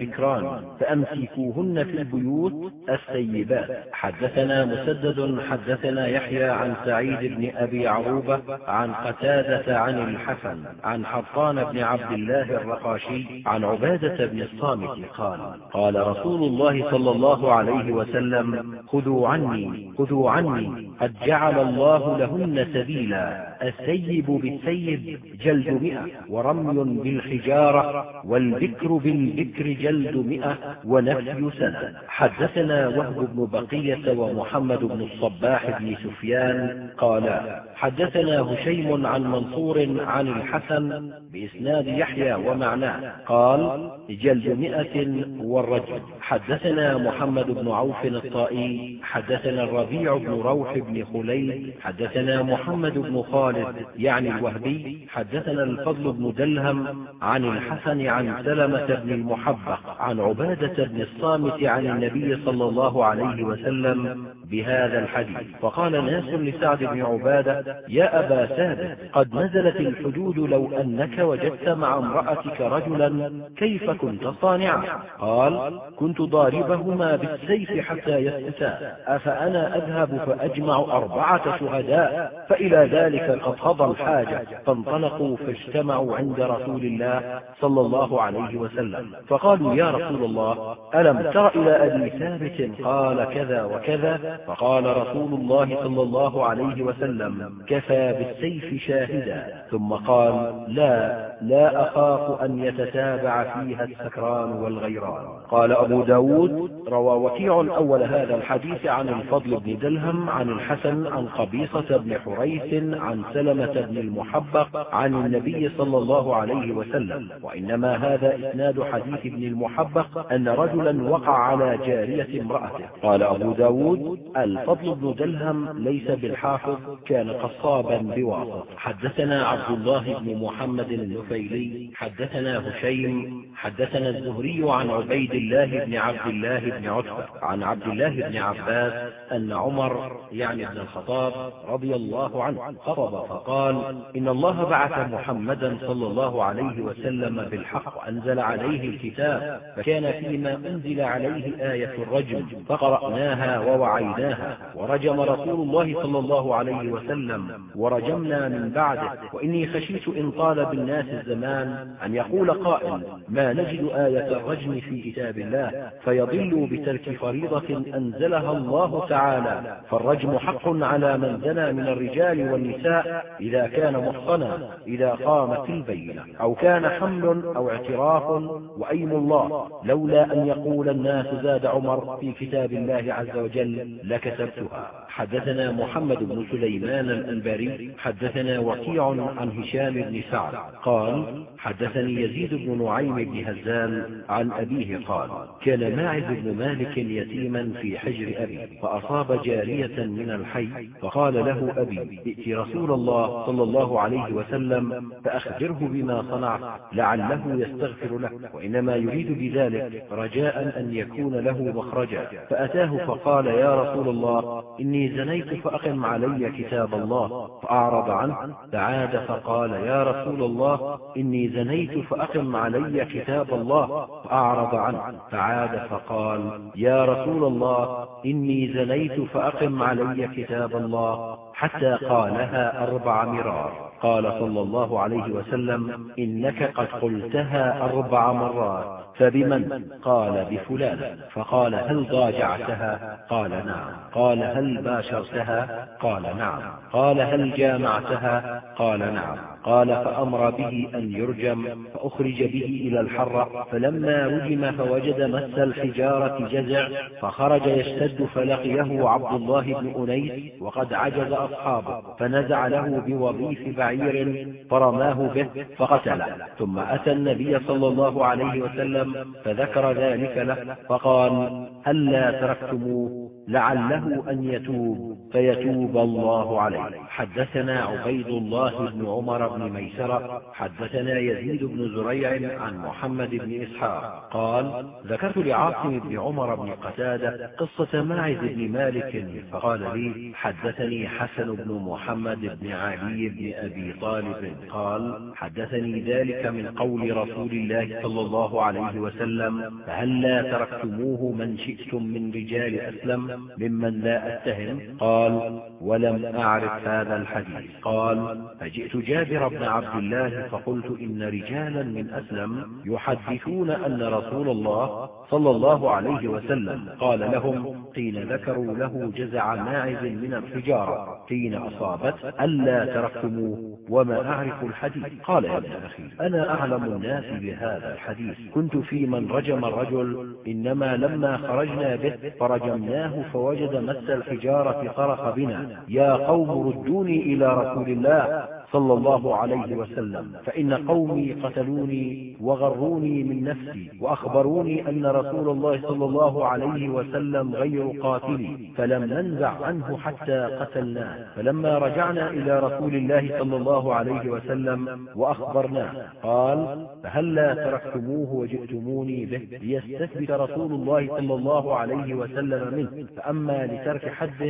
البكران فأمسكوهن في البيوت السيبات. حدثنا مسدد حدثنا يحيى عن سعيد بن أبي عروبة عن قتادة عن الحسن عن حطان بن عبد الله الرقاشي عن عبادة بن الصامت قال قال رسول الله صلى الله عليه وسلم خذوا عني خذوا عني قد جعل الله لهن سبيلا. السيب بالسيب جلد مئة ورمي بالحجارة والبكر بالبكر جلد مئة ونفي سنة. حدثنا وهب بن بقية ومحمد بن الصباح بن سفيان قالا حدثنا هشيم عن منصور عن الحسن بإسناد يحيى ومعناه. قال جلد مئة والرجل. حدثنا محمد بن عوف الطائي. حدثنا الربيع بن روح بن خليل. حدثنا محمد بن خالد يعني الوهبي. حدثنا الفضل بن دلهم عن الحسن عن سلمة بن المحبق عن عبادة بن الصامت عن النبي صلى الله عليه وسلم بهذا الحديث. فقال ناس لسعد بن عبادة يا أبا ثابت قد نزلت الحدود لو أنك وجدت مع امرأتك رجلا كيف كنت صانعا؟ قال كنت ضاربهما بالسيف حتى يسكتا أفأنا أذهب فأجمع أربعة شهداء؟ فإلى ذلك قد الحاجة. فانطلقوا فاجتمعوا عند رسول الله صلى الله عليه وسلم. فقالوا يا رسول الله ألم تر إلى أبي ثابت قال كذا وكذا؟ فقال رسول الله صلى الله عليه وسلم كفى بالسيف شاهدا ثم قال لا لا أخاف أن يتتابع فيها السكران والغيران. قال أبو ب داود روى وكيع أول هذا الحديث عن الفضل بن دلهم عن الحسن عن قبيصة بن حريث عن سلمة بن المحبق عن النبي صلى الله عليه وسلم وإنما هذا إسناد حديث ابن المحبق أن رجلا وقع على جارية امرأته. قال أبو ب داود الفضل بن دلهم ليس بالحافظ كان قصابا بواسط حدثنا عبد الله بن محمد النفيلي حدثنا هشيم حدثنا الزهري عن عبيد الله بن عبد الله بن عتبة عن عبد الله بن عباس أن عمر يعني ابن الخطاب رضي الله عنه خطب فقال إن الله بعث محمدا صلى الله عليه وسلم بالحق وأنزل عليه الكتاب فكان فيما أنزل عليه آية الرجم فقرأناها ووعيناها ورجم رسول الله صلى الله عليه وسلم ورجمنا من بعده وإني خشيت إن طال بالناس الزمان أن يقول قائل ما نجد آية الرجم في كتاب الله؟ فيضل بترك فريضة أنزلها الله تعالى فالرجم حق على من زنى من الرجال والنساء إذا كان محصنا إذا قامت البينة أو كان حمل أو اعتراف وأيم الله؟ لولا أن يقول الناس زاد عمر في كتاب الله عز وجل لكتبتها. حدثنا محمد بن سليمان الأنباري حدثنا وكيع عن هشام بن سعد قال حدثني يزيد بن نعيم بن هزام عن أبيه قال كان ماعز بن مالك يتيما في حجر أبي فأصاب جارية من الحي فقال له أبي ائت رسول الله صلى الله عليه وسلم فأخبره بما صنعت لعله يستغفر له وإنما يريد بذلك رجاء أن يكون له مخرجا. فأتاه فقال يا رسول الله إني زنيت فأقم علي كتاب الله فأعرض عنه فعاد فقال يا رسول الله إني زنيت فأقم علي كتاب الله. فأعرض عنه فعاد فقال يا رسول الله إني زنيت فأقم علي كتاب الله حتى قالها أربع مرار. قال صلى الله عليه وسلم إنك قد قلتها أربع مرات. فبمن؟ قال بفلان. فقال هل ضاجعتها؟ قال نعم. قال هل باشرتها؟ قال نعم. قال هل جامعتها؟ قال نعم. قال فأمر به أن يرجم فأخرج به إلى الحرة فلما رجم فوجد مس الحجارة جزع فخرج يشتد فلقيه عبد الله بن أنيس وقد عجز أصحابه فنزع له بوظيف بعير فرماه به فقتله. ثم أتى النبي صلى الله عليه وسلم فذكر ذلك له فقال هلا تركتموه لعله أن يتوب؟ فيتوب الله عليه. حدثنا عبيد الله بن عمر بن ميسرة حدثنا يزيد بن زريع عن محمد بن إسحاق. قال ذكرت لعاصم بن عمر بن قتادة قصة ماعز بن مالك فقال لي حدثني حسن بن محمد بن علي بن أبي طالب. قال حدثني ذلك من قول رسول الله صلى الله عليه وسلم فهلا تركتموه من شئتم من رجال أسلم ممن لا أتهم؟ قال ولم أعرف هذا الحديث. قال فجئت جابر بن عبد الله فقلت إن رجالا من أسلم يحدثون أن رسول الله صلى الله عليه وسلم قال لهم قيل ذكروا له جزع ماعز من الحجارة. قيل أصابت ألا تركتموه؟ وما أعرف الحديث. قال يا ابن أخي أنا أعلم الناس بهذا الحديث. كنت في من رجم الرجل إنما لما خرجنا به فرجمناه فوجد مس الحجارة فرخ بنا. يا قوم ردوني إلى رسول الله. صلى الله عليه وسلم فإن قومي قتلوني وغروني من نفسي وأخبروني أن رسول الله صلى الله عليه وسلم غير قاتلي فلم ننزع عنه حتى قتلناه. فلما رجعنا إلى رسول الله صلى الله عليه وسلم وأخبرناه قال فهلا تركتموه وجئتموني به ليستثبت رسول الله صلى الله عليه وسلم منه؟ فأما لترك حد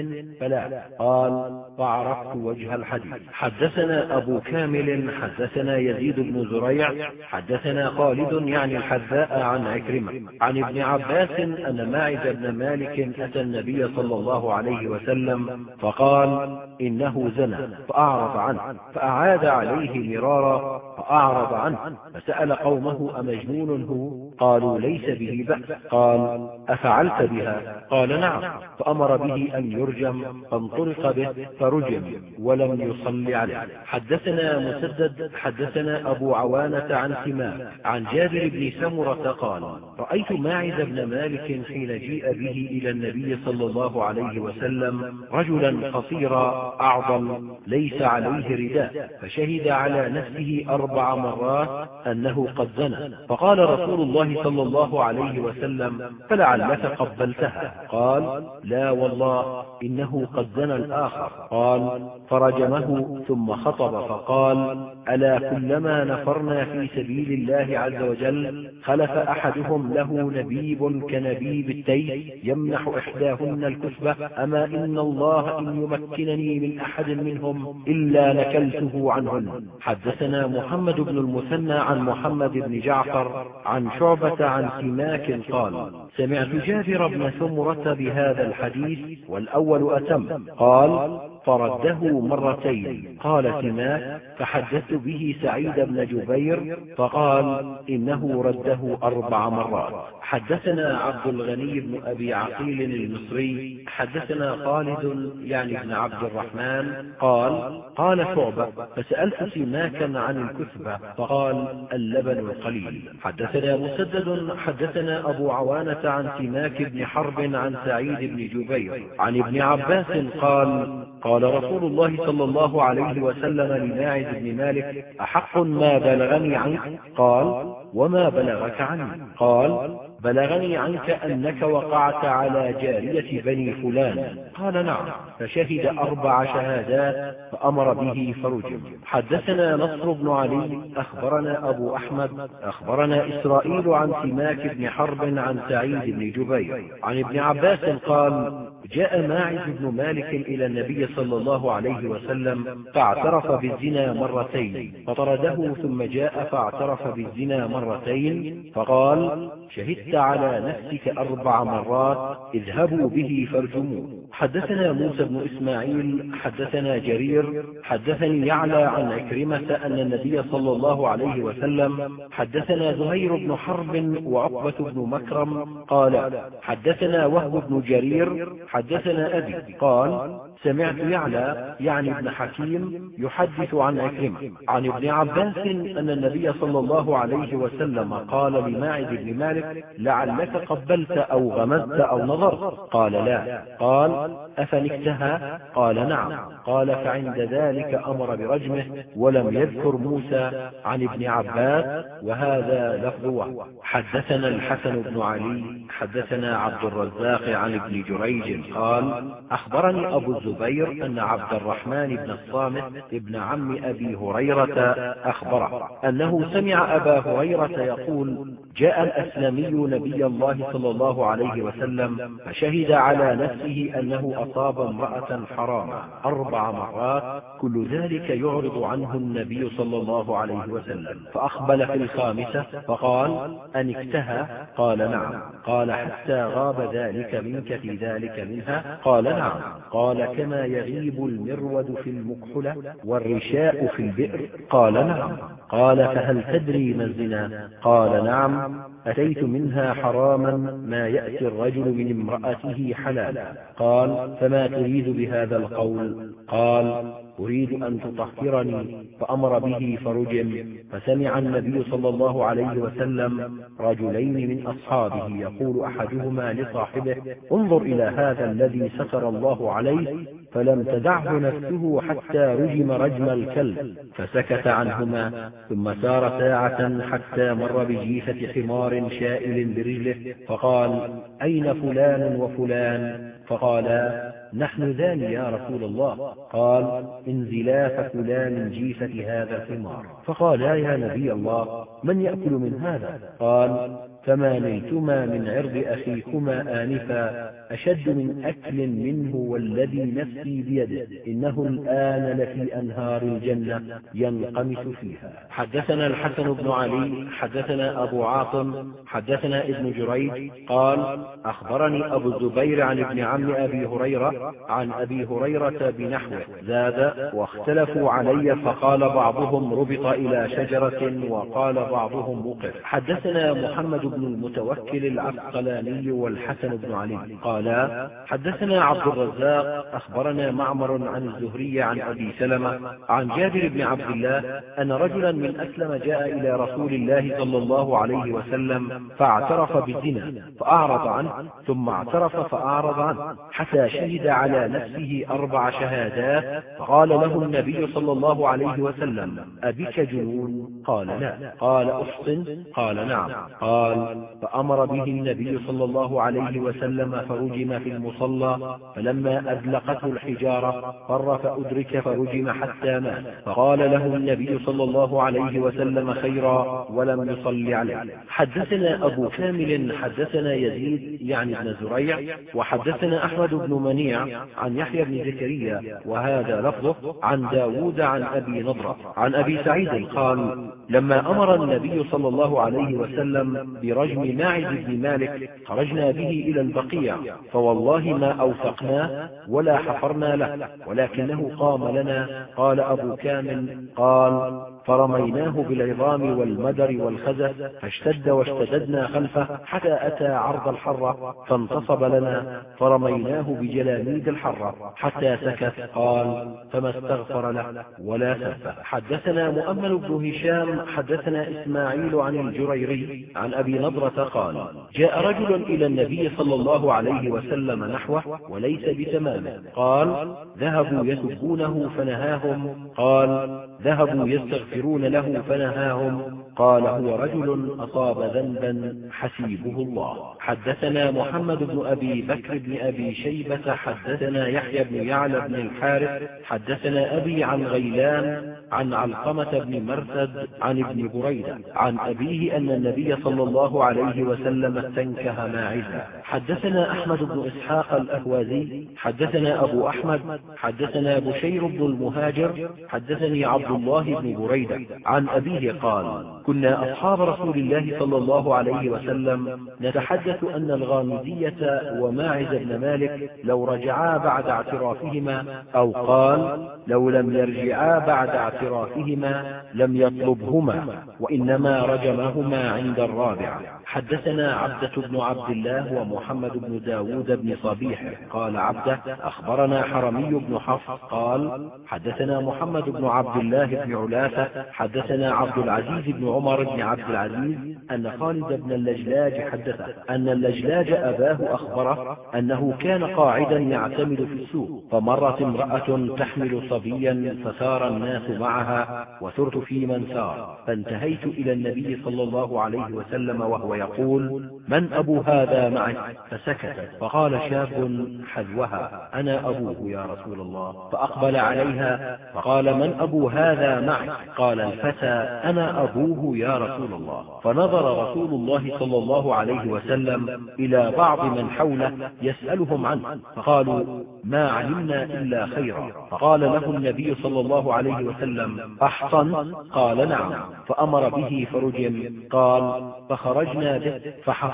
فلا. قال فعرفت وجه الحديث. حدثنا أبو كامل حدثنا يزيد بن زريع حدثنا خالد يعني الحذاء عن عكرمة عن ابن عباس أن ماعز بن مالك أتى النبي صلى الله عليه وسلم فقال إنه زنى فأعرض عنه فأعاد عليه مرارا فأعرض عنه فسأل قومه أمجنون هو؟ قالوا ليس به بأس. قال أفعلت بها؟ قال نعم. فأمر به أن يرجم فانطلق به فرجم ولم يصل عليه. حدثنا مسدد حدثنا أبو عوانة عن سماك عن جابر بن سمرة قال رأيت ماعز بن مالك حين جيء به إلى النبي صلى الله عليه وسلم رجلا قصيرا أعظم ليس عليه رداء فشهد على نفسه أربع مرات أنه قد زنى. فقال رسول الله صلى الله عليه وسلم فلعلك قبلتها. قال لا والله إنه قد زنى الآخر. قال فرجمه ثم خطب. فقال ألا كلما نفرنا في سبيل الله عز وجل خلف أحدهم له نبيب كنبيب التيس يمنح إحداهن الكسبة أما إن الله إن يمكنني من أحد منهم إلا نكلته عنهن. حدثنا محمد بن المثنى عن محمد بن جعفر عن شعبة عن سماك قال سمعت جابر بن ثمرة بهذا الحديث والأول أتم. قال فرده مرتين. قال سماك فحدثت به سعيد بن جبير. فقال إنه رده أربع مرات. حدثنا عبد الغني بن أبي عقيل المصري. حدثنا خالد يعني بن عبد الرحمن. قال قال شعبة فسألت سماكا عن الكثبة. فقال اللبن القليل حدثنا مسدد حدثنا أبو عوانة عن سماك بن حرب عن سعيد بن جبير. عن ابن عباس قال قال رسول الله صلى الله عليه وسلم لماعز بن مالك أحق ما بلغني عنك؟ قال وما بلغك عني؟ قال بلغني عنك أنك وقعت على جارية بني فلان. قال نعم. فشهد أربع شهادات فأمر به فرجم. حدثنا نصر بن علي أخبرنا أبو أحمد أخبرنا إسرائيل عن سماك بن حرب عن سعيد بن جبير. عن ابن عباس قال جاء ماعز بن مالك إلى النبي صلى الله عليه وسلم فاعترف بالزنا مرتين. فطرده ثم جاء فاعترف بالزنا مرتين. فقال شهدت على نفسك أربع مرات اذهبوا به فارجموه. حدثنا موسى بن إسماعيل حدثنا جرير حدثني يعلى عن عكرمة أن النبي صلى الله عليه وسلم حدثنا زهير بن حرب وعقبة بن مكرم قال حدثنا وهب بن جرير حدثنا أبي قال سمعت يعلى يعني ابن حكيم يحدث عن عكرمة عن ابن عباس أن النبي صلى الله عليه وسلم قال لماعز بن مالك لعلك قبلت أو غمزت أو نظرت. قال لا. قال أفنكتها؟ قال نعم. قال فعند ذلك أمر برجمه ولم يذكر موسى عن ابن عباس وهذا لفظ حدثنا الحسن بن علي حدثنا عبد الرزاق عن ابن جريج قال أخبرني أبو الزبير أن عبد الرحمن بن الصامت ابن عم أبي هريرة أخبره. أنه سمع أبا هريرة يقول جاء الأسلمي نبي الله صلى الله عليه وسلم فشهد على نفسه أنه أصاب امرأة حراما أربع مرات كل ذلك يعرض عنه النبي صلى الله عليه وسلم. فأقبل في الخامسة فقال أنكتها قال نعم. قال حتى غاب ذلك منك في ذلك منها؟ قال نعم. قال كما يغيب المرود في المكحلة والرشاء في البئر. قال نعم. قال فهل تدري ما الزنا؟ قال نعم. أتيت منها حراما ما يأتي الرجل من امرأته حلالا. قال فما تريد بهذا القول؟ قال أريد أن تطهرني فأمر به فرجم فسمع النبي صلى الله عليه وسلم رجلين من أصحابه يقول أحدهما لصاحبه انظر إلى هذا الذي ستر الله عليه فلم تدعه نفسه حتى رجم رجم الكلب فسكت عنهما ثم سار ساعة حتى مر بجيفة حمار شائل برجله فقال أين فلان وفلان؟ فقالا نحن ذان يا رسول الله. قال انزلا فكلا من جيفة هذا الحمار. فقالا يا نبي الله من يأكل من هذا؟ قال فما نلتما من عرض أخيكما آنفا أشد من أكل منه والذي نفسي بيده إنه الآن لفي أنهار الجنة ينقمس فيها. حدثنا الحسن بن علي حدثنا أبو عاصم حدثنا ابن جريج قال أخبرني أبو الزبير عن ابن عم أبي هريرة عن أبي هريرة بنحوه زاد واختلفوا علي فقال بعضهم ربط إلى شجرة وقال بعضهم وقف. حدثنا محمد بن المتوكل العسقلاني والحسن بن علي. قالا حدثنا عبد الرزاق أخبرنا معمر عن الزهري عن أبي سلمة عن جابر بن عبد الله أن رجلا من أسلم جاء إلى رسول الله صلى الله عليه وسلم فاعترف بالزنا فأعرض عنه ثم اعترف فأعرض عنه. حتى شهد على نفسه أربع شهادات فقال له النبي صلى الله عليه وسلم أبك جنون؟ قال لا. قال أحصن؟ قال نعم. قال فأمر به النبي صلى الله عليه وسلم فرجم في المصلى فلما أذلقته الحجارة فر فأدرك فرجم حتى مات. فقال له النبي صلى الله عليه وسلم خيرا ولم يصل عليه. حدثنا أبو كامل حدثنا يزيد يعني ابن زريع وحدثنا أحمد بن منيع عن يحيى بن زكريا وهذا لفظه عن داود عن أبي نضرة. عن أبي سعيد قال لما أمر النبي صلى الله عليه وسلم برجم ماعز بن مالك خرجنا به إلى البقيع فوالله ما أوثقناه ولا حفرنا له ولكنه قام لنا. قال أبو كامل قال فرميناه بالعظام والمدر والخزف فاشتد واشتددنا خلفه حتى أتى عرض الحرة فانتصب لنا فرميناه بجلاميد الحرة حتى سكت. قال فما استغفر له ولا سفه. حدثنا مؤمل بن هشام حدثنا إسماعيل عن الجريري عن أبي نضرة قال جاء رجل إلى النبي صلى الله عليه وسلم نحوه وليس بتمامه. قال ذهبوا يسبونه فنهاهم. قال ذهبوا يستغفرون له فنهاهم. قال هو رجل أصاب ذنبا حسيبه الله. حدثنا محمد بن أبي بكر بن أبي شيبة حدثنا يحيى بن يعلى بن الحارث حدثنا أبي عن غيلان عن علقمة بن مرثد عن ابن بريدة عن أبيه أن النبي صلى الله عليه وسلم استنكه ماعزا حدثنا أحمد بن إسحاق الأهوازي حدثنا أبو أحمد حدثنا بشير بن المهاجر حدثني عبد الله بن بريدة. عن أبيه قال كنا أصحاب رسول الله صلى الله عليه وسلم نتحدث أن الغامدية وماعز بن مالك لو رجعا بعد اعترافهما أو قال لو لم يرجعا بعد اعترافهما اعترافهما لم يطلبهما وإنما رجمهما عند الرابعة. حدثنا عبدة بن عبد الله ومحمد بن داود بن صبيح. قال عبده أخبرنا حرمي بن حفص. قال حدثنا محمد بن عبد الله بن علاثة حدثنا عبد العزيز بن عمر بن عبد العزيز أن خالد بن اللجلاج حدثه. أن اللجلاج أباه أخبره أنه كان قاعدا يعتمد في السوق. فمرت امرأة تحمل صبيا فسار الناس معها وسرت في من سار. فانتهيت إلى النبي صلى الله عليه وسلم وهو يقول من أبو هذا معك فسكت. فقال شاب حذوها. أنا أبوه يا رسول الله. فأقبل عليها. فقال من أبو هذا معك قال الفتى أنا أبوه يا رسول الله. فنظر رسول الله صلى الله عليه وسلم إلى بعض من حوله يسألهم عنه. فقالوا ما علمنا إلا خيرا. فقال له النبي صلى الله عليه وسلم أحصن? قال نعم. فأمر به فرجم قال فخرجنا به.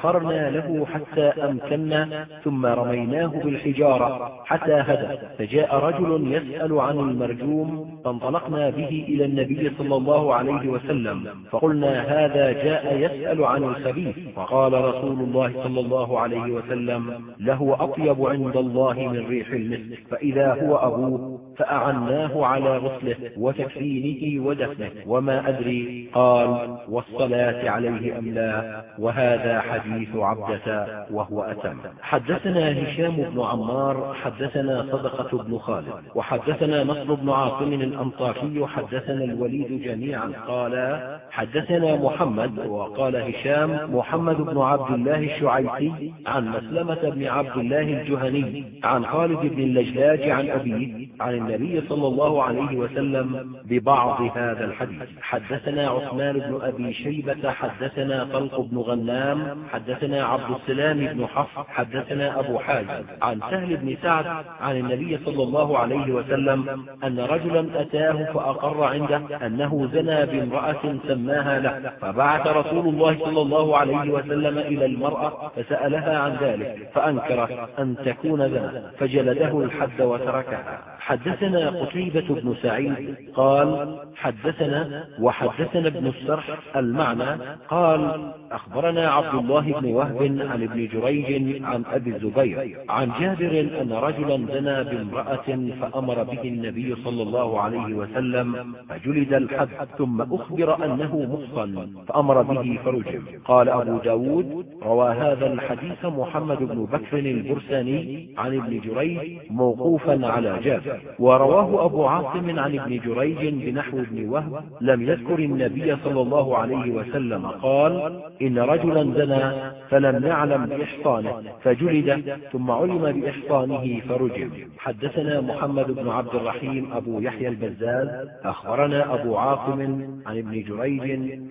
فحفرنا له حتى أمكنا ثم رميناه بالحجارة حتى هدى. فجاء رجل يسأل عن المرجوم فانطلقنا به إلى النبي صلى الله عليه وسلم فقلنا هذا جاء يسأل عن الخبيث. فقال رسول الله صلى الله عليه وسلم له أطيب عند الله من ريح المسك فإذا هو أبوه فأعناه على غسله وتكفينه ودفنه. وما أدري قال والصلاة عليه أم لا؟ وهذا حديث عبدة وهو أتم. حدثنا هشام بن عمار حدثنا صدقة بن خالد وحدثنا نصر بن عاصم الأنطاكي حدثنا الوليد جميعا. قال حدثنا محمد وقال هشام محمد بن عبد الله الشعيسي عن مسلمة بن عبد الله الجهني عن خالد بن اللجلاج عن أبيه عن النبي صلى الله عليه وسلم ببعض هذا الحديث. حدثنا عثمان بن أبي شيبة حدثنا طلق بن غنام حدثنا عبد السلام بن حفص حدثنا أبو حازم. عن سهل بن سعد عن النبي صلى الله عليه وسلم أن رجلا أتاه فأقر عنده أنه زنى بامرأة سماها له. فبعث رسول الله صلى الله عليه وسلم إلى المرأة فسألها عن ذلك فأنكرت أن تكون زنى فجلده الحد وتركها. حدثنا قتيبة بن سعيد قال حدثنا وحدثنا ابن السرح المعنى قال أخبرنا عبد الله بن وهب عن ابن جريج عن أبي الزبير عن جابر أن رجلا زنى بامرأة فأمر به النبي صلى الله عليه وسلم فجلد الحد ثم أخبر أنه مفصل فأمر به فرجم. قال أبو ب داود روى هذا الحديث محمد بن بكر البرساني عن ابن جريج موقوفا على جابر. ورواه أبو عاصم عن ابن جريج بنحو ابن وهب لم يذكر النبي صلى الله عليه وسلم قال إن رجلا زنى فلم يعلم بإحصانه فجلد ثم علم بإحصانه فرجم. حدثنا محمد بن عبد الرحيم أبو يحيى البزاز أخبرنا أبو عاصم عن ابن جريج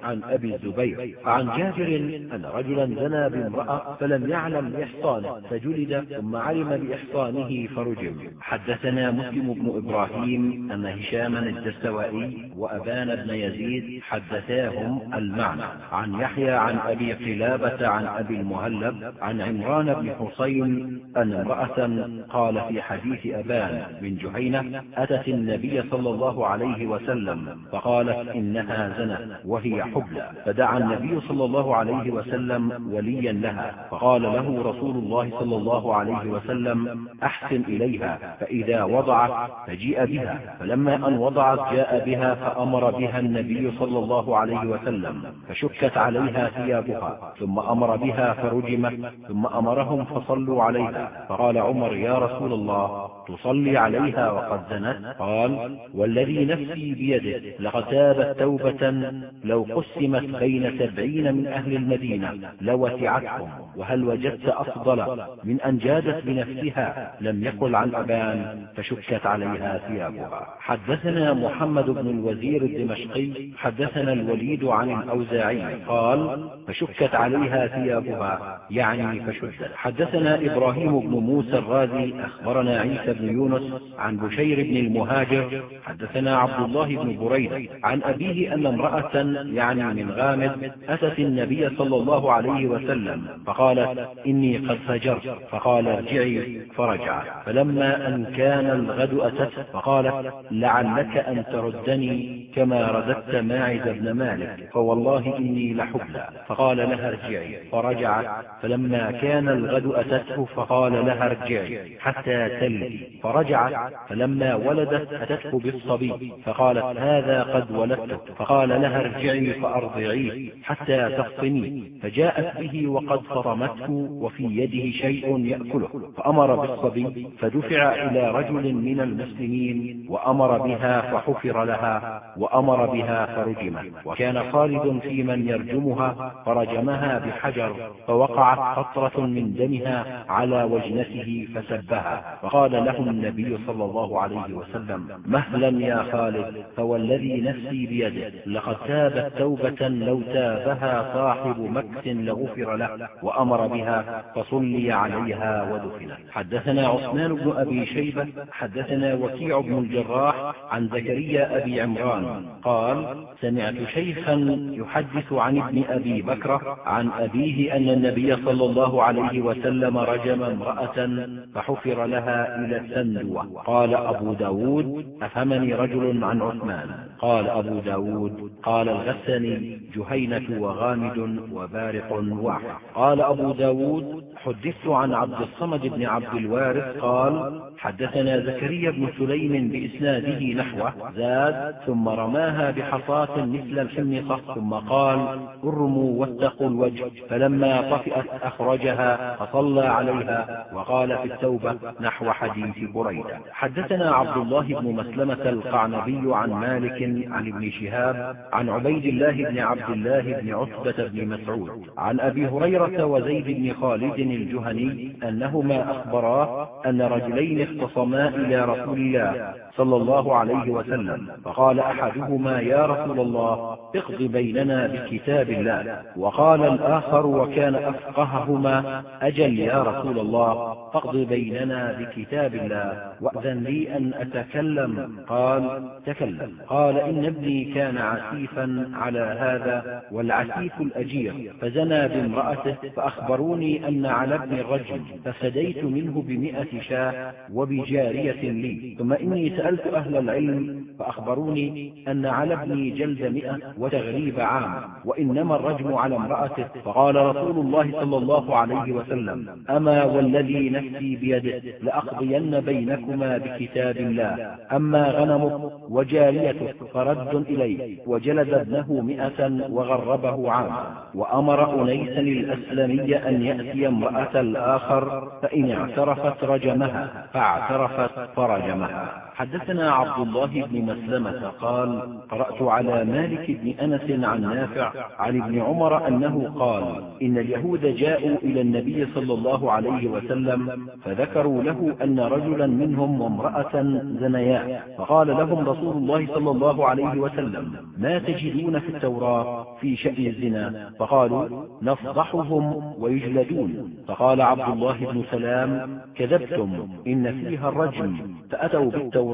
عن أبي الزبير عن جابر أن رجلا زنى بامرأة فلم يعلم بإحصانه فجلد ثم علم بإحصانه فرجم. حدثنا مسلم بن إبراهيم أن هشاما الدستوائي وأبان بن يزيد حدثاهم المعنى. عن يحيى عن أبي قلابة عن أبي المهلب عن عمران بن حسين أن امرأة قال في حديث أبان بن جهينة أتت النبي صلى الله عليه وسلم فقالت إنها زنت وهي حبلى. فدعا النبي صلى الله عليه وسلم وليا لها فقال له رسول الله صلى الله عليه وسلم أحسن إليها فإذا وضعت فجيء بها. فلما أن وضعت جاء بها فأمر بها النبي صلى الله عليه وسلم فشكت عليها ثيابها. ثم أمر بها فرجمت. ثم أمرهم فصلوا عليها. فقال عمر يا رسول الله تصلي عليها وقد زنت؟ قال والذي نفسي بيده لقد تابت توبة لو قسمت بين سبعين من أهل المدينة لوسعتهم. وهل وجدت أفضل من أن جادت بنفسها؟ لم يقل عن أبان فشكت عليها ثيابها. حدثنا محمد بن الوزير الدمشقي حدثنا الوليد عن الأوزاعي قال فشكت عليها ثيابها يعني فشدت. حدثنا إبراهيم بن موسى الرازي أخبرنا عيسى بن يونس عن بشير بن المهاجر حدثنا عبد الله بن بريد عن أبيه أن امرأة يعني من غامد أتت النبي صلى الله عليه وسلم فقالت إني قد فجرت. فقال ارجعي. فرجع. فلما أن كان الغد أتت فقالت لعلك أن تردني كما رددت ماعز بن مالك فوالله إني لحبلى. فقال لها ارجعي. فرجعت فلما كان الغد أتته فقال لها ارجعي حتى تلدي. فرجعت فلما ولدت أتته بالصبي فقالت هذا قد ولدت. فقال لها ارجعي فأرضعيه حتى تفطمي فجاءت به وقد فطمته وفي يده شيء يأكله. فأمر بالصبي فدفع إلى رجل من المسلمين وأمر بها فحفر لها وأمر بها فرجمت. وكان خالد في من يرجمها فرجمها بحجر فوقعت قطرة من دمها على وجنته فسبها. فقال له النبي صلى الله عليه وسلم مهلا يا خالد فوالذي نفسي بيده لقد تابت توبة لو تابها صاحب مكس لغفر له وأمر بها فصلي عليها ودفنت. حدثنا عثمان بن أبي شيبة حدثنا وكيع بن الجراح عن زكريا أبي عمران قال سمعت شيخا يحدث عن ابن أبي بكر عن أبيه أن النبي صلى الله عليه وسلم رجم امرأة فحفر لها إلى السندوة. قال أبو ب داود أفهمني رجل عن عثمان. قال أبو ب داود قال الغسني جهينة وغامد وبارق واحد. قال أبو ب داود حدثت عن عبد الصمد بن عبد الوارث قال حدثنا زكريا بن سليم بإسناده نحوه زاد ثم رماها بحصاة مثل الحمصة ثم قال ارموا واتقوا الوجه فلما طفئت أخرجها فصلى عليها وقال في التوبة نحو حديث بريدة. حدثنا عبد الله بن مسلمة القعنبي عن مالك عن ابن شهاب عن عبيد الله بن عبد الله بن عتبة بن مسعود عن أبي هريرة وزيد بن خالد الجهني أنهما أخبراه أن رجلين اختصما إلى رسول الله صلى الله عليه وسلم فقال أحدهما يا رسول الله اقض بيننا بكتاب الله وقال الآخر وكان أفقههما أجل يا رسول الله اقض بيننا بكتاب الله وأذن لي أن أتكلم قال تكلم قال إن ابني كان عسيفا على هذا والعسيف الأجير فزنى بامرأته فأخبروني أن على ابن الرجل ففديت منه بمئة شاة وبجارية لي. ثم إني سألت أهل العلم فأخبروني أن على ابني جلد مئة وتغريب عام وإنما الرجم على امرأته. فقال رسول الله صلى الله عليه وسلم أما والذي نفسي بيده لأقضين بينكما بكتاب الله. أما غنمك وجاريتك فرد إليه وجلد ابنه مئة وغربه عام وأمر أنيسا الأسلمي أن يأتي امرأة الآخر فإن اعترفت رجمها فاعترفت فرجمها. حدثنا عبد الله بن مسلمة قال قرأت على مالك بن أنس عن نافع عن ابن عمر أنه قال إن اليهود جاءوا إلى النبي صلى الله عليه وسلم فذكروا له أن رجلا منهم وامرأة زنيا فقال لهم رسول الله صلى الله عليه وسلم ما تجدون في التوراة في شأن الزنا؟ فقالوا نفضحهم ويجلدون. فقال عبد الله بن سلام كذبتم إن فيها الرجم فأتوا بالتوراة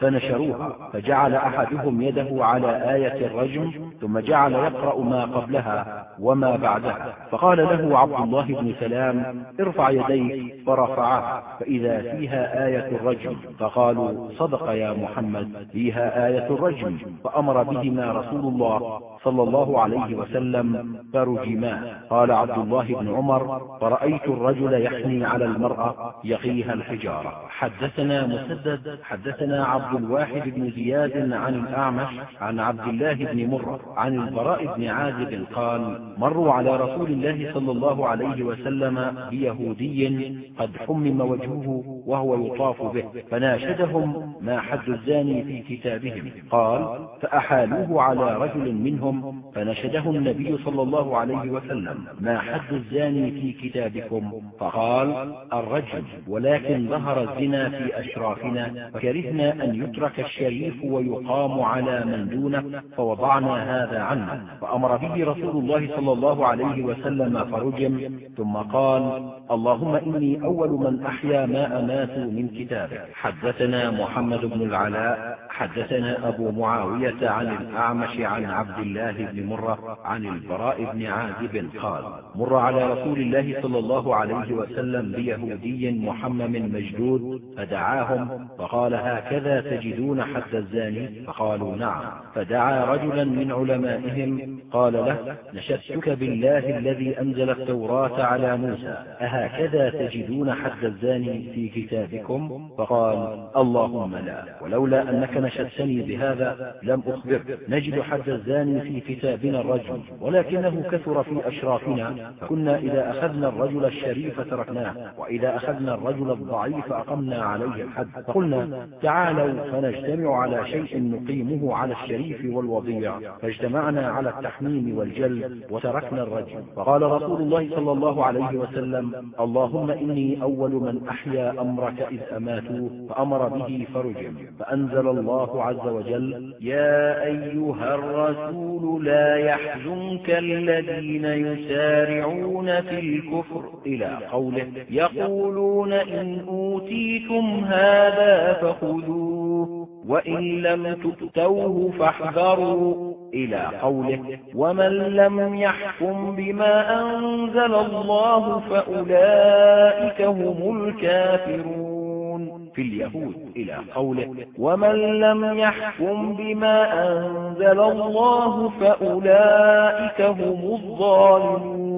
فنشروها. فجعل أحدهم يده على آية الرجم ثم جعل يقرأ ما قبلها وما بعدها. فقال له عبد الله بن سلام ارفع يديك فرفعها فإذا فيها آية الرجم. فقالوا صدق يا محمد فيها آية الرجم. فأمر بهما رسول الله صلى الله عليه وسلم فرجما. قال عبد الله بن عمر فرأيت الرجل يحني على المرأة يقيها الحجارة. حدثنا مسدد حدثنا عبد الواحد بن زياد عن الأعمش عن عبد الله بن مرة عن البراء بن عازب قال مروا على رسول الله صلى الله عليه وسلم بيهودي قد حمم وجهه وهو يطاف به فناشدهم ما حد الزاني في كتابهم. قال فأحالوه على رجل منهم فنشده النبي صلى الله عليه وسلم ما حد الزاني في كتابكم؟ فقال الرجل ولكن ظهر الزنا في أشرافنا فكرهنا أن يترك الشريف ويقام على من دونه فوضعنا هذا عنه. فأمر به رسول الله صلى الله عليه وسلم فرجم ثم قال اللهم إني أول من أحيا ماء أماتوا من كتابك. حدثنا محمد بن العلاء حدثنا أبو معاوية عن الأعمش عن عبد الله بن مرة عن البراء بن عازب قال مر على رسول الله صلى الله عليه وسلم بيهودي محمم مجدود فدعاهم فقال هكذا تجدون حد الزاني؟ فقالوا نعم. فدعا رجلا من علمائهم قال له نشدتك بالله الذي أنزل التوراة على موسى أهكذا تجدون حد الزاني في كتابكم؟ فقال اللهم لا ولولا أنك نشدتني بهذا لم أخبر نجد حد الزاني في كتابنا الرجل ولكنه كثر في أشرافنا. فكنا إذا أخذنا الرجل الشريف تركناه وإذا أخذنا الرجل الضعيف أقمنا عليه الحد. فقلنا تعالوا فنجتمع على شيء نقيمه على الشريف والوضيع. فاجتمعنا على التحميم والجل وتركنا الرجل. فقال رسول الله صلى الله عليه وسلم اللهم إني أول من أحيا أمرك إذ أماتوه فأمر به فرجم. فأنزل الله عز وجل يا أيها الرسول لا يحزنك الذين يسارعون في الكفر إلى قوله يقولون إن أوتيتم هذا فخذوه وإن لم تؤتوه فاحذروا إلى قوله ومن لم يحكم بما أنزل الله فأولئك هم الكافرون في اليهود إلى قوله ومن لم يحكم بما أنزل الله فأولئك هم الظالمون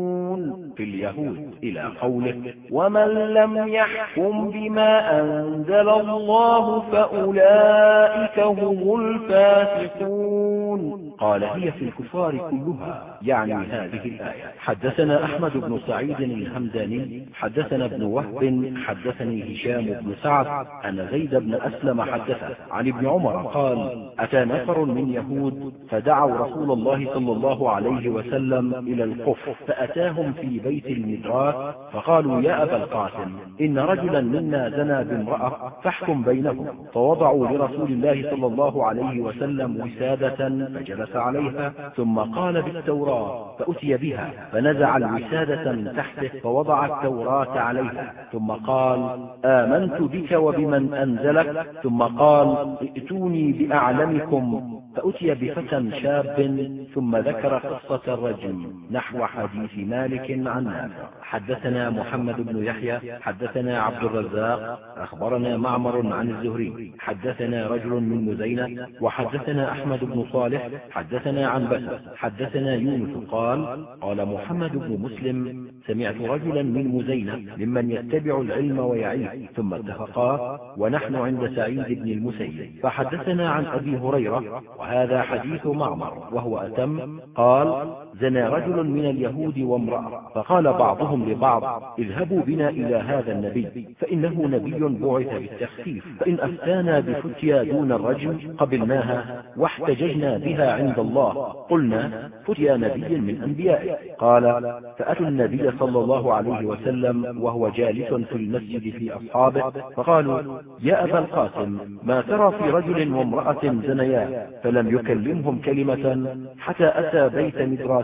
في اليهود إلى قوله ومن لم يحكم بما أنزل الله فأولئك هم الفاسقون قال هي في الكفار كلها يعني هذه الآية حدثنا أحمد بن سعيد الهمداني حدثنا ابن وهب حدثني هشام بن سعد أن زيد بن أسلم حدثه عن ابن عمر قال أتى نفر من يهود فدعوا رسول الله صلى الله عليه وسلم إلى القف فأتاهم في بيت المدراك فقالوا يا أبا القاسم إن رجلا منا زنى بامرأة فاحكم بينهم. فوضعوا لرسول الله صلى الله عليه وسلم وسادة فجلس عليها ثم قال بالتوراة فأتي بها فنزع الوسادة من تحته فوضع التوراة عليها ثم قال آمنت بك وبمن أنزلك؟ ثم قال ائتوني بأعلمكم. فأتي بفتى شاب ثم ذكر قصة الرجل نحو حديث مالك عن نافع. حدثنا محمد بن يحيى حدثنا عبد الرزاق أخبرنا معمر عن الزهري. حدثنا رجل من مزينة وحدثنا أحمد بن صالح حدثنا عن بسر حدثنا يونس قال قال محمد بن مسلم سمعت رجلا من مزينة ممن يتبع العلم ويعيش ثم اتفقا ونحن عند سعيد بن المسيب. فحدثنا عن أبي هريرة وهذا حديث معمر وهو أتم قال زنى رجل من اليهود وامرأة فقال بعضهم لبعض اذهبوا بنا إلى هذا النبي فإنه نبي بعث بالتخفيف. فإن أفتانا بفتيا دون الرجم قبلناها واحتججنا بها عند الله قلنا فتيا نبي من أنبيائه. قال فأتوا النبي صلى الله عليه وسلم وهو جالس في المسجد في أصحابه فقالوا يا أبا القاسم ما ترى في رجل وامرأة زنيا؟ فلم يكلمهم كلمة حتى أتى بيت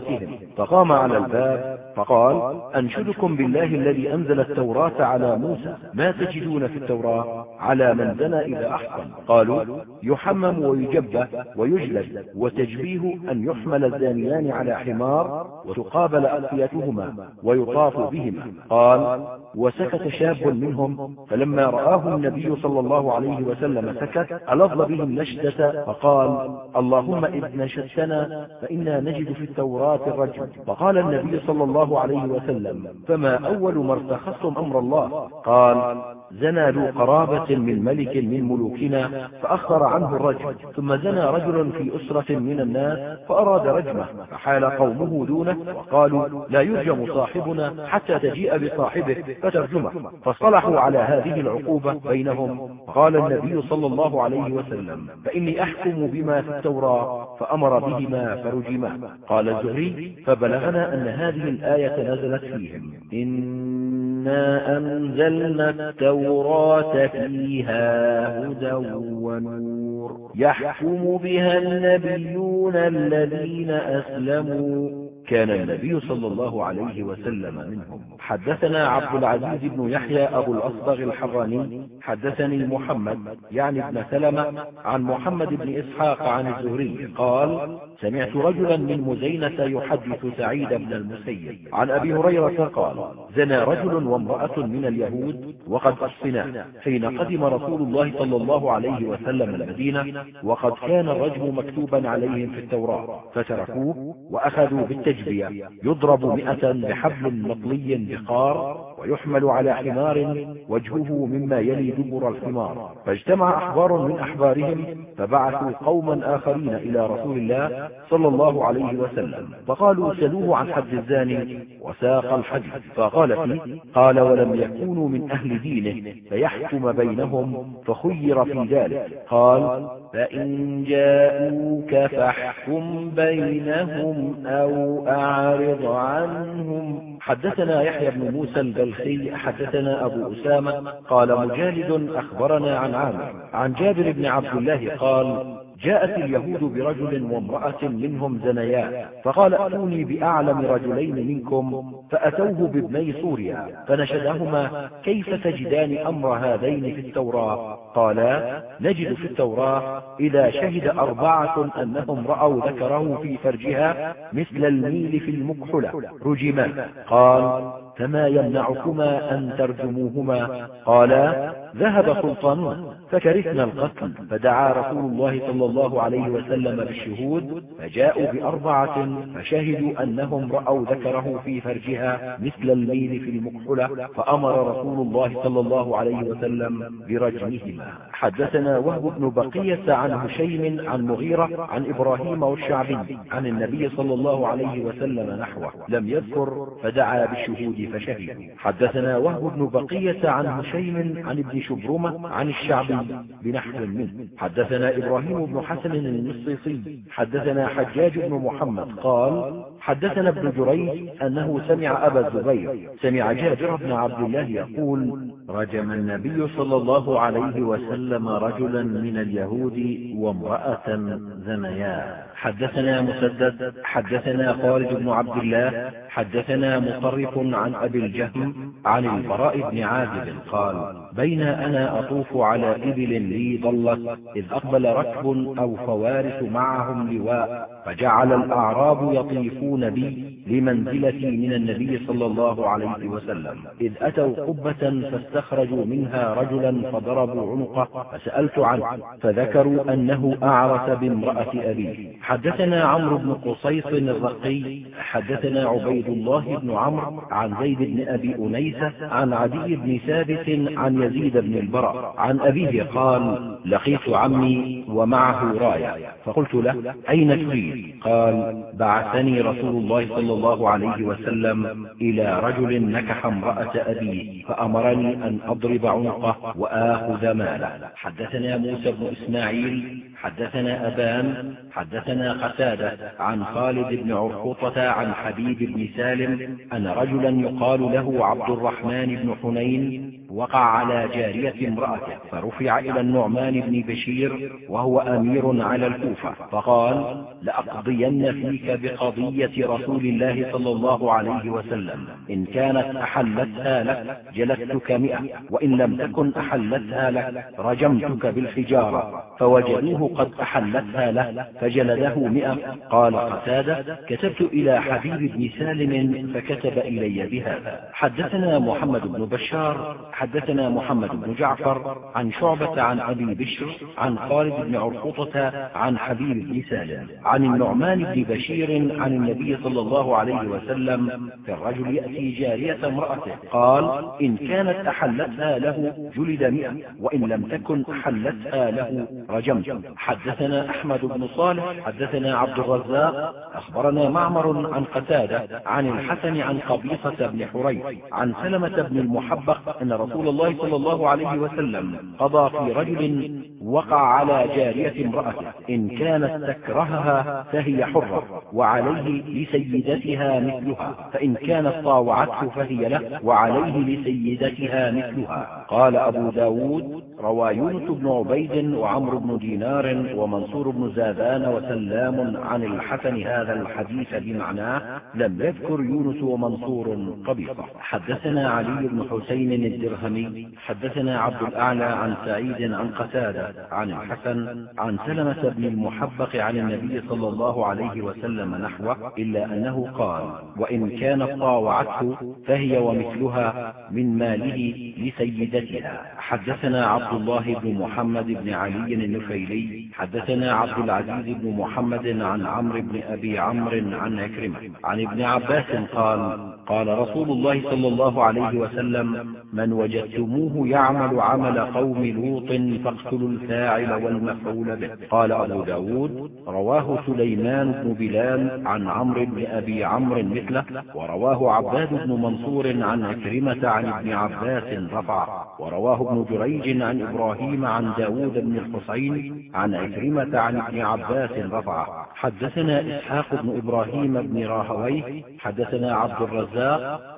مدراسهم فقام على الباب فقال أنشدكم بالله الذي أنزل التوراة على موسى. ما تجدون في التوراة؟ على من زنى إذا أحصن قالوا يحمم ويجبه ويجلد وتجبيه أن يحمل الزانيان على حمار وتقابل أفيتهما ويطاف بهما. قال وسكت شاب منهم فلما رآه النبي صلى الله عليه وسلم سكت ألظ بهم نشدة فقال اللهم إذ نشدتنا فإنا نجد في التوراة الرجل فقال النبي صلى الله عليه وسلم. فما أول ما ارتخصتم أمر الله؟ قال زنى ذو قرابة من ملك من ملوكنا فأخر عنه الرجل ثم زنى رجل في أسرة من الناس فأراد رجمه. فحال قومه دونه وقالوا لا يرجم صاحبنا حتى تجيء بصاحبه فترجمه. فاصطلحوا على هذه العقوبة بينهم. قال النبي صلى الله عليه وسلم فإني أحكم بما في التوراة فأمر بهما فرجما قال الزهري فبلغنا أن هذه الآية نزلت فيهم. إن إنا أنزلنا التوراة فيها هدى ونور يحكم بها النبيون الذين أسلموا كان النبي صلى الله عليه وسلم منهم. حدثنا عبد العزيز بن يحيى أبو الأصبغ الحراني حدثني محمد يعني ابن سلمة عن محمد بن إسحاق عن الزهري. قال سمعت رجلا من مزينة يحدث سعيد بن المسيب. عن أبي هريرة قال زنى رجل وامرأة من اليهود وقد أصفنا حين قدم رسول الله صلى الله عليه وسلم المدينة وقد كان الرجم مكتوبا عليهم في التوراة. فتركوه وأخذوا بالتجبية يضرب مئة بحبل مطلي بقار ويحمل على حمار وجهه مما يلي دبر الحمار. فاجتمع أحبار من أحبارهم فبعثوا قوما آخرين إلى رسول الله صلى الله عليه وسلم. فقالوا سلوه عن حد الزاني وساق الحديث فقال فيه قال ولم يكونوا من أهل دينه فيحكم بينهم فخير في ذلك. قال فإن جاءوك فاحكم بينهم أو أعرض عنهم. حدثنا يحيى بن موسى البلخي حدثنا أبو أسامة قال مجالد أخبرنا عن عامر عن جابر بن عبد الله قال جاءت اليهود برجل وامرأة منهم زنيا فقال أتوني بأعلم رجلين منكم فأتوه بابني سوريا فنشدهما كيف تجدان أمر هذين في التوراة؟ قالا نجد في التوراة إذا شهد أربعة أنهم رأوا ذكره في فرجها مثل الميل في المكحلة رجما قال فما يمنعكما أن ترجموهما؟ قالا ذهب سلطاننا فكرهنا القتل فدعا رسول الله صلى الله عليه وسلم بالشهود فجاءوا بأربعة فشهدوا أنهم رأوا ذكره في فرجها مثل الميل في المكحلة فأمر رسول الله صلى الله عليه وسلم برجمهما. حدثنا وهب بن بقية عن هشيم عن مغيرة عن إبراهيم والشعبي عن النبي صلى الله عليه وسلم نحوه لم يذكر فدعا بالشهود فشهدوا حدثنا وهب بن بقية عن هشيم عن ابن شبرمة عن الشعبي بنحو منه. حدثنا إبراهيم بن حسن المصيصي حدثنا حجاج بن محمد قال حدثنا ابن جريج أنه سمع أبا الزبير سمع جابر بن عبد الله يقول رجم النبي صلى الله عليه وسلم رجلا من اليهود وامرأة زنيا. حدثنا مسدد حدثنا خالد بن عبد الله حدثنا مطرف عن أبي الجهم عن البراء بن عازب قال بين أنا أطوف على إبل لي ضلت إذ أقبل ركب أو فوارس معهم لواء فجعل الأعراب يطيفون بي لمنزلتي من النبي صلى الله عليه وسلم. إذ أتوا قبة فاستخرجوا منها رجلا فضربوا عنقه فسألت عنه فذكروا أنه أعرس بامرأة أبيه حدثنا عمرو بن قصيص الرقي حدثنا عبيد الله بن عمرو عن زيد بن أبي أنيسة عن عدي بن ثابت عن يزيد بن البراء. عن أبيه قال لقيت عمي ومعه راية. فقلت له أين تريد؟ قال بعثني رسول الله صلى الله عليه وسلم إلى رجل نكح امرأة أبيه فأمرني أن أضرب عنقه وآخذ ماله. حدثنا موسى بن إسماعيل حدثنا أبان حدثنا قتادة عن خالد بن عرقطة عن حبيب بن سالم أن رجلا يقال له عبد الرحمن بن حنين وقع على جارية امرأته فرفع إلى النعمان بن بشير وهو أمير على الكوفة فقال لأقضين فيك بقضية رسول الله صلى الله عليه وسلم إن كانت أحلتها لك جلدتك مئة وإن لم تكن أحلتها لك رجمتك بالحجارة. فوجدوه قد أحلتها له فجلده مئة. قال قتادة كتبت إلى حبيب بن سالم فكتب إلي بهذا حدثنا محمد بن بشار حدثنا محمد بن جعفر عن شعبة عن أبي بشر عن خالد بن عرقطة عن حبيب بن سالم. عن النعمان بن بشير عن النبي صلى الله عليه وسلم في الرجل يأتي جارية امرأته. قال إن كانت أحلتها له جلد مئة وإن لم تكن أحلتها له رجمت. حدثنا أحمد بن صالح حدثنا عبد الرزاق أخبرنا معمر عن قتادة عن الحسن عن قبيصة بن حريث عن سلمة بن المحبق أن رسول الله صلى الله عليه وسلم قضى في رجل وقع على جارية امرأته إن كانت تكرهها فهي حرة وعليه لسيدتها مثلها فإن كانت طاوعته فهي له وعليه لسيدتها مثلها. قال أبو ب داود روى يونس بن عبيد وعمرو بن دينار ومنصور بن زادان وسلام عن الحسن هذا الحديث بمعناه لم يذكر يونس ومنصور قبيصة حدثنا علي بن حسين الدرهمي حدثنا عبد الأعلى عن سعيد عن قتادة عن الحسن عن سلمة بن المحبق عن النبي صلى الله عليه وسلم نحوه إلا أنه قال وإن كانت طاوعته فهي ومثلها من ماله لسيدتها حدثنا عبد الله بن محمد بن علي النفيلي حدثنا عبد العزيز بن محمد عن عمرو بن أبي عمرو عن عكرمة عن ابن عباس قال قال رسول الله صلى الله عليه وسلم من وجدتموه يعمل عمل قوم لوط فاقتلوا الفاعل والمفعول به. قال أبو ب داود رواه سليمان بن بلال عن عمرو بن أبي عمرو مثله ورواه عباد بن منصور عن عكرمة عن ابن عباس رفع ورواه ابن جريج عن إبراهيم عن داود بن الحصين عن عكرمة عن ابن عباس رفع حدثنا إسحاق بن إبراهيم بن راهويه حدثنا عبد الرزاق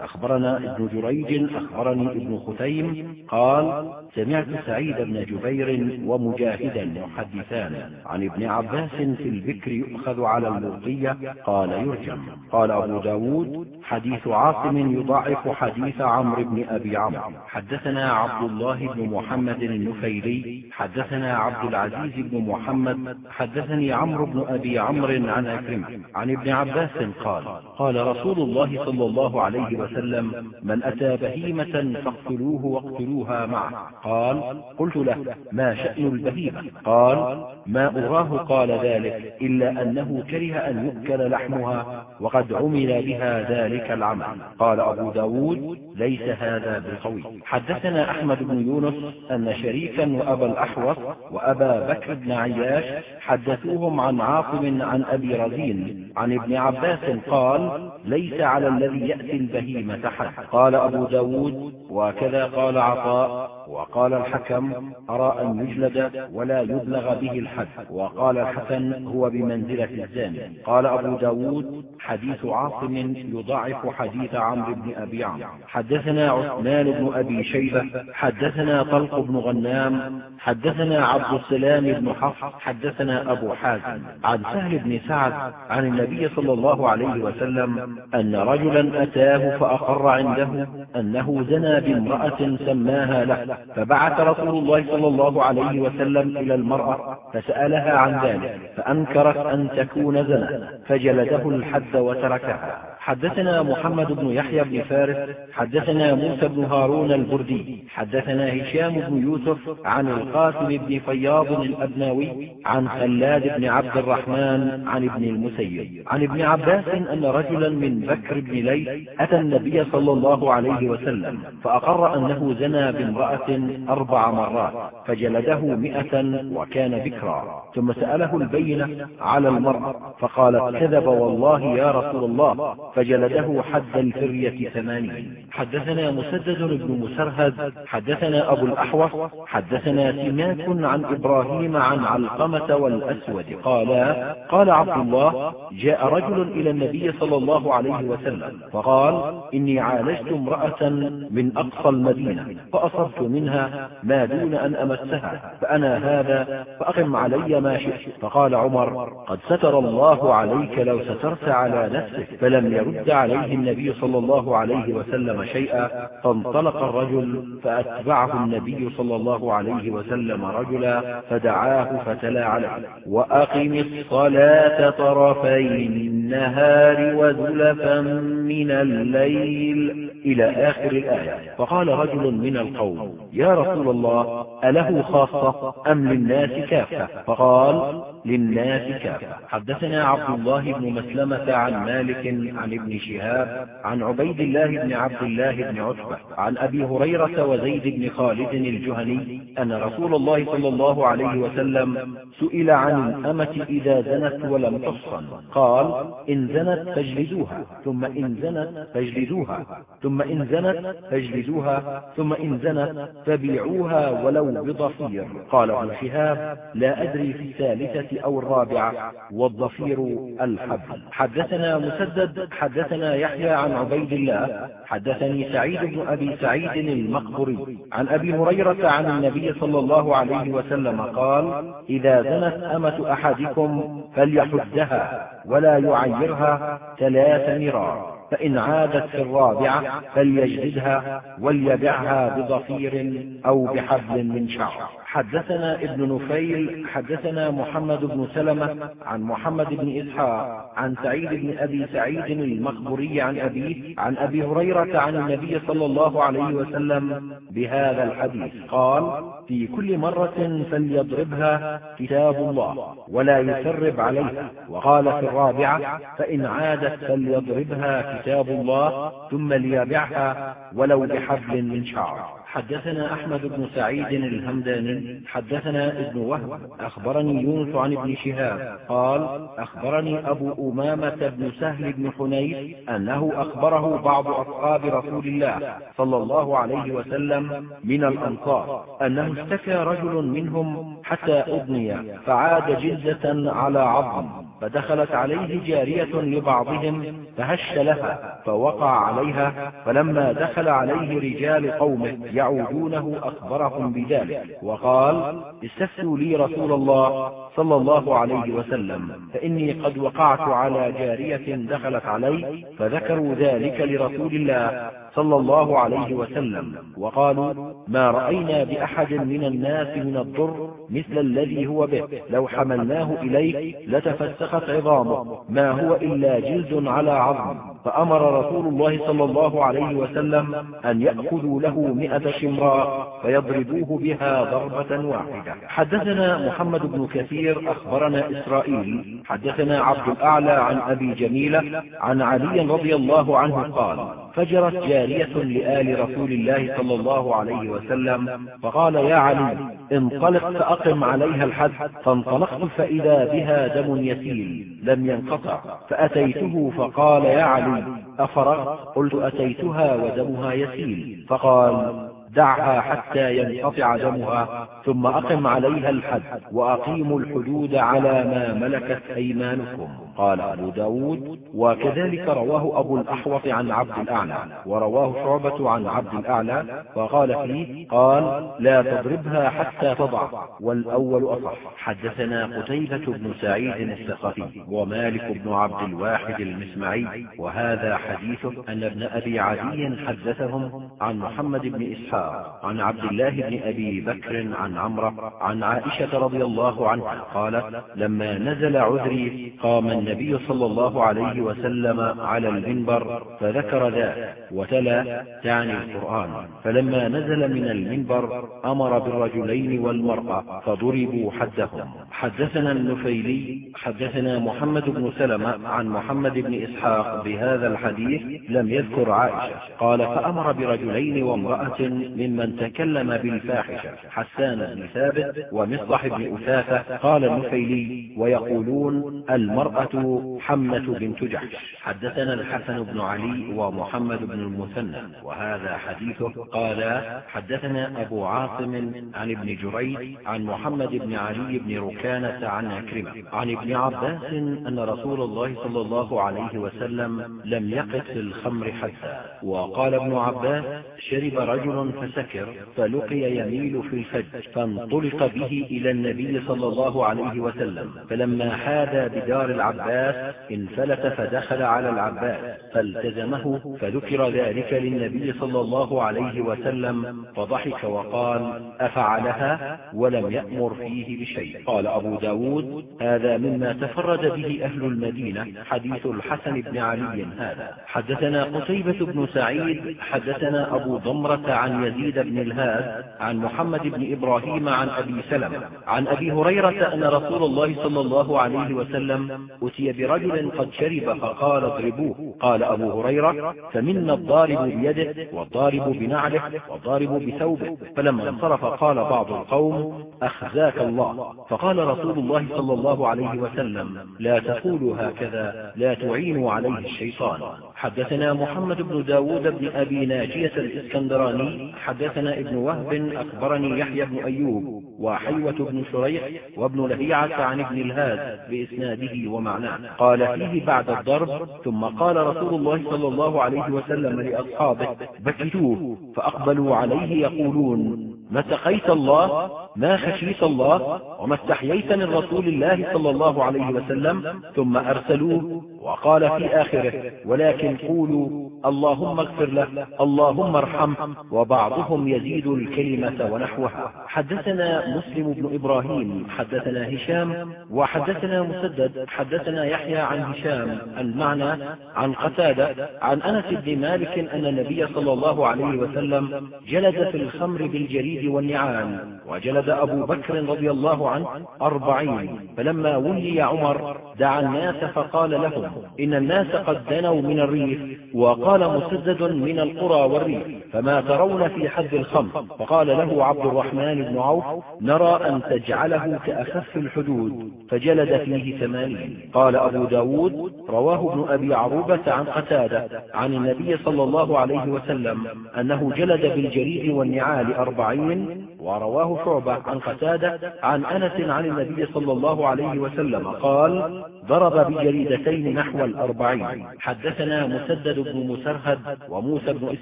أخبرنا ابن جريج أخبرني ابن ختيم قال سمعت سعيد بن جبير ومجاهدا يحدثان عن ابن عباس في الذكر يؤخذ على الملقية قال يرجم. قال أبو ب داود حديث عاصم يضاعف حديث عمرو بن أبي عمرو. حدثنا عبد الله بن محمد النفيلي حدثنا عبد العزيز بن محمد حدثني عمرو بن أبي عمرو عن أكرمة عن ابن عباس قال قال رسول الله صلى الله عليه وسلم من أتى بهيمة فاقتلوه واقتلوها معه. قال قلت له ما شأن البهيمة؟ قال ما أراه قال ذلك إلا أنه كره أن يؤكل لحمها وقد عمل بها ذلك العمل. قال أبو ب داود ليس هذا بالقوي حدثنا أحمد بن يونس أن شريكا وأبا الأحوص وأبا بكر بن عياش حدثوهم عن عاصم عن أبي رزين عن ابن عباس قال ليس على الذي يأتي البهيمة حد قال أبو ب داود وكذا قال عطاء وقال الحكم أرى أن يجلد ولا يبلغ به الحد. وقال الحسن هو بمنزلة الزاني. قال أبو ب داود حديث عاصم يضاعف حديث عمرو بن أبي عمرو. حدثنا عثمان بن أبي شيبة حدثنا طلق بن غنام حدثنا عبد السلام بن حفص حدثنا أبو حازم. عن سهل بن سعد عن النبي صلى الله عليه وسلم أن رجلا أتاه فأقر عنده أنه زنى بامرأة سماها له فبعث رسول الله صلى الله عليه وسلم إلى المرأة فسألها عن ذلك فأنكرت أن تكون زنا فجلده الحد وتركها. حدثنا محمد بن يحيى بن فارس حدثنا موسى بن هارون البردي حدثنا هشام بن يوسف عن القاسم بن فياض الأبناوي عن خلاد بن عبد الرحمن عن ابن المسيب. عن ابن عباس أن رجلا من بكر بن ليث أتى النبي صلى الله عليه وسلم فأقر أنه زنى بامرأة أربع مرات فجلده مئة وكان بكرا. ثم سأله البينة على المرأة فقالت كذب والله يا رسول الله. فجلده حد الفرية ثمانين. حدثنا مسدد بن مسرهد حدثنا أبو الأحوص حدثنا سماك عن إبراهيم عن علقمة والأسود. قالا قال عبد الله جاء رجل إلى النبي صلى الله عليه وسلم فقال إني عالجت امرأة من أقصى المدينة فأصبت منها ما دون أن أمسها فأنا هذا فأقم علي ما شئت. فقال عمر قد ستر الله عليك لو سترت على نفسك فلم يرد عليه النبي صلى الله عليه وسلم شيئا فانطلق الرجل فأتبعه النبي صلى الله عليه وسلم رجلا فدعاه فتلا عليه. وأقم الصلاة طرفي النهار وزلفا من الليل إلى آخر الآية. فقال رجل من القوم يا رسول الله أله خاصة أم للناس كافة؟ فقال للناس كافة. حدثنا عبد الله بن مسلمة عن مالك عن عن ابن شهاب عن عبيد الله بن عبد الله بن عتبة عن أبي هريرة وزيد بن خالد الجهني أن رسول الله صلى الله عليه وسلم سئل عن الأمة إذا زنت ولم تحصن. قال إن زنت فاجلدوها ثم إن زنت فاجلدوها ثم إن زنت فاجلدوها ثم إن زنت فبيعوها ولو بضفير. قال ابن شهاب لا أدري في الثالثة أو الرابعة والضفير الحبل. حدثنا مسدد حدثنا يحيى عن عبيد الله حدثني سعيد بن أبي سعيد المقبري عن أبي هريرة عن النبي صلى الله عليه وسلم قال إذا زنت أمة أحدكم فليحدها ولا يعيرها ثلاث مرار فإن عادت في الرابعة فليجلدها وليبعها بضفير أو بحبل من شعر. حدثنا ابن نفيل حدثنا محمد بن سلمة عن محمد بن إسحاق عن سعيد بن أبي سعيد المقبري عن أبيه عن أبي هريرة عن النبي صلى الله عليه وسلم بهذا الحديث. قال في كل مرة فليضربها كتاب الله ولا يسرب عليها. وقال في الرابعة فإن عادت فليضربها كتاب الله ثم ليبعها ولو بحبل من شعر. حدثنا أحمد بن سعيد الهمداني حدثنا ابن وهب أخبرني يونس عن ابن شهاب قال أخبرني أبو أمامة بن سهل بن حنيف أنه أخبره بعض أصحاب رسول الله صلى الله عليه وسلم من الأنصار أنه اشتكى رجل منهم حتى أضني فعاد جلدة على عظم. فدخلت عليه جارية لبعضهم فهش لها فوقع عليها فلما دخل عليه رجال قومه يعودونه أخبرهم بذلك وقال استفتوا لي رسول الله صلى الله عليه وسلم فإني قد وقعت على جارية دخلت علي فذكروا ذلك لرسول الله صلى الله عليه وسلم وقالوا ما رأينا بأحد من الناس من الضر مثل الذي هو به. لو حملناه إليك لتفسخت عظامه. ما هو إلا جلد على عظم. فأمر رسول الله صلى الله عليه وسلم أن يأخذوا له مئة شمراء فيضربوه بها ضربة واحدة. حدثنا محمد بن كثير أخبرنا إسرائيل. حدثنا عبد الأعلى عن أبي جميلة عن علي رضي الله عنه قال فجرت جارية لآل رسول الله صلى الله عليه وسلم فقال يا علي انطلق فأقم عليها الحد فانطلقت فإذا بها دم يسيل لم ينقطع فأتيته فقال يا علي أفرغت قلت أتيتها ودمها يسيل. فقال دعها حتى ينقطع دمها ثم أقم عليها الحد وأقيموا الحدود على ما ملكت أيمانكم. قال أبو ب داود وكذلك رواه أبو الأحوص عن عبد الأعلى ورواه شعبة عن عبد الأعلى وقال فيه قال لا تضربها حتى تضع والأول أصح. حدثنا قتيبة بن سعيد الثقفي ومالك بن عبد الواحد المسمعي وهذا حديثه أن ابن أبي عدي حدثهم عن محمد بن إسحاق عن عبد الله بن أبي بكر عن عمرة عن عائشة رضي الله عنها قالت لما نزل عذري قام النبي صلى الله عليه وسلم على المنبر فذكر ذاك وتلا تعني القرآن. فلما نزل من المنبر أمر بالرجلين والمرأة فضربوا حدهم. حدثنا النفيلي حدثنا محمد بن سلمة عن محمد بن إسحاق بهذا الحديث لم يذكر عائشة. قال فأمر برجلين وامرأة ممن تكلم بالفاحشة حسان بن ثابت ومصطح بن أثاثة. قال النفيلي ويقولون المرأة حمة بنت جحش. حدثنا الحسن بن علي ومحمد بن المثنى وهذا حديثه قال حدثنا أبو عاصم عن ابن جريج عن محمد بن علي بن ركانة عن عكرمة عن ابن عباس أن رسول الله صلى الله عليه وسلم لم يقف في الخمر حتى وقال ابن عباس شرب رجل فسكر فلقي يميل في الفج فانطلق به إلى النبي صلى الله عليه وسلم فلما حاد بدار العباس انفلت فدخل على العباس فالتزمه فذكر ذلك للنبي صلى الله عليه وسلم فضحك وقال أفعلها؟ ولم يأمر فيه بشيء. قال أبو ب داود هذا مما تفرد به أهل المدينة حديث الحسن بن علي هذا. حدثنا قتيبة بن سعيد حدثنا أبو ضمرة عن يزيد بن الهاد عن محمد بن إبراهيم عن أبي سلمة عن أبي هريرة أن رسول الله صلى الله عليه وسلم أتي برجل قد شرب فقال اضربوه. قال أبو هريرة فمنا الضارب بيده والضارب بنعله والضارب بثوبه. فلما انصرف قال بعض القوم أخزاك الله. فقال رسول الله صلى الله عليه وسلم لا تقولوا هكذا لا تعينوا عليه الشيطان. حدثنا محمد بن داود بن أبي ناجية الإسكندراني حدثنا ابن وهب أخبرني يحيى بن أيوب وحيوة بن شريح وابن لهيعة عن ابن الهاد بإسناده ومعناه. قال فيه بعد الضرب ثم قال رسول الله صلى الله عليه وسلم لأصحابه بكتوه. فأقبلوا عليه يقولون ما اتقيت الله ما خشيت الله وما استحييت من رسول الله صلى الله عليه وسلم ثم أرسلوه وقال في آخره ولكن قولوا اللهم اغفر له اللهم ارحمه وبعضهم يزيد الكلمة ونحوها. حدثنا مسلم بن إبراهيم حدثنا هشام وحدثنا مسدد حدثنا يحيى عن هشام. المعنى عن قتادة عن أنس بن مالك أن النبي صلى الله عليه وسلم جلد في الخمر بالجريد والنعال وجلد أبو بكر رضي الله عنه أربعين. فلما ولي عمر دعا الناس فقال لهم إن الناس قد دنوا من الريف وقال مسدد من القرى والريف فما ترون في حد الخمر. فقال له عبد الرحمن بن عوف نرى أن تجعله كأخف الحدود فجلد فيه ثمانين. قال أبو ب داود رواه ابن أبي عروبة عن قتادة عن النبي صلى الله عليه وسلم أنه جلد بالجريد والنعال أربعين ورواه شعبة عن قتادة عن أنس عن النبي صلى الله عليه وسلم قال ضرب بجريدتين نحو الأربعين. حدثنا مسدد بن مسرهد وموسى بن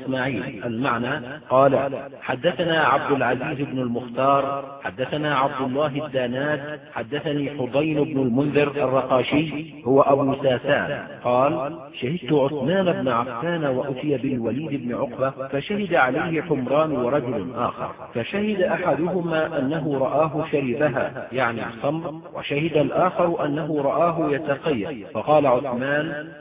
إسماعيل. المعنى قال حدثنا عبد العزيز بن المختار حدثنا عبد الله الدانات حدثني حضين بن المنذر الرقاشي هو أبو ساسان. قال شهدت عثمان بن عفان وأتي بالوليد بن عقبة فشهد عليه حمران ورجل آخر. فشهد أحدهما أنه رآه شربها يعني الخمر وشهد الآخر أنه رآه يتقيأ. فقال عثمان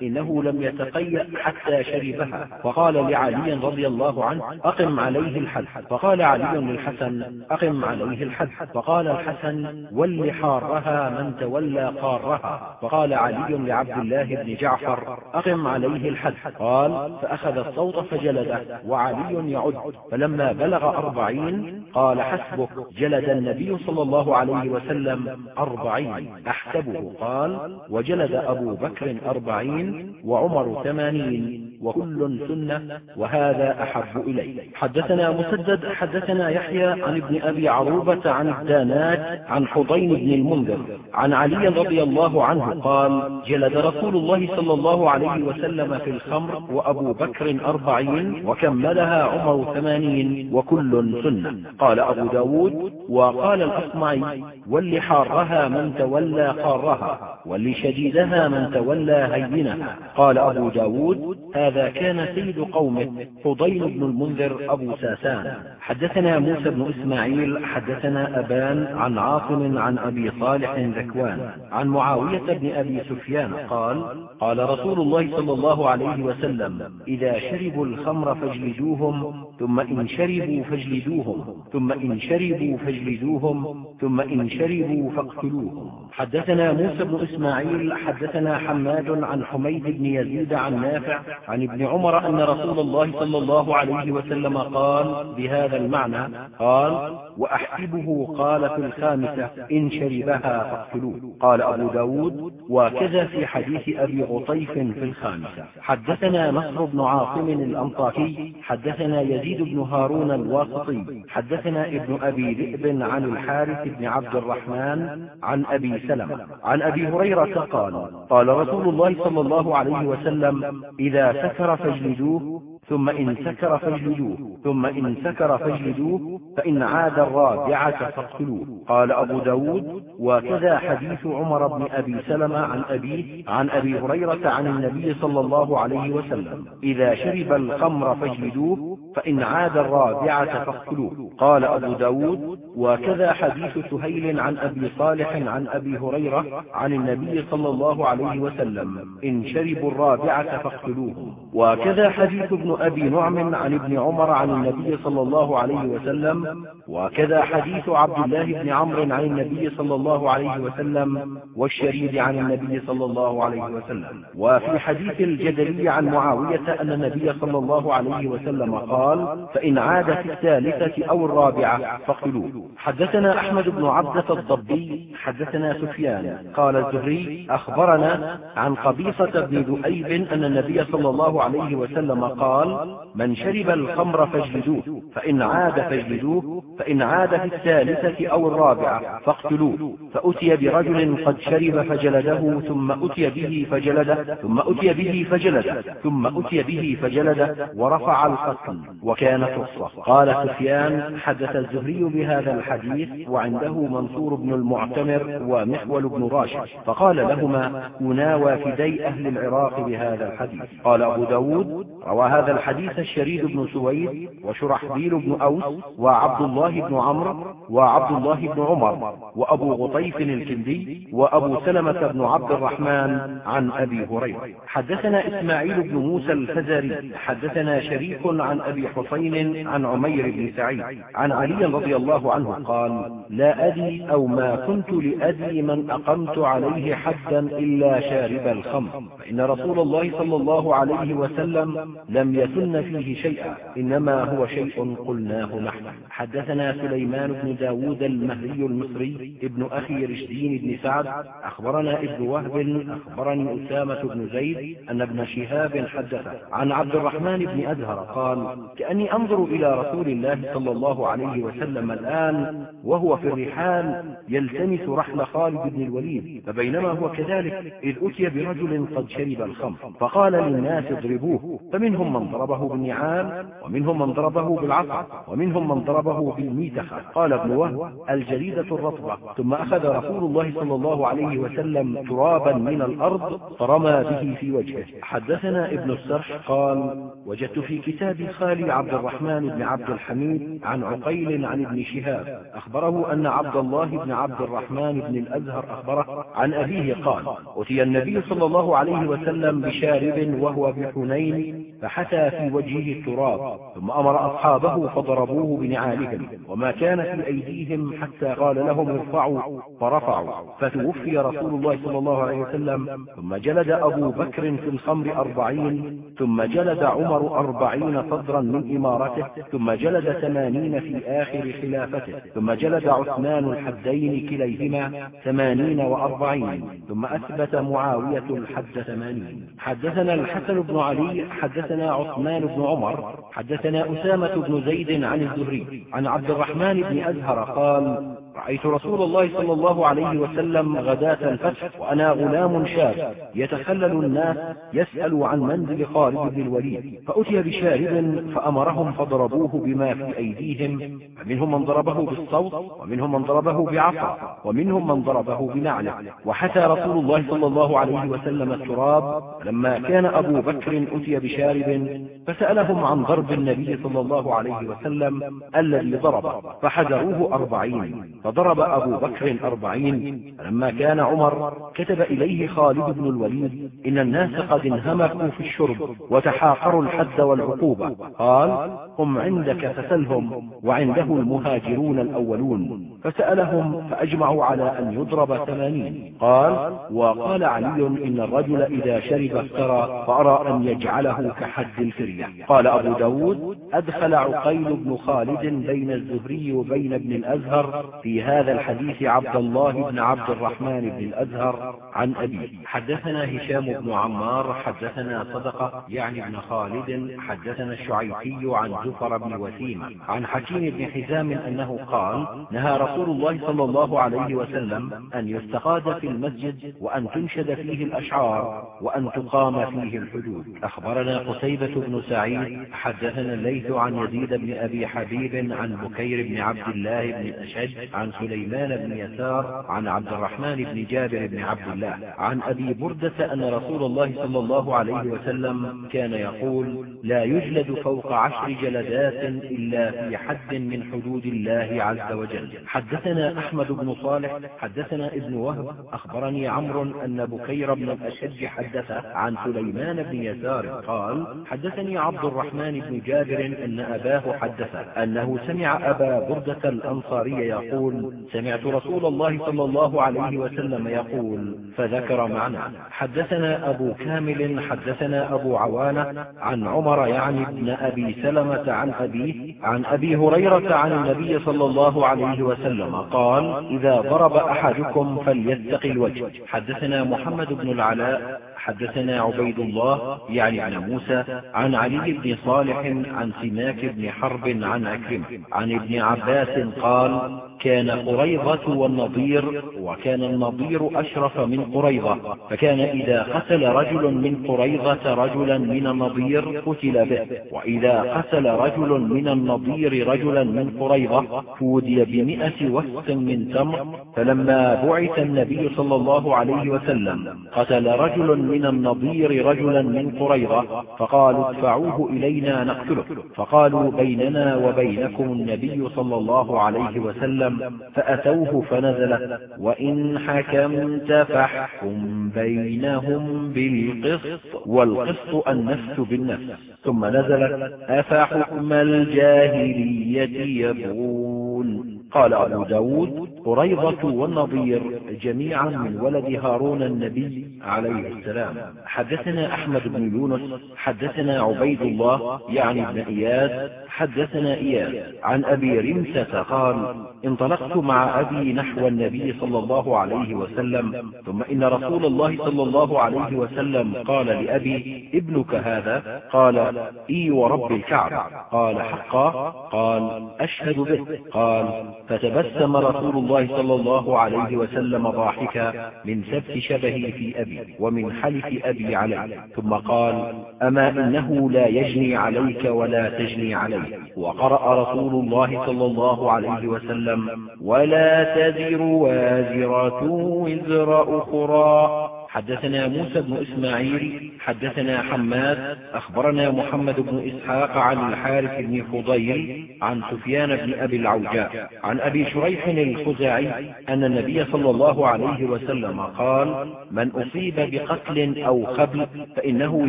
إنه لم يتقيأ حتى شربها. فقال لعلي رضي الله عنه أقم عليه الحد. فقال علي للحسن أقم عليه الحد. فقال الحسن ول حارها من تولى قارها. فقال علي لعبد الله بن جعفر أقم عليه الحد. قال فأخذ الصوت فجلده وعلي يعد. فلما بلغ أربعين قال حسبك جلد النبي صلى الله عليه وسلم أربعين. أحسبه. قال وجلد أبو بكر أربعين وعمر ثمانين وكل سنة وهذا أحب إلي. حدثنا مسدد حدثنا يحيى عن ابن أبي عروبة عن الدانات عن حضين بن المنذر عن علي رضي الله عنه قال جلد رسول الله صلى الله عليه وسلم في الخمر وأبو بكر أربعين وكملها عمر ثمانين وكل سنة. قال أبو ب داود وقال الأصمعي ولحارها من تولى قارها ولشديدها من تولى هينها قال أبو ب داود هذا كان سيد قومه فضيل بن المنذر أبو ساسان. حدثنا موسى بن إسماعيل حدثنا أبان عن عاصم عن أبي صالح ذكوان. عن معاوية بن أبي سفيان قال قال رسول الله صلى الله عليه وسلم إذا شربوا الخمر فاجلدوهم ثم إن شربوا فاجلدوهم. ثم إن شربوا فاجلدوهم. ثم إن شربوا فاقتلوهم. حدثنا موسى بن إسماعيل حدثنا حماد عن حميد بن يزيد عن نافع عن ابن عمر أن رسول الله صلى الله عليه وسلم قال بهذا المعنى قال وأحسبه قال في الخامسة إن شربها فاقتلوه. قال أبو ب داود وكذا في حديث أبي غطيف في الخامسة. حدثنا نصر بن عاصم الأنطاكي حدثنا يزيد بن هارون الواسطي. حدثنا ابن أبي ذئب عن الحارث بن عبد الرحمن عن أبي سلمة. عن أبي هريرة قال قال رسول الله صلى الله عليه وسلم إذا سكر فاجلدوه ثم إن سكر فاجلدوه. ثم إن سكر فاجلدوه. فإن عاد الرابعة فاقتلوه. قال أبو ب داود وكذا حديث عمر بن أبي سلمة عن أبيه عن أبي هريرة عن النبي صلى الله عليه وسلم. إذا شرب الخمر فاجلدوه فإن عاد الرابعة فاقتلوه. قال أبو ب داود وكذا حديث سهيل عن أبي صالح عن أبي هريرة عن النبي صلى الله عليه وسلم. إن شربوا الرابعة فاقتلوهم وكذا حديث ابن أبي نعم عن ابن عمر عن النبي صلى الله عليه وسلم وكذا حديث عبد الله بن عمرو عن النبي صلى الله عليه وسلم والشريد عن النبي صلى الله عليه وسلم. وفي حديث الجدلي عن معاوية أن النبي صلى الله عليه وسلم قال فإن عاد في الثالثة أو الرابعة فاقتلوه. حدثنا أحمد بن عبدة الضبي حدثنا سفيان. قال الزهري أخبرنا عن قبيصة بن ذؤيب أن النبي صلى الله عليه وسلم قال من شرب الخمر فاجلدوه فإن عاد فاجلدوه فإن عاد في الثالثة أو الرابعة فاقتلوه. فأتي برجل قد شرب فجلده ثم أتي به فجلده ثم أتي به فجلده ثم أتي به فجلده ورفع القتل وكانت رصة قال سفيان حدث الزهري بهذا الحديث وعنده منصور بن المعتمر ومحول بن راشد. فقال لهما كنا وافدي أهل العراق بهذا الحديث. قال أبو ب داود روى هذا الحديث الشريد بن سويد وشرحبيل بن أوس وعبد الله بن عمرو وعبد الله بن عمر وأبو غطيف الكندي وأبو سلمة بن عبد الرحمن عن أبي هريرة. حدثنا إسماعيل بن موسى الفزري حدثنا شريك عن أبي حسين عن عمير بن سعيد. عن علي رضي الله عنه قال لا أدي أو ما كنت لأدي من أقمت عليه حدا إلا شارب الخمر. فإن رسول الله صلى الله عليه وسلم لم يسن فيه شيئا إنما هو شيء قلناه نحن. حدثنا سليمان بن داود المهري المصري ابن أخي رشدين بن سعد أخبرنا ابن وهب أخبرني أسامة بن زيد أن ابن شهاب حدث عن عبد الرحمن بن أزهر قال كأني أنظر إلى رسول الله صلى الله عليه وسلم الآن وهو في الرحال يلتمس رحل خالد بن الوليد فبينما هو كذلك إذ أتي برجل قد شرب الخمر فقال للناس اضربوه فمنهم من ضربه بالنعال ومنهم من ضربه بالعصا ومنهم من ضربه بالميتخة. قال ابن وهب الجريدة الرطبة. ثم أخذ رسول الله صلى الله عليه وسلم ترابا من الأرض فرمى به في وجهه. حدثنا ابن السرح قال وجدت في كتاب خالي عبد الرحمن بن عبد الحميد عن عقيل عن ابن شهاب. أخبره أن عبد الله بن عبد الرحمن بن الأزهر أخبره عن أبيه قال أتي النبي صلى الله عليه وسلم بشارب وهو بحنين فحتى في وجهه التراب ثم أمر أصحابه فضربوه بنعالهم وما كان في أيديهم حتى قال لهم ارفعوا فرفعوا فتوفي رسول الله صلى الله عليه وسلم ثم جلد أبو بكر في الخمر أربعين ثم جلد عمر أربعين صدرا من إمارته ثم جلد ثمانين في آخر خلافته ثم جلد عثمان الحدين كليهما ثمانين وأربعين ثم أثبت معاوية الحد ثمانين. حدثنا الحسن بن علي حدثنا عثمان بن عمر حدثنا أسامة بن زيد عن الزهري عن عبد الرحمن بن أزهر قال رأيت رسول الله صلى الله عليه وسلم غداة الفتح وأنا غلام شاب يتخلل الناس يسأل عن منزل خالد بن الوليد فأتي بشارب فأمرهم فضربوه بما في أيديهم فمنهم من ضربه بالصوت ومنهم من ضربه بعصا ومنهم من ضربه بنعله وحتى رسول الله صلى الله عليه وسلم التراب لما كان أبو بكر أتي بشارب فسألهم عن ضرب النبي صلى الله عليه وسلم الذي ضربه فحذروه أربعين فضرب أبو بكر أربعين. فلما كان عمر كتب إليه خالد بن الوليد إن الناس قد انهمكوا في الشرب وتحاقروا الحد والعقوبة. قال هم عندك فسلهم وعنده المهاجرون الأولون. فسألهم فأجمعوا على أن يضرب ثمانين. قال وقال علي إن الرجل إذا شرب افترى فأرى أن يجعله كحد الفرية. قال أبو ب داود أدخل عقيل بن خالد بين الزهري وبين ابن الأزهر في هذا الحديث عبد الله بن عبد الرحمن بن الأزهر عن أبيه. حدثنا هشام بن عمار حدثنا صدقة يعني ابن خالد حدثنا الشعيثي عن زفر بن وسيم عن حكيم بن حزام أنه قال نهى رسول الله صلى الله عليه وسلم أن يستقاد في المسجد وأن تنشد فيه الأشعار وأن تقام فيه الحدود. أخبرنا قتيبة بن سعيد حدثنا الليث عن يزيد بن أبي حبيب عن بكير بن عبد الله بن الأشج عن سليمان بن يسار عن عبد الرحمن بن جابر بن عبد الله عن أبي بردة أن رسول الله صلى الله عليه وسلم كان يقول لا يجلد فوق عشر جلدات إلا في حد من حدود الله عز وجل. حدثنا أحمد بن صالح حدثنا ابن وهب أخبرني عمرو أن بكير بن الأشج حدث عن سليمان بن يسار قال حدثني عبد الرحمن بن جابر أن أباه حدث أنه سمع أبا بردة الأنصاري يقول سمعت رسول الله صلى الله عليه وسلم يقول فذكر معنى حدثنا أبو كامل حدثنا أبو عوانة عن عمر يعني ابن أبي سلمة عن أبيه عن أبي هريرة عن النبي صلى الله عليه وسلم قال إذا ضرب أحدكم فليتق الوجه. حدثنا محمد بن العلاء حدثنا عبيد الله يعني عن موسى عن علي بن صالح عن سماك بن حرب عن عكرمة عن ابن عباس قال كان قريضة والنضير وكان النضير أشرف من قريضة فكان إذا قتل رجل من قريضة رجلا من النضير قتل به وإذا قتل رجل من النضير رجلا من قريضة فودي بمئة وسط من تمر فلما بعث النبي صلى الله عليه وسلم قتل رجل من النضير رجلا من قريضة فقالوا ادفعوه إلينا نقتله. فقالوا بيننا وبينكم النبي صلى الله عليه وسلم وسلم فأتوه فنزلت وإن حكمت فاحكم بينهم بالقسط والقسط النفس بالنفس. ثم نزلت أفحكم الجاهلية يبغون؟ قال أبو ب داود قريضة والنضير جميعا من ولد هارون النبي عليه السلام. حدثنا أحمد بن يونس حدثنا عبيد الله يعني ابن إياد حدثنا إياد عن أبي رمسة قال انطلقت مع أبي نحو النبي صلى الله عليه وسلم ثم إن رسول الله صلى الله عليه وسلم قال لأبي ابنك هذا؟ قال إي ورب الكعب. قال حقا؟ قال أشهد به. قال فتبسم رسول الله صلى الله عليه وسلم ضاحكا من سبت شبهي في أبي ومن حلف أبي علي ثم قال أما إنه لا يجني عليك ولا تجني عليه وقرأ رسول الله صلى الله عليه وسلم ولا تزر وازرة وزر أخرى. حدثنا موسى بن إسماعيل حدثنا حماد أخبرنا محمد بن إسحاق عن الحارث بن فضيل عن سفيان بن أبي العوجاء عن أبي شريح الخزاعي أن النبي صلى الله عليه وسلم قال من أصيب بقتل أو خبل فإنه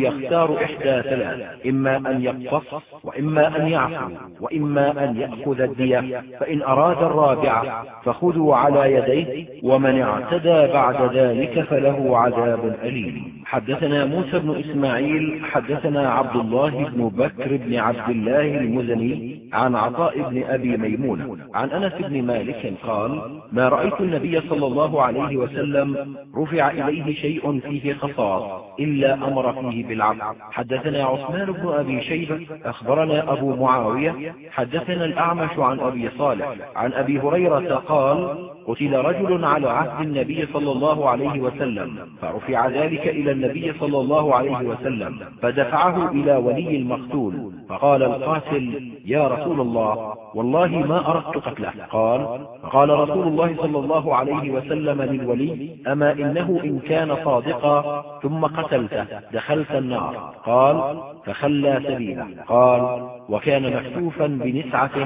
يختار إحدى ثلاث إما أن يقتص وإما أن يعفو وإما أن يأخذ الدية فإن أراد الرابعة فخذوا على يديه ومن اعتدى بعد ذلك فله عذاب أليم. حدثنا موسى بن إسماعيل حدثنا عبد الله بن بكر بن عبد الله المزني عن عطاء بن أبي ميمون عن أنس بن مالك قال ما رأيت النبي صلى الله عليه وسلم رفع إليه شيء فيه قصاص إلا أمر فيه بالعفو حدثنا عثمان بن أبي شيبة أخبرنا أبو معاوية حدثنا الأعمش عن أبي صالح عن أبي هريرة قال قتل رجل على عهد النبي صلى الله عليه وسلم فرفع ذلك إلى النبي صلى الله عليه وسلم فدفعه إلى ولي المقتول فقال القاتل يا رسول الله والله ما أردت قتله. قال قال رسول الله صلى الله عليه وسلم للولي أما إنه إن كان صادقا ثم قتلته دخلت النار. قال فخلى سبيله. قال وكان مكتوفا بنسعة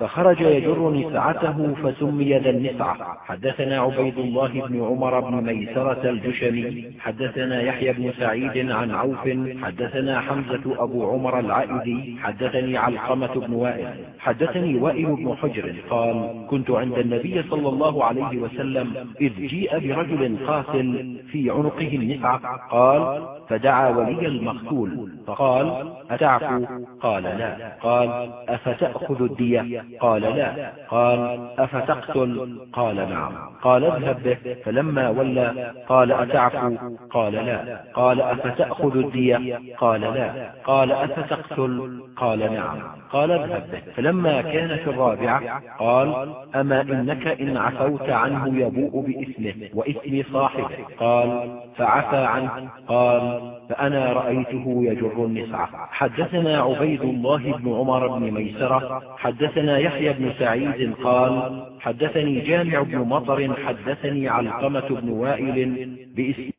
فخرج يجر نسعته فسمي ذا النسعة. حدثنا عبيد الله بن عمر بن ميسرة الجشمي. حدثنا يحيى بن سعيد عن عوف. حدثنا حمزة أبو عمر العائدي. حدثني علقمة بن وائل. حدثني وائل بن حجر قال كنت عند النبي صلى الله عليه وسلم إذ جيء برجل قاتل في عنقه النسعة. قال فدعا ولي المقتول. فقال أتعفو؟ قال لا. قال أفتأخذ الدية؟ قال لا. قال أفتقتل؟ قال نعم. قال اذهب به. فلما ولى قال أتعفو؟ قال لا. قال أفتأخذ الدية؟ قال لا. قال أفتقتل؟ قال نعم. قال اذهب به. فلما كان في الرابعة قال أما إنك إن عفوت عنه يبوء بإثمه وإثم صاحبه. قال فعفى عنه قال فأنا رأيته يجر النسعة حدثنا عبيد الله بن عمر بن ميسرة حدثنا يحيى بن سعيد قال حدثني جامع بن مطر حدثني علقمة بن وائل باسم